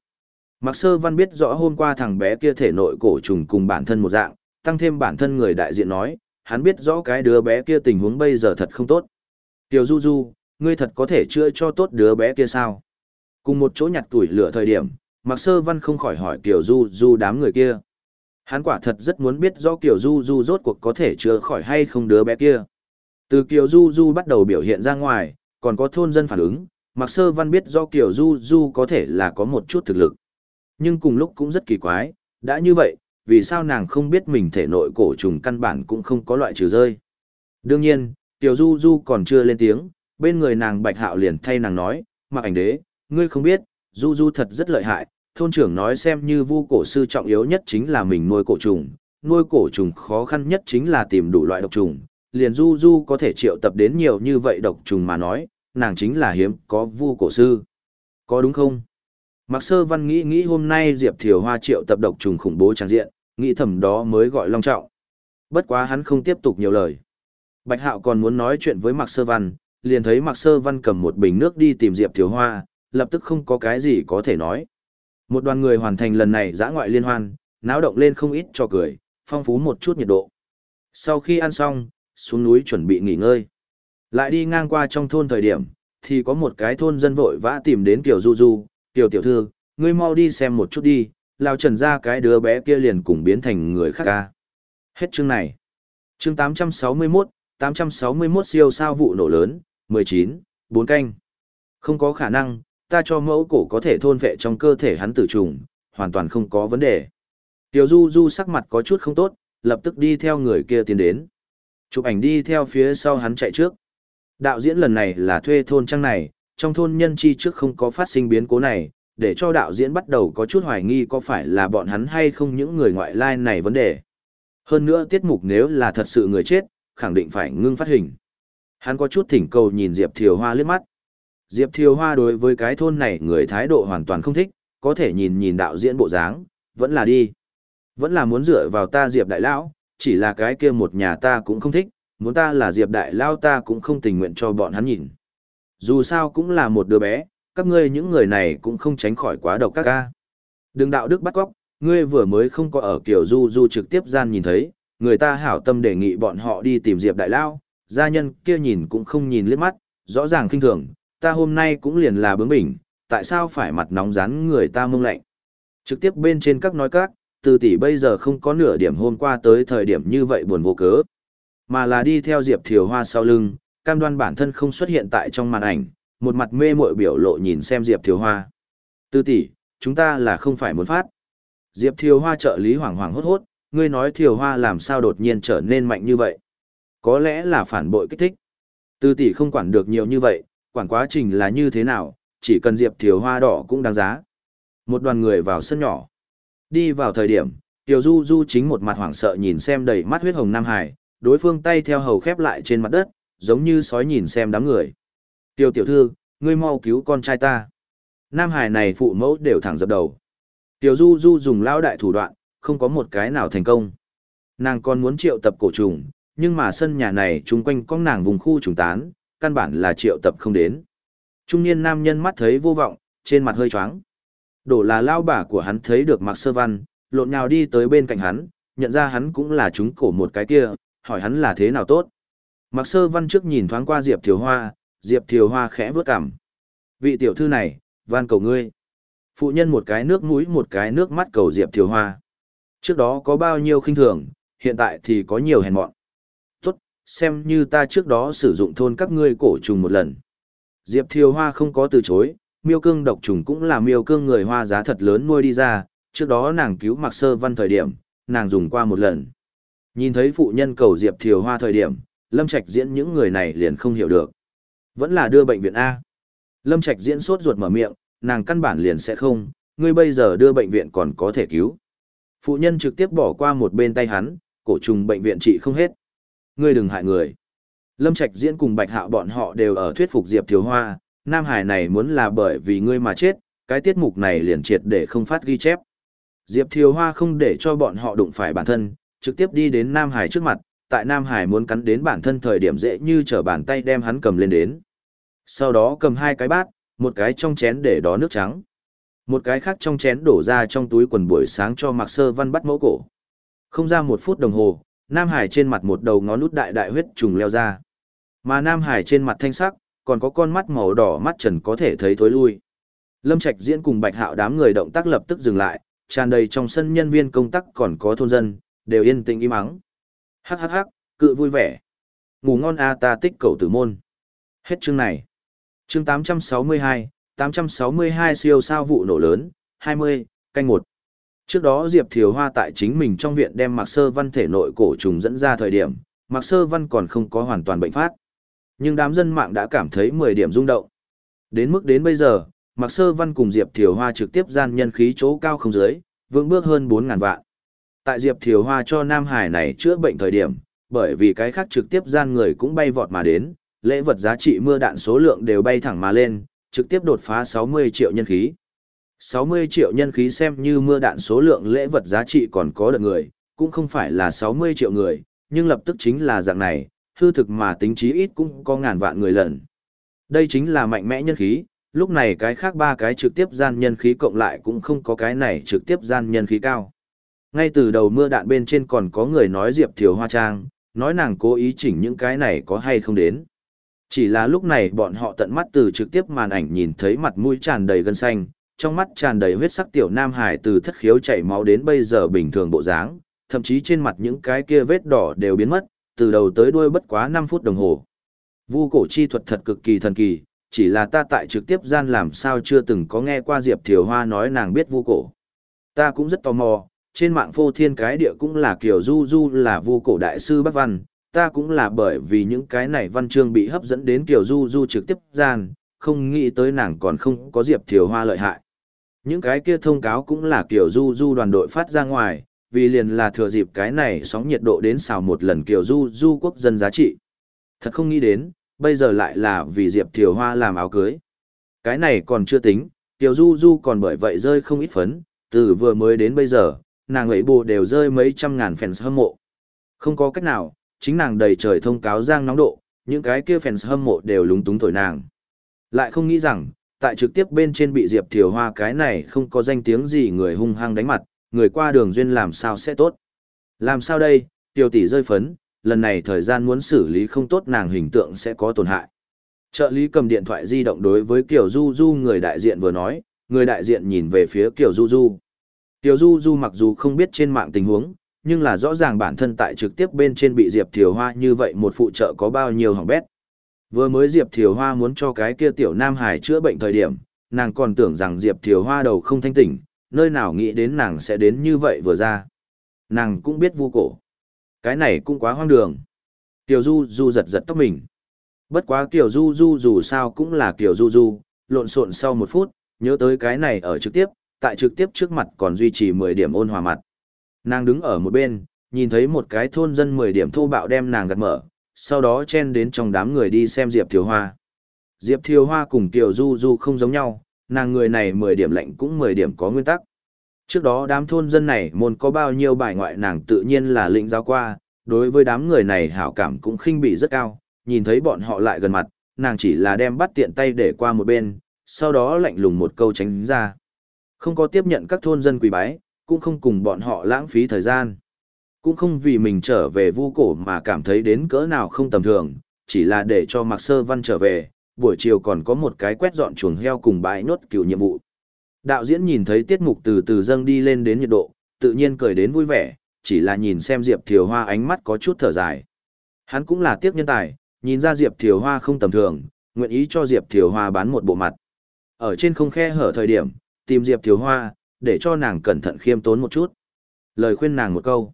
Mạc Sơ Văn biết rõ hôm qua thằng bé kia thể nội cổ trùng cùng bản thân một dạng, tăng thêm bản thân người đại diện nói, hắn biết rõ cái đứa bé kia tình huống bây giờ thật không tốt. Tiểu Du Du, ngươi thật có thể chữa cho tốt đứa bé kia sao? Cùng một chỗ nhặt tuổi lửa thời điểm, Mạc Sơ Văn không khỏi hỏi Tiểu Du Du đám người kia. Hắn quả thật rất muốn biết rõ Tiểu Du Du rốt cuộc có thể chữa khỏi hay không đứa bé kia. Từ Kiều Du Du bắt đầu biểu hiện ra ngoài, còn có thôn dân phản ứng, Mạc Sơ Văn biết do Kiều Du Du có thể là có một chút thực lực. Nhưng cùng lúc cũng rất kỳ quái, đã như vậy, vì sao nàng không biết mình thể nội cổ trùng căn bản cũng không có loại trừ rơi. Đương nhiên, Tiểu Du Du còn chưa lên tiếng, bên người nàng Bạch Hạo liền thay nàng nói, Mạc Ảnh Đế, ngươi không biết, Du Du thật rất lợi hại, thôn trưởng nói xem như vu cổ sư trọng yếu nhất chính là mình nuôi cổ trùng, nuôi cổ trùng khó khăn nhất chính là tìm đủ loại độc trùng, liền Du Du có thể triệu tập đến nhiều như vậy độc trùng mà nói, nàng chính là hiếm có vu cổ sư. Có đúng không? Mạc Sơ Văn nghĩ nghĩ hôm nay Diệp Thiều Hoa triệu tập độc trùng khủng bố tràn diện, nghĩ thầm đó mới gọi long trọng. Bất quá hắn không tiếp tục nhiều lời. Bạch Hạo còn muốn nói chuyện với Mạc Sơ Văn, liền thấy Mạc Sơ Văn cầm một bình nước đi tìm Diệp Thiều Hoa, lập tức không có cái gì có thể nói. Một đoàn người hoàn thành lần này dã ngoại liên hoan, náo động lên không ít cho cười, phong phú một chút nhiệt độ. Sau khi ăn xong, xuống núi chuẩn bị nghỉ ngơi. Lại đi ngang qua trong thôn thời điểm, thì có một cái thôn dân vội vã tìm đến Kiều Du Du, Tiểu Tiểu Thư, ngươi mau đi xem một chút đi, lao trần ra cái đứa bé kia liền cùng biến thành người khác ca. Hết chương này. Chương 861, 861 siêu sao vụ nổ lớn, 19, 4 canh. Không có khả năng, ta cho mẫu cổ có thể thôn vệ trong cơ thể hắn tử trùng, hoàn toàn không có vấn đề. Tiểu Du Du sắc mặt có chút không tốt, lập tức đi theo người kia tiến đến. Chụp ảnh đi theo phía sau hắn chạy trước. Đạo diễn lần này là thuê thôn trang này, trong thôn nhân chi trước không có phát sinh biến cố này, để cho đạo diễn bắt đầu có chút hoài nghi có phải là bọn hắn hay không những người ngoại lai này vấn đề. Hơn nữa tiết mục nếu là thật sự người chết, khẳng định phải ngưng phát hình. Hắn có chút thỉnh cầu nhìn Diệp Thiều Hoa liếc mắt. Diệp Thiều Hoa đối với cái thôn này người thái độ hoàn toàn không thích, có thể nhìn nhìn đạo diễn bộ dáng, vẫn là đi. Vẫn là muốn dựa vào ta Diệp Đại Lão, chỉ là cái kia một nhà ta cũng không thích, muốn ta là Diệp Đại lão ta cũng không tình nguyện cho bọn hắn nhìn. Dù sao cũng là một đứa bé, các ngươi những người này cũng không tránh khỏi quá độc các ca. Đừng đạo đức bắt góc, ngươi vừa mới không có ở kiểu du du trực tiếp gian nhìn thấy, người ta hảo tâm đề nghị bọn họ đi tìm Diệp Đại Lao, gia nhân kia nhìn cũng không nhìn liếc mắt, rõ ràng khinh thường, ta hôm nay cũng liền là bướng bỉnh, tại sao phải mặt nóng rán người ta mông lạnh. Trực tiếp bên trên các nói các, từ tỷ bây giờ không có nửa điểm hôm qua tới thời điểm như vậy buồn vô cớ, mà là đi theo Diệp Thiều Hoa sau lưng, cam đoan bản thân không xuất hiện tại trong màn ảnh, một mặt mê mội biểu lộ nhìn xem Diệp Thiều Hoa. Tư tỷ, chúng ta là không phải muốn phát. Diệp Thiều Hoa trợ lý hoảng hoảng hốt hốt, ngươi nói Thiều Hoa làm sao đột nhiên trở nên mạnh như vậy. Có lẽ là phản bội kích thích. Tư tỷ không quản được nhiều như vậy, quản quá trình là như thế nào, chỉ cần Diệp Thiều Hoa đỏ cũng đáng giá. Một đoàn người vào sân nhỏ. Đi vào thời điểm, Tiểu Du Du chính một mặt hoảng sợ nhìn xem đầy mắt huyết hồng Nam Hải, đối phương tay theo hầu khép lại trên mặt đất, giống như sói nhìn xem đám người. Tiểu tiểu thư, ngươi mau cứu con trai ta. Nam Hải này phụ mẫu đều thẳng dập đầu. Tiểu Du Du dùng lao đại thủ đoạn, không có một cái nào thành công. Nàng còn muốn triệu tập cổ trùng, nhưng mà sân nhà này chung quanh có nàng vùng khu trùng tán, căn bản là triệu tập không đến. Trung niên nam nhân mắt thấy vô vọng, trên mặt hơi choáng. Đổ là lao bà của hắn thấy được Mạc Sơ Văn, lộn nhào đi tới bên cạnh hắn, nhận ra hắn cũng là chúng cổ một cái kia, hỏi hắn là thế nào tốt. Mạc Sơ Văn trước nhìn thoáng qua Diệp Thiều Hoa, Diệp Thiều Hoa khẽ vướt cằm. Vị tiểu thư này, van cầu ngươi. Phụ nhân một cái nước mũi một cái nước mắt cầu Diệp Thiều Hoa. Trước đó có bao nhiêu khinh thường, hiện tại thì có nhiều hèn mọn. Tốt, xem như ta trước đó sử dụng thôn các ngươi cổ trùng một lần. Diệp Thiều Hoa không có từ chối, miêu cương độc trùng cũng là miêu cương người hoa giá thật lớn nuôi đi ra, trước đó nàng cứu Mạc Sơ Văn thời điểm, nàng dùng qua một lần. Nhìn thấy phụ nhân cầu Diệp Thiều Hoa thời điểm, Lâm Trạch diễn những người này liền không hiểu được. Vẫn là đưa bệnh viện A. Lâm Trạch diễn sốt ruột mở miệng, nàng căn bản liền sẽ không, ngươi bây giờ đưa bệnh viện còn có thể cứu. Phụ nhân trực tiếp bỏ qua một bên tay hắn, cổ trùng bệnh viện trị không hết. Ngươi đừng hại người. Lâm Trạch diễn cùng Bạch Hạo bọn họ đều ở thuyết phục Diệp Thiếu Hoa, Nam Hải này muốn là bởi vì ngươi mà chết, cái tiết mục này liền triệt để không phát ghi chép. Diệp Thiếu Hoa không để cho bọn họ đụng phải bản thân, trực tiếp đi đến Nam Hải trước mặt, tại Nam Hải muốn cắn đến bản thân thời điểm dễ như trở bàn tay đem hắn cầm lên đến. Sau đó cầm hai cái bát, một cái trong chén để đó nước trắng. Một cái khác trong chén đổ ra trong túi quần buổi sáng cho Mạc Sơ Văn bắt mẫu cổ. Không ra một phút đồng hồ, Nam Hải trên mặt một đầu ngón nút đại đại huyết trùng leo ra. Mà Nam Hải trên mặt thanh sắc, còn có con mắt màu đỏ mắt trần có thể thấy thối lui. Lâm Trạch diễn cùng Bạch Hạo đám người động tác lập tức dừng lại, tràn đầy trong sân nhân viên công tác còn có thôn dân, đều yên tĩnh im ắng. Hắc hắc hắc, cự vui vẻ. Ngủ ngon a ta tích cầu tử môn. Hết chương này. Chương 862, 862 siêu sao vụ nổ lớn, 20, canh 1. Trước đó Diệp Thiều Hoa tại chính mình trong viện đem Mạc Sơ Văn thể nội cổ trùng dẫn ra thời điểm, Mạc Sơ Văn còn không có hoàn toàn bệnh phát. Nhưng đám dân mạng đã cảm thấy 10 điểm rung động. Đến mức đến bây giờ, Mạc Sơ Văn cùng Diệp Thiều Hoa trực tiếp gian nhân khí chỗ cao không dưới, vững bước hơn 4.000 vạn. Tại Diệp Thiều Hoa cho Nam Hải này chữa bệnh thời điểm, bởi vì cái khác trực tiếp gian người cũng bay vọt mà đến, lễ vật giá trị mưa đạn số lượng đều bay thẳng mà lên, trực tiếp đột phá 60 triệu nhân khí. 60 triệu nhân khí xem như mưa đạn số lượng lễ vật giá trị còn có được người, cũng không phải là 60 triệu người, nhưng lập tức chính là dạng này, hư thực mà tính chí ít cũng có ngàn vạn người lần. Đây chính là mạnh mẽ nhân khí, lúc này cái khác ba cái trực tiếp gian nhân khí cộng lại cũng không có cái này trực tiếp gian nhân khí cao. Ngay từ đầu mưa đạn bên trên còn có người nói Diệp Thiều Hoa Trang, nói nàng cố ý chỉnh những cái này có hay không đến. Chỉ là lúc này bọn họ tận mắt từ trực tiếp màn ảnh nhìn thấy mặt mũi tràn đầy gân xanh, trong mắt tràn đầy huyết sắc tiểu nam hải từ thất khiếu chảy máu đến bây giờ bình thường bộ dáng, thậm chí trên mặt những cái kia vết đỏ đều biến mất, từ đầu tới đuôi bất quá 5 phút đồng hồ. Vu cổ chi thuật thật cực kỳ thần kỳ, chỉ là ta tại trực tiếp gian làm sao chưa từng có nghe qua Diệp Thiều Hoa nói nàng biết vu cổ. Ta cũng rất tò mò, trên mạng phô thiên cái địa cũng là kiểu du du là vu cổ đại sư bác Văn, ta cũng là bởi vì những cái này văn chương bị hấp dẫn đến kiểu du du trực tiếp gian, không nghĩ tới nàng còn không có Diệp Thiều Hoa lợi hại. Những cái kia thông cáo cũng là kiểu du du đoàn đội phát ra ngoài, vì liền là thừa dịp cái này sóng nhiệt độ đến xào một lần kiểu du du quốc dân giá trị. Thật không nghĩ đến, bây giờ lại là vì Diệp Thiều Hoa làm áo cưới. Cái này còn chưa tính, Tiểu Du Du còn bởi vậy rơi không ít phấn, từ vừa mới đến bây giờ, nàng ấy bù đều rơi mấy trăm ngàn fans hâm mộ. Không có cách nào, chính nàng đầy trời thông cáo giang nóng độ, những cái kia fans hâm mộ đều lúng túng thổi nàng. Lại không nghĩ rằng, tại trực tiếp bên trên bị Diệp Thiều Hoa cái này không có danh tiếng gì người hung hăng đánh mặt, người qua đường duyên làm sao sẽ tốt. Làm sao đây, tiểu tỷ rơi phấn, lần này thời gian muốn xử lý không tốt nàng hình tượng sẽ có tổn hại. Trợ lý cầm điện thoại di động đối với Kiều Du Du người đại diện vừa nói, người đại diện nhìn về phía Kiều Du Du. Tiểu Du Du mặc dù không biết trên mạng tình huống, nhưng là rõ ràng bản thân tại trực tiếp bên trên bị Diệp Thiều Hoa như vậy một phụ trợ có bao nhiêu hỏng bét. Vừa mới Diệp Thiều Hoa muốn cho cái kia tiểu Nam Hải chữa bệnh thời điểm, nàng còn tưởng rằng Diệp Thiều Hoa đầu không thanh tỉnh, nơi nào nghĩ đến nàng sẽ đến như vậy vừa ra. Nàng cũng biết vu cổ. Cái này cũng quá hoang đường. Tiểu Du Du giật giật tóc mình. Bất quá Tiểu Du Du dù sao cũng là Tiểu Du Du, lộn xộn sau một phút, nhớ tới cái này ở trực tiếp, tại trực tiếp trước mặt còn duy trì 10 điểm ôn hòa mặt. Nàng đứng ở một bên, nhìn thấy một cái thôn dân 10 điểm thô bạo đem nàng gạt mở, sau đó chen đến trong đám người đi xem Diệp Thiều Hoa. Diệp Thiều Hoa cùng Tiểu Du Du không giống nhau, nàng người này 10 điểm lạnh cũng 10 điểm có nguyên tắc. Trước đó đám thôn dân này môn có bao nhiêu bài ngoại nàng tự nhiên là lĩnh giáo qua, đối với đám người này hảo cảm cũng khinh bị rất cao, nhìn thấy bọn họ lại gần mặt, nàng chỉ là đem bắt tiện tay để qua một bên, sau đó lạnh lùng một câu tránh ra. Không có tiếp nhận các thôn dân quỳ bái, cũng không cùng bọn họ lãng phí thời gian. Cũng không vì mình trở về vu cổ mà cảm thấy đến cỡ nào không tầm thường, chỉ là để cho Mạc Sơ Văn trở về, buổi chiều còn có một cái quét dọn chuồng heo cùng bãi nốt cựu nhiệm vụ. Đạo diễn nhìn thấy tiết mục từ từ dâng đi lên đến nhiệt độ, tự nhiên cười đến vui vẻ, chỉ là nhìn xem Diệp Thiều Hoa ánh mắt có chút thở dài. Hắn cũng là tiếc nhân tài, nhìn ra Diệp Thiều Hoa không tầm thường, nguyện ý cho Diệp Thiều Hoa bán một bộ mặt. Ở trên không khe hở thời điểm, tìm Diệp Thiếu Hoa, để cho nàng cẩn thận khiêm tốn một chút. Lời khuyên nàng một câu.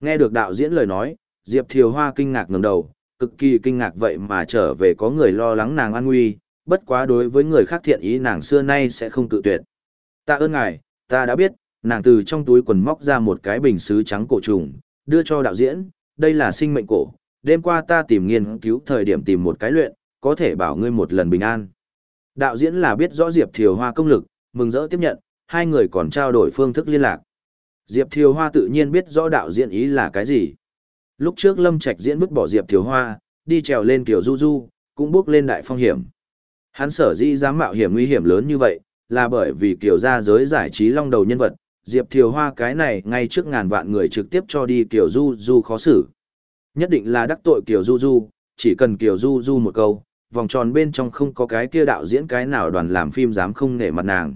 Nghe được đạo diễn lời nói, Diệp Thiều Hoa kinh ngạc ngẩng đầu, cực kỳ kinh ngạc vậy mà trở về có người lo lắng nàng an nguy, bất quá đối với người khác thiện ý nàng xưa nay sẽ không tự tuyệt. Ta ơn ngài, ta đã biết, nàng từ trong túi quần móc ra một cái bình sứ trắng cổ trùng, đưa cho đạo diễn, đây là sinh mệnh cổ, đêm qua ta tìm nghiên cứu thời điểm tìm một cái luyện, có thể bảo ngươi một lần bình an. Đạo diễn là biết rõ Diệp Thiều Hoa công lực, mừng rỡ tiếp nhận, hai người còn trao đổi phương thức liên lạc. Diệp Thiều Hoa tự nhiên biết rõ đạo diễn ý là cái gì. Lúc trước Lâm Trạch diễn vứt bỏ Diệp Thiều Hoa, đi trèo lên kiểu du du, cũng bước lên đại phong hiểm. Hắn sở dĩ dám mạo hiểm nguy hiểm lớn như vậy, là bởi vì kiểu ra giới giải trí long đầu nhân vật, Diệp Thiều Hoa cái này ngay trước ngàn vạn người trực tiếp cho đi kiểu du du khó xử. Nhất định là đắc tội kiểu du du, chỉ cần kiểu du du một câu, vòng tròn bên trong không có cái kia đạo diễn cái nào đoàn làm phim dám không nể mặt nàng.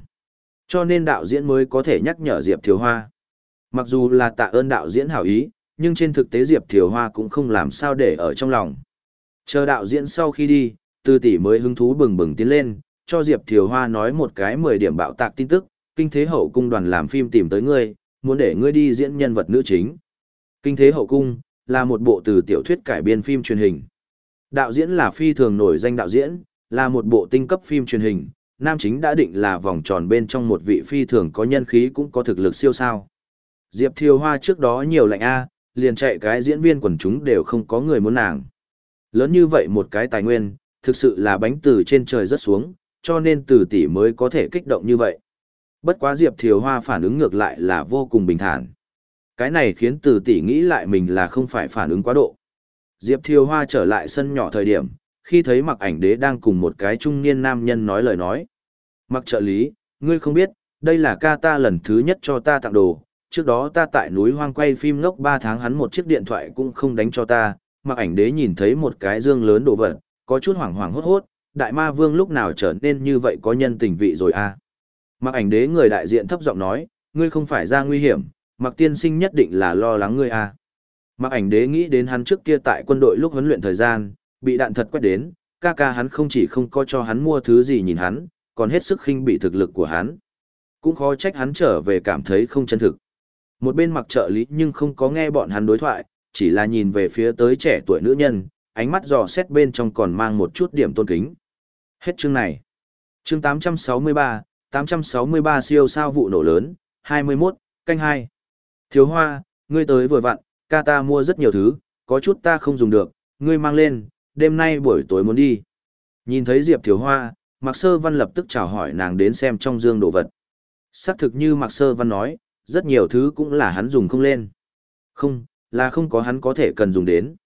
Cho nên đạo diễn mới có thể nhắc nhở Diệp Thiều Hoa. Mặc dù là tạ ơn đạo diễn hảo ý, nhưng trên thực tế Diệp Thiều Hoa cũng không làm sao để ở trong lòng. Chờ đạo diễn sau khi đi, tư tỷ mới hứng thú bừng bừng tiến lên, cho Diệp Thiều Hoa nói một cái 10 điểm bạo tạc tin tức, kinh thế hậu cung đoàn làm phim tìm tới ngươi, muốn để ngươi đi diễn nhân vật nữ chính. Kinh thế hậu cung là một bộ từ tiểu thuyết cải biên phim truyền hình. Đạo diễn là phi thường nổi danh đạo diễn, là một bộ tinh cấp phim truyền hình, nam chính đã định là vòng tròn bên trong một vị phi thường có nhân khí cũng có thực lực siêu sao. Diệp Thiều Hoa trước đó nhiều lạnh A, liền chạy cái diễn viên quần chúng đều không có người muốn nàng. Lớn như vậy một cái tài nguyên, thực sự là bánh từ trên trời rớt xuống, cho nên từ tỷ mới có thể kích động như vậy. Bất quá Diệp Thiều Hoa phản ứng ngược lại là vô cùng bình thản. Cái này khiến từ tỷ nghĩ lại mình là không phải phản ứng quá độ. Diệp Thiều Hoa trở lại sân nhỏ thời điểm, khi thấy mặc ảnh đế đang cùng một cái trung niên nam nhân nói lời nói. Mặc trợ lý, ngươi không biết, đây là ca ta lần thứ nhất cho ta tặng đồ, trước đó ta tại núi hoang quay phim ngốc 3 tháng hắn một chiếc điện thoại cũng không đánh cho ta, mặc ảnh đế nhìn thấy một cái dương lớn đồ vật, có chút hoảng hoảng hốt hốt, đại ma vương lúc nào trở nên như vậy có nhân tình vị rồi à. Mặc ảnh đế người đại diện thấp giọng nói, ngươi không phải ra nguy hiểm, mặc tiên sinh nhất định là lo lắng ngươi à. Mặc ảnh đế nghĩ đến hắn trước kia tại quân đội lúc huấn luyện thời gian, bị đạn thật quét đến, ca ca hắn không chỉ không có cho hắn mua thứ gì nhìn hắn, còn hết sức khinh bị thực lực của hắn. Cũng khó trách hắn trở về cảm thấy không chân thực. Một bên mặc trợ lý nhưng không có nghe bọn hắn đối thoại, chỉ là nhìn về phía tới trẻ tuổi nữ nhân, ánh mắt dò xét bên trong còn mang một chút điểm tôn kính. Hết chương này. Chương 863, 863 siêu sao vụ nổ lớn, 21, canh 2. Thiếu hoa, ngươi tới vừa vặn, ca ta mua rất nhiều thứ, có chút ta không dùng được, ngươi mang lên, đêm nay buổi tối muốn đi. Nhìn thấy Diệp Thiếu Hoa, Mạc Sơ Văn lập tức chào hỏi nàng đến xem trong dương đồ vật. Xác thực như Mạc Sơ Văn nói, rất nhiều thứ cũng là hắn dùng không lên. Không, là không có hắn có thể cần dùng đến.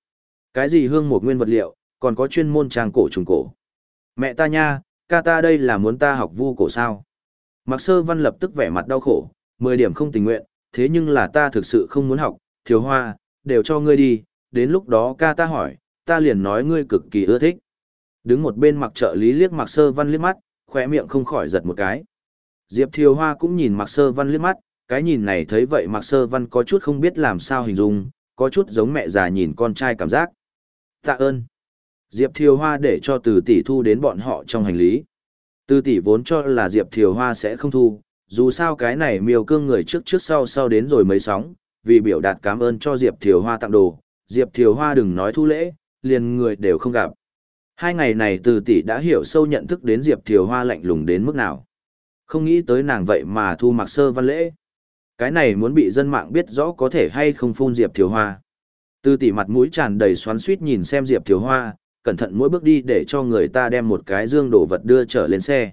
Cái gì hương một nguyên vật liệu, còn có chuyên môn trang cổ trùng cổ. Mẹ ta nha, ca ta đây là muốn ta học vu cổ sao. Mạc Sơ Văn lập tức vẻ mặt đau khổ, 10 điểm không tình nguyện, thế nhưng là ta thực sự không muốn học, thiếu hoa, đều cho ngươi đi, đến lúc đó ca ta hỏi, ta liền nói ngươi cực kỳ ưa thích. Đứng một bên mặc trợ lý liếc Mặc Sơ Văn liếc mắt, khỏe miệng không khỏi giật một cái. Diệp Thiều Hoa cũng nhìn Mặc Sơ Văn liếc mắt, cái nhìn này thấy vậy Mặc Sơ Văn có chút không biết làm sao hình dung, có chút giống mẹ già nhìn con trai cảm giác. Tạ ơn. Diệp Thiều Hoa để cho từ tỷ thu đến bọn họ trong hành lý. Từ tỷ vốn cho là Diệp Thiều Hoa sẽ không thu, dù sao cái này miêu cương người trước trước sau sau đến rồi mấy sóng, vì biểu đạt cảm ơn cho Diệp Thiều Hoa tặng đồ, Diệp Thiều Hoa đừng nói thu lễ, liền người đều không gặp. Hai ngày này từ tỷ đã hiểu sâu nhận thức đến Diệp Thiều Hoa lạnh lùng đến mức nào. Không nghĩ tới nàng vậy mà thu mặc sơ văn lễ. Cái này muốn bị dân mạng biết rõ có thể hay không phun Diệp Thiều Hoa. Từ tỷ mặt mũi tràn đầy xoắn suýt nhìn xem Diệp Thiều Hoa, cẩn thận mỗi bước đi để cho người ta đem một cái dương đồ vật đưa trở lên xe.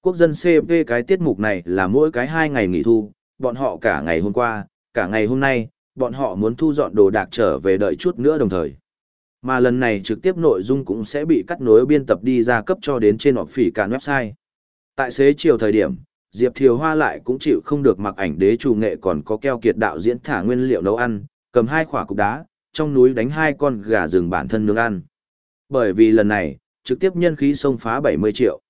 Quốc dân CP cái tiết mục này là mỗi cái hai ngày nghỉ thu, bọn họ cả ngày hôm qua, cả ngày hôm nay, bọn họ muốn thu dọn đồ đạc trở về đợi chút nữa đồng thời. Mà lần này trực tiếp nội dung cũng sẽ bị cắt nối biên tập đi ra cấp cho đến trên họp phỉ cả website. Tại xế chiều thời điểm, Diệp Thiều Hoa lại cũng chịu không được mặc ảnh đế chủ nghệ còn có keo kiệt đạo diễn thả nguyên liệu nấu ăn, cầm hai quả cục đá, trong núi đánh hai con gà rừng bản thân nướng ăn. Bởi vì lần này, trực tiếp nhân khí xông phá 70 triệu.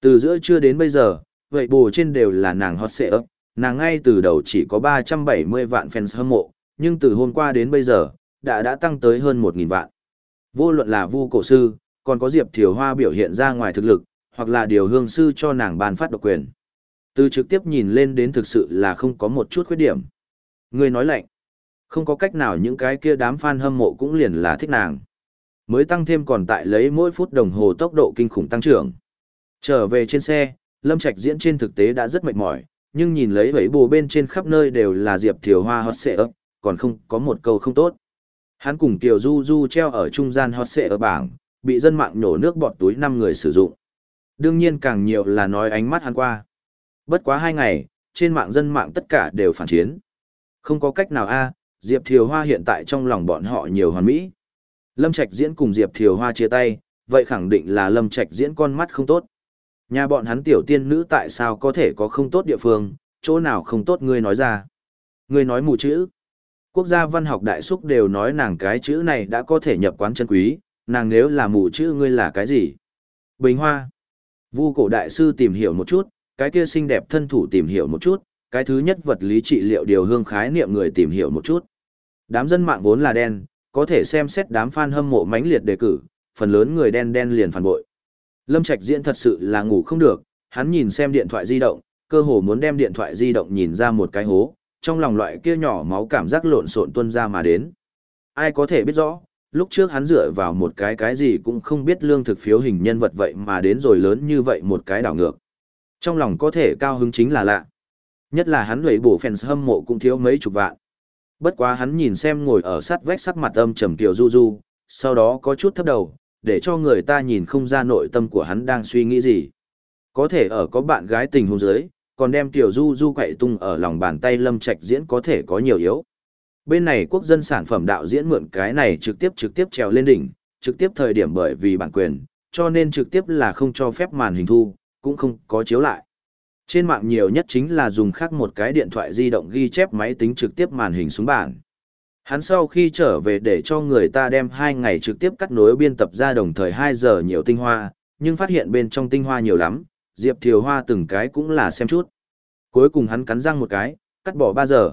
Từ giữa trưa đến bây giờ, vậy bù trên đều là nàng hot xệ ấp, nàng ngay từ đầu chỉ có 370 vạn fans hâm mộ, nhưng từ hôm qua đến bây giờ, đã đã tăng tới hơn 1.000 vạn. Vô luận là vu cổ sư, còn có Diệp Thiều Hoa biểu hiện ra ngoài thực lực, hoặc là điều hương sư cho nàng ban phát độc quyền. Từ trực tiếp nhìn lên đến thực sự là không có một chút khuyết điểm. Người nói lạnh. Không có cách nào những cái kia đám fan hâm mộ cũng liền là thích nàng. Mới tăng thêm còn tại lấy mỗi phút đồng hồ tốc độ kinh khủng tăng trưởng. Trở về trên xe, Lâm Trạch diễn trên thực tế đã rất mệt mỏi, nhưng nhìn lấy vẫy bù bên trên khắp nơi đều là Diệp Thiều Hoa hot xệ ấp, còn không có một câu không tốt. Hắn cùng Kiều Du Du treo ở trung gian hot xệ ở bảng, bị dân mạng nổ nước bọt túi năm người sử dụng. Đương nhiên càng nhiều là nói ánh mắt hắn qua. Bất quá hai ngày, trên mạng dân mạng tất cả đều phản chiến. Không có cách nào a, Diệp Thiều Hoa hiện tại trong lòng bọn họ nhiều hoàn mỹ. Lâm Trạch diễn cùng Diệp Thiều Hoa chia tay, vậy khẳng định là Lâm Trạch diễn con mắt không tốt. Nhà bọn hắn tiểu tiên nữ tại sao có thể có không tốt địa phương, chỗ nào không tốt ngươi nói ra. Ngươi nói mù chữ. Quốc gia văn học đại súc đều nói nàng cái chữ này đã có thể nhập quán chân quý, nàng nếu là mù chữ ngươi là cái gì? Bình hoa. Vu cổ đại sư tìm hiểu một chút, cái kia xinh đẹp thân thủ tìm hiểu một chút, cái thứ nhất vật lý trị liệu điều hương khái niệm người tìm hiểu một chút. Đám dân mạng vốn là đen, có thể xem xét đám fan hâm mộ mãnh liệt đề cử, phần lớn người đen đen liền phản bội. Lâm Trạch Diễn thật sự là ngủ không được, hắn nhìn xem điện thoại di động, cơ hồ muốn đem điện thoại di động nhìn ra một cái hố, trong lòng loại kia nhỏ máu cảm giác lộn xộn tuôn ra mà đến. Ai có thể biết rõ, lúc trước hắn dựa vào một cái cái gì cũng không biết lương thực phiếu hình nhân vật vậy mà đến rồi lớn như vậy một cái đảo ngược. Trong lòng có thể cao hứng chính là lạ. Nhất là hắn lưỡi bổ fans hâm mộ cũng thiếu mấy chục vạn. Bất quá hắn nhìn xem ngồi ở sát vách sắc mặt âm trầm tiểu du du, sau đó có chút thấp đầu, để cho người ta nhìn không ra nội tâm của hắn đang suy nghĩ gì. Có thể ở có bạn gái tình hôn dưới, còn đem tiểu du du quậy tung ở lòng bàn tay lâm trạch diễn có thể có nhiều yếu. Bên này quốc dân sản phẩm đạo diễn mượn cái này trực tiếp trực tiếp trèo lên đỉnh, trực tiếp thời điểm bởi vì bản quyền, cho nên trực tiếp là không cho phép màn hình thu, cũng không có chiếu lại. Trên mạng nhiều nhất chính là dùng khác một cái điện thoại di động ghi chép máy tính trực tiếp màn hình xuống bản. Hắn sau khi trở về để cho người ta đem hai ngày trực tiếp cắt nối biên tập ra đồng thời 2 giờ nhiều tinh hoa, nhưng phát hiện bên trong tinh hoa nhiều lắm, Diệp Thiều Hoa từng cái cũng là xem chút. Cuối cùng hắn cắn răng một cái, cắt bỏ 3 giờ.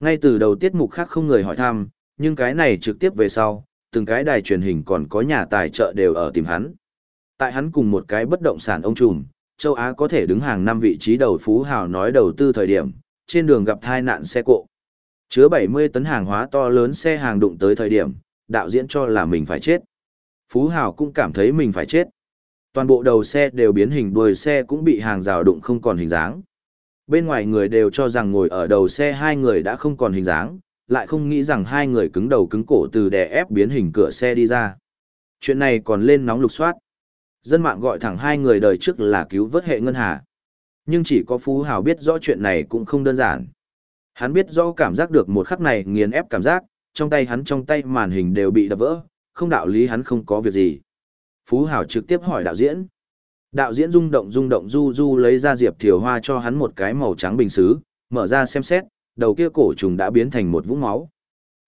Ngay từ đầu tiết mục khác không người hỏi thăm, nhưng cái này trực tiếp về sau, từng cái đài truyền hình còn có nhà tài trợ đều ở tìm hắn. Tại hắn cùng một cái bất động sản ông trùm, châu Á có thể đứng hàng năm vị trí đầu phú hào nói đầu tư thời điểm, trên đường gặp tai nạn xe cộ. Chứa 70 tấn hàng hóa to lớn xe hàng đụng tới thời điểm, đạo diễn cho là mình phải chết. Phú hào cũng cảm thấy mình phải chết. Toàn bộ đầu xe đều biến hình đuôi xe cũng bị hàng rào đụng không còn hình dáng. Bên ngoài người đều cho rằng ngồi ở đầu xe hai người đã không còn hình dáng, lại không nghĩ rằng hai người cứng đầu cứng cổ từ đè ép biến hình cửa xe đi ra. Chuyện này còn lên nóng lục soát. Dân mạng gọi thẳng hai người đời trước là cứu vớt hệ ngân hà. Nhưng chỉ có Phú Hào biết rõ chuyện này cũng không đơn giản. Hắn biết rõ cảm giác được một khắc này nghiền ép cảm giác, trong tay hắn trong tay màn hình đều bị đập vỡ, không đạo lý hắn không có việc gì. Phú Hảo trực tiếp hỏi đạo diễn. Đạo diễn rung động rung động du du lấy ra Diệp Thiều Hoa cho hắn một cái màu trắng bình xứ, mở ra xem xét, đầu kia cổ trùng đã biến thành một vũng máu.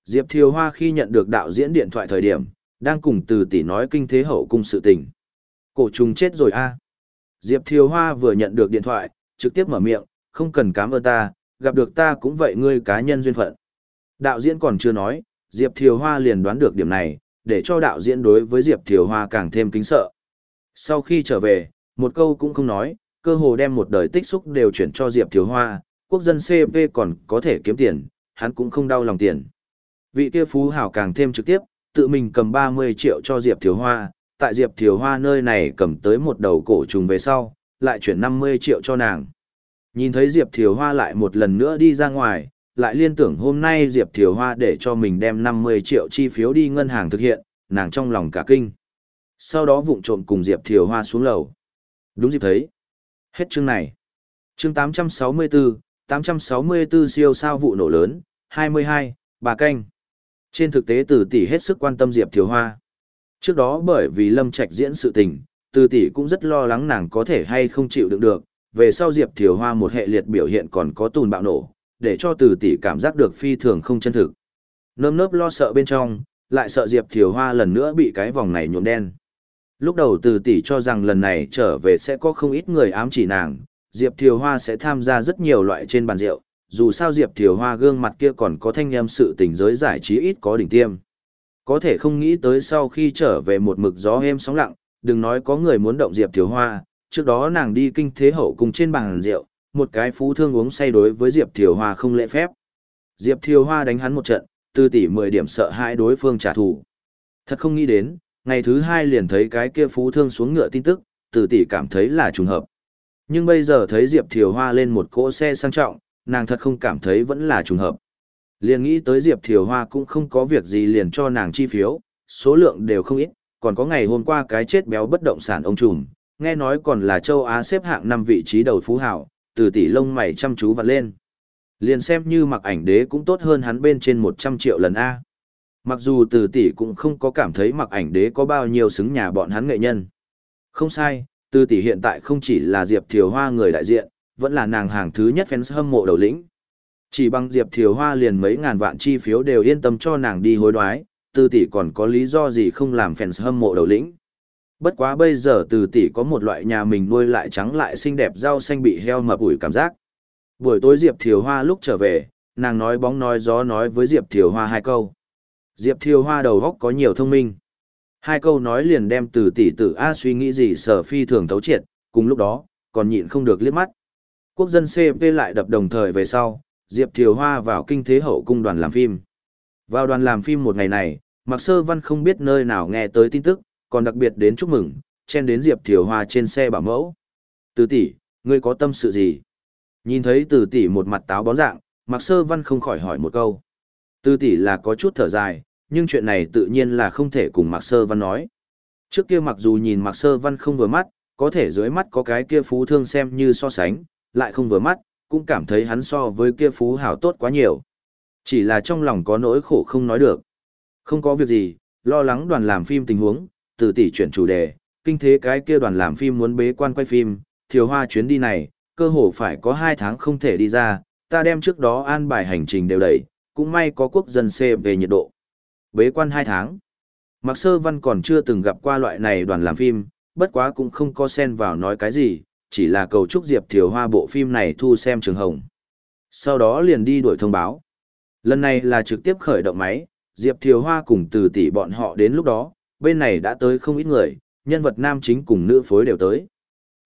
Diệp Thiều Hoa khi nhận được đạo diễn điện thoại thời điểm, đang cùng từ tỷ nói kinh thế hậu cung sự tình. Cổ trùng chết rồi a. Diệp Thiều Hoa vừa nhận được điện thoại, trực tiếp mở miệng, không cần cảm ơn ta, gặp được ta cũng vậy ngươi cá nhân duyên phận. Đạo diễn còn chưa nói, Diệp Thiều Hoa liền đoán được điểm này, để cho đạo diễn đối với Diệp Thiều Hoa càng thêm kính sợ. Sau khi trở về, một câu cũng không nói, cơ hồ đem một đời tích xúc đều chuyển cho Diệp Thiều Hoa, quốc dân CP còn có thể kiếm tiền, hắn cũng không đau lòng tiền. Vị kia phú hảo càng thêm trực tiếp, tự mình cầm 30 triệu cho Diệp Thiều Hoa, tại Diệp Thiều Hoa nơi này cầm tới một đầu cổ trùng về sau, lại chuyển 50 triệu cho nàng. Nhìn thấy Diệp Thiều Hoa lại một lần nữa đi ra ngoài, lại liên tưởng hôm nay Diệp Thiều Hoa để cho mình đem 50 triệu chi phiếu đi ngân hàng thực hiện, nàng trong lòng cả kinh. Sau đó vụng trộm cùng Diệp Thiều Hoa xuống lầu. Đúng dịp thấy. Hết chương này. Chương 864, 864 siêu sao vụ nổ lớn, 22, bà canh. Trên thực tế từ tỷ hết sức quan tâm Diệp Thiều Hoa. Trước đó bởi vì Lâm Trạch diễn sự tình, từ tỷ cũng rất lo lắng nàng có thể hay không chịu đựng được, về sau Diệp Thiều Hoa một hệ liệt biểu hiện còn có tùn bạo nổ, để cho từ tỷ cảm giác được phi thường không chân thực. Nơm nớp lo sợ bên trong, lại sợ Diệp Thiều Hoa lần nữa bị cái vòng này nhuộm đen. Lúc đầu từ tỷ cho rằng lần này trở về sẽ có không ít người ám chỉ nàng, Diệp Thiều Hoa sẽ tham gia rất nhiều loại trên bàn rượu, dù sao Diệp Thiều Hoa gương mặt kia còn có thanh em sự tình giới giải trí ít có đỉnh tiêm. Có thể không nghĩ tới sau khi trở về một mực gió êm sóng lặng, đừng nói có người muốn động Diệp Thiều Hoa, trước đó nàng đi kinh thế hậu cùng trên bàn rượu, một cái phú thương uống say đối với Diệp Thiều Hoa không lễ phép. Diệp Thiều Hoa đánh hắn một trận, tư tỷ 10 điểm sợ hãi đối phương trả thù. Thật không nghĩ đến, ngày thứ hai liền thấy cái kia phú thương xuống ngựa tin tức, tư tỷ cảm thấy là trùng hợp. Nhưng bây giờ thấy Diệp Thiều Hoa lên một cỗ xe sang trọng, nàng thật không cảm thấy vẫn là trùng hợp. Liền nghĩ tới Diệp Thiều Hoa cũng không có việc gì liền cho nàng chi phiếu, số lượng đều không ít, còn có ngày hôm qua cái chết béo bất động sản ông trùm, nghe nói còn là châu Á xếp hạng năm vị trí đầu phú hảo, từ tỷ lông mày chăm chú vặn lên. Liền xem như mặc ảnh đế cũng tốt hơn hắn bên trên 100 triệu lần A. Mặc dù từ tỷ cũng không có cảm thấy mặc ảnh đế có bao nhiêu xứng nhà bọn hắn nghệ nhân. Không sai, từ tỷ hiện tại không chỉ là Diệp Thiều Hoa người đại diện, vẫn là nàng hàng thứ nhất fans hâm mộ đầu lĩnh. Chỉ bằng Diệp Thiều Hoa liền mấy ngàn vạn chi phiếu đều yên tâm cho nàng đi hối đoái, từ tỷ còn có lý do gì không làm fans hâm mộ đầu lĩnh. Bất quá bây giờ từ tỷ có một loại nhà mình nuôi lại trắng lại xinh đẹp rau xanh bị heo mập ủi cảm giác. Buổi tối Diệp Thiều Hoa lúc trở về, nàng nói bóng nói gió nói với Diệp Thiều Hoa hai câu. Diệp Thiều Hoa đầu góc có nhiều thông minh. Hai câu nói liền đem từ tỷ tử A suy nghĩ gì sở phi thường thấu triệt, cùng lúc đó, còn nhịn không được liếc mắt. Quốc dân CP lại đập đồng thời về sau, Diệp Thiều Hoa vào kinh thế hậu cung đoàn làm phim. Vào đoàn làm phim một ngày này, Mạc Sơ Văn không biết nơi nào nghe tới tin tức, còn đặc biệt đến chúc mừng, chen đến Diệp Thiều Hoa trên xe bảo mẫu. Từ tỷ, ngươi có tâm sự gì? Nhìn thấy từ tỷ một mặt táo bón dạng, Mạc Sơ Văn không khỏi hỏi một câu. Từ tỷ là có chút thở dài, nhưng chuyện này tự nhiên là không thể cùng Mạc Sơ Văn nói. Trước kia mặc dù nhìn Mạc Sơ Văn không vừa mắt, có thể dưới mắt có cái kia phú thương xem như so sánh, lại không vừa mắt, cũng cảm thấy hắn so với kia phú hảo tốt quá nhiều. Chỉ là trong lòng có nỗi khổ không nói được. Không có việc gì, lo lắng đoàn làm phim tình huống, từ tỷ chuyển chủ đề, kinh thế cái kia đoàn làm phim muốn bế quan quay phim, thiều hoa chuyến đi này, cơ hồ phải có 2 tháng không thể đi ra, ta đem trước đó an bài hành trình đều đẩy, cũng may có quốc dân C về nhiệt độ. Bế quan 2 tháng. Mạc Sơ Văn còn chưa từng gặp qua loại này đoàn làm phim, bất quá cũng không có xen vào nói cái gì, chỉ là cầu chúc Diệp Thiều Hoa bộ phim này thu xem trường hồng. Sau đó liền đi đuổi thông báo. Lần này là trực tiếp khởi động máy, Diệp Thiều Hoa cùng từ tỷ bọn họ đến lúc đó, bên này đã tới không ít người, nhân vật nam chính cùng nữ phối đều tới.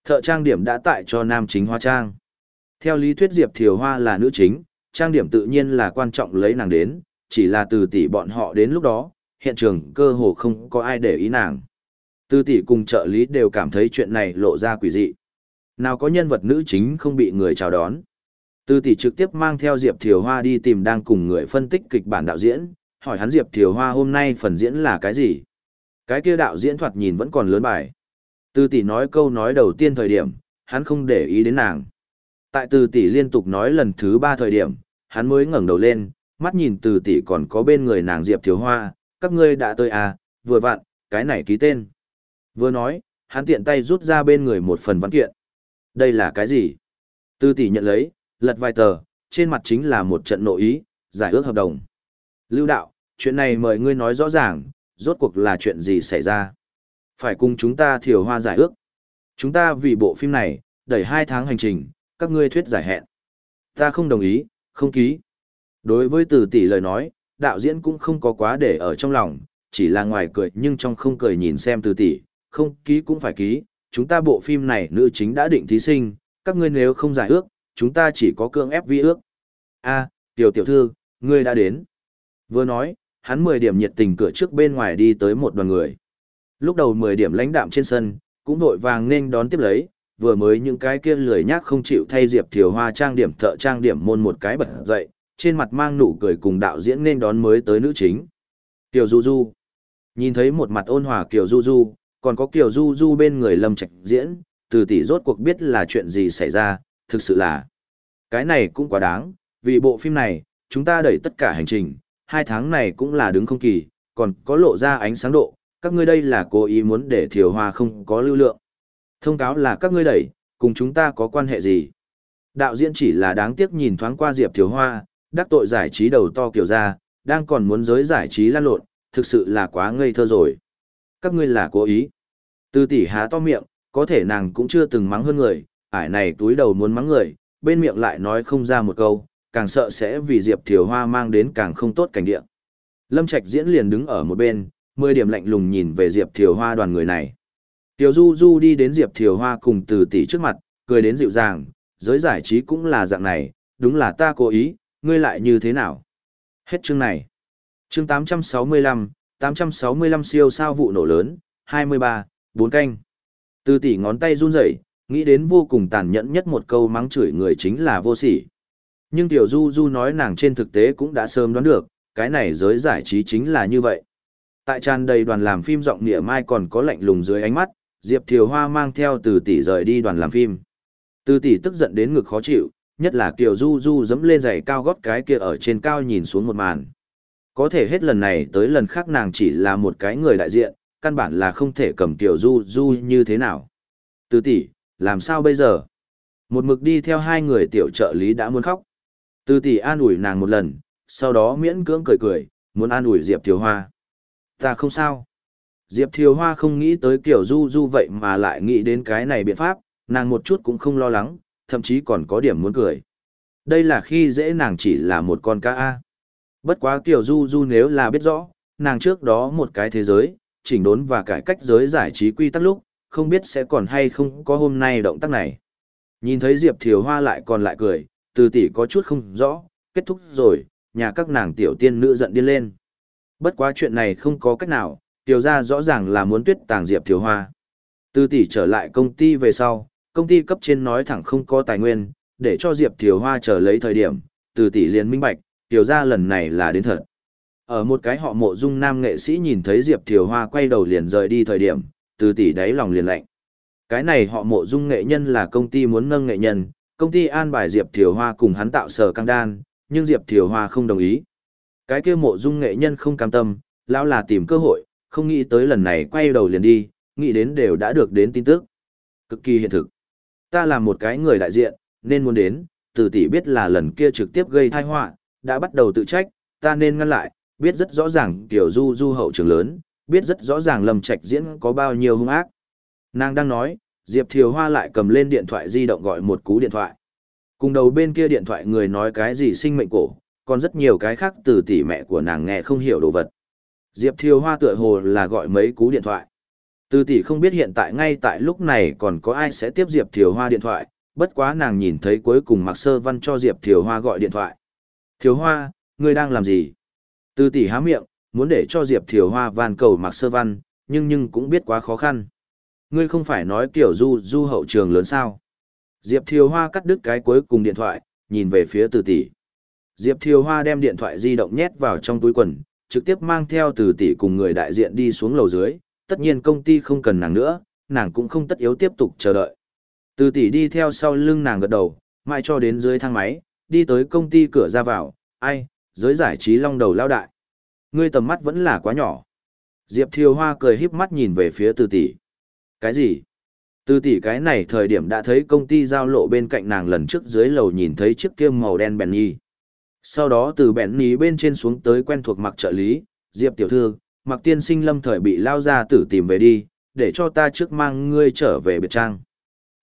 Thợ trang điểm đã tại cho nam chính hóa trang. Theo lý thuyết Diệp Thiều Hoa là nữ chính, trang điểm tự nhiên là quan trọng lấy nàng đến, chỉ là từ tỷ bọn họ đến lúc đó, hiện trường cơ hồ không có ai để ý nàng. Từ tỷ cùng trợ lý đều cảm thấy chuyện này lộ ra quỷ dị. Nào có nhân vật nữ chính không bị người chào đón. Từ tỷ trực tiếp mang theo Diệp Thiều Hoa đi tìm đang cùng người phân tích kịch bản đạo diễn, hỏi hắn Diệp Thiều Hoa hôm nay phần diễn là cái gì. Cái kia đạo diễn thoạt nhìn vẫn còn lớn bài. Từ tỷ nói câu nói đầu tiên thời điểm, hắn không để ý đến nàng. Tại từ tỷ liên tục nói lần thứ ba thời điểm, hắn mới ngẩng đầu lên, mắt nhìn từ tỷ còn có bên người nàng Diệp Thiếu Hoa, các ngươi đã tới à, vừa vặn, cái này ký tên. Vừa nói, hắn tiện tay rút ra bên người một phần văn kiện. Đây là cái gì? Từ tỷ nhận lấy, lật vài tờ, trên mặt chính là một trận nội ý, giải ước hợp đồng. Lưu đạo, chuyện này mời ngươi nói rõ ràng, rốt cuộc là chuyện gì xảy ra. Phải cùng chúng ta thiểu hoa giải ước. Chúng ta vì bộ phim này, đẩy hai tháng hành trình, các ngươi thuyết giải hẹn. Ta không đồng ý, không ký. Đối với từ tỷ lời nói, đạo diễn cũng không có quá để ở trong lòng, chỉ là ngoài cười nhưng trong không cười nhìn xem từ tỷ, không ký cũng phải ký. Chúng ta bộ phim này nữ chính đã định thí sinh, các ngươi nếu không giải ước, chúng ta chỉ có cương ép vi ước. A, tiểu tiểu thư, ngươi đã đến. Vừa nói, hắn 10 điểm nhiệt tình cửa trước bên ngoài đi tới một đoàn người. Lúc đầu 10 điểm lãnh đạm trên sân, cũng vội vàng nên đón tiếp lấy, vừa mới những cái kia lười nhác không chịu thay Diệp Thiều Hoa trang điểm thợ trang điểm môn một cái bật dậy, trên mặt mang nụ cười cùng đạo diễn nên đón mới tới nữ chính. Kiều Du Du. Nhìn thấy một mặt ôn hòa Kiều Du Du, còn có Kiều Du Du bên người Lâm Trạch diễn, từ tỷ rốt cuộc biết là chuyện gì xảy ra, thực sự là. Cái này cũng quá đáng, vì bộ phim này, chúng ta đẩy tất cả hành trình, hai tháng này cũng là đứng không kỳ, còn có lộ ra ánh sáng độ, các ngươi đây là cố ý muốn để thiều hoa không có lưu lượng. Thông cáo là các ngươi đẩy, cùng chúng ta có quan hệ gì? Đạo diễn chỉ là đáng tiếc nhìn thoáng qua Diệp Thiều Hoa, đắc tội giải trí đầu to kiểu ra, đang còn muốn giới giải trí lan lộn, thực sự là quá ngây thơ rồi. Các ngươi là cố ý. Tư tỷ há to miệng, có thể nàng cũng chưa từng mắng hơn người, ải này túi đầu muốn mắng người, bên miệng lại nói không ra một câu, càng sợ sẽ vì Diệp Thiều Hoa mang đến càng không tốt cảnh địa. Lâm Trạch diễn liền đứng ở một bên, mười điểm lạnh lùng nhìn về Diệp Thiều Hoa đoàn người này. Tiểu Du Du đi đến Diệp Thiều Hoa cùng từ tỷ trước mặt, cười đến dịu dàng, giới giải trí cũng là dạng này, đúng là ta cố ý, ngươi lại như thế nào? Hết chương này. Chương 865, 865 siêu sao vụ nổ lớn, 23, 4 canh. Từ tỷ ngón tay run rẩy, nghĩ đến vô cùng tàn nhẫn nhất một câu mắng chửi người chính là vô sỉ. Nhưng Tiểu Du Du nói nàng trên thực tế cũng đã sớm đoán được, cái này giới giải trí chính là như vậy. Tại tràn đầy đoàn làm phim giọng nịa mai còn có lạnh lùng dưới ánh mắt, Diệp Thiều Hoa mang theo từ tỷ rời đi đoàn làm phim. Từ tỷ tức giận đến ngực khó chịu, nhất là Kiều Du Du dẫm lên giày cao gót cái kia ở trên cao nhìn xuống một màn. Có thể hết lần này tới lần khác nàng chỉ là một cái người đại diện, căn bản là không thể cầm Kiều Du Du như thế nào. Từ tỷ, làm sao bây giờ? Một mực đi theo hai người tiểu trợ lý đã muốn khóc. Từ tỷ an ủi nàng một lần, sau đó miễn cưỡng cười cười, muốn an ủi Diệp Thiều Hoa. Ta không sao. Diệp Thiều Hoa không nghĩ tới kiểu du du vậy mà lại nghĩ đến cái này biện pháp, nàng một chút cũng không lo lắng, thậm chí còn có điểm muốn cười. Đây là khi dễ nàng chỉ là một con cá A. Bất quá kiểu du du nếu là biết rõ, nàng trước đó một cái thế giới, chỉnh đốn và cải cách giới giải trí quy tắc lúc, không biết sẽ còn hay không có hôm nay động tác này. Nhìn thấy Diệp Thiều Hoa lại còn lại cười, từ tỷ có chút không rõ, kết thúc rồi, nhà các nàng tiểu tiên nữ giận điên lên. Bất quá chuyện này không có cách nào, tiểu ra rõ ràng là muốn tuyết tàng Diệp thiếu Hoa. Từ tỷ trở lại công ty về sau, công ty cấp trên nói thẳng không có tài nguyên, để cho Diệp thiếu Hoa chờ lấy thời điểm, từ tỷ liền minh bạch, tiểu ra lần này là đến thật. Ở một cái họ mộ dung nam nghệ sĩ nhìn thấy Diệp thiếu Hoa quay đầu liền rời đi thời điểm, từ tỷ đáy lòng liền lạnh. Cái này họ mộ dung nghệ nhân là công ty muốn nâng nghệ nhân, công ty an bài Diệp Thiều Hoa cùng hắn tạo sở căng đan, nhưng Diệp Thiều Hoa không đồng ý. Cái kia mộ dung nghệ nhân không cam tâm, lão là tìm cơ hội, không nghĩ tới lần này quay đầu liền đi, nghĩ đến đều đã được đến tin tức. Cực kỳ hiện thực. Ta là một cái người đại diện, nên muốn đến, từ tỷ biết là lần kia trực tiếp gây tai họa, đã bắt đầu tự trách, ta nên ngăn lại, biết rất rõ ràng tiểu du du hậu trường lớn, biết rất rõ ràng Lâm Trạch diễn có bao nhiêu hung ác. Nàng đang nói, Diệp Thiều Hoa lại cầm lên điện thoại di động gọi một cú điện thoại. Cùng đầu bên kia điện thoại người nói cái gì sinh mệnh cổ, còn rất nhiều cái khác từ tỷ mẹ của nàng nghe không hiểu đồ vật. Diệp Thiều Hoa tựa hồ là gọi mấy cú điện thoại. Từ tỷ không biết hiện tại ngay tại lúc này còn có ai sẽ tiếp Diệp Thiều Hoa điện thoại, bất quá nàng nhìn thấy cuối cùng Mạc Sơ Văn cho Diệp Thiều Hoa gọi điện thoại. Thiều Hoa, ngươi đang làm gì? Từ tỷ há miệng, muốn để cho Diệp Thiều Hoa van cầu Mạc Sơ Văn, nhưng nhưng cũng biết quá khó khăn. Ngươi không phải nói kiểu du du hậu trường lớn sao? Diệp Thiều Hoa cắt đứt cái cuối cùng điện thoại, nhìn về phía từ tỷ. Diệp Thiều Hoa đem điện thoại di động nhét vào trong túi quần, trực tiếp mang theo từ tỷ cùng người đại diện đi xuống lầu dưới, tất nhiên công ty không cần nàng nữa, nàng cũng không tất yếu tiếp tục chờ đợi. Từ tỷ đi theo sau lưng nàng gật đầu, mãi cho đến dưới thang máy, đi tới công ty cửa ra vào, ai, giới giải trí long đầu lao đại. Ngươi tầm mắt vẫn là quá nhỏ. Diệp Thiều Hoa cười híp mắt nhìn về phía từ tỷ. Cái gì? Từ tỷ cái này thời điểm đã thấy công ty giao lộ bên cạnh nàng lần trước dưới lầu nhìn thấy chiếc kia màu đen bèn nhi. Sau đó từ bèn nhi bên trên xuống tới quen thuộc mặc trợ lý, Diệp tiểu thư, mặc tiên sinh lâm thời bị lao ra tử tìm về đi, để cho ta trước mang ngươi trở về biệt trang.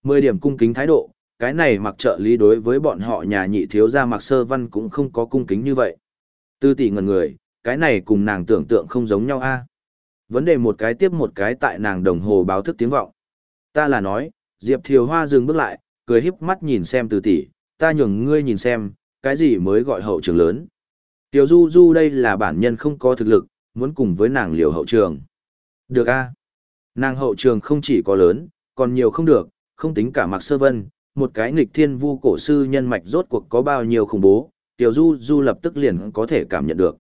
Mười điểm cung kính thái độ, cái này mặc trợ lý đối với bọn họ nhà nhị thiếu gia mặc sơ văn cũng không có cung kính như vậy. Tư tỷ ngần người, cái này cùng nàng tưởng tượng không giống nhau a. Vấn đề một cái tiếp một cái tại nàng đồng hồ báo thức tiếng vọng. Ta là nói, Diệp Thiều Hoa dừng bước lại, cười híp mắt nhìn xem từ tỷ, ta nhường ngươi nhìn xem, cái gì mới gọi hậu trường lớn. Tiểu Du Du đây là bản nhân không có thực lực, muốn cùng với nàng liều hậu trường. Được a Nàng hậu trường không chỉ có lớn, còn nhiều không được, không tính cả Mạc Sơ Vân, một cái nghịch thiên vu cổ sư nhân mạch rốt cuộc có bao nhiêu khủng bố, Tiểu Du Du lập tức liền có thể cảm nhận được.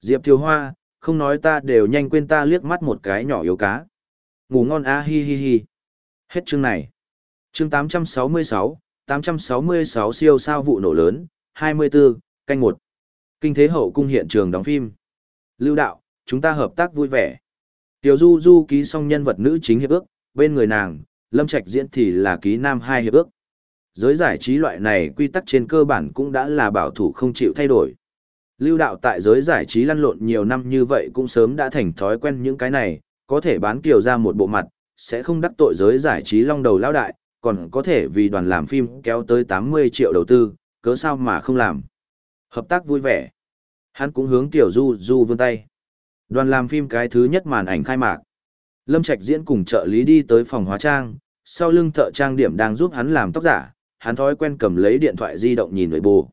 Diệp Thiều Hoa, không nói ta đều nhanh quên ta liếc mắt một cái nhỏ yếu cá. Ngủ ngon a hi hi hi. Hết chương này. Chương 866, 866 siêu sao vụ nổ lớn, 24, canh 1. Kinh thế hậu cung hiện trường đóng phim. Lưu đạo, chúng ta hợp tác vui vẻ. Tiểu Du Du ký xong nhân vật nữ chính hiệp ước, bên người nàng, Lâm Trạch diễn thì là ký nam hai hiệp ước. Giới giải trí loại này quy tắc trên cơ bản cũng đã là bảo thủ không chịu thay đổi. Lưu đạo tại giới giải trí lăn lộn nhiều năm như vậy cũng sớm đã thành thói quen những cái này, có thể bán kiều ra một bộ mặt, sẽ không đắc tội giới giải trí long đầu lão đại, còn có thể vì đoàn làm phim kéo tới 80 triệu đầu tư, cớ sao mà không làm. Hợp tác vui vẻ. Hắn cũng hướng Tiểu Du Du vươn tay. Đoàn làm phim cái thứ nhất màn ảnh khai mạc. Lâm Trạch diễn cùng trợ lý đi tới phòng hóa trang, sau lưng thợ trang điểm đang giúp hắn làm tóc giả, hắn thói quen cầm lấy điện thoại di động nhìn nội bù.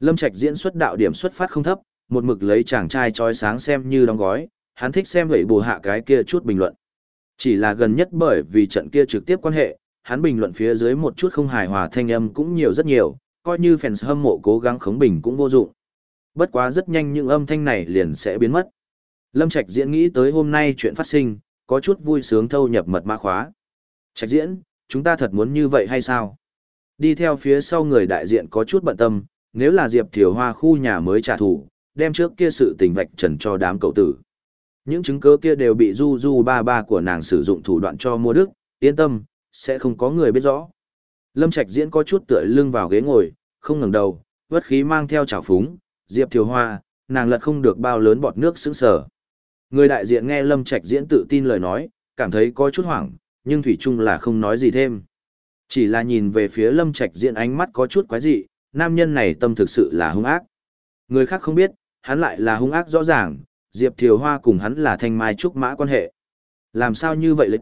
Lâm Trạch diễn xuất đạo điểm xuất phát không thấp, một mực lấy chàng trai trói sáng xem như đóng gói, hắn thích xem vậy bù hạ cái kia chút bình luận. Chỉ là gần nhất bởi vì trận kia trực tiếp quan hệ, hắn bình luận phía dưới một chút không hài hòa thanh âm cũng nhiều rất nhiều, coi như fans hâm mộ cố gắng khống bình cũng vô dụng. Bất quá rất nhanh những âm thanh này liền sẽ biến mất. Lâm Trạch diễn nghĩ tới hôm nay chuyện phát sinh, có chút vui sướng thâu nhập mật mã khóa. Trạch diễn, chúng ta thật muốn như vậy hay sao? Đi theo phía sau người đại diện có chút bận tâm, nếu là Diệp Thiều Hoa khu nhà mới trả thù, đem trước kia sự tình vạch trần cho đám cậu tử. Những chứng cứ kia đều bị du du ba ba của nàng sử dụng thủ đoạn cho mua đức, yên tâm, sẽ không có người biết rõ. Lâm Trạch diễn có chút tựa lưng vào ghế ngồi, không ngẩng đầu, vất khí mang theo trào phúng, Diệp Thiều Hoa, nàng lật không được bao lớn bọt nước sững sờ. Người đại diện nghe Lâm Trạch diễn tự tin lời nói, cảm thấy có chút hoảng, nhưng thủy chung là không nói gì thêm. Chỉ là nhìn về phía Lâm Trạch diễn ánh mắt có chút quái dị, nam nhân này tâm thực sự là hung ác. Người khác không biết, hắn lại là hung ác rõ ràng, Diệp Thiều Hoa cùng hắn là thanh mai trúc mã quan hệ. Làm sao như vậy lịch?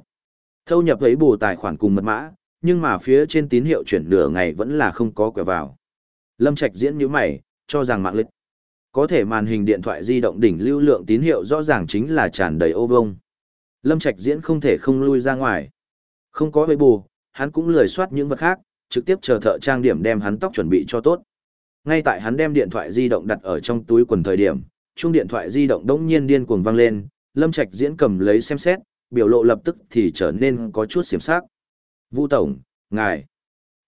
Thâu nhập ấy bù tài khoản cùng mật mã, nhưng mà phía trên tín hiệu chuyển nửa ngày vẫn là không có quẹo vào. Lâm Trạch diễn như mày, cho rằng mạng lịch. Có thể màn hình điện thoại di động đỉnh lưu lượng tín hiệu rõ ràng chính là tràn đầy ô vông. Lâm Trạch diễn không thể không lui ra ngoài. Không có bê bù, hắn cũng lười soát những vật khác, trực tiếp chờ thợ trang điểm đem hắn tóc chuẩn bị cho tốt. Ngay tại hắn đem điện thoại di động đặt ở trong túi quần thời điểm, chuông điện thoại di động đống nhiên điên cuồng vang lên, Lâm Trạch diễn cầm lấy xem xét, biểu lộ lập tức thì trở nên có chút xiểm sắc. Vu tổng, ngài.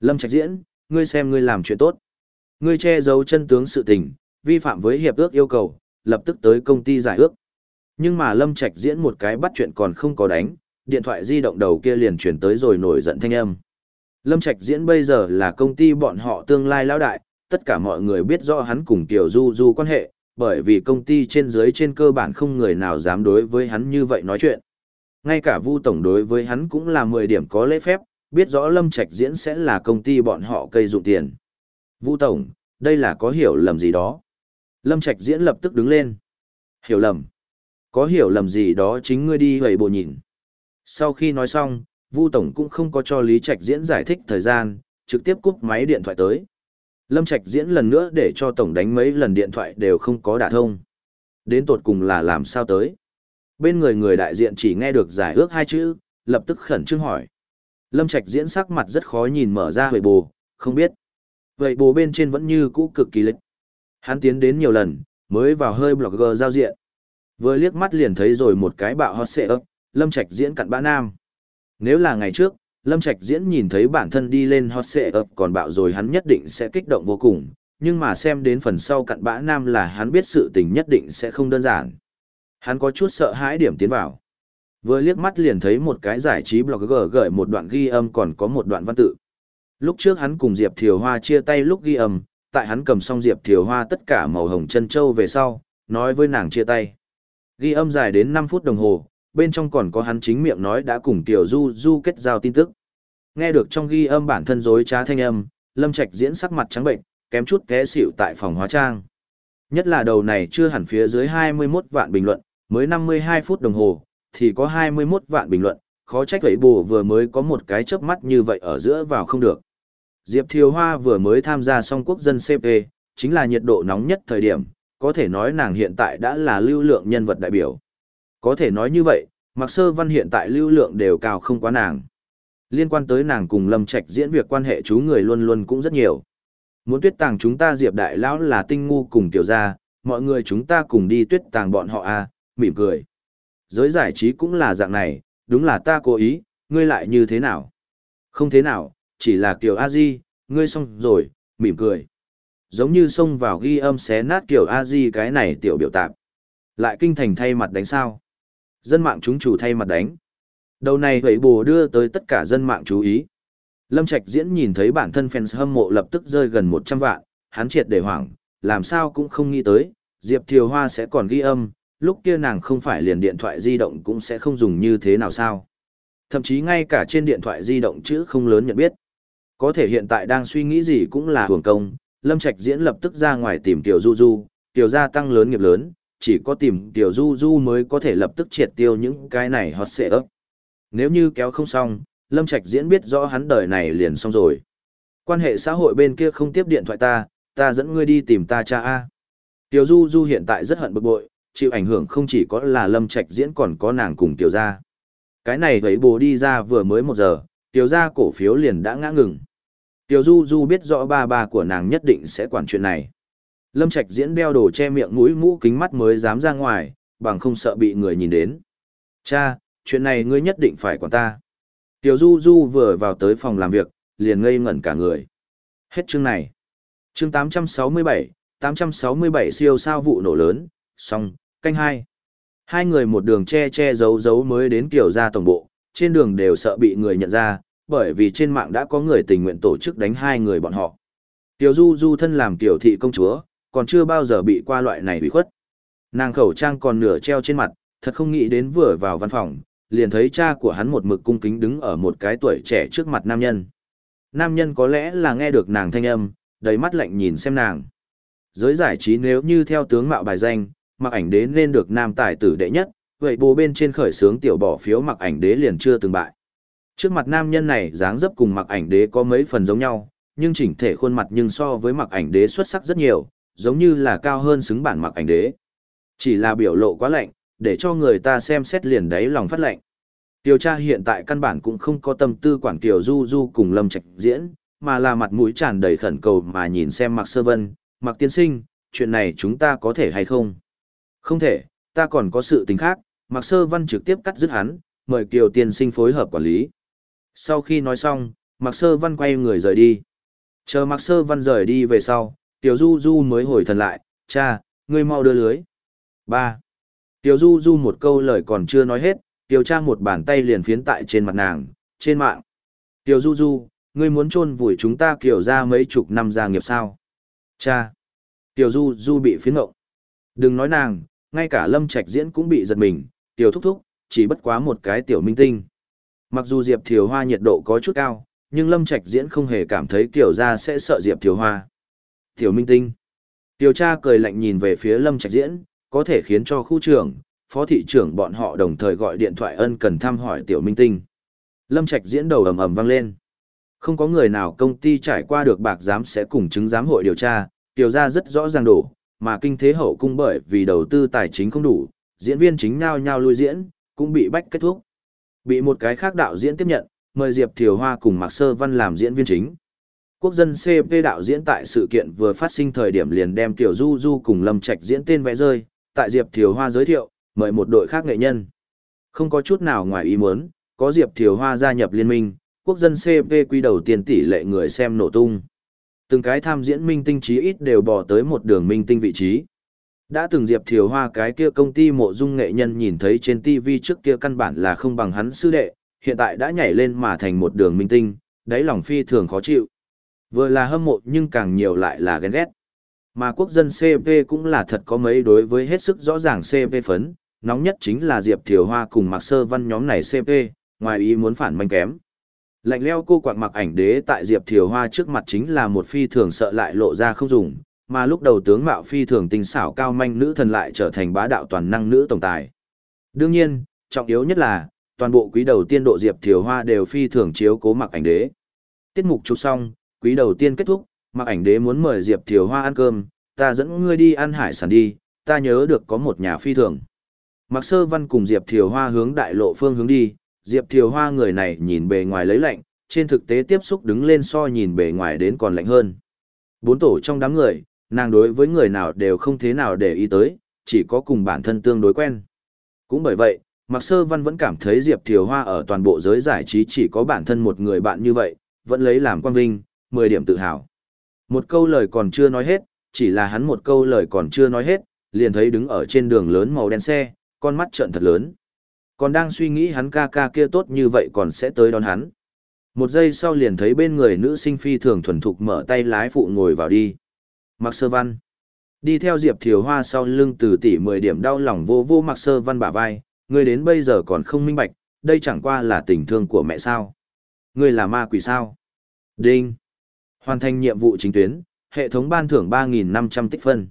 Lâm Trạch diễn, ngươi xem ngươi làm chuyện tốt. Ngươi che giấu chân tướng sự tình, vi phạm với hiệp ước yêu cầu, lập tức tới công ty giải ước. Nhưng mà Lâm Trạch diễn một cái bắt chuyện còn không có đánh, điện thoại di động đầu kia liền chuyển tới rồi nổi giận thanh âm. Lâm Trạch diễn bây giờ là công ty bọn họ tương lai lão đại, tất cả mọi người biết rõ hắn cùng Tiểu Du Du quan hệ, bởi vì công ty trên dưới trên cơ bản không người nào dám đối với hắn như vậy nói chuyện. Ngay cả Vu tổng đối với hắn cũng là 10 điểm có lễ phép, biết rõ Lâm Trạch diễn sẽ là công ty bọn họ cây dụng tiền. Vu tổng, đây là có hiểu lầm gì đó. Lâm Trạch diễn lập tức đứng lên. Hiểu lầm. Có hiểu lầm gì đó chính ngươi đi hầy bộ nhìn. Sau khi nói xong, Vu Tổng cũng không có cho Lý Trạch diễn giải thích thời gian, trực tiếp cúp máy điện thoại tới. Lâm Trạch diễn lần nữa để cho Tổng đánh mấy lần điện thoại đều không có đả thông. Đến tột cùng là làm sao tới. Bên người người đại diện chỉ nghe được giải ước hai chữ, lập tức khẩn trương hỏi. Lâm Trạch diễn sắc mặt rất khó nhìn mở ra huệ bù, không biết. Vậy bù bên trên vẫn như cũ cực kỳ lịch. Hắn tiến đến nhiều lần, mới vào hơi blogger giao diện. Vừa liếc mắt liền thấy rồi một cái bạo hot xệ ấp, Lâm Trạch diễn cặn bã nam. Nếu là ngày trước, Lâm Trạch diễn nhìn thấy bản thân đi lên hot xệ ập còn bạo rồi hắn nhất định sẽ kích động vô cùng, nhưng mà xem đến phần sau cặn bã nam là hắn biết sự tình nhất định sẽ không đơn giản. Hắn có chút sợ hãi điểm tiến vào. Vừa liếc mắt liền thấy một cái giải trí blogger gửi một đoạn ghi âm còn có một đoạn văn tự. Lúc trước hắn cùng Diệp Thiều Hoa chia tay lúc ghi âm, tại hắn cầm xong Diệp Thiều Hoa tất cả màu hồng chân châu về sau, nói với nàng chia tay. Ghi âm dài đến 5 phút đồng hồ, bên trong còn có hắn chính miệng nói đã cùng Tiểu Du Du kết giao tin tức. Nghe được trong ghi âm bản thân dối trá thanh âm, Lâm Trạch diễn sắc mặt trắng bệnh, kém chút té xỉu tại phòng hóa trang. Nhất là đầu này chưa hẳn phía dưới 21 vạn bình luận, mới 52 phút đồng hồ, thì có 21 vạn bình luận, khó trách vậy bù vừa mới có một cái chớp mắt như vậy ở giữa vào không được. Diệp Thiều Hoa vừa mới tham gia Song quốc dân CP, chính là nhiệt độ nóng nhất thời điểm, có thể nói nàng hiện tại đã là lưu lượng nhân vật đại biểu. Có thể nói như vậy, Mạc Sơ Văn hiện tại lưu lượng đều cao không quá nàng. Liên quan tới nàng cùng Lâm Trạch diễn việc quan hệ chú người luôn luôn cũng rất nhiều. Muốn tuyết tàng chúng ta Diệp Đại Lão là tinh ngu cùng tiểu gia, mọi người chúng ta cùng đi tuyết tàng bọn họ a à, mỉm cười. Giới giải trí cũng là dạng này, đúng là ta cố ý, ngươi lại như thế nào? Không thế nào, chỉ là kiểu A Di, ngươi xong rồi, mỉm cười. Giống như xông vào ghi âm xé nát kiểu A Di cái này tiểu biểu tạp. Lại kinh thành thay mặt đánh sao? Dân mạng chúng chủ thay mặt đánh. Đầu này hủy bù đưa tới tất cả dân mạng chú ý. Lâm Trạch diễn nhìn thấy bản thân fans hâm mộ lập tức rơi gần 100 vạn, hắn triệt để hoảng, làm sao cũng không nghĩ tới, Diệp Thiều Hoa sẽ còn ghi âm, lúc kia nàng không phải liền điện thoại di động cũng sẽ không dùng như thế nào sao. Thậm chí ngay cả trên điện thoại di động chữ không lớn nhận biết. Có thể hiện tại đang suy nghĩ gì cũng là hưởng công, Lâm Trạch diễn lập tức ra ngoài tìm Tiểu Du Du, Tiểu gia tăng lớn nghiệp lớn, chỉ có tìm Tiểu Du Du mới có thể lập tức triệt tiêu những cái này hot xệ ấp. Nếu như kéo không xong, Lâm Trạch diễn biết rõ hắn đời này liền xong rồi. Quan hệ xã hội bên kia không tiếp điện thoại ta, ta dẫn ngươi đi tìm ta cha A. Tiểu Du Du hiện tại rất hận bực bội, chịu ảnh hưởng không chỉ có là Lâm Trạch diễn còn có nàng cùng Tiểu gia. Cái này thấy bồ đi ra vừa mới một giờ, Tiểu gia cổ phiếu liền đã ngã ngừng. Tiểu Du Du biết rõ ba ba của nàng nhất định sẽ quản chuyện này. Lâm Trạch diễn đeo đồ che miệng mũi mũ kính mắt mới dám ra ngoài, bằng không sợ bị người nhìn đến. Cha, chuyện này ngươi nhất định phải quản ta. Tiểu Du Du vừa vào tới phòng làm việc, liền ngây ngẩn cả người. Hết chương này. Chương 867, 867 siêu sao vụ nổ lớn, xong, canh hai. Hai người một đường che che giấu giấu mới đến kiểu ra tổng bộ, trên đường đều sợ bị người nhận ra, bởi vì trên mạng đã có người tình nguyện tổ chức đánh hai người bọn họ. Tiểu Du Du thân làm tiểu thị công chúa, còn chưa bao giờ bị qua loại này bị khuất. Nàng khẩu trang còn nửa treo trên mặt, thật không nghĩ đến vừa vào văn phòng, liền thấy cha của hắn một mực cung kính đứng ở một cái tuổi trẻ trước mặt nam nhân. Nam nhân có lẽ là nghe được nàng thanh âm, đầy mắt lạnh nhìn xem nàng. Giới giải trí nếu như theo tướng mạo bài danh, mặc ảnh đế nên được nam tài tử đệ nhất, vậy bố bên trên khởi sướng tiểu bỏ phiếu mặc ảnh đế liền chưa từng bại. Trước mặt nam nhân này dáng dấp cùng mặc ảnh đế có mấy phần giống nhau, nhưng chỉnh thể khuôn mặt nhưng so với mặc ảnh đế xuất sắc rất nhiều, giống như là cao hơn xứng bản mặc ảnh đế. Chỉ là biểu lộ quá lạnh, để cho người ta xem xét liền đáy lòng phát lạnh. Tiêu tra hiện tại căn bản cũng không có tâm tư quản Kiều Du Du cùng Lâm Trạch diễn, mà là mặt mũi tràn đầy khẩn cầu mà nhìn xem Mạc Sơ Vân, Mạc Tiên Sinh, chuyện này chúng ta có thể hay không? Không thể, ta còn có sự tình khác, Mạc Sơ Văn trực tiếp cắt dứt hắn, mời Kiều Tiên Sinh phối hợp quản lý. Sau khi nói xong, Mạc Sơ Văn quay người rời đi. Chờ Mạc Sơ Văn rời đi về sau, Tiểu Du Du mới hồi thần lại, cha, ngươi mau đưa lưới. 3. Tiểu Du Du một câu lời còn chưa nói hết, Tiểu Trang một bàn tay liền phiến tại trên mặt nàng, trên mạng. Tiểu Du Du, ngươi muốn chôn vùi chúng ta kiểu ra mấy chục năm gia nghiệp sao? Cha. Tiểu Du Du bị phiến ngộng. Đừng nói nàng, ngay cả Lâm Trạch Diễn cũng bị giật mình, Tiểu Thúc Thúc, chỉ bất quá một cái tiểu minh tinh. Mặc dù Diệp Thiều Hoa nhiệt độ có chút cao, nhưng Lâm Trạch Diễn không hề cảm thấy Tiểu gia sẽ sợ Diệp Thiều Hoa. Tiểu minh tinh. Tiểu Tra cười lạnh nhìn về phía Lâm Trạch Diễn, có thể khiến cho khu trưởng, phó thị trưởng bọn họ đồng thời gọi điện thoại ân cần thăm hỏi tiểu minh tinh. Lâm Trạch diễn đầu ầm ầm vang lên. Không có người nào công ty trải qua được bạc giám sẽ cùng chứng giám hội điều tra, tiểu ra rất rõ ràng đủ, mà kinh thế hậu cung bởi vì đầu tư tài chính không đủ, diễn viên chính nhao nhao lui diễn, cũng bị bách kết thúc. Bị một cái khác đạo diễn tiếp nhận, mời Diệp Thiều Hoa cùng Mạc Sơ Văn làm diễn viên chính. Quốc dân CP đạo diễn tại sự kiện vừa phát sinh thời điểm liền đem Tiểu Du Du cùng Lâm Trạch diễn tên vẽ rơi, tại Diệp Thiều Hoa giới thiệu, mời một đội khác nghệ nhân. Không có chút nào ngoài ý muốn, có Diệp Thiều Hoa gia nhập liên minh, quốc dân CP quy đầu tiền tỷ lệ người xem nổ tung. Từng cái tham diễn minh tinh trí ít đều bỏ tới một đường minh tinh vị trí. Đã từng Diệp Thiều Hoa cái kia công ty mộ dung nghệ nhân nhìn thấy trên TV trước kia căn bản là không bằng hắn sư đệ, hiện tại đã nhảy lên mà thành một đường minh tinh, đáy lòng phi thường khó chịu. Vừa là hâm mộ nhưng càng nhiều lại là ghen ghét. Mà quốc dân CP cũng là thật có mấy đối với hết sức rõ ràng CP phấn, nóng nhất chính là Diệp Thiều Hoa cùng Mạc Sơ Văn nhóm này CP, ngoài ý muốn phản manh kém. Lạnh leo cô quạng mặc ảnh đế tại Diệp Thiều Hoa trước mặt chính là một phi thường sợ lại lộ ra không dùng, mà lúc đầu tướng mạo phi thường tinh xảo cao manh nữ thần lại trở thành bá đạo toàn năng nữ tổng tài. Đương nhiên, trọng yếu nhất là, toàn bộ quý đầu tiên độ Diệp Thiều Hoa đều phi thường chiếu cố mặc ảnh đế. Tiết mục chụp xong, quý đầu tiên kết thúc, mặc ảnh đế muốn mời Diệp Thiều Hoa ăn cơm, ta dẫn ngươi đi ăn hải sản đi, ta nhớ được có một nhà phi thường. Mặc sơ văn cùng Diệp Thiều Hoa hướng đại lộ phương hướng đi, Diệp Thiều Hoa người này nhìn bề ngoài lấy lạnh, trên thực tế tiếp xúc đứng lên so nhìn bề ngoài đến còn lạnh hơn. Bốn tổ trong đám người, nàng đối với người nào đều không thế nào để ý tới, chỉ có cùng bản thân tương đối quen. Cũng bởi vậy, Mặc Sơ Văn vẫn cảm thấy Diệp Thiều Hoa ở toàn bộ giới giải trí chỉ có bản thân một người bạn như vậy, vẫn lấy làm quan vinh, 10 điểm tự hào. Một câu lời còn chưa nói hết, chỉ là hắn một câu lời còn chưa nói hết, liền thấy đứng ở trên đường lớn màu đen xe, con mắt trợn thật lớn. Còn đang suy nghĩ hắn ca ca kia tốt như vậy còn sẽ tới đón hắn. Một giây sau liền thấy bên người nữ sinh phi thường thuần thục mở tay lái phụ ngồi vào đi. Mặc sơ văn. Đi theo Diệp Thiều Hoa sau lưng từ tỷ 10 điểm đau lòng vô vô mặc sơ văn bả vai, người đến bây giờ còn không minh bạch, đây chẳng qua là tình thương của mẹ sao. Người là ma quỷ sao. Đinh. Hoàn thành nhiệm vụ chính tuyến, hệ thống ban thưởng 3.500 tích phân.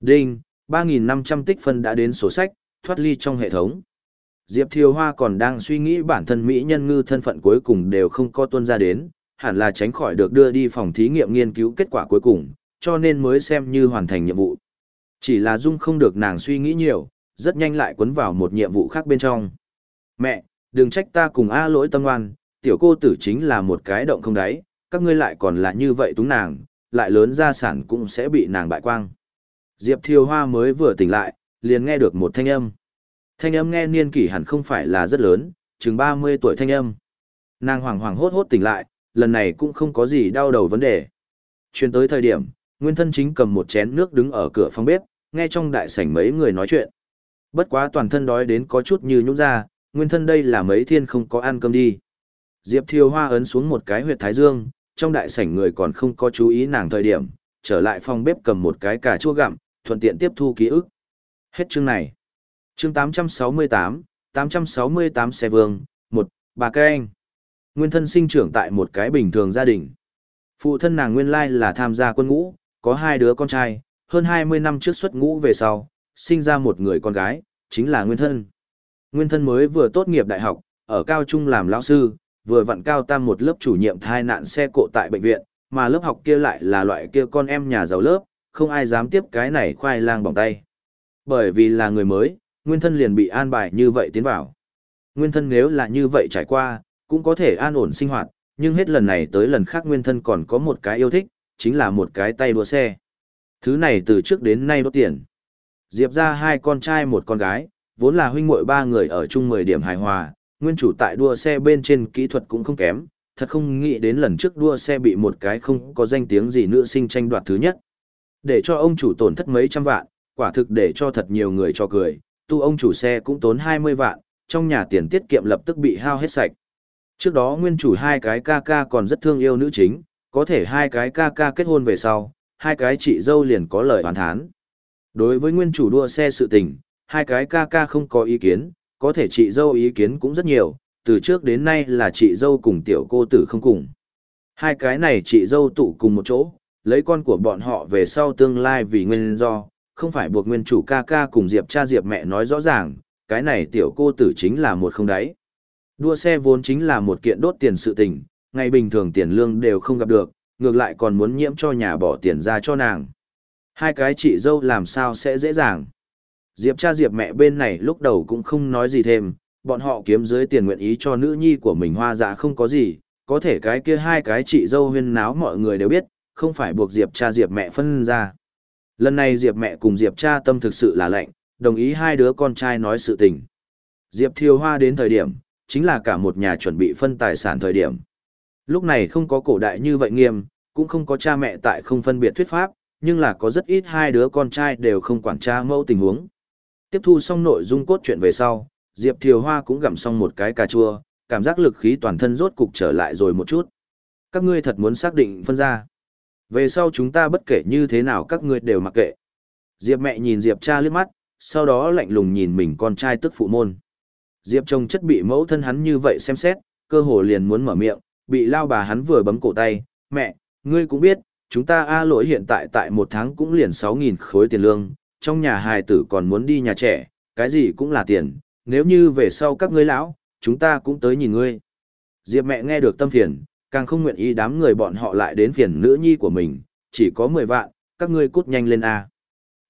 Đinh, 3.500 tích phân đã đến sổ sách, thoát ly trong hệ thống. Diệp Thiều Hoa còn đang suy nghĩ bản thân Mỹ nhân ngư thân phận cuối cùng đều không có tuân ra đến, hẳn là tránh khỏi được đưa đi phòng thí nghiệm nghiên cứu kết quả cuối cùng, cho nên mới xem như hoàn thành nhiệm vụ. Chỉ là Dung không được nàng suy nghĩ nhiều, rất nhanh lại cuốn vào một nhiệm vụ khác bên trong. Mẹ, đừng trách ta cùng A lỗi tâm oan, tiểu cô tử chính là một cái động không đáy, các ngươi lại còn là như vậy túng nàng, lại lớn gia sản cũng sẽ bị nàng bại quang. Diệp Thiều Hoa mới vừa tỉnh lại, liền nghe được một thanh âm. Thanh âm nghe niên kỷ hẳn không phải là rất lớn, chừng 30 tuổi thanh âm. Nàng hoàng hoàng hốt hốt tỉnh lại, lần này cũng không có gì đau đầu vấn đề. Chuyên tới thời điểm, Nguyên thân chính cầm một chén nước đứng ở cửa phòng bếp, nghe trong đại sảnh mấy người nói chuyện. Bất quá toàn thân đói đến có chút như nhũn ra, Nguyên thân đây là mấy thiên không có ăn cơm đi. Diệp Thiều Hoa ấn xuống một cái huyệt thái dương, trong đại sảnh người còn không có chú ý nàng thời điểm, trở lại phòng bếp cầm một cái cà chua gặm, thuận tiện tiếp thu ký ức. Hết chương này. Chương 868, 868 xe vương, một bà cây anh. Nguyên thân sinh trưởng tại một cái bình thường gia đình. Phụ thân nàng nguyên lai là tham gia quân ngũ, có hai đứa con trai, hơn 20 năm trước xuất ngũ về sau, sinh ra một người con gái, chính là Nguyên thân. Nguyên thân mới vừa tốt nghiệp đại học, ở cao trung làm lão sư, vừa vặn cao tam một lớp chủ nhiệm thai nạn xe cộ tại bệnh viện, mà lớp học kia lại là loại kia con em nhà giàu lớp, không ai dám tiếp cái này khoai lang bỏng tay. Bởi vì là người mới, nguyên thân liền bị an bài như vậy tiến vào. Nguyên thân nếu là như vậy trải qua, cũng có thể an ổn sinh hoạt, nhưng hết lần này tới lần khác nguyên thân còn có một cái yêu thích, chính là một cái tay đua xe. Thứ này từ trước đến nay đốt tiền. Diệp ra hai con trai một con gái, vốn là huynh muội ba người ở chung 10 điểm hài hòa, nguyên chủ tại đua xe bên trên kỹ thuật cũng không kém, thật không nghĩ đến lần trước đua xe bị một cái không có danh tiếng gì nữa sinh tranh đoạt thứ nhất. Để cho ông chủ tổn thất mấy trăm vạn, quả thực để cho thật nhiều người cho cười, tu ông chủ xe cũng tốn 20 vạn, trong nhà tiền tiết kiệm lập tức bị hao hết sạch. Trước đó nguyên chủ hai cái ca ca còn rất thương yêu nữ chính, có thể hai cái ca ca kết hôn về sau, hai cái chị dâu liền có lời hoàn thán. Đối với nguyên chủ đua xe sự tình, hai cái ca ca không có ý kiến, có thể chị dâu ý kiến cũng rất nhiều, từ trước đến nay là chị dâu cùng tiểu cô tử không cùng. Hai cái này chị dâu tụ cùng một chỗ, lấy con của bọn họ về sau tương lai vì nguyên do, không phải buộc nguyên chủ ca ca cùng Diệp cha Diệp mẹ nói rõ ràng, cái này tiểu cô tử chính là một không đáy. Đua xe vốn chính là một kiện đốt tiền sự tình, ngày bình thường tiền lương đều không gặp được, ngược lại còn muốn nhiễm cho nhà bỏ tiền ra cho nàng. Hai cái chị dâu làm sao sẽ dễ dàng. Diệp cha Diệp mẹ bên này lúc đầu cũng không nói gì thêm, bọn họ kiếm dưới tiền nguyện ý cho nữ nhi của mình hoa dạ không có gì, có thể cái kia hai cái chị dâu huyên náo mọi người đều biết, không phải buộc Diệp cha Diệp mẹ phân ra. Lần này Diệp mẹ cùng Diệp cha tâm thực sự là lạnh, đồng ý hai đứa con trai nói sự tình. Diệp Thiều Hoa đến thời điểm, chính là cả một nhà chuẩn bị phân tài sản thời điểm. Lúc này không có cổ đại như vậy nghiêm, cũng không có cha mẹ tại không phân biệt thuyết pháp, nhưng là có rất ít hai đứa con trai đều không quản cha mẫu tình huống. Tiếp thu xong nội dung cốt truyện về sau, Diệp Thiều Hoa cũng gặm xong một cái cà chua, cảm giác lực khí toàn thân rốt cục trở lại rồi một chút. Các ngươi thật muốn xác định phân ra. Về sau chúng ta bất kể như thế nào các ngươi đều mặc kệ. Diệp mẹ nhìn Diệp cha liếc mắt, sau đó lạnh lùng nhìn mình con trai tức phụ môn. Diệp chồng chất bị mẫu thân hắn như vậy xem xét, cơ hồ liền muốn mở miệng, bị lao bà hắn vừa bấm cổ tay, mẹ, ngươi cũng biết, chúng ta A lỗi hiện tại tại một tháng cũng liền 6.000 khối tiền lương, trong nhà hài tử còn muốn đi nhà trẻ, cái gì cũng là tiền, nếu như về sau các ngươi lão, chúng ta cũng tới nhìn ngươi. Diệp mẹ nghe được tâm phiền, càng không nguyện ý đám người bọn họ lại đến phiền nữ nhi của mình, chỉ có 10 vạn, các ngươi cút nhanh lên A.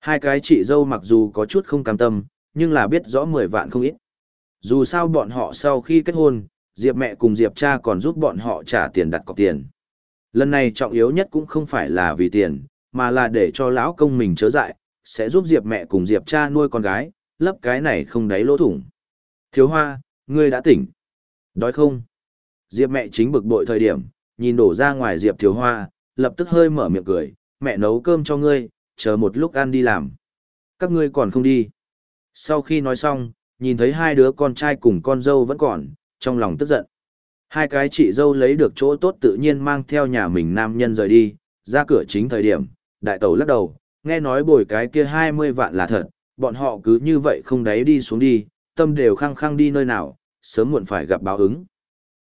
Hai cái chị dâu mặc dù có chút không cam tâm, nhưng là biết rõ 10 vạn không ít. Dù sao bọn họ sau khi kết hôn, Diệp mẹ cùng Diệp cha còn giúp bọn họ trả tiền đặt cọc tiền. Lần này trọng yếu nhất cũng không phải là vì tiền, mà là để cho lão công mình chớ dại, sẽ giúp Diệp mẹ cùng Diệp cha nuôi con gái, lấp cái này không đáy lỗ thủng. Thiếu hoa, ngươi đã tỉnh. Đói không? Diệp mẹ chính bực bội thời điểm, nhìn đổ ra ngoài Diệp thiếu hoa, lập tức hơi mở miệng cười, mẹ nấu cơm cho ngươi, chờ một lúc ăn đi làm. Các ngươi còn không đi. Sau khi nói xong, nhìn thấy hai đứa con trai cùng con dâu vẫn còn, trong lòng tức giận. Hai cái chị dâu lấy được chỗ tốt tự nhiên mang theo nhà mình nam nhân rời đi, ra cửa chính thời điểm, đại tẩu lắc đầu, nghe nói bồi cái kia 20 vạn là thật, bọn họ cứ như vậy không đáy đi xuống đi, tâm đều khăng khăng đi nơi nào, sớm muộn phải gặp báo ứng.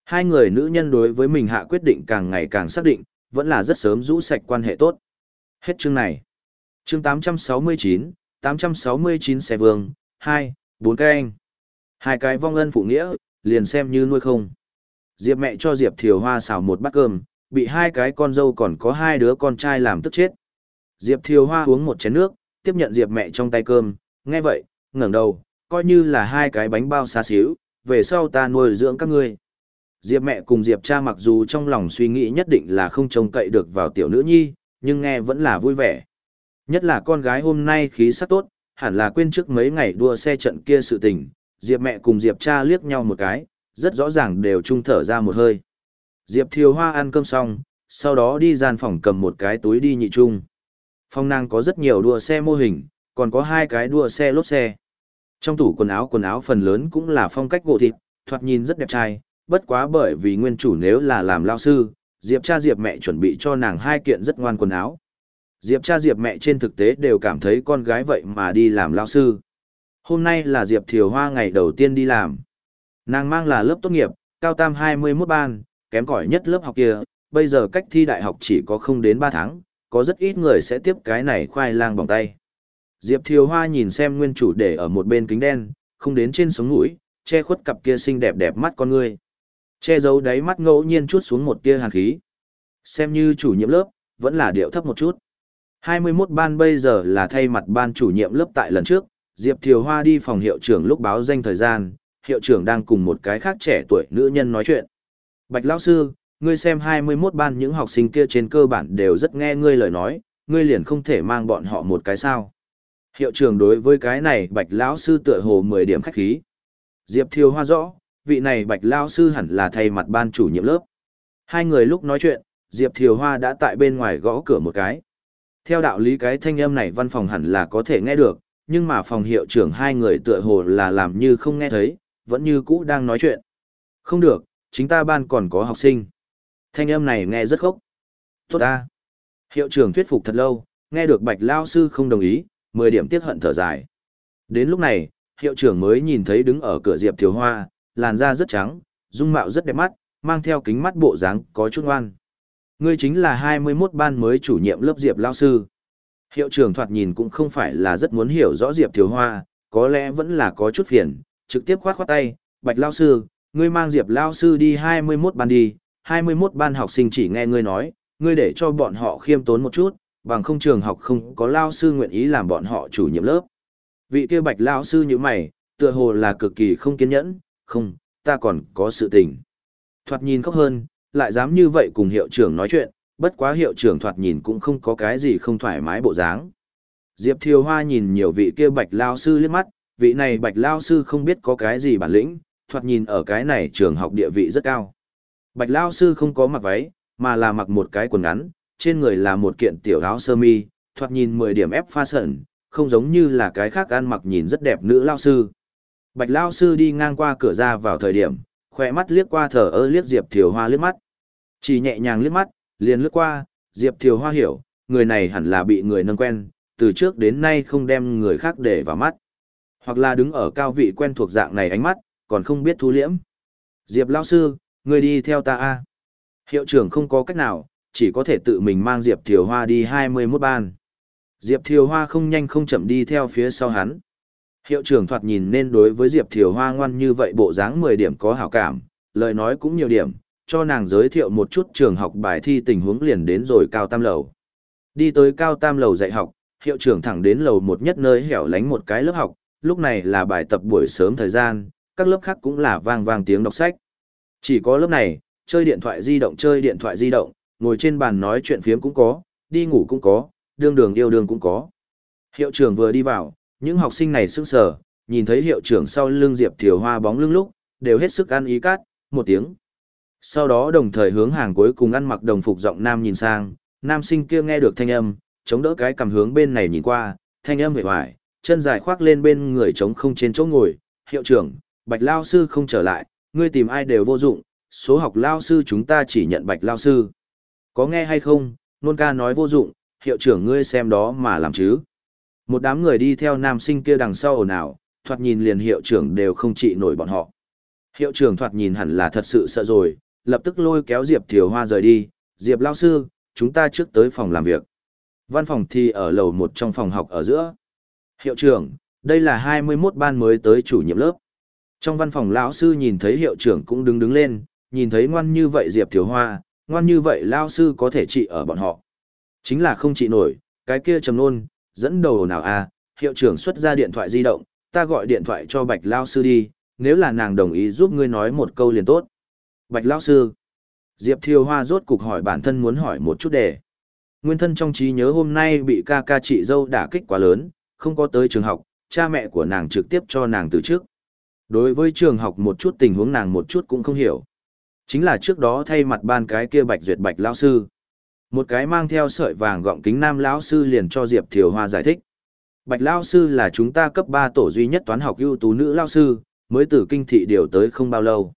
Hai người nữ nhân đối với mình hạ quyết định càng ngày càng xác định, vẫn là rất sớm rũ sạch quan hệ tốt. Hết chương này. Chương 869, 869 xe vương, 2, 4 cái anh. Hai cái vong ân phụ nghĩa, liền xem như nuôi không. Diệp mẹ cho Diệp Thiều Hoa xào một bát cơm, bị hai cái con dâu còn có hai đứa con trai làm tức chết. Diệp Thiều Hoa uống một chén nước, tiếp nhận Diệp mẹ trong tay cơm, nghe vậy, ngẩng đầu, coi như là hai cái bánh bao xa xíu, về sau ta nuôi dưỡng các ngươi. Diệp mẹ cùng Diệp cha mặc dù trong lòng suy nghĩ nhất định là không trông cậy được vào tiểu nữ nhi, nhưng nghe vẫn là vui vẻ. Nhất là con gái hôm nay khí sắc tốt, hẳn là quên trước mấy ngày đua xe trận kia sự tình, Diệp mẹ cùng Diệp cha liếc nhau một cái, rất rõ ràng đều trung thở ra một hơi. Diệp Thiều Hoa ăn cơm xong, sau đó đi gian phòng cầm một cái túi đi nhị trung. Phong nàng có rất nhiều đua xe mô hình, còn có hai cái đua xe lốp xe. Trong tủ quần áo quần áo phần lớn cũng là phong cách gỗ thịt, thoạt nhìn rất đẹp trai, bất quá bởi vì nguyên chủ nếu là làm lao sư, Diệp cha Diệp mẹ chuẩn bị cho nàng hai kiện rất ngoan quần áo. Diệp cha Diệp mẹ trên thực tế đều cảm thấy con gái vậy mà đi làm lao sư. Hôm nay là Diệp Thiều Hoa ngày đầu tiên đi làm. Nàng mang là lớp tốt nghiệp, cao tam 21 ban, kém cỏi nhất lớp học kia, bây giờ cách thi đại học chỉ có không đến 3 tháng, có rất ít người sẽ tiếp cái này khoai lang bằng tay. Diệp Thiều Hoa nhìn xem nguyên chủ để ở một bên kính đen, không đến trên sống mũi, che khuất cặp kia xinh đẹp đẹp mắt con người. Che giấu đáy mắt ngẫu nhiên chút xuống một tia hàn khí. Xem như chủ nhiệm lớp, vẫn là điệu thấp một chút. 21 ban bây giờ là thay mặt ban chủ nhiệm lớp tại lần trước, Diệp Thiều Hoa đi phòng hiệu trưởng lúc báo danh thời gian, hiệu trưởng đang cùng một cái khác trẻ tuổi nữ nhân nói chuyện. Bạch lão sư, ngươi xem 21 ban những học sinh kia trên cơ bản đều rất nghe ngươi lời nói, ngươi liền không thể mang bọn họ một cái sao. Hiệu trưởng đối với cái này bạch lão sư tựa hồ 10 điểm khách khí. Diệp Thiều Hoa rõ, vị này bạch lão sư hẳn là thay mặt ban chủ nhiệm lớp. Hai người lúc nói chuyện, Diệp Thiều Hoa đã tại bên ngoài gõ cửa một cái. Theo đạo lý cái thanh âm này văn phòng hẳn là có thể nghe được, nhưng mà phòng hiệu trưởng hai người tựa hồ là làm như không nghe thấy, vẫn như cũ đang nói chuyện. Không được, chính ta ban còn có học sinh. Thanh âm này nghe rất khốc. Tốt ta. Hiệu trưởng thuyết phục thật lâu, nghe được bạch lao sư không đồng ý, 10 điểm tiết hận thở dài. Đến lúc này, hiệu trưởng mới nhìn thấy đứng ở cửa Diệp Thiếu Hoa, làn da rất trắng, dung mạo rất đẹp mắt, mang theo kính mắt bộ dáng có chút ngoan. Ngươi chính là 21 ban mới chủ nhiệm lớp Diệp lao sư. Hiệu trưởng thoạt nhìn cũng không phải là rất muốn hiểu rõ Diệp Thiếu Hoa, có lẽ vẫn là có chút phiền, trực tiếp khoát khoát tay, Bạch Lao Sư, ngươi mang Diệp Lao Sư đi 21 ban đi, 21 ban học sinh chỉ nghe ngươi nói, ngươi để cho bọn họ khiêm tốn một chút, bằng không trường học không có Lao Sư nguyện ý làm bọn họ chủ nhiệm lớp. Vị kia Bạch Lao Sư như mày, tựa hồ là cực kỳ không kiên nhẫn, không, ta còn có sự tình. Thoạt nhìn khóc hơn, lại dám như vậy cùng hiệu trưởng nói chuyện, bất quá hiệu trưởng thoạt nhìn cũng không có cái gì không thoải mái bộ dáng. Diệp Thiều Hoa nhìn nhiều vị kia bạch lao sư liếc mắt, vị này bạch lao sư không biết có cái gì bản lĩnh, thoạt nhìn ở cái này trường học địa vị rất cao. Bạch lao sư không có mặc váy, mà là mặc một cái quần ngắn, trên người là một kiện tiểu áo sơ mi, thoạt nhìn 10 điểm ép pha sẩn, không giống như là cái khác ăn mặc nhìn rất đẹp nữ lao sư. Bạch lao sư đi ngang qua cửa ra vào thời điểm, khỏe mắt liếc qua thở ơ liếc Diệp Thiều Hoa liếc mắt. Chỉ nhẹ nhàng liếc mắt, liền lướt qua, Diệp Thiều Hoa hiểu, người này hẳn là bị người nâng quen, từ trước đến nay không đem người khác để vào mắt. Hoặc là đứng ở cao vị quen thuộc dạng này ánh mắt, còn không biết thu liễm. Diệp Lao Sư, người đi theo ta a Hiệu trưởng không có cách nào, chỉ có thể tự mình mang Diệp Thiều Hoa đi 21 ban. Diệp Thiều Hoa không nhanh không chậm đi theo phía sau hắn. Hiệu trưởng thoạt nhìn nên đối với Diệp Thiều Hoa ngoan như vậy bộ dáng 10 điểm có hảo cảm, lời nói cũng nhiều điểm, cho nàng giới thiệu một chút trường học bài thi tình huống liền đến rồi cao tam lầu. Đi tới cao tam lầu dạy học, hiệu trưởng thẳng đến lầu một nhất nơi hẻo lánh một cái lớp học, lúc này là bài tập buổi sớm thời gian, các lớp khác cũng là vang vang tiếng đọc sách. Chỉ có lớp này, chơi điện thoại di động chơi điện thoại di động, ngồi trên bàn nói chuyện phiếm cũng có, đi ngủ cũng có, đương đường yêu đương cũng có. Hiệu trưởng vừa đi vào, những học sinh này sững sờ, nhìn thấy hiệu trưởng sau lưng Diệp Thiều Hoa bóng lưng lúc, đều hết sức ăn ý cát, một tiếng. Sau đó đồng thời hướng hàng cuối cùng ăn mặc đồng phục giọng nam nhìn sang, nam sinh kia nghe được thanh âm, chống đỡ cái cầm hướng bên này nhìn qua, thanh âm hề hoài, chân dài khoác lên bên người trống không trên chỗ ngồi, hiệu trưởng, bạch lao sư không trở lại, ngươi tìm ai đều vô dụng, số học lao sư chúng ta chỉ nhận bạch lao sư. Có nghe hay không, nôn ca nói vô dụng, hiệu trưởng ngươi xem đó mà làm chứ. Một đám người đi theo nam sinh kia đằng sau ồn ào, thoạt nhìn liền hiệu trưởng đều không trị nổi bọn họ. Hiệu trưởng thoạt nhìn hẳn là thật sự sợ rồi, lập tức lôi kéo Diệp Thiều Hoa rời đi, Diệp lao sư, chúng ta trước tới phòng làm việc. Văn phòng thì ở lầu một trong phòng học ở giữa. Hiệu trưởng, đây là 21 ban mới tới chủ nhiệm lớp. Trong văn phòng lão sư nhìn thấy hiệu trưởng cũng đứng đứng lên, nhìn thấy ngoan như vậy Diệp thiếu Hoa, ngoan như vậy lão sư có thể trị ở bọn họ. Chính là không trị nổi, cái kia trầm nôn, dẫn đầu nào à, hiệu trưởng xuất ra điện thoại di động, ta gọi điện thoại cho bạch lão sư đi, nếu là nàng đồng ý giúp ngươi nói một câu liền tốt. Bạch lão sư. Diệp Thiều Hoa rốt cục hỏi bản thân muốn hỏi một chút đề. Nguyên thân trong trí nhớ hôm nay bị ca ca chị dâu đả kích quá lớn, không có tới trường học, cha mẹ của nàng trực tiếp cho nàng từ trước. Đối với trường học một chút tình huống nàng một chút cũng không hiểu. Chính là trước đó thay mặt ban cái kia Bạch Duyệt Bạch lão sư. Một cái mang theo sợi vàng gọng kính nam lão sư liền cho Diệp Thiều Hoa giải thích. Bạch lão sư là chúng ta cấp 3 tổ duy nhất toán học ưu tú nữ lão sư, mới từ kinh thị điều tới không bao lâu.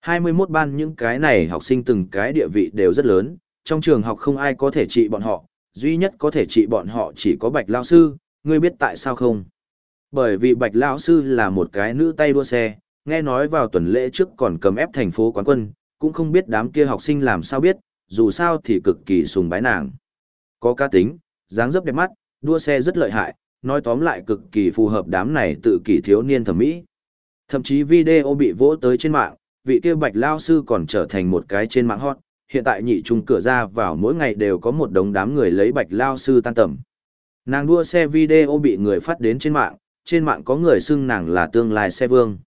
21 ban những cái này học sinh từng cái địa vị đều rất lớn, trong trường học không ai có thể trị bọn họ, duy nhất có thể trị bọn họ chỉ có Bạch lão sư, ngươi biết tại sao không? Bởi vì Bạch lão sư là một cái nữ tay đua xe, nghe nói vào tuần lễ trước còn cầm ép thành phố quán quân, cũng không biết đám kia học sinh làm sao biết, dù sao thì cực kỳ sùng bái nàng. Có cá tính, dáng dấp đẹp mắt, đua xe rất lợi hại, nói tóm lại cực kỳ phù hợp đám này tự kỷ thiếu niên thẩm mỹ. Thậm chí video bị vỗ tới trên mạng, vị kia bạch lao sư còn trở thành một cái trên mạng hot, hiện tại nhị trung cửa ra vào mỗi ngày đều có một đống đám người lấy bạch lao sư tan tầm. Nàng đua xe video bị người phát đến trên mạng, trên mạng có người xưng nàng là tương lai xe vương.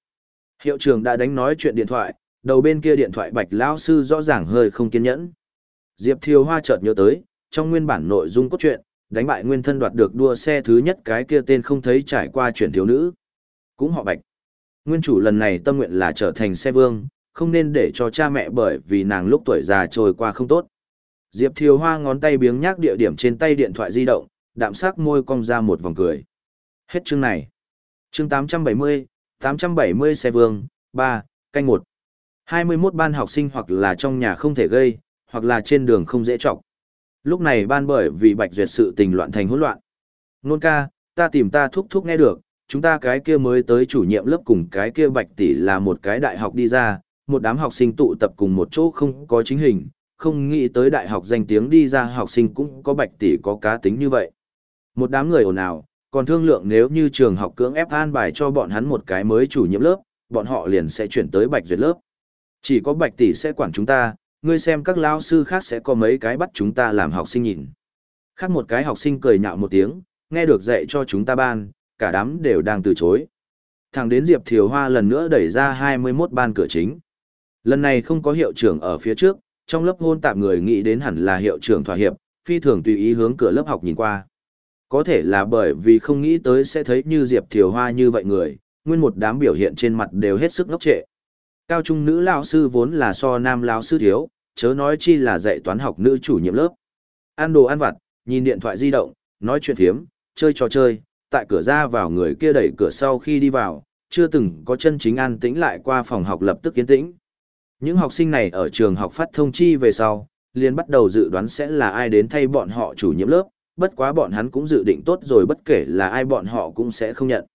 Hiệu trưởng đã đánh nói chuyện điện thoại, đầu bên kia điện thoại bạch lão sư rõ ràng hơi không kiên nhẫn. Diệp Thiều Hoa chợt nhớ tới, trong nguyên bản nội dung cốt truyện, đánh bại nguyên thân đoạt được đua xe thứ nhất cái kia tên không thấy trải qua chuyển thiếu nữ. Cũng họ bạch. Nguyên chủ lần này tâm nguyện là trở thành xe vương, không nên để cho cha mẹ bởi vì nàng lúc tuổi già trôi qua không tốt. Diệp Thiều Hoa ngón tay biếng nhác địa điểm trên tay điện thoại di động, đạm sắc môi cong ra một vòng cười. Hết chương này. Chương 870, 870 xe vương, 3, canh 1. 21 ban học sinh hoặc là trong nhà không thể gây, hoặc là trên đường không dễ trọng. Lúc này ban bởi vì Bạch Duyệt sự tình loạn thành hỗn loạn. Nôn ca, ta tìm ta thúc thúc nghe được, chúng ta cái kia mới tới chủ nhiệm lớp cùng cái kia Bạch tỷ là một cái đại học đi ra, một đám học sinh tụ tập cùng một chỗ không có chính hình, không nghĩ tới đại học danh tiếng đi ra học sinh cũng có Bạch tỷ có cá tính như vậy. Một đám người ồn ào, còn thương lượng nếu như trường học cưỡng ép an bài cho bọn hắn một cái mới chủ nhiệm lớp, bọn họ liền sẽ chuyển tới Bạch Duyệt lớp. Chỉ có Bạch tỷ sẽ quản chúng ta, ngươi xem các lao sư khác sẽ có mấy cái bắt chúng ta làm học sinh nhìn. Khác một cái học sinh cười nhạo một tiếng, nghe được dạy cho chúng ta ban, cả đám đều đang từ chối. Thẳng đến Diệp Thiều Hoa lần nữa đẩy ra 21 ban cửa chính. Lần này không có hiệu trưởng ở phía trước, trong lớp hôn tạp người nghĩ đến hẳn là hiệu trưởng thỏa hiệp, phi thường tùy ý hướng cửa lớp học nhìn qua. Có thể là bởi vì không nghĩ tới sẽ thấy như Diệp Thiều Hoa như vậy người, nguyên một đám biểu hiện trên mặt đều hết sức ngốc trệ. Cao trung nữ lão sư vốn là so nam lão sư thiếu, chớ nói chi là dạy toán học nữ chủ nhiệm lớp. Ăn đồ ăn vặt, nhìn điện thoại di động, nói chuyện thiếm, chơi trò chơi, tại cửa ra vào người kia đẩy cửa sau khi đi vào, chưa từng có chân chính an tĩnh lại qua phòng học lập tức kiến tĩnh. Những học sinh này ở trường học phát thông chi về sau, liền bắt đầu dự đoán sẽ là ai đến thay bọn họ chủ nhiệm lớp, bất quá bọn hắn cũng dự định tốt rồi bất kể là ai bọn họ cũng sẽ không nhận.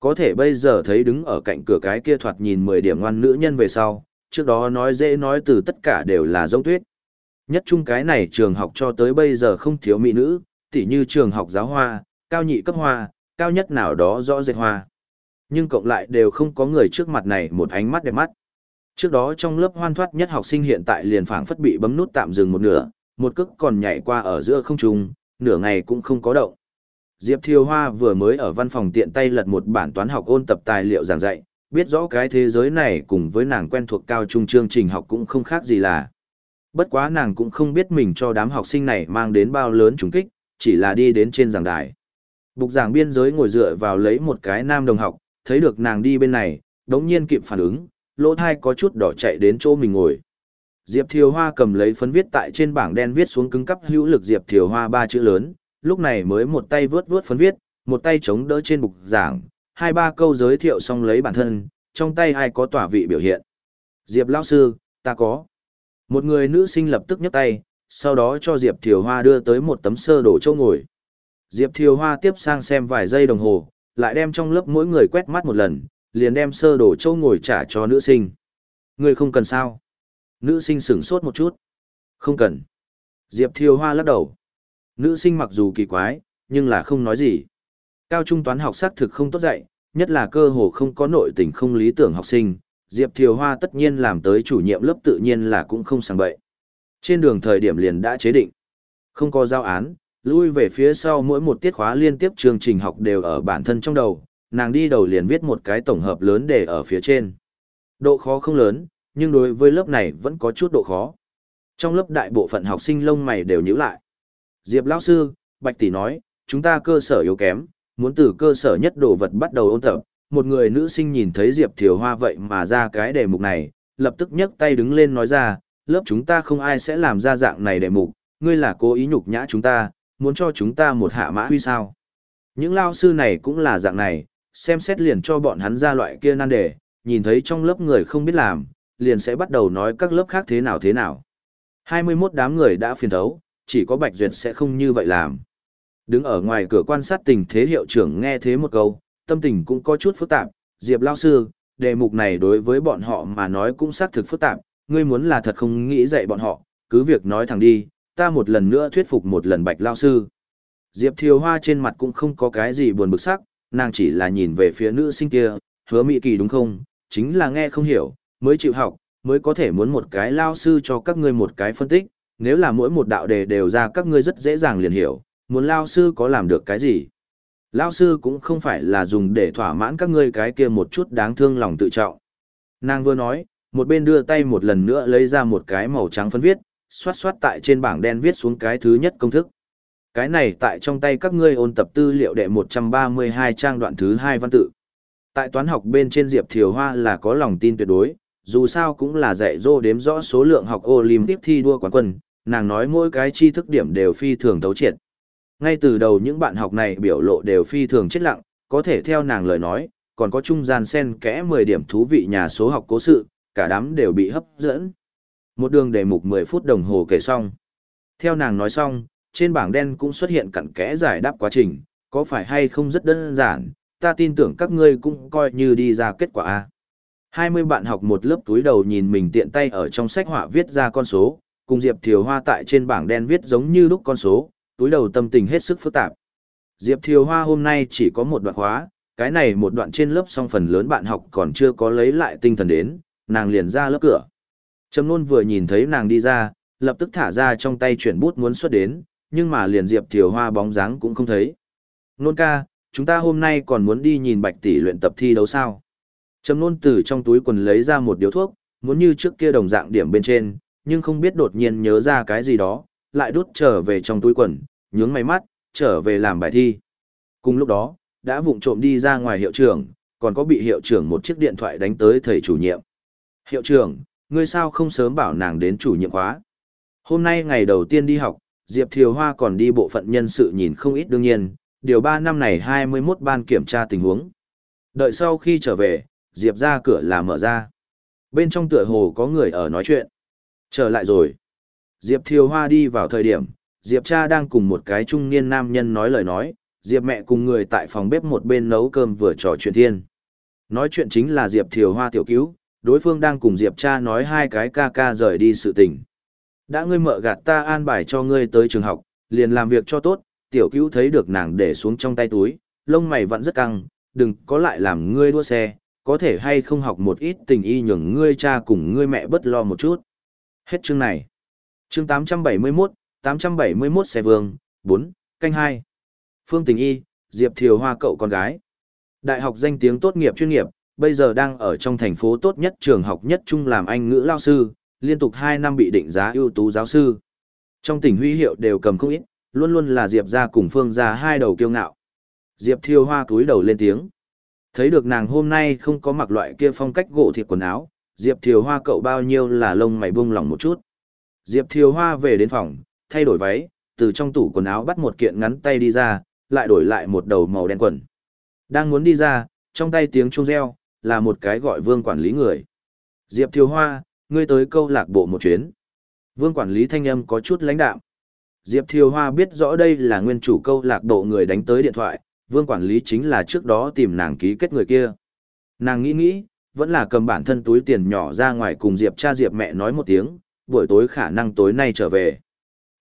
Có thể bây giờ thấy đứng ở cạnh cửa cái kia thoạt nhìn 10 điểm ngoan nữ nhân về sau, trước đó nói dễ nói từ tất cả đều là giống tuyết. Nhất chung cái này trường học cho tới bây giờ không thiếu mỹ nữ, tỉ như trường học giáo hoa, cao nhị cấp hoa, cao nhất nào đó rõ rệt hoa. Nhưng cộng lại đều không có người trước mặt này một ánh mắt đẹp mắt. Trước đó trong lớp hoan thoát nhất học sinh hiện tại liền phảng phất bị bấm nút tạm dừng một nửa, một cước còn nhảy qua ở giữa không trung, nửa ngày cũng không có động. Diệp Thiều Hoa vừa mới ở văn phòng tiện tay lật một bản toán học ôn tập tài liệu giảng dạy, biết rõ cái thế giới này cùng với nàng quen thuộc cao trung chương trình học cũng không khác gì là. Bất quá nàng cũng không biết mình cho đám học sinh này mang đến bao lớn trùng kích, chỉ là đi đến trên giảng đài. Bục giảng biên giới ngồi dựa vào lấy một cái nam đồng học, thấy được nàng đi bên này, đống nhiên kịp phản ứng, lỗ thai có chút đỏ chạy đến chỗ mình ngồi. Diệp Thiều Hoa cầm lấy phấn viết tại trên bảng đen viết xuống cứng cấp hữu lực Diệp Thiều Hoa ba chữ lớn, lúc này mới một tay vướt vướt phấn viết, một tay chống đỡ trên bục giảng, hai ba câu giới thiệu xong lấy bản thân, trong tay ai có tỏa vị biểu hiện. Diệp lão sư, ta có. Một người nữ sinh lập tức nhấc tay, sau đó cho Diệp Thiều Hoa đưa tới một tấm sơ đồ châu ngồi. Diệp Thiều Hoa tiếp sang xem vài giây đồng hồ, lại đem trong lớp mỗi người quét mắt một lần, liền đem sơ đồ châu ngồi trả cho nữ sinh. Người không cần sao? Nữ sinh sửng sốt một chút. Không cần. Diệp Thiều Hoa lắc đầu. Nữ sinh mặc dù kỳ quái, nhưng là không nói gì. Cao trung toán học xác thực không tốt dạy, nhất là cơ hồ không có nội tình không lý tưởng học sinh, Diệp Thiều Hoa tất nhiên làm tới chủ nhiệm lớp tự nhiên là cũng không sang bậy. Trên đường thời điểm liền đã chế định. Không có giao án, lui về phía sau mỗi một tiết khóa liên tiếp chương trình học đều ở bản thân trong đầu, nàng đi đầu liền viết một cái tổng hợp lớn để ở phía trên. Độ khó không lớn, nhưng đối với lớp này vẫn có chút độ khó. Trong lớp đại bộ phận học sinh lông mày đều nhíu lại. Diệp lão sư, Bạch tỷ nói, chúng ta cơ sở yếu kém, muốn từ cơ sở nhất đồ vật bắt đầu ôn tập. Một người nữ sinh nhìn thấy Diệp Thiều Hoa vậy mà ra cái đề mục này, lập tức nhấc tay đứng lên nói ra, lớp chúng ta không ai sẽ làm ra dạng này đề mục, ngươi là cố ý nhục nhã chúng ta, muốn cho chúng ta một hạ mã huy sao. Những lao sư này cũng là dạng này, xem xét liền cho bọn hắn ra loại kia nan đề, nhìn thấy trong lớp người không biết làm, liền sẽ bắt đầu nói các lớp khác thế nào thế nào. 21 đám người đã phiền thấu, chỉ có Bạch Duyệt sẽ không như vậy làm. Đứng ở ngoài cửa quan sát tình thế hiệu trưởng nghe thế một câu, tâm tình cũng có chút phức tạp, Diệp lao sư, đề mục này đối với bọn họ mà nói cũng xác thực phức tạp, ngươi muốn là thật không nghĩ dạy bọn họ, cứ việc nói thẳng đi, ta một lần nữa thuyết phục một lần Bạch lao sư. Diệp Thiều Hoa trên mặt cũng không có cái gì buồn bực sắc, nàng chỉ là nhìn về phía nữ sinh kia, hứa Mỹ Kỳ đúng không, chính là nghe không hiểu, mới chịu học, mới có thể muốn một cái lao sư cho các ngươi một cái phân tích, nếu là mỗi một đạo đề đều ra các ngươi rất dễ dàng liền hiểu, muốn lao sư có làm được cái gì. Lao sư cũng không phải là dùng để thỏa mãn các ngươi cái kia một chút đáng thương lòng tự trọng. Nàng vừa nói, một bên đưa tay một lần nữa lấy ra một cái màu trắng phân viết, xoát xoát tại trên bảng đen viết xuống cái thứ nhất công thức. Cái này tại trong tay các ngươi ôn tập tư liệu đệ 132 trang đoạn thứ hai văn tự. Tại toán học bên trên Diệp Thiều Hoa là có lòng tin tuyệt đối, dù sao cũng là dạy dô đếm rõ số lượng học Olympic thi đua quán quân, nàng nói mỗi cái tri thức điểm đều phi thường thấu triệt. Ngay từ đầu những bạn học này biểu lộ đều phi thường chết lặng, có thể theo nàng lời nói, còn có trung gian sen kẽ 10 điểm thú vị nhà số học cố sự, cả đám đều bị hấp dẫn. Một đường đề mục 10 phút đồng hồ kể xong. Theo nàng nói xong, trên bảng đen cũng xuất hiện cặn kẽ giải đáp quá trình, có phải hay không rất đơn giản, ta tin tưởng các ngươi cũng coi như đi ra kết quả A. 20 bạn học một lớp túi đầu nhìn mình tiện tay ở trong sách họa viết ra con số, cùng Diệp Thiều Hoa tại trên bảng đen viết giống như lúc con số, túi đầu tâm tình hết sức phức tạp. Diệp Thiều Hoa hôm nay chỉ có một đoạn khóa, cái này một đoạn trên lớp song phần lớn bạn học còn chưa có lấy lại tinh thần đến, nàng liền ra lớp cửa. Trầm Nôn vừa nhìn thấy nàng đi ra, lập tức thả ra trong tay chuyển bút muốn xuất đến, nhưng mà liền Diệp Thiều Hoa bóng dáng cũng không thấy. Nôn ca, chúng ta hôm nay còn muốn đi nhìn Bạch tỷ luyện tập thi đấu sao? Trầm Nôn từ trong túi quần lấy ra một điếu thuốc, muốn như trước kia đồng dạng điểm bên trên, nhưng không biết đột nhiên nhớ ra cái gì đó, lại đút trở về trong túi quần, nhướng mày mắt, trở về làm bài thi. Cùng lúc đó, đã vụng trộm đi ra ngoài hiệu trưởng, còn có bị hiệu trưởng một chiếc điện thoại đánh tới thầy chủ nhiệm. Hiệu trưởng, ngươi sao không sớm bảo nàng đến chủ nhiệm khóa? Hôm nay ngày đầu tiên đi học, Diệp Thiều Hoa còn đi bộ phận nhân sự nhìn không ít đương nhiên, điều 3 năm này 21 ban kiểm tra tình huống. Đợi sau khi trở về, Diệp ra cửa là mở ra. Bên trong tựa hồ có người ở nói chuyện. Trở lại rồi. Diệp Thiều Hoa đi vào thời điểm, Diệp cha đang cùng một cái trung niên nam nhân nói lời nói, Diệp mẹ cùng người tại phòng bếp một bên nấu cơm vừa trò chuyện thiên. Nói chuyện chính là Diệp Thiều Hoa tiểu cứu, đối phương đang cùng Diệp cha nói hai cái ca ca rời đi sự tình. Đã ngươi mợ gạt ta an bài cho ngươi tới trường học, liền làm việc cho tốt, tiểu cứu thấy được nàng để xuống trong tay túi, lông mày vẫn rất căng, đừng có lại làm ngươi đua xe, có thể hay không học một ít tình y nhường ngươi cha cùng ngươi mẹ bất lo một chút. Hết chương này. Chương 871, 871 xe vương, 4, canh 2. Phương Tình Y, Diệp Thiều Hoa cậu con gái. Đại học danh tiếng tốt nghiệp chuyên nghiệp, bây giờ đang ở trong thành phố tốt nhất trường học nhất trung làm Anh ngữ lao sư, liên tục 2 năm bị định giá ưu tú giáo sư. Trong tỉnh huy hiệu đều cầm không ít, luôn luôn là Diệp ra cùng Phương ra hai đầu kiêu ngạo. Diệp Thiều Hoa cúi đầu lên tiếng. Thấy được nàng hôm nay không có mặc loại kia phong cách gỗ thiệt quần áo, Diệp Thiều Hoa cậu bao nhiêu là lông mày buông lỏng một chút. Diệp Thiều Hoa về đến phòng, thay đổi váy, từ trong tủ quần áo bắt một kiện ngắn tay đi ra, lại đổi lại một đầu màu đen quần. Đang muốn đi ra, trong tay tiếng chuông reo, là một cái gọi vương quản lý người. Diệp Thiều Hoa, ngươi tới câu lạc bộ một chuyến. Vương quản lý thanh âm có chút lãnh đạm. Diệp Thiều Hoa biết rõ đây là nguyên chủ câu lạc bộ người đánh tới điện thoại, vương quản lý chính là trước đó tìm nàng ký kết người kia. Nàng nghĩ nghĩ, vẫn là cầm bản thân túi tiền nhỏ ra ngoài cùng Diệp cha Diệp mẹ nói một tiếng, buổi tối khả năng tối nay trở về.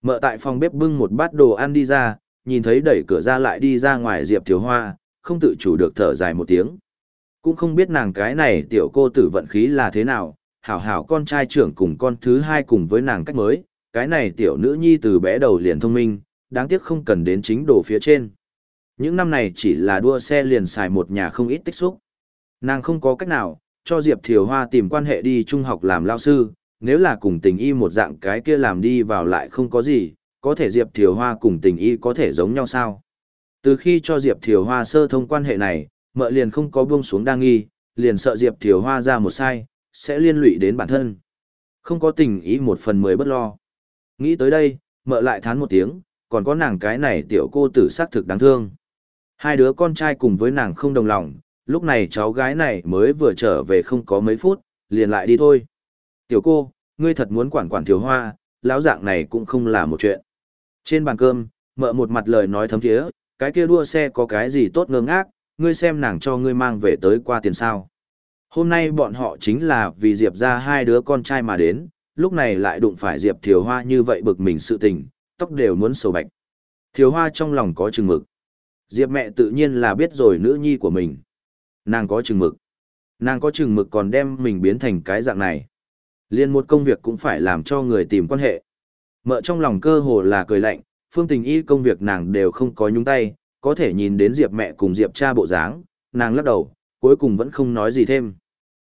Mợ tại phòng bếp bưng một bát đồ ăn đi ra, nhìn thấy đẩy cửa ra lại đi ra ngoài Diệp Thiếu Hoa, không tự chủ được thở dài một tiếng. Cũng không biết nàng cái này tiểu cô tử vận khí là thế nào, hảo hảo con trai trưởng cùng con thứ hai cùng với nàng cách mới, cái này tiểu nữ nhi từ bé đầu liền thông minh, đáng tiếc không cần đến chính đồ phía trên. Những năm này chỉ là đua xe liền xài một nhà không ít tích xúc. Nàng không có cách nào, cho Diệp Thiều Hoa tìm quan hệ đi trung học làm lao sư, nếu là cùng tình y một dạng cái kia làm đi vào lại không có gì, có thể Diệp Thiều Hoa cùng tình y có thể giống nhau sao? Từ khi cho Diệp Thiều Hoa sơ thông quan hệ này, mợ liền không có buông xuống đang nghi, liền sợ Diệp Thiều Hoa ra một sai, sẽ liên lụy đến bản thân. Không có tình ý một phần mười bất lo. Nghĩ tới đây, mợ lại thán một tiếng, còn có nàng cái này tiểu cô tử xác thực đáng thương. Hai đứa con trai cùng với nàng không đồng lòng, lúc này cháu gái này mới vừa trở về không có mấy phút, liền lại đi thôi. Tiểu cô, ngươi thật muốn quản quản thiếu hoa, lão dạng này cũng không là một chuyện. Trên bàn cơm, mợ một mặt lời nói thấm thiế, cái kia đua xe có cái gì tốt ngơ ngác, ngươi xem nàng cho ngươi mang về tới qua tiền sao. Hôm nay bọn họ chính là vì Diệp ra hai đứa con trai mà đến, lúc này lại đụng phải Diệp Thiều Hoa như vậy bực mình sự tình, tóc đều muốn sầu bạch. Thiều Hoa trong lòng có chừng mực. Diệp mẹ tự nhiên là biết rồi nữ nhi của mình. Nàng có chừng mực. Nàng có chừng mực còn đem mình biến thành cái dạng này. Liên một công việc cũng phải làm cho người tìm quan hệ. Mợ trong lòng cơ hồ là cười lạnh, phương tình y công việc nàng đều không có nhúng tay, có thể nhìn đến Diệp mẹ cùng Diệp cha bộ dáng, nàng lắc đầu, cuối cùng vẫn không nói gì thêm.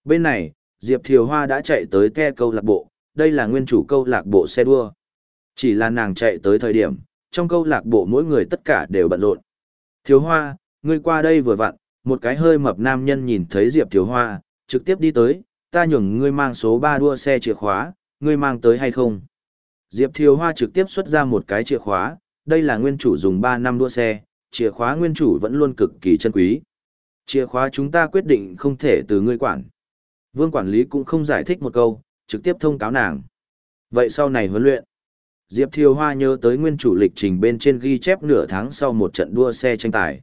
Bên này, Diệp Thiều Hoa đã chạy tới ke câu lạc bộ, đây là nguyên chủ câu lạc bộ xe đua. Chỉ là nàng chạy tới thời điểm, trong câu lạc bộ mỗi người tất cả đều bận rộn. Thiếu Hoa, ngươi qua đây vừa vặn, một cái hơi mập nam nhân nhìn thấy Diệp Thiếu Hoa, trực tiếp đi tới, ta nhường ngươi mang số 3 đua xe chìa khóa, ngươi mang tới hay không? Diệp Thiếu Hoa trực tiếp xuất ra một cái chìa khóa, đây là nguyên chủ dùng 3 năm đua xe, chìa khóa nguyên chủ vẫn luôn cực kỳ chân quý. Chìa khóa chúng ta quyết định không thể từ ngươi quản. Vương quản lý cũng không giải thích một câu, trực tiếp thông cáo nàng. Vậy sau này huấn luyện, Diệp Thiều Hoa nhớ tới nguyên chủ lịch trình bên trên ghi chép nửa tháng sau một trận đua xe tranh tài.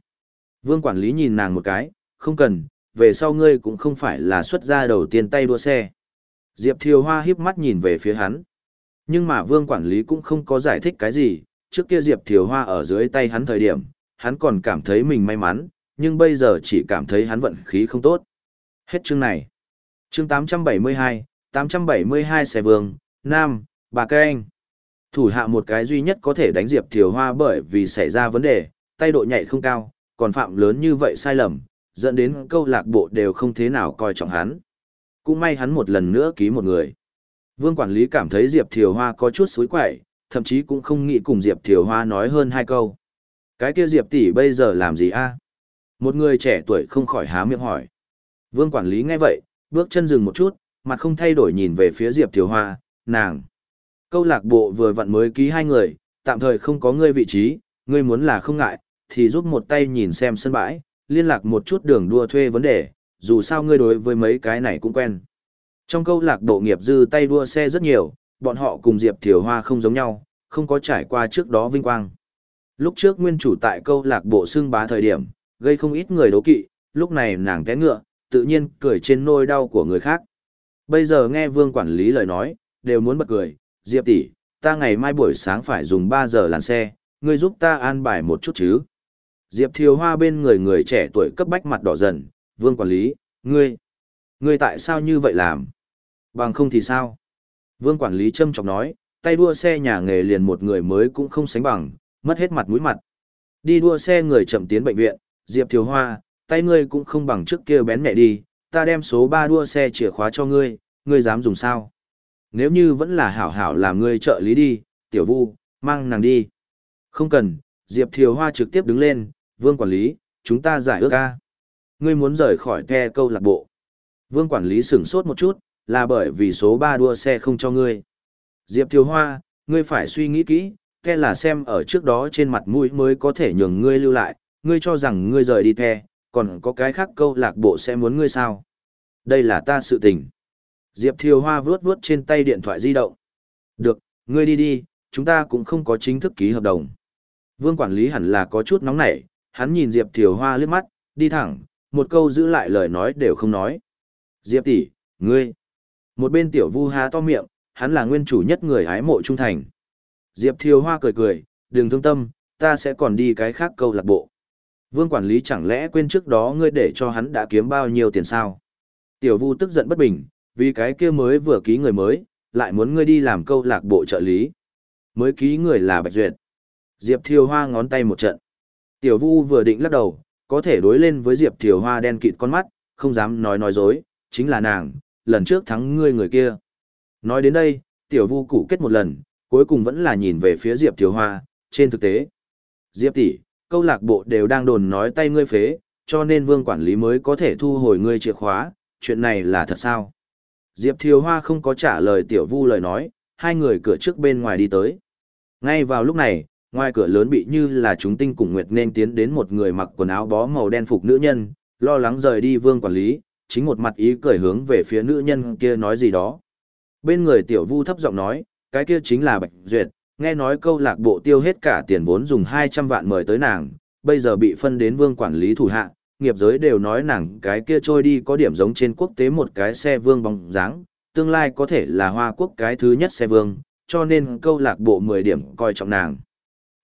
Vương quản lý nhìn nàng một cái, không cần, về sau ngươi cũng không phải là xuất gia đầu tiên tay đua xe. Diệp Thiều Hoa híp mắt nhìn về phía hắn. Nhưng mà vương quản lý cũng không có giải thích cái gì, trước kia Diệp Thiều Hoa ở dưới tay hắn thời điểm, hắn còn cảm thấy mình may mắn, nhưng bây giờ chỉ cảm thấy hắn vận khí không tốt. Hết chương này. Chương 872, 872 xe vương, Nam, bà cây anh. Thủ hạ một cái duy nhất có thể đánh Diệp Thiều Hoa bởi vì xảy ra vấn đề, tay độ nhạy không cao, còn phạm lớn như vậy sai lầm, dẫn đến câu lạc bộ đều không thế nào coi trọng hắn. Cũng may hắn một lần nữa ký một người. Vương quản lý cảm thấy Diệp Thiều Hoa có chút xối quậy, thậm chí cũng không nghĩ cùng Diệp Thiều Hoa nói hơn hai câu. Cái kia Diệp tỷ bây giờ làm gì a? Một người trẻ tuổi không khỏi há miệng hỏi. Vương quản lý nghe vậy, bước chân dừng một chút, mặt không thay đổi nhìn về phía Diệp Thiều Hoa, nàng. Câu lạc bộ vừa vặn mới ký hai người, tạm thời không có ngươi vị trí, ngươi muốn là không ngại, thì giúp một tay nhìn xem sân bãi, liên lạc một chút đường đua thuê vấn đề, dù sao ngươi đối với mấy cái này cũng quen. Trong câu lạc bộ nghiệp dư tay đua xe rất nhiều, bọn họ cùng Diệp Thiều Hoa không giống nhau, không có trải qua trước đó vinh quang. Lúc trước nguyên chủ tại câu lạc bộ xương bá thời điểm, gây không ít người đố kỵ, lúc này nàng té ngựa, tự nhiên cười trên nôi đau của người khác. Bây giờ nghe vương quản lý lời nói, đều muốn bật cười, Diệp tỷ, ta ngày mai buổi sáng phải dùng 3 giờ làn xe, ngươi giúp ta an bài một chút chứ. Diệp Thiều Hoa bên người người trẻ tuổi cấp bách mặt đỏ dần, vương quản lý, ngươi, ngươi tại sao như vậy làm? Bằng không thì sao? Vương quản lý châm chọc nói, tay đua xe nhà nghề liền một người mới cũng không sánh bằng, mất hết mặt mũi mặt. Đi đua xe người chậm tiến bệnh viện, Diệp Thiều Hoa, tay ngươi cũng không bằng trước kia bén mẹ đi, ta đem số 3 đua xe chìa khóa cho ngươi, ngươi dám dùng sao? Nếu như vẫn là hảo hảo làm ngươi trợ lý đi, tiểu vu, mang nàng đi. Không cần, Diệp Thiều Hoa trực tiếp đứng lên, vương quản lý, chúng ta giải ước ca. Ngươi muốn rời khỏi the câu lạc bộ. Vương quản lý sửng sốt một chút, là bởi vì số 3 đua xe không cho ngươi. Diệp Thiều Hoa, ngươi phải suy nghĩ kỹ, the là xem ở trước đó trên mặt mũi mới có thể nhường ngươi lưu lại, ngươi cho rằng ngươi rời đi the, còn có cái khác câu lạc bộ sẽ muốn ngươi sao. Đây là ta sự tình. Diệp Thiều Hoa vướt vướt trên tay điện thoại di động. Được, ngươi đi đi, chúng ta cũng không có chính thức ký hợp đồng. Vương quản lý hẳn là có chút nóng nảy, hắn nhìn Diệp Thiều Hoa liếc mắt, đi thẳng, một câu giữ lại lời nói đều không nói. Diệp tỷ, ngươi. Một bên tiểu vu há to miệng, hắn là nguyên chủ nhất người hái mộ trung thành. Diệp Thiều Hoa cười cười, đừng thương tâm, ta sẽ còn đi cái khác câu lạc bộ. Vương quản lý chẳng lẽ quên trước đó ngươi để cho hắn đã kiếm bao nhiêu tiền sao? Tiểu vu tức giận bất bình, vì cái kia mới vừa ký người mới, lại muốn ngươi đi làm câu lạc bộ trợ lý. Mới ký người là Bạch Duyệt. Diệp Thiều Hoa ngón tay một trận. Tiểu Vu vừa định lắc đầu, có thể đối lên với Diệp Thiều Hoa đen kịt con mắt, không dám nói nói dối, chính là nàng, lần trước thắng ngươi người kia. Nói đến đây, Tiểu Vu cụ kết một lần, cuối cùng vẫn là nhìn về phía Diệp Thiều Hoa, trên thực tế. Diệp tỷ, câu lạc bộ đều đang đồn nói tay ngươi phế, cho nên vương quản lý mới có thể thu hồi ngươi chìa khóa, chuyện này là thật sao? Diệp Thiều Hoa không có trả lời Tiểu Vu lời nói, hai người cửa trước bên ngoài đi tới. Ngay vào lúc này, ngoài cửa lớn bị như là chúng tinh cùng nguyệt nên tiến đến một người mặc quần áo bó màu đen phục nữ nhân, lo lắng rời đi vương quản lý, chính một mặt ý cười hướng về phía nữ nhân kia nói gì đó. Bên người tiểu vu thấp giọng nói, cái kia chính là Bạch Duyệt, nghe nói câu lạc bộ tiêu hết cả tiền vốn dùng 200 vạn mời tới nàng, bây giờ bị phân đến vương quản lý thủ hạ, nghiệp giới đều nói nàng cái kia trôi đi có điểm giống trên quốc tế một cái xe vương bóng dáng, tương lai có thể là hoa quốc cái thứ nhất xe vương, cho nên câu lạc bộ 10 điểm coi trọng nàng.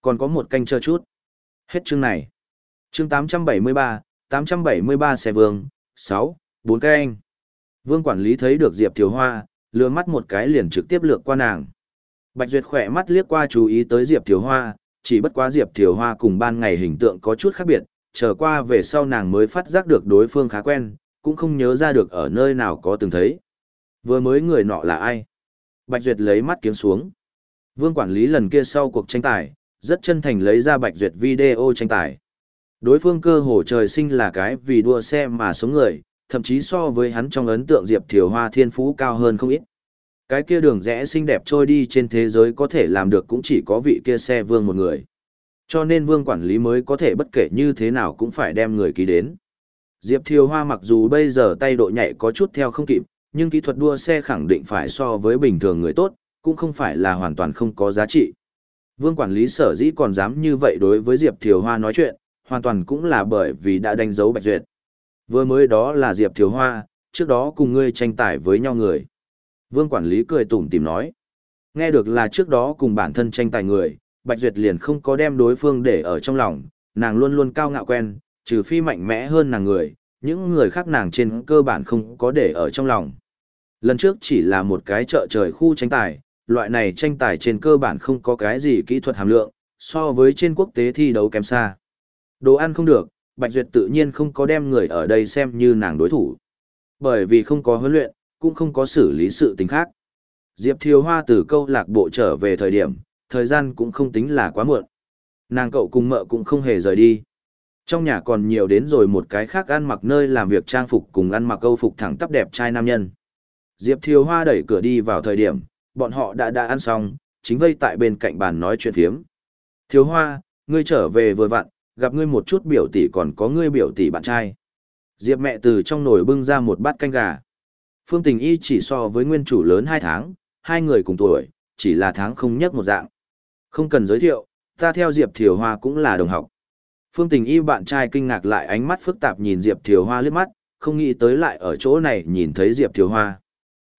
Còn có một canh chờ chút. Hết chương này. Chương 873, 873 xe vương, 6, 4 canh. Vương quản lý thấy được Diệp Thiều Hoa, lừa mắt một cái liền trực tiếp lược qua nàng. Bạch Duyệt khỏe mắt liếc qua chú ý tới Diệp Thiều Hoa, chỉ bất quá Diệp Thiều Hoa cùng ban ngày hình tượng có chút khác biệt, chờ qua về sau nàng mới phát giác được đối phương khá quen, cũng không nhớ ra được ở nơi nào có từng thấy. Vừa mới người nọ là ai? Bạch Duyệt lấy mắt kiếng xuống. Vương quản lý lần kia sau cuộc tranh tài, rất chân thành lấy ra Bạch Duyệt video tranh tài. Đối phương cơ hồ trời sinh là cái vì đua xe mà sống người, thậm chí so với hắn trong ấn tượng Diệp Thiều Hoa thiên phú cao hơn không ít. Cái kia đường rẽ xinh đẹp trôi đi trên thế giới có thể làm được cũng chỉ có vị kia xe vương một người. Cho nên vương quản lý mới có thể bất kể như thế nào cũng phải đem người ký đến. Diệp Thiều Hoa mặc dù bây giờ tay độ nhạy có chút theo không kịp, nhưng kỹ thuật đua xe khẳng định phải so với bình thường người tốt, cũng không phải là hoàn toàn không có giá trị. Vương quản lý sở dĩ còn dám như vậy đối với Diệp Thiều Hoa nói chuyện, hoàn toàn cũng là bởi vì đã đánh dấu Bạch Duyệt. Vừa mới đó là Diệp Thiều Hoa, trước đó cùng ngươi tranh tài với nhau người. Vương quản lý cười tủm tìm nói. Nghe được là trước đó cùng bản thân tranh tài người, Bạch Duyệt liền không có đem đối phương để ở trong lòng, nàng luôn luôn cao ngạo quen, trừ phi mạnh mẽ hơn nàng người, những người khác nàng trên cơ bản không có để ở trong lòng. Lần trước chỉ là một cái chợ trời khu tranh tài, loại này tranh tài trên cơ bản không có cái gì kỹ thuật hàm lượng, so với trên quốc tế thi đấu kém xa. Đồ ăn không được, Bạch Duyệt tự nhiên không có đem người ở đây xem như nàng đối thủ. Bởi vì không có huấn luyện, cũng không có xử lý sự tình khác. Diệp Thiều Hoa từ câu lạc bộ trở về thời điểm, thời gian cũng không tính là quá muộn. Nàng cậu cùng mợ cũng không hề rời đi. Trong nhà còn nhiều đến rồi một cái khác ăn mặc nơi làm việc trang phục cùng ăn mặc câu phục thẳng tắp đẹp trai nam nhân. Diệp Thiều Hoa đẩy cửa đi vào thời điểm, bọn họ đã đã ăn xong, chính vây tại bên cạnh bàn nói chuyện phiếm. Thiếu Hoa, ngươi trở về vừa vặn, gặp ngươi một chút biểu tỷ còn có ngươi biểu tỷ bạn trai. Diệp mẹ từ trong nồi bưng ra một bát canh gà. Phương Tình Y chỉ so với nguyên chủ lớn hai tháng, hai người cùng tuổi, chỉ là tháng không nhất một dạng. Không cần giới thiệu, ta theo Diệp Thiều Hoa cũng là đồng học. Phương Tình Y bạn trai kinh ngạc lại ánh mắt phức tạp nhìn Diệp Thiều Hoa liếc mắt, không nghĩ tới lại ở chỗ này nhìn thấy Diệp Thiều Hoa.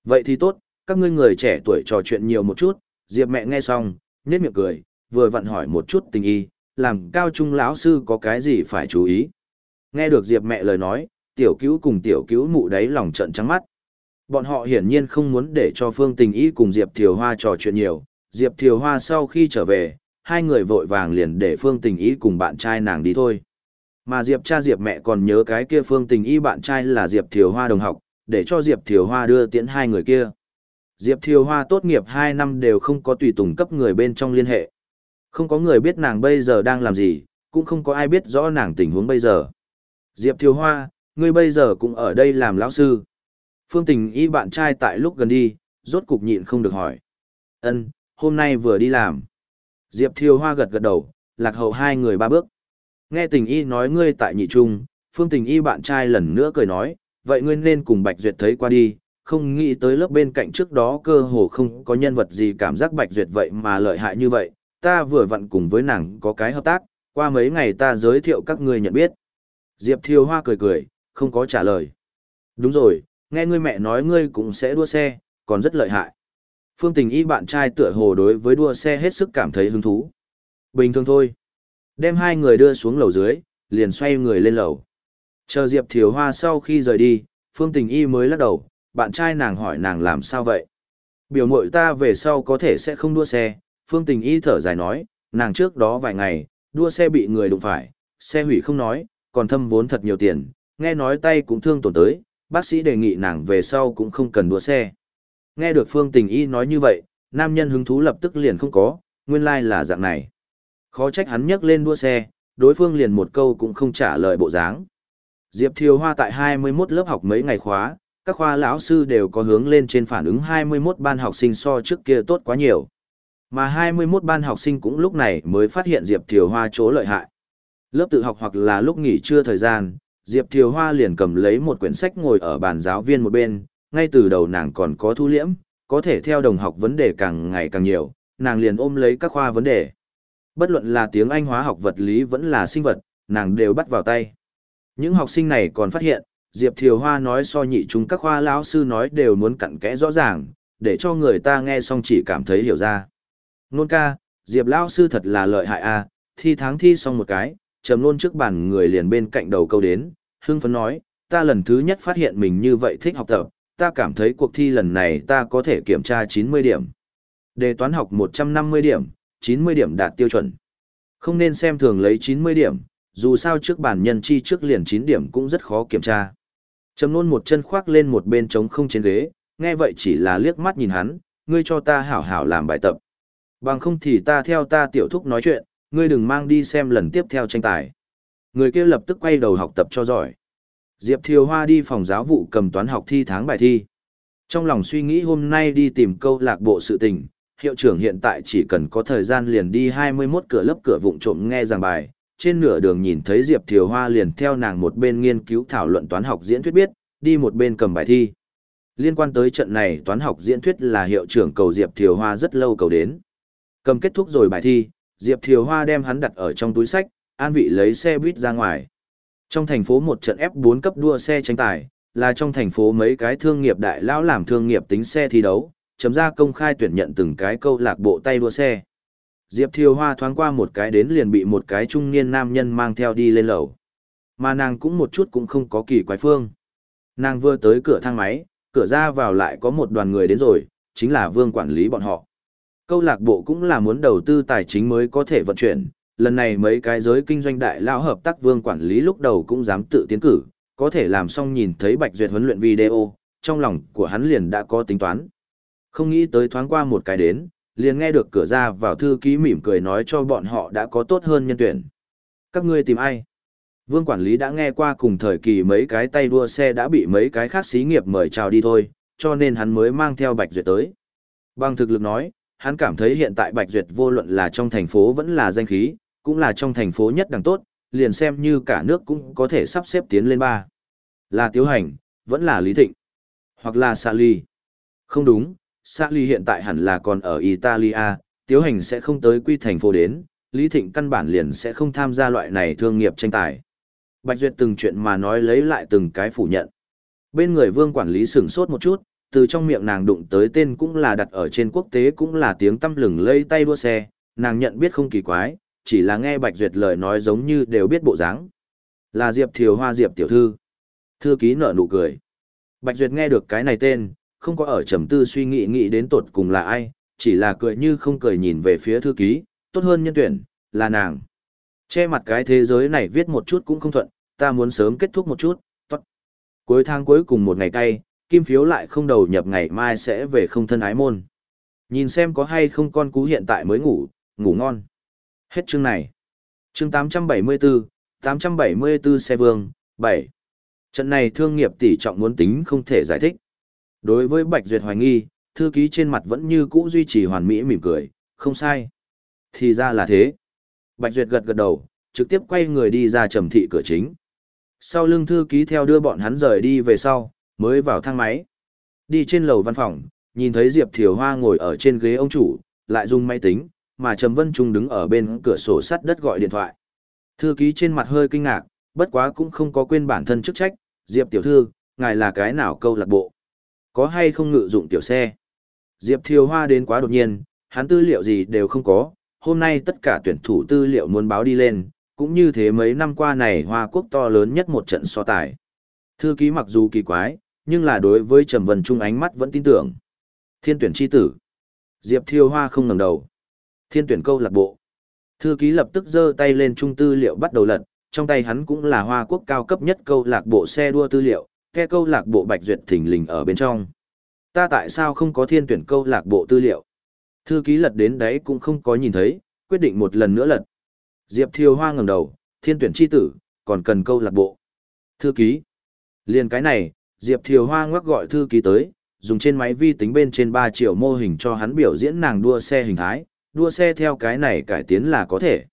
Vậy thì tốt, các ngươi người trẻ tuổi trò chuyện nhiều một chút, Diệp mẹ nghe xong, nhếch miệng cười, vừa vặn hỏi một chút tình y, làm cao trung lão sư có cái gì phải chú ý. Nghe được Diệp mẹ lời nói, tiểu cứu cùng tiểu cứu mụ đáy lòng trận trắng mắt. Bọn họ hiển nhiên không muốn để cho Phương Tình Y cùng Diệp Thiều Hoa trò chuyện nhiều. Diệp Thiều Hoa sau khi trở về, hai người vội vàng liền để Phương Tình Y cùng bạn trai nàng đi thôi. Mà Diệp cha Diệp mẹ còn nhớ cái kia Phương Tình Y bạn trai là Diệp Thiều Hoa đồng học, để cho Diệp Thiều Hoa đưa tiễn hai người kia. Diệp Thiều Hoa tốt nghiệp hai năm đều không có tùy tùng cấp người bên trong liên hệ. Không có người biết nàng bây giờ đang làm gì, cũng không có ai biết rõ nàng tình huống bây giờ. Diệp Thiều Hoa, ngươi bây giờ cũng ở đây làm lão sư. Phương tình y bạn trai tại lúc gần đi, rốt cục nhịn không được hỏi. Ân, hôm nay vừa đi làm. Diệp Thiều Hoa gật gật đầu, lạc hậu hai người ba bước. Nghe tình y nói ngươi tại nhị trung, phương tình y bạn trai lần nữa cười nói, vậy ngươi nên cùng Bạch Duyệt thấy qua đi, không nghĩ tới lớp bên cạnh trước đó cơ hồ không có nhân vật gì cảm giác Bạch Duyệt vậy mà lợi hại như vậy, ta vừa vặn cùng với nàng có cái hợp tác, qua mấy ngày ta giới thiệu các ngươi nhận biết. Diệp Thiều Hoa cười cười, không có trả lời. Đúng rồi, nghe ngươi mẹ nói ngươi cũng sẽ đua xe, còn rất lợi hại. Phương tình y bạn trai tựa hồ đối với đua xe hết sức cảm thấy hứng thú. Bình thường thôi. Đem hai người đưa xuống lầu dưới, liền xoay người lên lầu. Chờ Diệp Thiều Hoa sau khi rời đi, Phương tình y mới lắc đầu, bạn trai nàng hỏi nàng làm sao vậy. Biểu mội ta về sau có thể sẽ không đua xe, Phương tình y thở dài nói, nàng trước đó vài ngày, đua xe bị người đụng phải, xe hủy không nói, còn thâm vốn thật nhiều tiền, nghe nói tay cũng thương tổn tới, bác sĩ đề nghị nàng về sau cũng không cần đua xe. Nghe được Phương Tình Y nói như vậy, nam nhân hứng thú lập tức liền không có, nguyên lai like là dạng này. Khó trách hắn nhấc lên đua xe, đối phương liền một câu cũng không trả lời bộ dáng. Diệp Thiều Hoa tại 21 lớp học mấy ngày khóa, các khoa lão sư đều có hướng lên trên phản ứng 21 ban học sinh so trước kia tốt quá nhiều. Mà 21 ban học sinh cũng lúc này mới phát hiện Diệp Thiều Hoa chỗ lợi hại. Lớp tự học hoặc là lúc nghỉ trưa thời gian, Diệp Thiều Hoa liền cầm lấy một quyển sách ngồi ở bàn giáo viên một bên, ngay từ đầu nàng còn có thu liễm, có thể theo đồng học vấn đề càng ngày càng nhiều, nàng liền ôm lấy các khoa vấn đề. Bất luận là tiếng Anh hóa học vật lý vẫn là sinh vật, nàng đều bắt vào tay. Những học sinh này còn phát hiện, Diệp Thiều Hoa nói so nhị chúng các khoa lão sư nói đều muốn cặn kẽ rõ ràng, để cho người ta nghe xong chỉ cảm thấy hiểu ra. Nôn ca, Diệp lão sư thật là lợi hại a, thi tháng thi xong một cái, trầm luôn trước bàn người liền bên cạnh đầu câu đến, hưng phấn nói, ta lần thứ nhất phát hiện mình như vậy thích học tập, ta cảm thấy cuộc thi lần này ta có thể kiểm tra 90 điểm. Đề toán học 150 điểm, 90 điểm đạt tiêu chuẩn. Không nên xem thường lấy 90 điểm, dù sao trước bản nhân chi trước liền 9 điểm cũng rất khó kiểm tra. Trầm nôn một chân khoác lên một bên trống không trên ghế, nghe vậy chỉ là liếc mắt nhìn hắn, ngươi cho ta hảo hảo làm bài tập. Bằng không thì ta theo ta tiểu thúc nói chuyện, ngươi đừng mang đi xem lần tiếp theo tranh tài. Người kia lập tức quay đầu học tập cho giỏi. Diệp Thiều Hoa đi phòng giáo vụ cầm toán học thi tháng bài thi. Trong lòng suy nghĩ hôm nay đi tìm câu lạc bộ sự tình, hiệu trưởng hiện tại chỉ cần có thời gian liền đi 21 cửa lớp cửa vụng trộm nghe giảng bài. Trên nửa đường nhìn thấy Diệp Thiều Hoa liền theo nàng một bên nghiên cứu thảo luận toán học diễn thuyết biết, đi một bên cầm bài thi. Liên quan tới trận này toán học diễn thuyết là hiệu trưởng cầu Diệp Thiều Hoa rất lâu cầu đến. Cầm kết thúc rồi bài thi, Diệp Thiều Hoa đem hắn đặt ở trong túi sách, an vị lấy xe buýt ra ngoài. Trong thành phố một trận F4 cấp đua xe tranh tài, là trong thành phố mấy cái thương nghiệp đại lão làm thương nghiệp tính xe thi đấu, chấm ra công khai tuyển nhận từng cái câu lạc bộ tay đua xe. Diệp Thiều Hoa thoáng qua một cái đến liền bị một cái trung niên nam nhân mang theo đi lên lầu. Mà nàng cũng một chút cũng không có kỳ quái phương. Nàng vừa tới cửa thang máy, cửa ra vào lại có một đoàn người đến rồi, chính là vương quản lý bọn họ. Câu lạc bộ cũng là muốn đầu tư tài chính mới có thể vận chuyển, lần này mấy cái giới kinh doanh đại lão hợp tác vương quản lý lúc đầu cũng dám tự tiến cử, có thể làm xong nhìn thấy Bạch Duyệt huấn luyện video, trong lòng của hắn liền đã có tính toán. Không nghĩ tới thoáng qua một cái đến, liền nghe được cửa ra vào thư ký mỉm cười nói cho bọn họ đã có tốt hơn nhân tuyển. Các ngươi tìm ai? Vương quản lý đã nghe qua cùng thời kỳ mấy cái tay đua xe đã bị mấy cái khác xí nghiệp mời chào đi thôi, cho nên hắn mới mang theo Bạch Duyệt tới. Bằng thực lực nói, hắn cảm thấy hiện tại Bạch Duyệt vô luận là trong thành phố vẫn là danh khí, cũng là trong thành phố nhất đẳng tốt, liền xem như cả nước cũng có thể sắp xếp tiến lên ba. Là Tiếu Hành, vẫn là Lý Thịnh, hoặc là Sally. Không đúng, Sally hiện tại hẳn là còn ở Italia, Tiếu Hành sẽ không tới quy thành phố đến, Lý Thịnh căn bản liền sẽ không tham gia loại này thương nghiệp tranh tài. Bạch Duyệt từng chuyện mà nói lấy lại từng cái phủ nhận. Bên người vương quản lý sửng sốt một chút, từ trong miệng nàng đụng tới tên cũng là đặt ở trên quốc tế cũng là tiếng tâm lừng lây tay đua xe, nàng nhận biết không kỳ quái, chỉ là nghe Bạch Duyệt lời nói giống như đều biết bộ dáng. Là Diệp Thiều Hoa Diệp tiểu thư. Thư ký nở nụ cười. Bạch Duyệt nghe được cái này tên, không có ở trầm tư suy nghĩ nghĩ đến tột cùng là ai, chỉ là cười như không cười nhìn về phía thư ký, tốt hơn nhân tuyển, là nàng. Che mặt cái thế giới này viết một chút cũng không thuận, ta muốn sớm kết thúc một chút, tốt. Cuối tháng cuối cùng một ngày cay, kim phiếu lại không đầu nhập ngày mai sẽ về không thân ái môn. Nhìn xem có hay không con cú hiện tại mới ngủ, ngủ ngon. Hết chương này. Chương 874, 874 xe vương, 7. Trận này thương nghiệp tỷ trọng muốn tính không thể giải thích. Đối với Bạch Duyệt hoài nghi, thư ký trên mặt vẫn như cũ duy trì hoàn mỹ mỉm cười, không sai. Thì ra là thế. Bạch Duyệt gật gật đầu, trực tiếp quay người đi ra trầm thị cửa chính. Sau lưng thư ký theo đưa bọn hắn rời đi về sau, mới vào thang máy. Đi trên lầu văn phòng, nhìn thấy Diệp Thiều Hoa ngồi ở trên ghế ông chủ, lại dùng máy tính, mà Trầm Vân Trung đứng ở bên cửa sổ sắt đất gọi điện thoại. Thư ký trên mặt hơi kinh ngạc, bất quá cũng không có quên bản thân chức trách, Diệp tiểu thư, ngài là cái nào câu lạc bộ? Có hay không ngự dụng tiểu xe? Diệp Thiều Hoa đến quá đột nhiên, hắn tư liệu gì đều không có, hôm nay tất cả tuyển thủ tư liệu muốn báo đi lên, cũng như thế mấy năm qua này Hoa Quốc to lớn nhất một trận so tài. Thư ký mặc dù kỳ quái, nhưng là đối với Trầm Vân Trung ánh mắt vẫn tin tưởng. Thiên tuyển chi tử. Diệp Thiêu Hoa không ngẩng đầu. Thiên tuyển câu lạc bộ. Thư ký lập tức giơ tay lên trung tư liệu bắt đầu lật, trong tay hắn cũng là Hoa Quốc cao cấp nhất câu lạc bộ xe đua tư liệu, ke câu lạc bộ Bạch Duyệt thỉnh lình ở bên trong. Ta tại sao không có thiên tuyển câu lạc bộ tư liệu? Thư ký lật đến đấy cũng không có nhìn thấy, quyết định một lần nữa lật. Diệp Thiêu Hoa ngẩng đầu, thiên tuyển chi tử, còn cần câu lạc bộ. Thư ký. Liên cái này, Diệp Thiều Hoa ngoắc gọi thư ký tới, dùng trên máy vi tính bên trên 3 triệu mô hình cho hắn biểu diễn nàng đua xe hình thái, đua xe theo cái này cải tiến là có thể.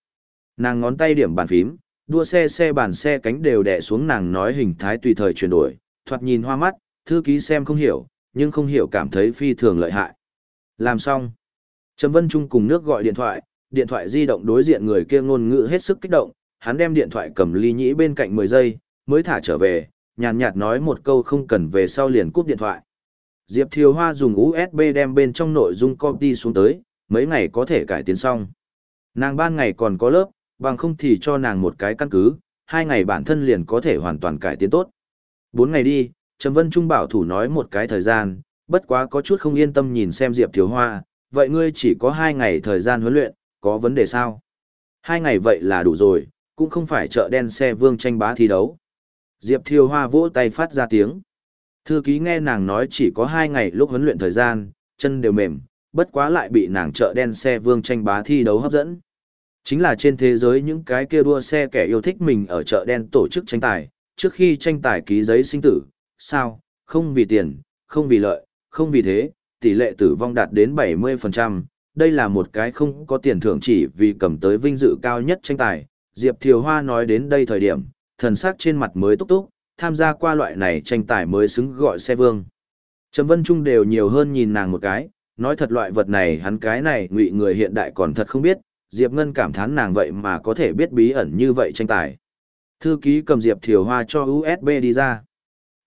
Nàng ngón tay điểm bàn phím, đua xe xe bàn xe cánh đều đè xuống nàng nói hình thái tùy thời chuyển đổi, thoạt nhìn hoa mắt, thư ký xem không hiểu, nhưng không hiểu cảm thấy phi thường lợi hại. Làm xong. Trầm Vân Trung cùng nước gọi điện thoại, điện thoại di động đối diện người kia ngôn ngữ hết sức kích động, hắn đem điện thoại cầm ly nhĩ bên cạnh 10 giây, mới thả trở về, nhàn nhạt nói một câu không cần về sau liền cúp điện thoại. Diệp Thiều Hoa dùng USB đem bên trong nội dung copy xuống tới, mấy ngày có thể cải tiến xong. Nàng ban ngày còn có lớp, bằng không thì cho nàng một cái căn cứ, hai ngày bản thân liền có thể hoàn toàn cải tiến tốt. Bốn ngày đi, Trầm Vân Trung bảo thủ nói một cái thời gian, bất quá có chút không yên tâm nhìn xem Diệp Thiếu Hoa, vậy ngươi chỉ có hai ngày thời gian huấn luyện, có vấn đề sao? Hai ngày vậy là đủ rồi, cũng không phải chợ đen xe vương tranh bá thi đấu. Diệp Thiều Hoa vỗ tay phát ra tiếng. Thư ký nghe nàng nói chỉ có hai ngày lúc huấn luyện thời gian, chân đều mềm, bất quá lại bị nàng chợ đen xe vương tranh bá thi đấu hấp dẫn. Chính là trên thế giới những cái kia đua xe kẻ yêu thích mình ở chợ đen tổ chức tranh tài, trước khi tranh tài ký giấy sinh tử, sao, không vì tiền, không vì lợi, không vì thế, tỷ lệ tử vong đạt đến 70%, đây là một cái không có tiền thưởng chỉ vì cầm tới vinh dự cao nhất tranh tài. Diệp Thiều Hoa nói đến đây thời điểm, thần sắc trên mặt mới túc túc, tham gia qua loại này tranh tài mới xứng gọi xe vương. Trầm Vân Trung đều nhiều hơn nhìn nàng một cái, nói thật loại vật này hắn cái này ngụy người hiện đại còn thật không biết, Diệp Ngân cảm thán nàng vậy mà có thể biết bí ẩn như vậy tranh tài. Thư ký cầm Diệp Thiều Hoa cho USB đi ra.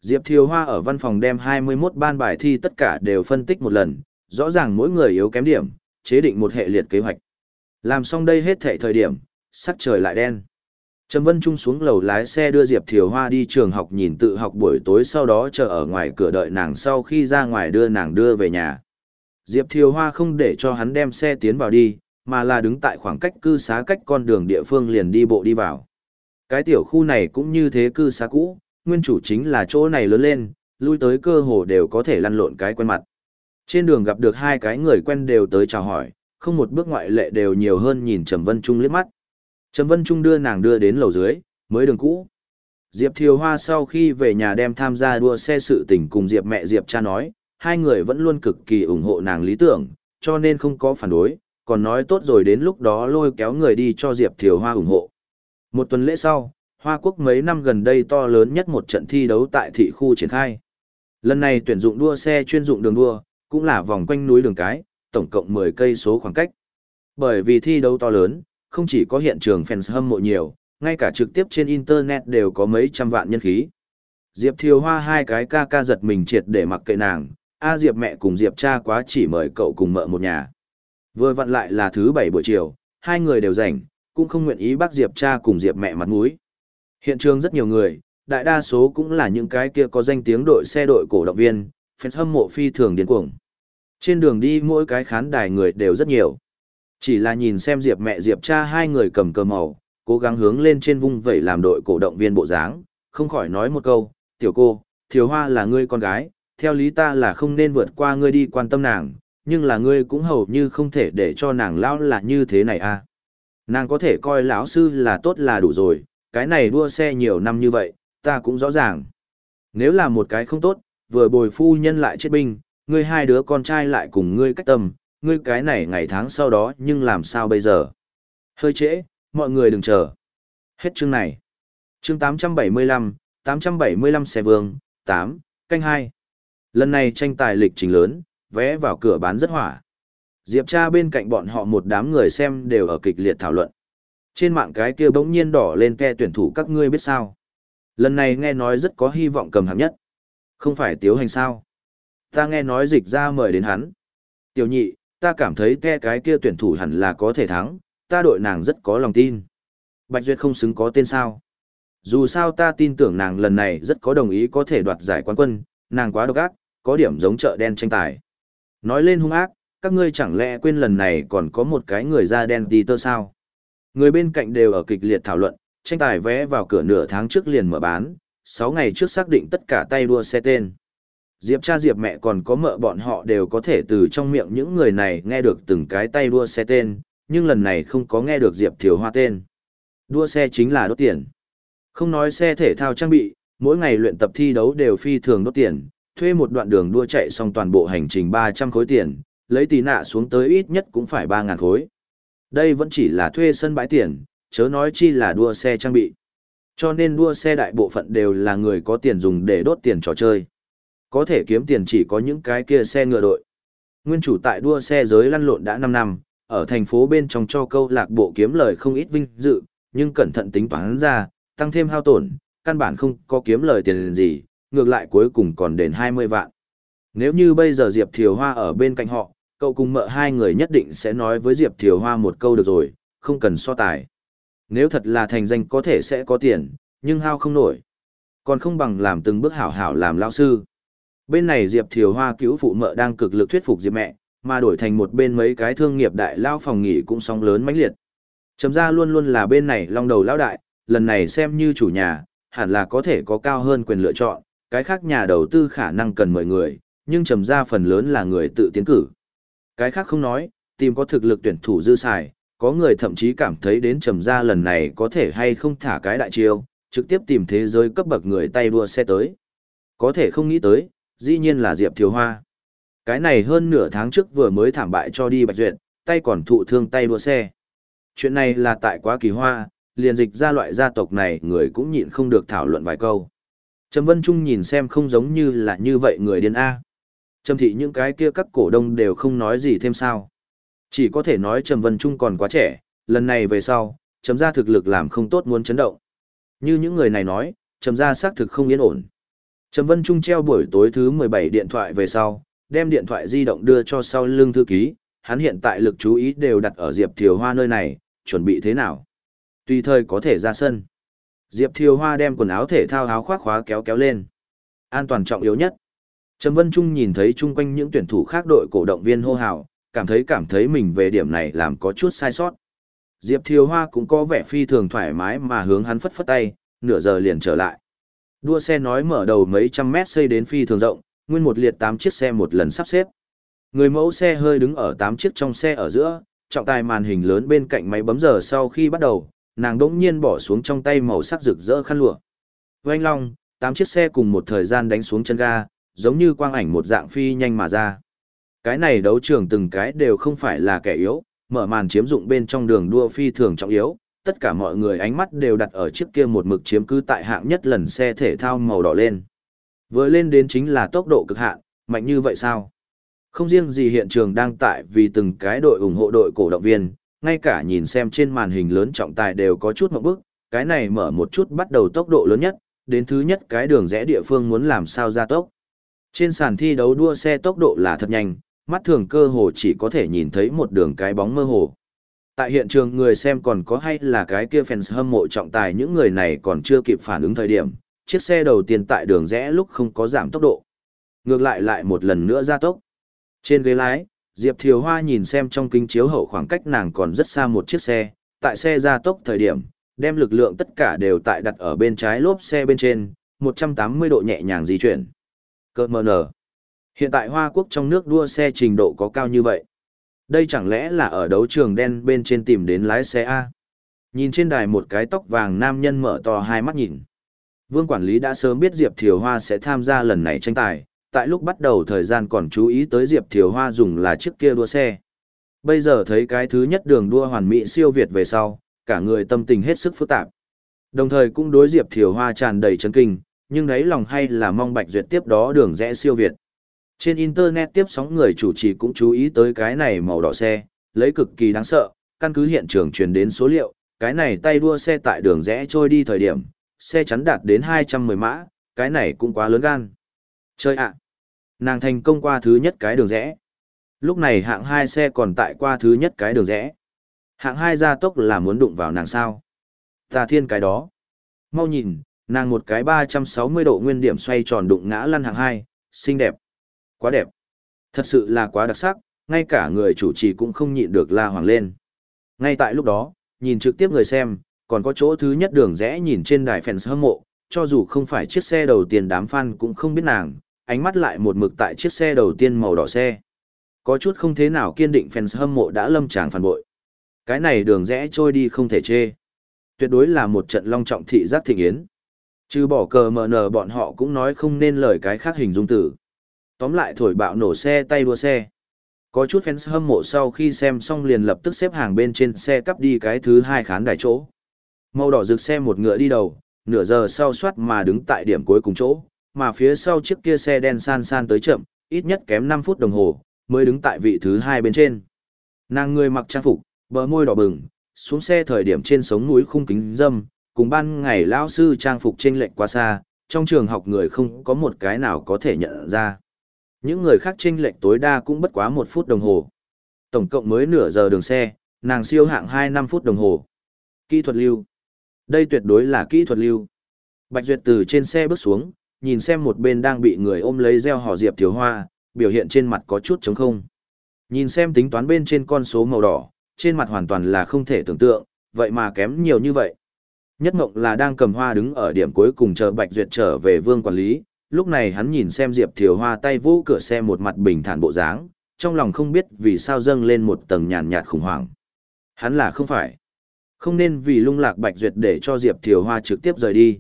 Diệp Thiều Hoa ở văn phòng đem 21 ban bài thi tất cả đều phân tích một lần, rõ ràng mỗi người yếu kém điểm, chế định một hệ liệt kế hoạch. Làm xong đây hết thệ thời điểm, sắc trời lại đen. Trầm Vân Trung xuống lầu lái xe đưa Diệp Thiều Hoa đi trường học nhìn tự học buổi tối sau đó chờ ở ngoài cửa đợi nàng sau khi ra ngoài đưa nàng đưa về nhà. Diệp Thiều Hoa không để cho hắn đem xe tiến vào đi, mà là đứng tại khoảng cách cư xá cách con đường địa phương liền đi bộ đi vào. Cái tiểu khu này cũng như thế cư xá cũ, nguyên chủ chính là chỗ này lớn lên, lui tới cơ hồ đều có thể lăn lộn cái quen mặt. Trên đường gặp được hai cái người quen đều tới chào hỏi, không một bước ngoại lệ đều nhiều hơn nhìn Trầm Vân Trung liếc mắt. Trầm Vân Trung đưa nàng đưa đến lầu dưới, mới đường cũ. Diệp Thiều Hoa sau khi về nhà đem tham gia đua xe sự tình cùng Diệp mẹ Diệp cha nói, hai người vẫn luôn cực kỳ ủng hộ nàng lý tưởng, cho nên không có phản đối, còn nói tốt rồi đến lúc đó lôi kéo người đi cho Diệp Thiều Hoa ủng hộ. Một tuần lễ sau, Hoa Quốc mấy năm gần đây to lớn nhất một trận thi đấu tại thị khu triển khai. Lần này tuyển dụng đua xe chuyên dụng đường đua, cũng là vòng quanh núi đường cái, tổng cộng 10 cây số khoảng cách. Bởi vì thi đấu to lớn, không chỉ có hiện trường fans hâm mộ nhiều, ngay cả trực tiếp trên internet đều có mấy trăm vạn nhân khí. Diệp Thiều Hoa hai cái ca ca giật mình triệt để mặc kệ nàng, A Diệp mẹ cùng Diệp cha quá chỉ mời cậu cùng mợ một nhà. Vừa vặn lại là thứ bảy buổi chiều, hai người đều rảnh, cũng không nguyện ý bác Diệp cha cùng Diệp mẹ mặt mũi. Hiện trường rất nhiều người, đại đa số cũng là những cái kia có danh tiếng đội xe đội cổ động viên, fans hâm mộ phi thường điên cuồng. Trên đường đi mỗi cái khán đài người đều rất nhiều. Chỉ là nhìn xem Diệp mẹ Diệp cha hai người cầm cờ màu, cố gắng hướng lên trên vung vẩy làm đội cổ động viên bộ dáng, không khỏi nói một câu, tiểu cô, thiều hoa là ngươi con gái, theo lý ta là không nên vượt qua ngươi đi quan tâm nàng, nhưng là ngươi cũng hầu như không thể để cho nàng lão là như thế này à. Nàng có thể coi lão sư là tốt là đủ rồi, cái này đua xe nhiều năm như vậy, ta cũng rõ ràng. Nếu là một cái không tốt, vừa bồi phu nhân lại chết binh, ngươi hai đứa con trai lại cùng ngươi cách tâm, ngươi cái này ngày tháng sau đó nhưng làm sao bây giờ? Hơi trễ, mọi người đừng chờ. Hết chương này. Chương 875, 875 xe vương, 8, canh 2. Lần này tranh tài lịch trình lớn, vé vào cửa bán rất hỏa. Diệp cha bên cạnh bọn họ một đám người xem đều ở kịch liệt thảo luận. Trên mạng cái kia bỗng nhiên đỏ lên ke tuyển thủ các ngươi biết sao. Lần này nghe nói rất có hy vọng cầm hạng nhất. Không phải tiếu hành sao. Ta nghe nói dịch ra mời đến hắn. Tiểu nhị, ta cảm thấy ke cái kia tuyển thủ hẳn là có thể thắng, ta đội nàng rất có lòng tin. Bạch Duyệt không xứng có tên sao. Dù sao ta tin tưởng nàng lần này rất có đồng ý có thể đoạt giải quán quân, nàng quá độc ác, có điểm giống chợ đen tranh tài. Nói lên hung ác, các ngươi chẳng lẽ quên lần này còn có một cái người da đen tí tơ sao? Người bên cạnh đều ở kịch liệt thảo luận, tranh tài vé vào cửa nửa tháng trước liền mở bán, 6 ngày trước xác định tất cả tay đua xe tên. Diệp cha Diệp mẹ còn có mợ bọn họ đều có thể từ trong miệng những người này nghe được từng cái tay đua xe tên, nhưng lần này không có nghe được Diệp Thiều Hoa tên. Đua xe chính là đốt tiền. Không nói xe thể thao trang bị, mỗi ngày luyện tập thi đấu đều phi thường đốt tiền, thuê một đoạn đường đua chạy xong toàn bộ hành trình 300 khối tiền, lấy tỷ nạ xuống tới ít nhất cũng phải 3.000 khối. Đây vẫn chỉ là thuê sân bãi tiền, chớ nói chi là đua xe trang bị. Cho nên đua xe đại bộ phận đều là người có tiền dùng để đốt tiền trò chơi. Có thể kiếm tiền chỉ có những cái kia xe ngựa đội. Nguyên chủ tại đua xe giới lăn lộn đã 5 năm, ở thành phố bên trong cho câu lạc bộ kiếm lời không ít vinh dự, nhưng cẩn thận tính toán ra, tăng thêm hao tổn, căn bản không có kiếm lời tiền gì, ngược lại cuối cùng còn đền 20 vạn. Nếu như bây giờ Diệp Thiều Hoa ở bên cạnh họ, cậu cùng mợ hai người nhất định sẽ nói với Diệp Thiều Hoa một câu được rồi, không cần so tài. Nếu thật là thành danh có thể sẽ có tiền, nhưng hao không nổi. Còn không bằng làm từng bước hảo hảo làm lao sư. Bên này Diệp Thiều Hoa cứu phụ mợ đang cực lực thuyết phục Diệp mẹ, mà đổi thành một bên mấy cái thương nghiệp đại lao phòng nghỉ cũng sóng lớn mãnh liệt. Trầm ra luôn luôn là bên này long đầu lão đại, lần này xem như chủ nhà, hẳn là có thể có cao hơn quyền lựa chọn, cái khác nhà đầu tư khả năng cần mời người, nhưng trầm ra phần lớn là người tự tiến cử. Cái khác không nói, tìm có thực lực tuyển thủ dư xài, có người thậm chí cảm thấy đến trầm ra lần này có thể hay không thả cái đại chiêu, trực tiếp tìm thế giới cấp bậc người tay đua xe tới. Có thể không nghĩ tới, dĩ nhiên là Diệp Thiếu Hoa. Cái này hơn nửa tháng trước vừa mới thảm bại cho đi Bạch Duyệt, tay còn thụ thương tay đua xe. Chuyện này là tại quá kỳ hoa, liền dịch ra loại gia tộc này người cũng nhịn không được thảo luận vài câu. Trầm Vân Trung nhìn xem không giống như là như vậy người điên A. Trầm thị những cái kia các cổ đông đều không nói gì thêm sao. Chỉ có thể nói Trầm Vân Trung còn quá trẻ, lần này về sau, Trầm ra thực lực làm không tốt muốn chấn động. Như những người này nói, Trầm ra xác thực không yên ổn. Trầm Vân Trung treo buổi tối thứ 17 điện thoại về sau, đem điện thoại di động đưa cho sau lưng thư ký, hắn hiện tại lực chú ý đều đặt ở Diệp Thiều Hoa nơi này, chuẩn bị thế nào. Tùy thời có thể ra sân. Diệp Thiều Hoa đem quần áo thể thao áo khoác khóa kéo kéo lên. An toàn trọng yếu nhất. Trầm Vân Trung nhìn thấy chung quanh những tuyển thủ khác đội cổ động viên hô hào, cảm thấy cảm thấy mình về điểm này làm có chút sai sót. Diệp Thiều Hoa cũng có vẻ phi thường thoải mái mà hướng hắn phất phất tay, nửa giờ liền trở lại. Đua xe nói mở đầu mấy trăm mét xây đến phi thường rộng, nguyên một liệt 8 chiếc xe một lần sắp xếp. Người mẫu xe hơi đứng ở 8 chiếc trong xe ở giữa, trọng tài màn hình lớn bên cạnh máy bấm giờ sau khi bắt đầu, nàng đỗng nhiên bỏ xuống trong tay màu sắc rực rỡ khăn lụa. Oanh long, tám chiếc xe cùng một thời gian đánh xuống chân ga, giống như quang ảnh một dạng phi nhanh mà ra. Cái này đấu trường từng cái đều không phải là kẻ yếu, mở màn chiếm dụng bên trong đường đua phi thường trọng yếu, tất cả mọi người ánh mắt đều đặt ở chiếc kia một mực chiếm cứ tại hạng nhất lần xe thể thao màu đỏ lên. Vừa lên đến chính là tốc độ cực hạn, mạnh như vậy sao? Không riêng gì hiện trường đang tại vì từng cái đội ủng hộ đội cổ động viên, ngay cả nhìn xem trên màn hình lớn trọng tài đều có chút một bước, cái này mở một chút bắt đầu tốc độ lớn nhất, đến thứ nhất cái đường rẽ địa phương muốn làm sao ra tốc. Trên sàn thi đấu đua xe tốc độ là thật nhanh, mắt thường cơ hồ chỉ có thể nhìn thấy một đường cái bóng mơ hồ. Tại hiện trường người xem còn có hay là cái kia fans hâm mộ trọng tài những người này còn chưa kịp phản ứng thời điểm, chiếc xe đầu tiên tại đường rẽ lúc không có giảm tốc độ. Ngược lại lại một lần nữa ra tốc. Trên ghế lái, Diệp Thiều Hoa nhìn xem trong kính chiếu hậu khoảng cách nàng còn rất xa một chiếc xe, tại xe ra tốc thời điểm, đem lực lượng tất cả đều tại đặt ở bên trái lốp xe bên trên, 180 độ nhẹ nhàng di chuyển. Cơ mờ nở. Hiện tại Hoa Quốc trong nước đua xe trình độ có cao như vậy. Đây chẳng lẽ là ở đấu trường đen bên trên tìm đến lái xe A. Nhìn trên đài một cái tóc vàng nam nhân mở to hai mắt nhìn. Vương quản lý đã sớm biết Diệp Thiều Hoa sẽ tham gia lần này tranh tài, tại lúc bắt đầu thời gian còn chú ý tới Diệp Thiều Hoa dùng là chiếc kia đua xe. Bây giờ thấy cái thứ nhất đường đua hoàn mỹ siêu việt về sau, cả người tâm tình hết sức phức tạp. Đồng thời cũng đối Diệp Thiều Hoa tràn đầy chấn kinh, nhưng đấy lòng hay là mong Bạch Duyệt tiếp đó đường rẽ siêu việt. Trên Internet tiếp sóng người chủ trì cũng chú ý tới cái này màu đỏ xe, lấy cực kỳ đáng sợ, căn cứ hiện trường truyền đến số liệu, cái này tay đua xe tại đường rẽ trôi đi thời điểm, xe chắn đạt đến 210 mã, cái này cũng quá lớn gan. Chơi ạ! Nàng thành công qua thứ nhất cái đường rẽ. Lúc này hạng hai xe còn tại qua thứ nhất cái đường rẽ. Hạng hai ra tốc là muốn đụng vào nàng sao. Ta thiên cái đó. Mau nhìn, nàng một cái 360 độ nguyên điểm xoay tròn đụng ngã lăn hạng hai. xinh đẹp. Quá đẹp. Thật sự là quá đặc sắc, ngay cả người chủ trì cũng không nhịn được la hoàng lên. Ngay tại lúc đó, nhìn trực tiếp người xem, còn có chỗ thứ nhất đường rẽ nhìn trên đài fans hâm mộ, cho dù không phải chiếc xe đầu tiên đám fan cũng không biết nàng, ánh mắt lại một mực tại chiếc xe đầu tiên màu đỏ xe. Có chút không thế nào kiên định fans hâm mộ đã lâm tràng phản bội. Cái này đường rẽ trôi đi không thể chê. Tuyệt đối là một trận long trọng thị giác thịnh yến. Chứ bỏ cờ mờ nờ bọn họ cũng nói không nên lời cái khác hình dung tử. Tóm lại thổi bạo nổ xe tay đua xe. Có chút fans hâm mộ sau khi xem xong liền lập tức xếp hàng bên trên xe cắp đi cái thứ hai khán đài chỗ. Màu đỏ rực xe một ngựa đi đầu, nửa giờ sau soát mà đứng tại điểm cuối cùng chỗ, mà phía sau chiếc kia xe đen san san tới chậm, ít nhất kém 5 phút đồng hồ, mới đứng tại vị thứ hai bên trên. Nàng người mặc trang phục, bờ môi đỏ bừng, xuống xe thời điểm trên sống núi khung kính dâm, cùng ban ngày lão sư trang phục trên lệnh quá xa, trong trường học người không có một cái nào có thể nhận ra. Những người khác trên lệch tối đa cũng bất quá một phút đồng hồ. Tổng cộng mới nửa giờ đường xe, nàng siêu hạng 2 năm phút đồng hồ. Kỹ thuật lưu. Đây tuyệt đối là kỹ thuật lưu. Bạch Duyệt từ trên xe bước xuống, nhìn xem một bên đang bị người ôm lấy gieo họ diệp thiếu hoa, biểu hiện trên mặt có chút trống không. Nhìn xem tính toán bên trên con số màu đỏ, trên mặt hoàn toàn là không thể tưởng tượng, vậy mà kém nhiều như vậy. Nhất Ngộng là đang cầm hoa đứng ở điểm cuối cùng chờ Bạch Duyệt trở về vương quản lý, lúc này hắn nhìn xem Diệp Thiều Hoa tay vũ cửa xe một mặt bình thản bộ dáng, trong lòng không biết vì sao dâng lên một tầng nhàn nhạt khủng hoảng. Hắn là không phải. Không nên vì lung lạc Bạch Duyệt để cho Diệp Thiều Hoa trực tiếp rời đi.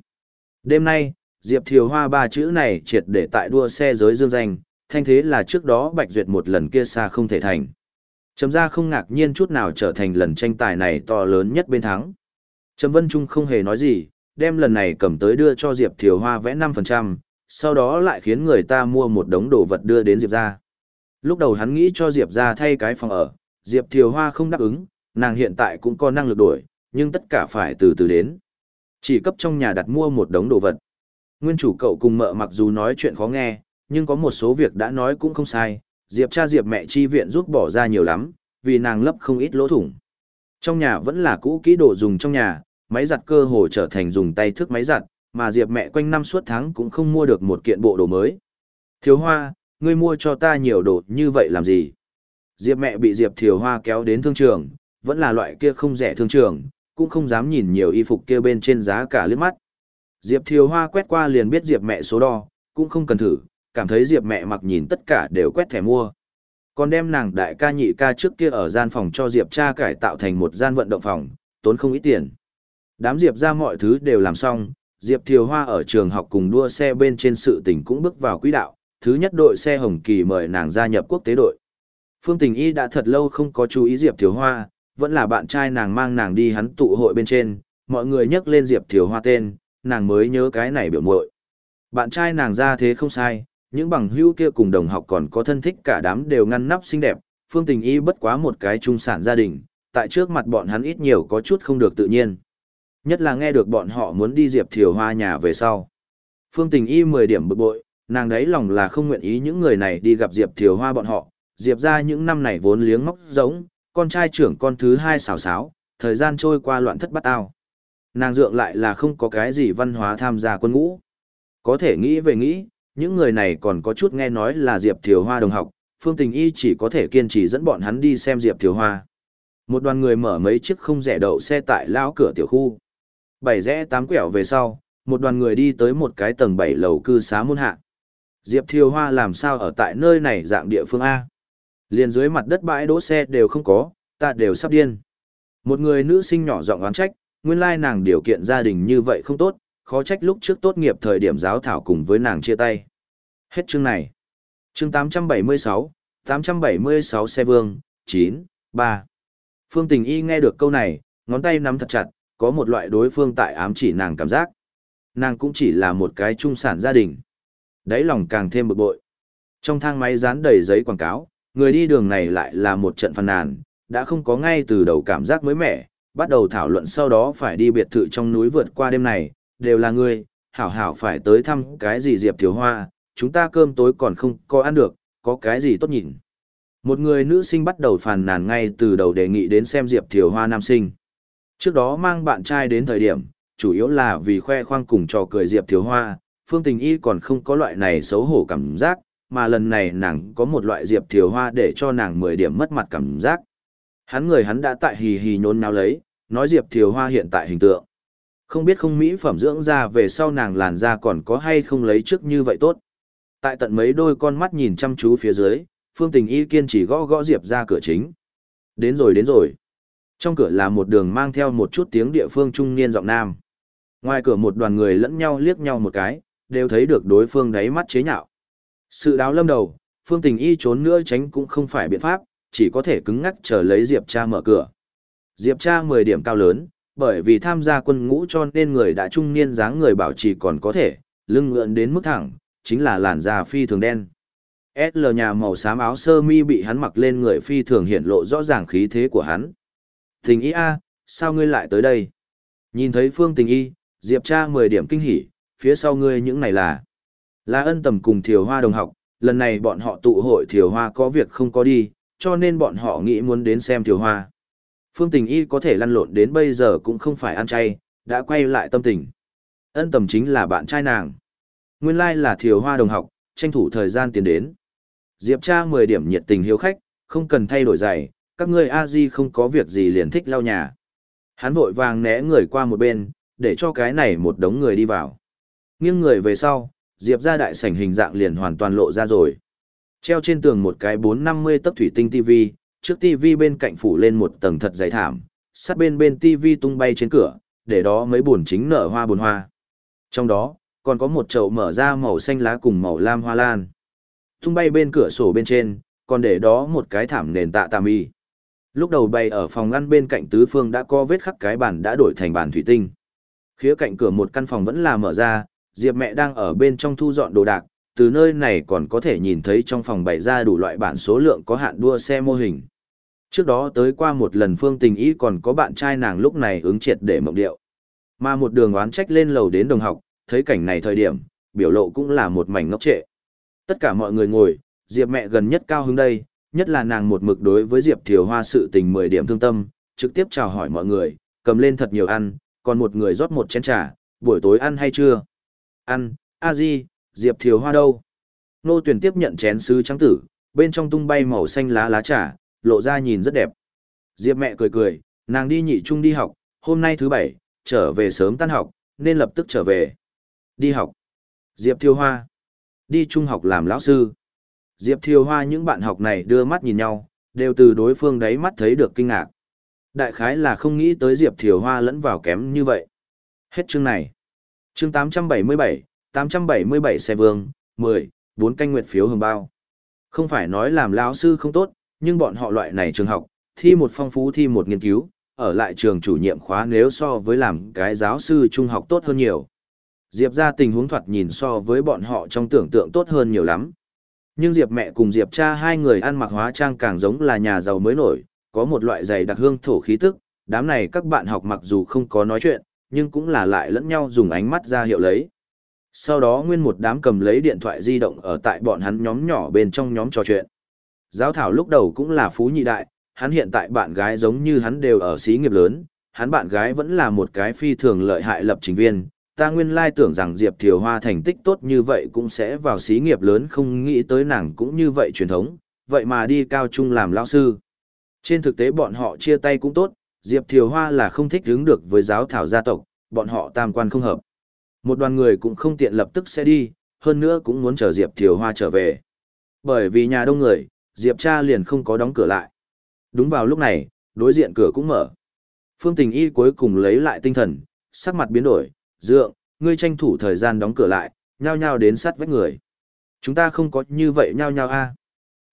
Đêm nay, Diệp Thiều Hoa ba chữ này triệt để tại đua xe giới dương danh, thanh thế là trước đó Bạch Duyệt một lần kia xa không thể thành. Trầm ra không ngạc nhiên chút nào trở thành lần tranh tài này to lớn nhất bên thắng. Trầm Vân Trung không hề nói gì, đem lần này cầm tới đưa cho Diệp Thiều Hoa vẽ 5%, sau đó lại khiến người ta mua một đống đồ vật đưa đến Diệp ra. Lúc đầu hắn nghĩ cho Diệp ra thay cái phòng ở, Diệp Thiều Hoa không đáp ứng, nàng hiện tại cũng có năng lực đổi, nhưng tất cả phải từ từ đến. Chỉ cấp trong nhà đặt mua một đống đồ vật. Nguyên chủ cậu cùng mợ mặc dù nói chuyện khó nghe, nhưng có một số việc đã nói cũng không sai, Diệp cha Diệp mẹ chi viện giúp bỏ ra nhiều lắm, vì nàng lấp không ít lỗ thủng. Trong nhà vẫn là cũ kỹ đồ dùng trong nhà, máy giặt cơ hồ trở thành dùng tay thức máy giặt, mà Diệp mẹ quanh năm suốt tháng cũng không mua được một kiện bộ đồ mới. Thiếu hoa, ngươi mua cho ta nhiều đồ như vậy làm gì? Diệp mẹ bị Diệp Thiều Hoa kéo đến thương trường, vẫn là loại kia không rẻ thương trường, cũng không dám nhìn nhiều y phục kia bên trên giá cả liếc mắt. Diệp Thiều Hoa quét qua liền biết Diệp mẹ số đo, cũng không cần thử, cảm thấy Diệp mẹ mặc nhìn tất cả đều quét thẻ mua. Còn đem nàng đại ca nhị ca trước kia ở gian phòng cho Diệp cha cải tạo thành một gian vận động phòng, tốn không ít tiền. Đám Diệp ra mọi thứ đều làm xong, Diệp Thiều Hoa ở trường học cùng đua xe bên trên sự tình cũng bước vào quỹ đạo, thứ nhất đội xe Hồng Kỳ mời nàng gia nhập quốc tế đội. Phương Tình Y đã thật lâu không có chú ý Diệp Thiều Hoa, vẫn là bạn trai nàng mang nàng đi hắn tụ hội bên trên, mọi người nhắc lên Diệp Thiều Hoa tên, nàng mới nhớ cái này biểu muội. Bạn trai nàng ra thế không sai, những bằng hữu kia cùng đồng học còn có thân thích cả đám đều ngăn nắp xinh đẹp, Phương Tình Y bất quá một cái trung sản gia đình, tại trước mặt bọn hắn ít nhiều có chút không được tự nhiên. Nhất là nghe được bọn họ muốn đi Diệp Thiều Hoa nhà về sau. Phương Tình Y 10 điểm bực bội, nàng đấy lòng là không nguyện ý những người này đi gặp Diệp Thiều Hoa bọn họ, Diệp ra những năm này vốn liếng móc giống, con trai trưởng con thứ hai xào xáo, thời gian trôi qua loạn thất bắt ao. Nàng dượng lại là không có cái gì văn hóa tham gia quân ngũ. Có thể nghĩ về nghĩ, những người này còn có chút nghe nói là Diệp Thiều Hoa đồng học, Phương Tình Y chỉ có thể kiên trì dẫn bọn hắn đi xem Diệp Thiều Hoa. Một đoàn người mở mấy chiếc không rẻ đậu xe tại lão cửa tiểu khu. Bảy rẽ tám quẹo về sau, một đoàn người đi tới một cái tầng bảy lầu cư xá môn hạ. Diệp Thiều Hoa làm sao ở tại nơi này dạng địa phương A. Liền dưới mặt đất bãi đỗ xe đều không có, ta đều sắp điên. Một người nữ sinh nhỏ giọng oán trách, nguyên lai nàng điều kiện gia đình như vậy không tốt, khó trách lúc trước tốt nghiệp thời điểm giáo thảo cùng với nàng chia tay. Hết chương này. Chương 876, 876 xe vương, 9, 3. Phương Tình Y nghe được câu này, ngón tay nắm thật chặt, có một loại đối phương tại ám chỉ nàng cảm giác. Nàng cũng chỉ là một cái trung sản gia đình. Đấy lòng càng thêm bực bội. Trong thang máy dán đầy giấy quảng cáo, người đi đường này lại là một trận phàn nàn, đã không có ngay từ đầu cảm giác mới mẻ, bắt đầu thảo luận sau đó phải đi biệt thự trong núi vượt qua đêm này, đều là người, hảo hảo phải tới thăm cái gì Diệp Thiếu Hoa, chúng ta cơm tối còn không có ăn được, có cái gì tốt nhìn. Một người nữ sinh bắt đầu phàn nàn ngay từ đầu đề nghị đến xem Diệp Thiều Hoa nam sinh. Trước đó mang bạn trai đến thời điểm, chủ yếu là vì khoe khoang cùng trò cười Diệp Thiếu Hoa, Phương Tình Y còn không có loại này xấu hổ cảm giác, mà lần này nàng có một loại Diệp Thiều Hoa để cho nàng 10 điểm mất mặt cảm giác. Hắn người hắn đã tại hì hì nhốn nháo lấy, nói Diệp Thiều Hoa hiện tại hình tượng. Không biết không mỹ phẩm dưỡng da về sau nàng làn da còn có hay không lấy trước như vậy tốt. Tại tận mấy đôi con mắt nhìn chăm chú phía dưới, Phương Tình Y kiên chỉ gõ gõ Diệp ra cửa chính. Đến rồi đến rồi. Trong cửa là một đường mang theo một chút tiếng địa phương trung niên giọng nam. Ngoài cửa một đoàn người lẫn nhau liếc nhau một cái, đều thấy được đối phương đáy mắt chế nhạo. Sự đáo lâm đầu, Phương Tình Y trốn nữa tránh cũng không phải biện pháp, chỉ có thể cứng ngắc chờ lấy Diệp Cha mở cửa. Diệp Cha 10 điểm cao lớn, bởi vì tham gia quân ngũ cho nên người đã trung niên dáng người bảo trì còn có thể, lưng ngượn đến mức thẳng, chính là làn da phi thường đen. SL nhà màu xám áo sơ mi bị hắn mặc lên người phi thường hiện lộ rõ ràng khí thế của hắn. Tình y a, sao ngươi lại tới đây? Nhìn thấy Phương Tình y, Diệp Cha 10 điểm kinh hỉ, phía sau ngươi những này là là ân tầm cùng Thiều Hoa đồng học, lần này bọn họ tụ hội Thiều Hoa có việc không có đi, cho nên bọn họ nghĩ muốn đến xem Thiều Hoa. Phương Tình y có thể lăn lộn đến bây giờ cũng không phải ăn chay, đã quay lại tâm tình. Ân tầm chính là bạn trai nàng. Nguyên lai là Thiều Hoa đồng học, tranh thủ thời gian tiến đến. Diệp Cha 10 điểm nhiệt tình hiếu khách, không cần thay đổi giày, các ngươi a di không có việc gì liền thích lau nhà. Hắn vội vàng né người qua một bên, để cho cái này một đống người đi vào. Nghiêng người về sau, Diệp ra đại sảnh hình dạng liền hoàn toàn lộ ra rồi. Treo trên tường một cái 450 tấc thủy tinh TV, trước tivi bên cạnh phủ lên một tầng thật dày thảm, sát bên bên tivi tung bay trên cửa, để đó mấy buồn chính nở hoa buồn hoa. Trong đó, còn có một chậu mở ra màu xanh lá cùng màu lam hoa lan. Tung bay bên cửa sổ bên trên, còn để đó một cái thảm nền tạ tạm y. Lúc đầu bày ở phòng ngăn bên cạnh tứ phương đã có vết khắc cái bàn đã đổi thành bàn thủy tinh. Khía cạnh cửa một căn phòng vẫn là mở ra, Diệp mẹ đang ở bên trong thu dọn đồ đạc, từ nơi này còn có thể nhìn thấy trong phòng bày ra đủ loại bản số lượng có hạn đua xe mô hình. Trước đó tới qua một lần Phương Tình Ý còn có bạn trai nàng lúc này ứng triệt để mộng điệu. Mà một đường oán trách lên lầu đến đồng học, thấy cảnh này thời điểm, biểu lộ cũng là một mảnh ngốc trệ. Tất cả mọi người ngồi, Diệp mẹ gần nhất cao hứng đây, nhất là nàng một mực đối với Diệp Thiều Hoa sự tình 10 điểm thương tâm, trực tiếp chào hỏi mọi người, cầm lên thật nhiều ăn, còn một người rót một chén trà, buổi tối ăn hay chưa? Ăn, a di, Diệp Thiều Hoa đâu? Nô tuyển tiếp nhận chén sứ trắng tử, bên trong tung bay màu xanh lá lá trà, lộ ra nhìn rất đẹp. Diệp mẹ cười cười, nàng đi nhị trung đi học, hôm nay thứ bảy, trở về sớm tan học, nên lập tức trở về. Đi học. Diệp Thiêu Hoa. Đi trung học làm lão sư. Diệp Thiêu Hoa những bạn học này đưa mắt nhìn nhau, đều từ đối phương đấy mắt thấy được kinh ngạc. Đại khái là không nghĩ tới Diệp Thiều Hoa lẫn vào kém như vậy. Hết chương này. Chương 877, 877 xe vương, 10, 4 canh nguyệt phiếu hồng bao. Không phải nói làm lão sư không tốt, nhưng bọn họ loại này trường học, thi một phong phú thi một nghiên cứu, ở lại trường chủ nhiệm khóa nếu so với làm cái giáo sư trung học tốt hơn nhiều. Diệp ra tình huống thoạt nhìn so với bọn họ trong tưởng tượng tốt hơn nhiều lắm. Nhưng Diệp mẹ cùng Diệp cha hai người ăn mặc hóa trang càng giống là nhà giàu mới nổi, có một loại giày đặc hương thổ khí tức, đám này các bạn học mặc dù không có nói chuyện, nhưng cũng là lại lẫn nhau dùng ánh mắt ra hiệu lấy. Sau đó nguyên một đám cầm lấy điện thoại di động ở tại bọn hắn nhóm nhỏ bên trong nhóm trò chuyện. Giáo thảo lúc đầu cũng là phú nhị đại, hắn hiện tại bạn gái giống như hắn đều ở xí nghiệp lớn, hắn bạn gái vẫn là một cái phi thường lợi hại lập trình viên, ta nguyên lai tưởng rằng Diệp Thiều Hoa thành tích tốt như vậy cũng sẽ vào xí nghiệp lớn không nghĩ tới nàng cũng như vậy truyền thống, vậy mà đi cao trung làm lão sư. Trên thực tế bọn họ chia tay cũng tốt, Diệp Thiều Hoa là không thích hứng được với giáo thảo gia tộc, bọn họ tam quan không hợp. Một đoàn người cũng không tiện lập tức sẽ đi, hơn nữa cũng muốn chờ Diệp Thiều Hoa trở về. Bởi vì nhà đông người, Diệp cha liền không có đóng cửa lại. Đúng vào lúc này, đối diện cửa cũng mở. Phương Tình Y cuối cùng lấy lại tinh thần, sắc mặt biến đổi, dượng, ngươi tranh thủ thời gian đóng cửa lại, nhao nhao đến sát vách người. Chúng ta không có như vậy nhao nhao a.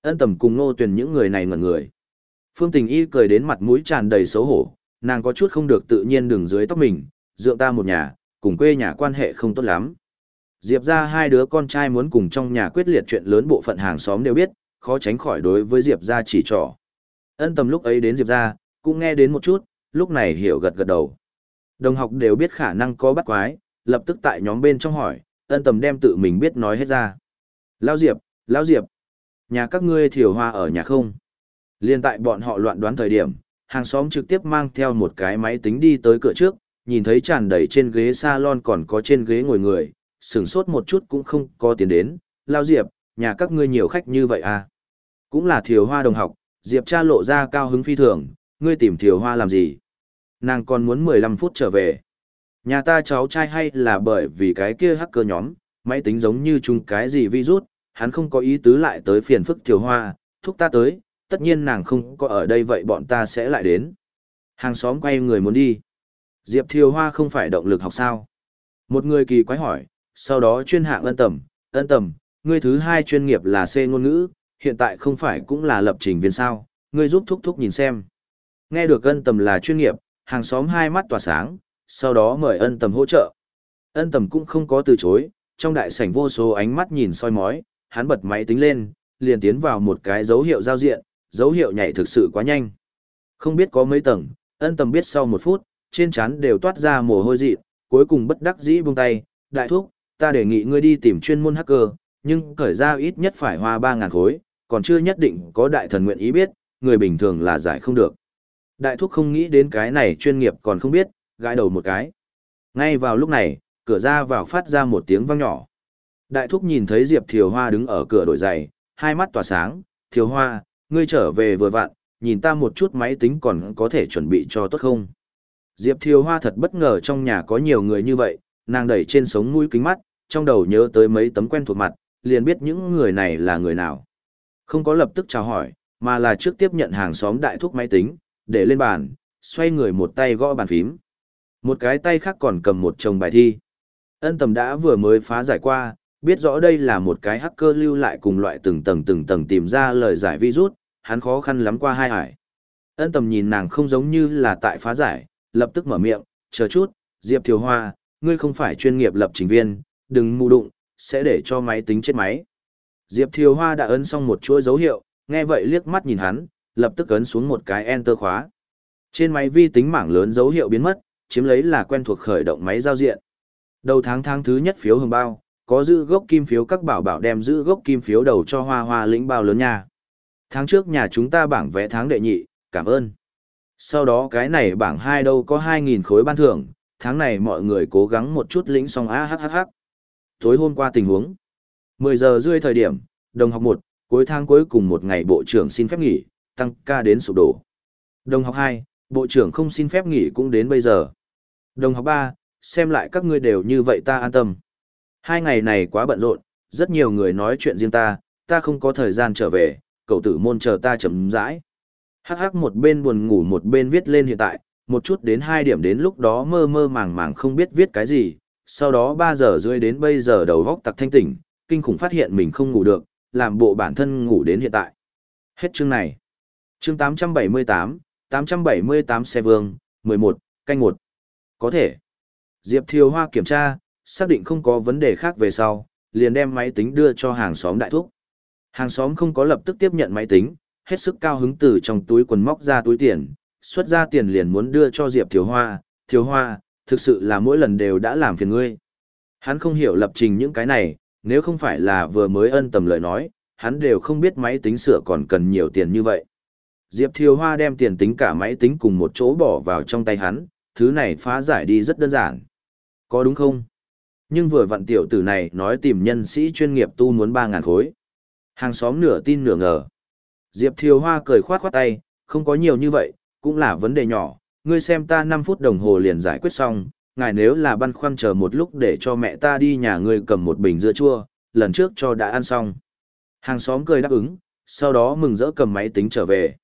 Ân tầm cùng nô tuyển những người này ngẩn người. Phương tình y cười đến mặt mũi tràn đầy xấu hổ, nàng có chút không được tự nhiên đường dưới tóc mình, dượng ta một nhà, cùng quê nhà quan hệ không tốt lắm. Diệp ra hai đứa con trai muốn cùng trong nhà quyết liệt chuyện lớn bộ phận hàng xóm đều biết, khó tránh khỏi đối với Diệp ra chỉ trỏ. Ân tầm lúc ấy đến Diệp ra, cũng nghe đến một chút, lúc này hiểu gật gật đầu. Đồng học đều biết khả năng có bắt quái, lập tức tại nhóm bên trong hỏi, ân tầm đem tự mình biết nói hết ra. Lao Diệp, Lao Diệp, nhà các ngươi thiểu hoa ở nhà không? Liên tại bọn họ loạn đoán thời điểm, hàng xóm trực tiếp mang theo một cái máy tính đi tới cửa trước, nhìn thấy tràn đầy trên ghế salon còn có trên ghế ngồi người, sửng sốt một chút cũng không có tiền đến. Lao Diệp, nhà các ngươi nhiều khách như vậy à? Cũng là Thiều hoa đồng học, Diệp cha lộ ra cao hứng phi thường, ngươi tìm Thiều hoa làm gì? Nàng còn muốn 15 phút trở về. Nhà ta cháu trai hay là bởi vì cái kia hacker nhóm, máy tính giống như chung cái gì virus, hắn không có ý tứ lại tới phiền phức Thiều hoa, thúc ta tới, tất nhiên nàng không có ở đây vậy bọn ta sẽ lại đến. Hàng xóm quay người muốn đi. Diệp thiều hoa không phải động lực học sao. Một người kỳ quái hỏi, sau đó chuyên hạng ân tầm, ân tầm, ngươi thứ hai chuyên nghiệp là C ngôn ngữ, hiện tại không phải cũng là lập trình viên sao, ngươi giúp thúc thúc nhìn xem. Nghe được ân tầm là chuyên nghiệp, hàng xóm hai mắt tỏa sáng, sau đó mời ân tầm hỗ trợ. Ân tầm cũng không có từ chối, trong đại sảnh vô số ánh mắt nhìn soi mói, hắn bật máy tính lên, liền tiến vào một cái dấu hiệu giao diện, dấu hiệu nhảy thực sự quá nhanh. Không biết có mấy tầng, ân tầm biết sau một phút, trên trán đều toát ra mồ hôi dị, cuối cùng bất đắc dĩ buông tay, đại thúc, ta đề nghị ngươi đi tìm chuyên môn hacker, nhưng khởi ra ít nhất phải hoa 3.000 khối, còn chưa nhất định có đại thần nguyện ý biết, người bình thường là giải không được. Đại thúc không nghĩ đến cái này chuyên nghiệp còn không biết, gãi đầu một cái. Ngay vào lúc này, cửa ra vào phát ra một tiếng vang nhỏ. Đại thúc nhìn thấy Diệp Thiều Hoa đứng ở cửa đổi giày, hai mắt tỏa sáng, Thiều Hoa, ngươi trở về vừa vặn, nhìn ta một chút máy tính còn có thể chuẩn bị cho tốt không. Diệp Thiều Hoa thật bất ngờ trong nhà có nhiều người như vậy, nàng đẩy trên sống mũi kính mắt, trong đầu nhớ tới mấy tấm quen thuộc mặt, liền biết những người này là người nào. Không có lập tức chào hỏi, mà là trước tiếp nhận hàng xóm đại thúc máy tính, để lên bàn, xoay người một tay gõ bàn phím. Một cái tay khác còn cầm một chồng bài thi. Ân tầm đã vừa mới phá giải qua, biết rõ đây là một cái hacker lưu lại cùng loại từng tầng từng tầng tìm ra lời giải virus, hắn khó khăn lắm qua hai hải. Ân tầm nhìn nàng không giống như là tại phá giải, lập tức mở miệng, chờ chút, Diệp Thiều Hoa, ngươi không phải chuyên nghiệp lập trình viên, đừng mù đụng, sẽ để cho máy tính chết máy. Diệp Thiều Hoa đã ấn xong một chuỗi dấu hiệu, nghe vậy liếc mắt nhìn hắn, lập tức ấn xuống một cái enter khóa. Trên máy vi tính mảng lớn dấu hiệu biến mất, chiếm lấy là quen thuộc khởi động máy giao diện. Đầu tháng tháng thứ nhất phiếu hồng bao, có giữ gốc kim phiếu các bảo bảo đem giữ gốc kim phiếu đầu cho hoa hoa lĩnh bao lớn nha. Tháng trước nhà chúng ta bảng vẽ tháng đệ nhị, cảm ơn. Sau đó cái này bảng hai đâu có 2.000 khối ban thưởng, tháng này mọi người cố gắng một chút lĩnh xong a hắc hắc Tối hôm qua tình huống. 10 giờ rưỡi thời điểm, đồng học 1, cuối tháng cuối cùng một ngày bộ trưởng xin phép nghỉ, tăng ca đến sụp đổ. Đồng học 2, bộ trưởng không xin phép nghỉ cũng đến bây giờ. Đồng học 3, xem lại các ngươi đều như vậy ta an tâm. Hai ngày này quá bận rộn, rất nhiều người nói chuyện riêng ta, ta không có thời gian trở về, cậu tử môn chờ ta chấm rãi. Hắc hắc một bên buồn ngủ một bên viết lên hiện tại, một chút đến hai điểm đến lúc đó mơ mơ màng màng không biết viết cái gì, sau đó ba giờ rưỡi đến bây giờ đầu góc tặc thanh tỉnh, kinh khủng phát hiện mình không ngủ được, làm bộ bản thân ngủ đến hiện tại. Hết chương này. Chương 878, 878 xe vương, 11, canh 1. Có thể. Diệp Thiều Hoa kiểm tra, xác định không có vấn đề khác về sau, liền đem máy tính đưa cho hàng xóm đại thúc. Hàng xóm không có lập tức tiếp nhận máy tính, hết sức cao hứng từ trong túi quần móc ra túi tiền, xuất ra tiền liền muốn đưa cho Diệp Thiều Hoa, Thiều Hoa, thực sự là mỗi lần đều đã làm phiền ngươi. Hắn không hiểu lập trình những cái này, nếu không phải là vừa mới ân tầm lời nói, hắn đều không biết máy tính sửa còn cần nhiều tiền như vậy. Diệp Thiều Hoa đem tiền tính cả máy tính cùng một chỗ bỏ vào trong tay hắn, thứ này phá giải đi rất đơn giản. Có đúng không? Nhưng vừa vặn tiểu tử này nói tìm nhân sĩ chuyên nghiệp tu muốn 3.000 khối. Hàng xóm nửa tin nửa ngờ. Diệp Thiều Hoa cười khoát khoát tay, không có nhiều như vậy, cũng là vấn đề nhỏ, ngươi xem ta 5 phút đồng hồ liền giải quyết xong, ngài nếu là băn khoăn chờ một lúc để cho mẹ ta đi nhà ngươi cầm một bình dưa chua, lần trước cho đã ăn xong. Hàng xóm cười đáp ứng, sau đó mừng rỡ cầm máy tính trở về.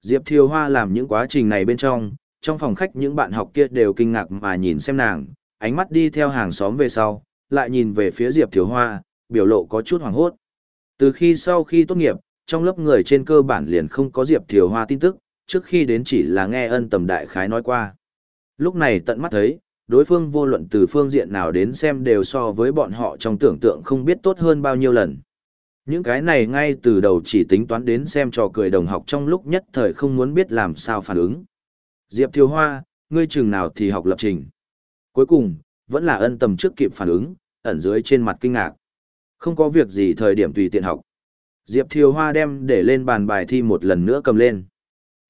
Diệp Thiều Hoa làm những quá trình này bên trong, trong phòng khách những bạn học kia đều kinh ngạc mà nhìn xem nàng, ánh mắt đi theo hàng xóm về sau, lại nhìn về phía Diệp Thiều Hoa, biểu lộ có chút hoảng hốt. Từ khi sau khi tốt nghiệp, trong lớp người trên cơ bản liền không có Diệp Thiều Hoa tin tức, trước khi đến chỉ là nghe ân tầm đại khái nói qua. Lúc này tận mắt thấy, đối phương vô luận từ phương diện nào đến xem đều so với bọn họ trong tưởng tượng không biết tốt hơn bao nhiêu lần. Những cái này ngay từ đầu chỉ tính toán đến xem trò cười đồng học trong lúc nhất thời không muốn biết làm sao phản ứng. Diệp Thiều Hoa, ngươi chừng nào thì học lập trình. Cuối cùng, vẫn là ân tầm trước kịp phản ứng, ẩn dưới trên mặt kinh ngạc. Không có việc gì thời điểm tùy tiện học. Diệp Thiều Hoa đem để lên bàn bài thi một lần nữa cầm lên.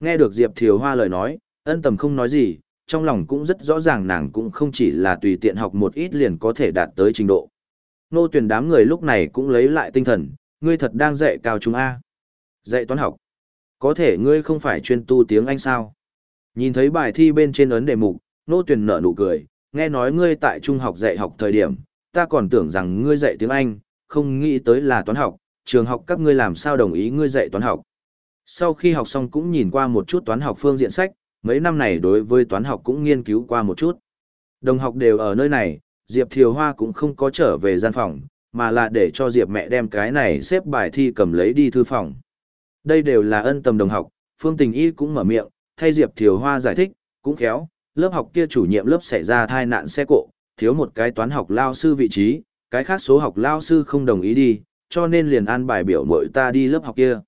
Nghe được Diệp Thiều Hoa lời nói, ân tầm không nói gì, trong lòng cũng rất rõ ràng nàng cũng không chỉ là tùy tiện học một ít liền có thể đạt tới trình độ. Nô tuyển đám người lúc này cũng lấy lại tinh thần, ngươi thật đang dạy cao chúng A. Dạy toán học. Có thể ngươi không phải chuyên tu tiếng Anh sao? Nhìn thấy bài thi bên trên ấn đề mục, nô tuyển nở nụ cười, nghe nói ngươi tại trung học dạy học thời điểm, ta còn tưởng rằng ngươi dạy tiếng Anh, không nghĩ tới là toán học, trường học các ngươi làm sao đồng ý ngươi dạy toán học. Sau khi học xong cũng nhìn qua một chút toán học phương diện sách, mấy năm này đối với toán học cũng nghiên cứu qua một chút. Đồng học đều ở nơi này, Diệp Thiều Hoa cũng không có trở về gian phòng, mà là để cho Diệp mẹ đem cái này xếp bài thi cầm lấy đi thư phòng. Đây đều là ân tầm đồng học, Phương Tình Y cũng mở miệng, thay Diệp Thiều Hoa giải thích, cũng khéo, lớp học kia chủ nhiệm lớp xảy ra thai nạn xe cộ, thiếu một cái toán học lao sư vị trí, cái khác số học lao sư không đồng ý đi, cho nên liền an bài biểu mội ta đi lớp học kia.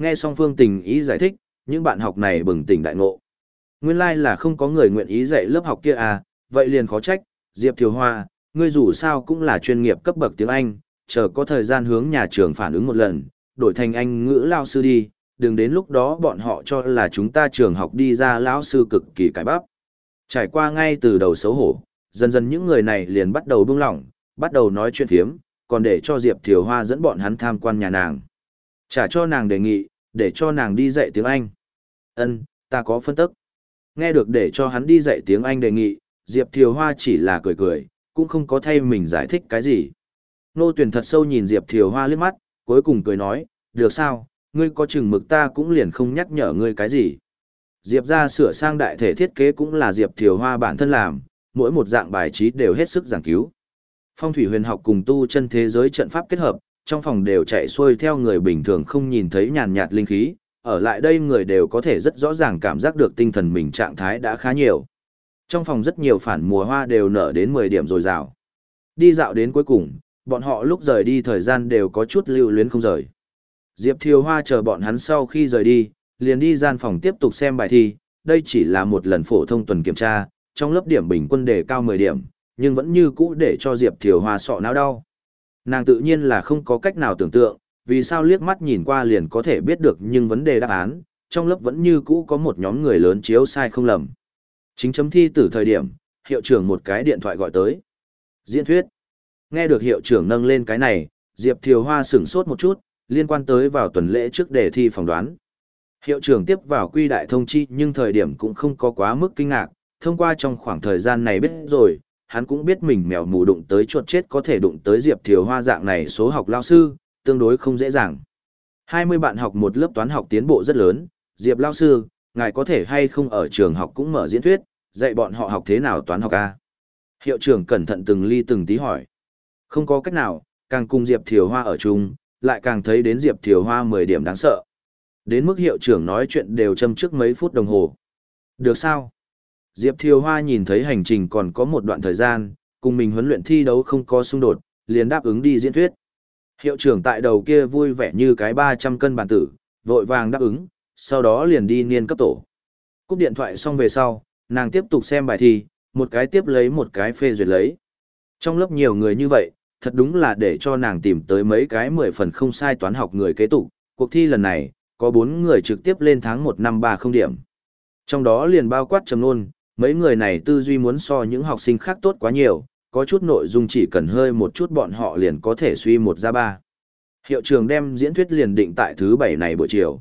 Nghe xong Phương Tình ý giải thích, những bạn học này bừng tỉnh đại ngộ. Nguyên lai like là không có người nguyện ý dạy lớp học kia à, vậy liền khó trách, Diệp Thiều Hoa, ngươi dù sao cũng là chuyên nghiệp cấp bậc tiếng Anh, chờ có thời gian hướng nhà trường phản ứng một lần, đổi thành Anh ngữ lao sư đi, đừng đến lúc đó bọn họ cho là chúng ta trường học đi ra lão sư cực kỳ cải bắp. Trải qua ngay từ đầu xấu hổ, dần dần những người này liền bắt đầu buông lỏng, bắt đầu nói chuyện thiếm, còn để cho Diệp Thiều Hoa dẫn bọn hắn tham quan nhà nàng. Trả cho nàng đề nghị, để cho nàng đi dạy tiếng Anh. Ân, ta có phân tức. Nghe được để cho hắn đi dạy tiếng Anh đề nghị, Diệp Thiều Hoa chỉ là cười cười, cũng không có thay mình giải thích cái gì. Nô tuyển thật sâu nhìn Diệp Thiều Hoa liếc mắt, cuối cùng cười nói, được sao, ngươi có chừng mực ta cũng liền không nhắc nhở ngươi cái gì. Diệp ra sửa sang đại thể thiết kế cũng là Diệp Thiều Hoa bản thân làm, mỗi một dạng bài trí đều hết sức giảng cứu. Phong thủy huyền học cùng tu chân thế giới trận pháp kết hợp, trong phòng đều chạy xuôi theo người bình thường không nhìn thấy nhàn nhạt linh khí, ở lại đây người đều có thể rất rõ ràng cảm giác được tinh thần mình trạng thái đã khá nhiều. Trong phòng rất nhiều phản mùa hoa đều nở đến 10 điểm rồi rào. Đi dạo đến cuối cùng, bọn họ lúc rời đi thời gian đều có chút lưu luyến không rời. Diệp Thiều Hoa chờ bọn hắn sau khi rời đi, liền đi gian phòng tiếp tục xem bài thi, đây chỉ là một lần phổ thông tuần kiểm tra, trong lớp điểm bình quân đề cao 10 điểm, nhưng vẫn như cũ để cho Diệp Thiều Hoa sọ não đau. Nàng tự nhiên là không có cách nào tưởng tượng, vì sao liếc mắt nhìn qua liền có thể biết được nhưng vấn đề đáp án, trong lớp vẫn như cũ có một nhóm người lớn chiếu sai không lầm. Chính chấm thi từ thời điểm, hiệu trưởng một cái điện thoại gọi tới. Diễn thuyết. Nghe được hiệu trưởng nâng lên cái này, Diệp Thiều Hoa sửng sốt một chút, liên quan tới vào tuần lễ trước đề thi phỏng đoán. Hiệu trưởng tiếp vào quy đại thông chi nhưng thời điểm cũng không có quá mức kinh ngạc, thông qua trong khoảng thời gian này biết rồi, hắn cũng biết mình mèo mù đụng tới chuột chết có thể đụng tới Diệp Thiều Hoa dạng này số học lao sư, tương đối không dễ dàng. 20 bạn học một lớp toán học tiến bộ rất lớn, Diệp lao sư, ngài có thể hay không ở trường học cũng mở diễn thuyết, dạy bọn họ học thế nào toán học a? Hiệu trưởng cẩn thận từng ly từng tí hỏi. Không có cách nào, càng cùng Diệp Thiều Hoa ở chung, lại càng thấy đến Diệp Thiều Hoa 10 điểm đáng sợ. Đến mức hiệu trưởng nói chuyện đều châm trước mấy phút đồng hồ. Được sao? Diệp Thiều Hoa nhìn thấy hành trình còn có một đoạn thời gian, cùng mình huấn luyện thi đấu không có xung đột, liền đáp ứng đi diễn thuyết. Hiệu trưởng tại đầu kia vui vẻ như cái 300 cân bản tử, vội vàng đáp ứng, sau đó liền đi niên cấp tổ. Cúp điện thoại xong về sau, nàng tiếp tục xem bài thi, một cái tiếp lấy một cái phê duyệt lấy. Trong lớp nhiều người như vậy, thật đúng là để cho nàng tìm tới mấy cái mười phần không sai toán học người kế tục. Cuộc thi lần này, có bốn người trực tiếp lên tháng một năm ba không điểm. Trong đó liền bao quát trầm nôn, mấy người này tư duy muốn so những học sinh khác tốt quá nhiều, có chút nội dung chỉ cần hơi một chút bọn họ liền có thể suy một ra ba. Hiệu trường đem diễn thuyết liền định tại thứ bảy này buổi chiều.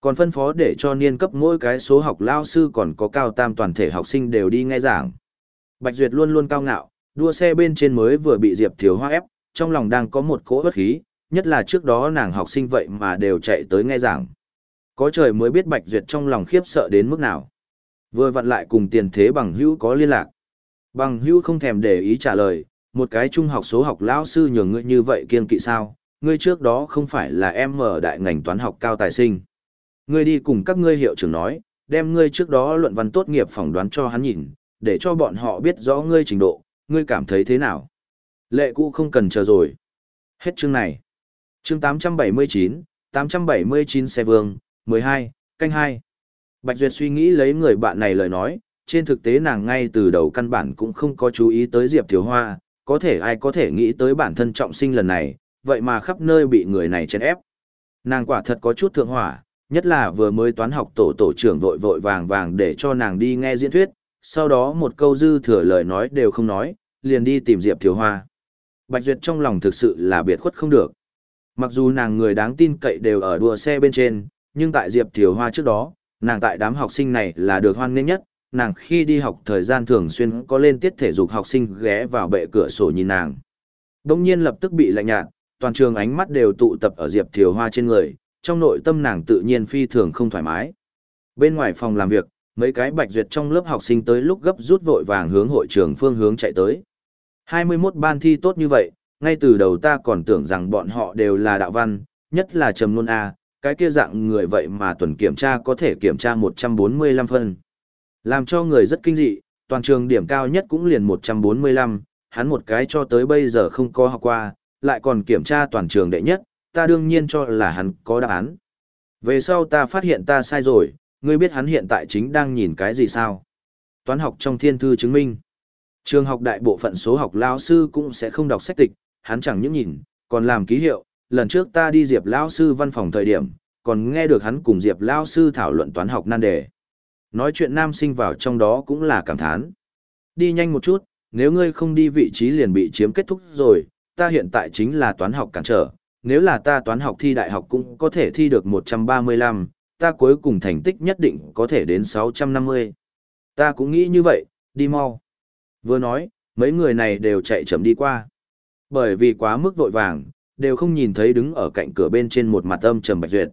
Còn phân phó để cho niên cấp mỗi cái số học lao sư còn có cao tam toàn thể học sinh đều đi nghe giảng. Bạch Duyệt luôn luôn cao ngạo, đua xe bên trên mới vừa bị Diệp Thiếu Hoa ép, trong lòng đang có một cỗ bất khí, nhất là trước đó nàng học sinh vậy mà đều chạy tới nghe giảng. Có trời mới biết Bạch Duyệt trong lòng khiếp sợ đến mức nào. Vừa vặn lại cùng tiền thế bằng hữu có liên lạc. Bằng hữu không thèm để ý trả lời, một cái trung học số học lão sư nhường ngươi như vậy kiên kỵ sao, ngươi trước đó không phải là em mở đại ngành toán học cao tài sinh. Ngươi đi cùng các ngươi hiệu trưởng nói, đem ngươi trước đó luận văn tốt nghiệp phỏng đoán cho hắn nhìn, để cho bọn họ biết rõ ngươi trình độ, ngươi cảm thấy thế nào? Lệ cũ không cần chờ rồi. Hết chương này. Chương 879, 879 xe vương, 12, canh 2. Bạch Duyệt suy nghĩ lấy người bạn này lời nói, trên thực tế nàng ngay từ đầu căn bản cũng không có chú ý tới Diệp Thiếu Hoa, có thể ai có thể nghĩ tới bản thân trọng sinh lần này, vậy mà khắp nơi bị người này chèn ép. Nàng quả thật có chút thượng hỏa, nhất là vừa mới toán học tổ tổ trưởng vội vội vàng vàng để cho nàng đi nghe diễn thuyết, sau đó một câu dư thừa lời nói đều không nói, liền đi tìm Diệp Thiếu Hoa. Bạch Duyệt trong lòng thực sự là biệt khuất không được. Mặc dù nàng người đáng tin cậy đều ở đua xe bên trên, nhưng tại Diệp Thiếu Hoa trước đó, nàng tại đám học sinh này là được hoan nghênh nhất, nàng khi đi học thời gian thường xuyên có lên tiết thể dục học sinh ghé vào bệ cửa sổ nhìn nàng. Đông nhiên lập tức bị lạnh nhạt, toàn trường ánh mắt đều tụ tập ở Diệp Thiều Hoa trên người, trong nội tâm nàng tự nhiên phi thường không thoải mái. Bên ngoài phòng làm việc, mấy cái bạch duyệt trong lớp học sinh tới lúc gấp rút vội vàng hướng hội trường phương hướng chạy tới. 21 ban thi tốt như vậy, ngay từ đầu ta còn tưởng rằng bọn họ đều là đạo văn, nhất là trầm nôn A, cái kia dạng người vậy mà tuần kiểm tra có thể kiểm tra 145 phân. Làm cho người rất kinh dị, toàn trường điểm cao nhất cũng liền 145, hắn một cái cho tới bây giờ không có học qua, lại còn kiểm tra toàn trường đệ nhất, ta đương nhiên cho là hắn có đáp án. Về sau ta phát hiện ta sai rồi, ngươi biết hắn hiện tại chính đang nhìn cái gì sao? Toán học trong thiên thư chứng minh. Trường học đại bộ phận số học lao sư cũng sẽ không đọc sách tịch, hắn chẳng những nhìn, còn làm ký hiệu. Lần trước ta đi Diệp lao sư văn phòng thời điểm, còn nghe được hắn cùng Diệp lao sư thảo luận toán học nan đề. Nói chuyện nam sinh vào trong đó cũng là cảm thán. Đi nhanh một chút, nếu ngươi không đi vị trí liền bị chiếm kết thúc rồi, ta hiện tại chính là toán học cản trở, nếu là ta toán học thi đại học cũng có thể thi được 135, ta cuối cùng thành tích nhất định có thể đến 650. Ta cũng nghĩ như vậy, đi mau. Vừa nói, mấy người này đều chạy chậm đi qua. Bởi vì quá mức vội vàng, đều không nhìn thấy đứng ở cạnh cửa bên trên một mặt âm trầm Bạch Duyệt.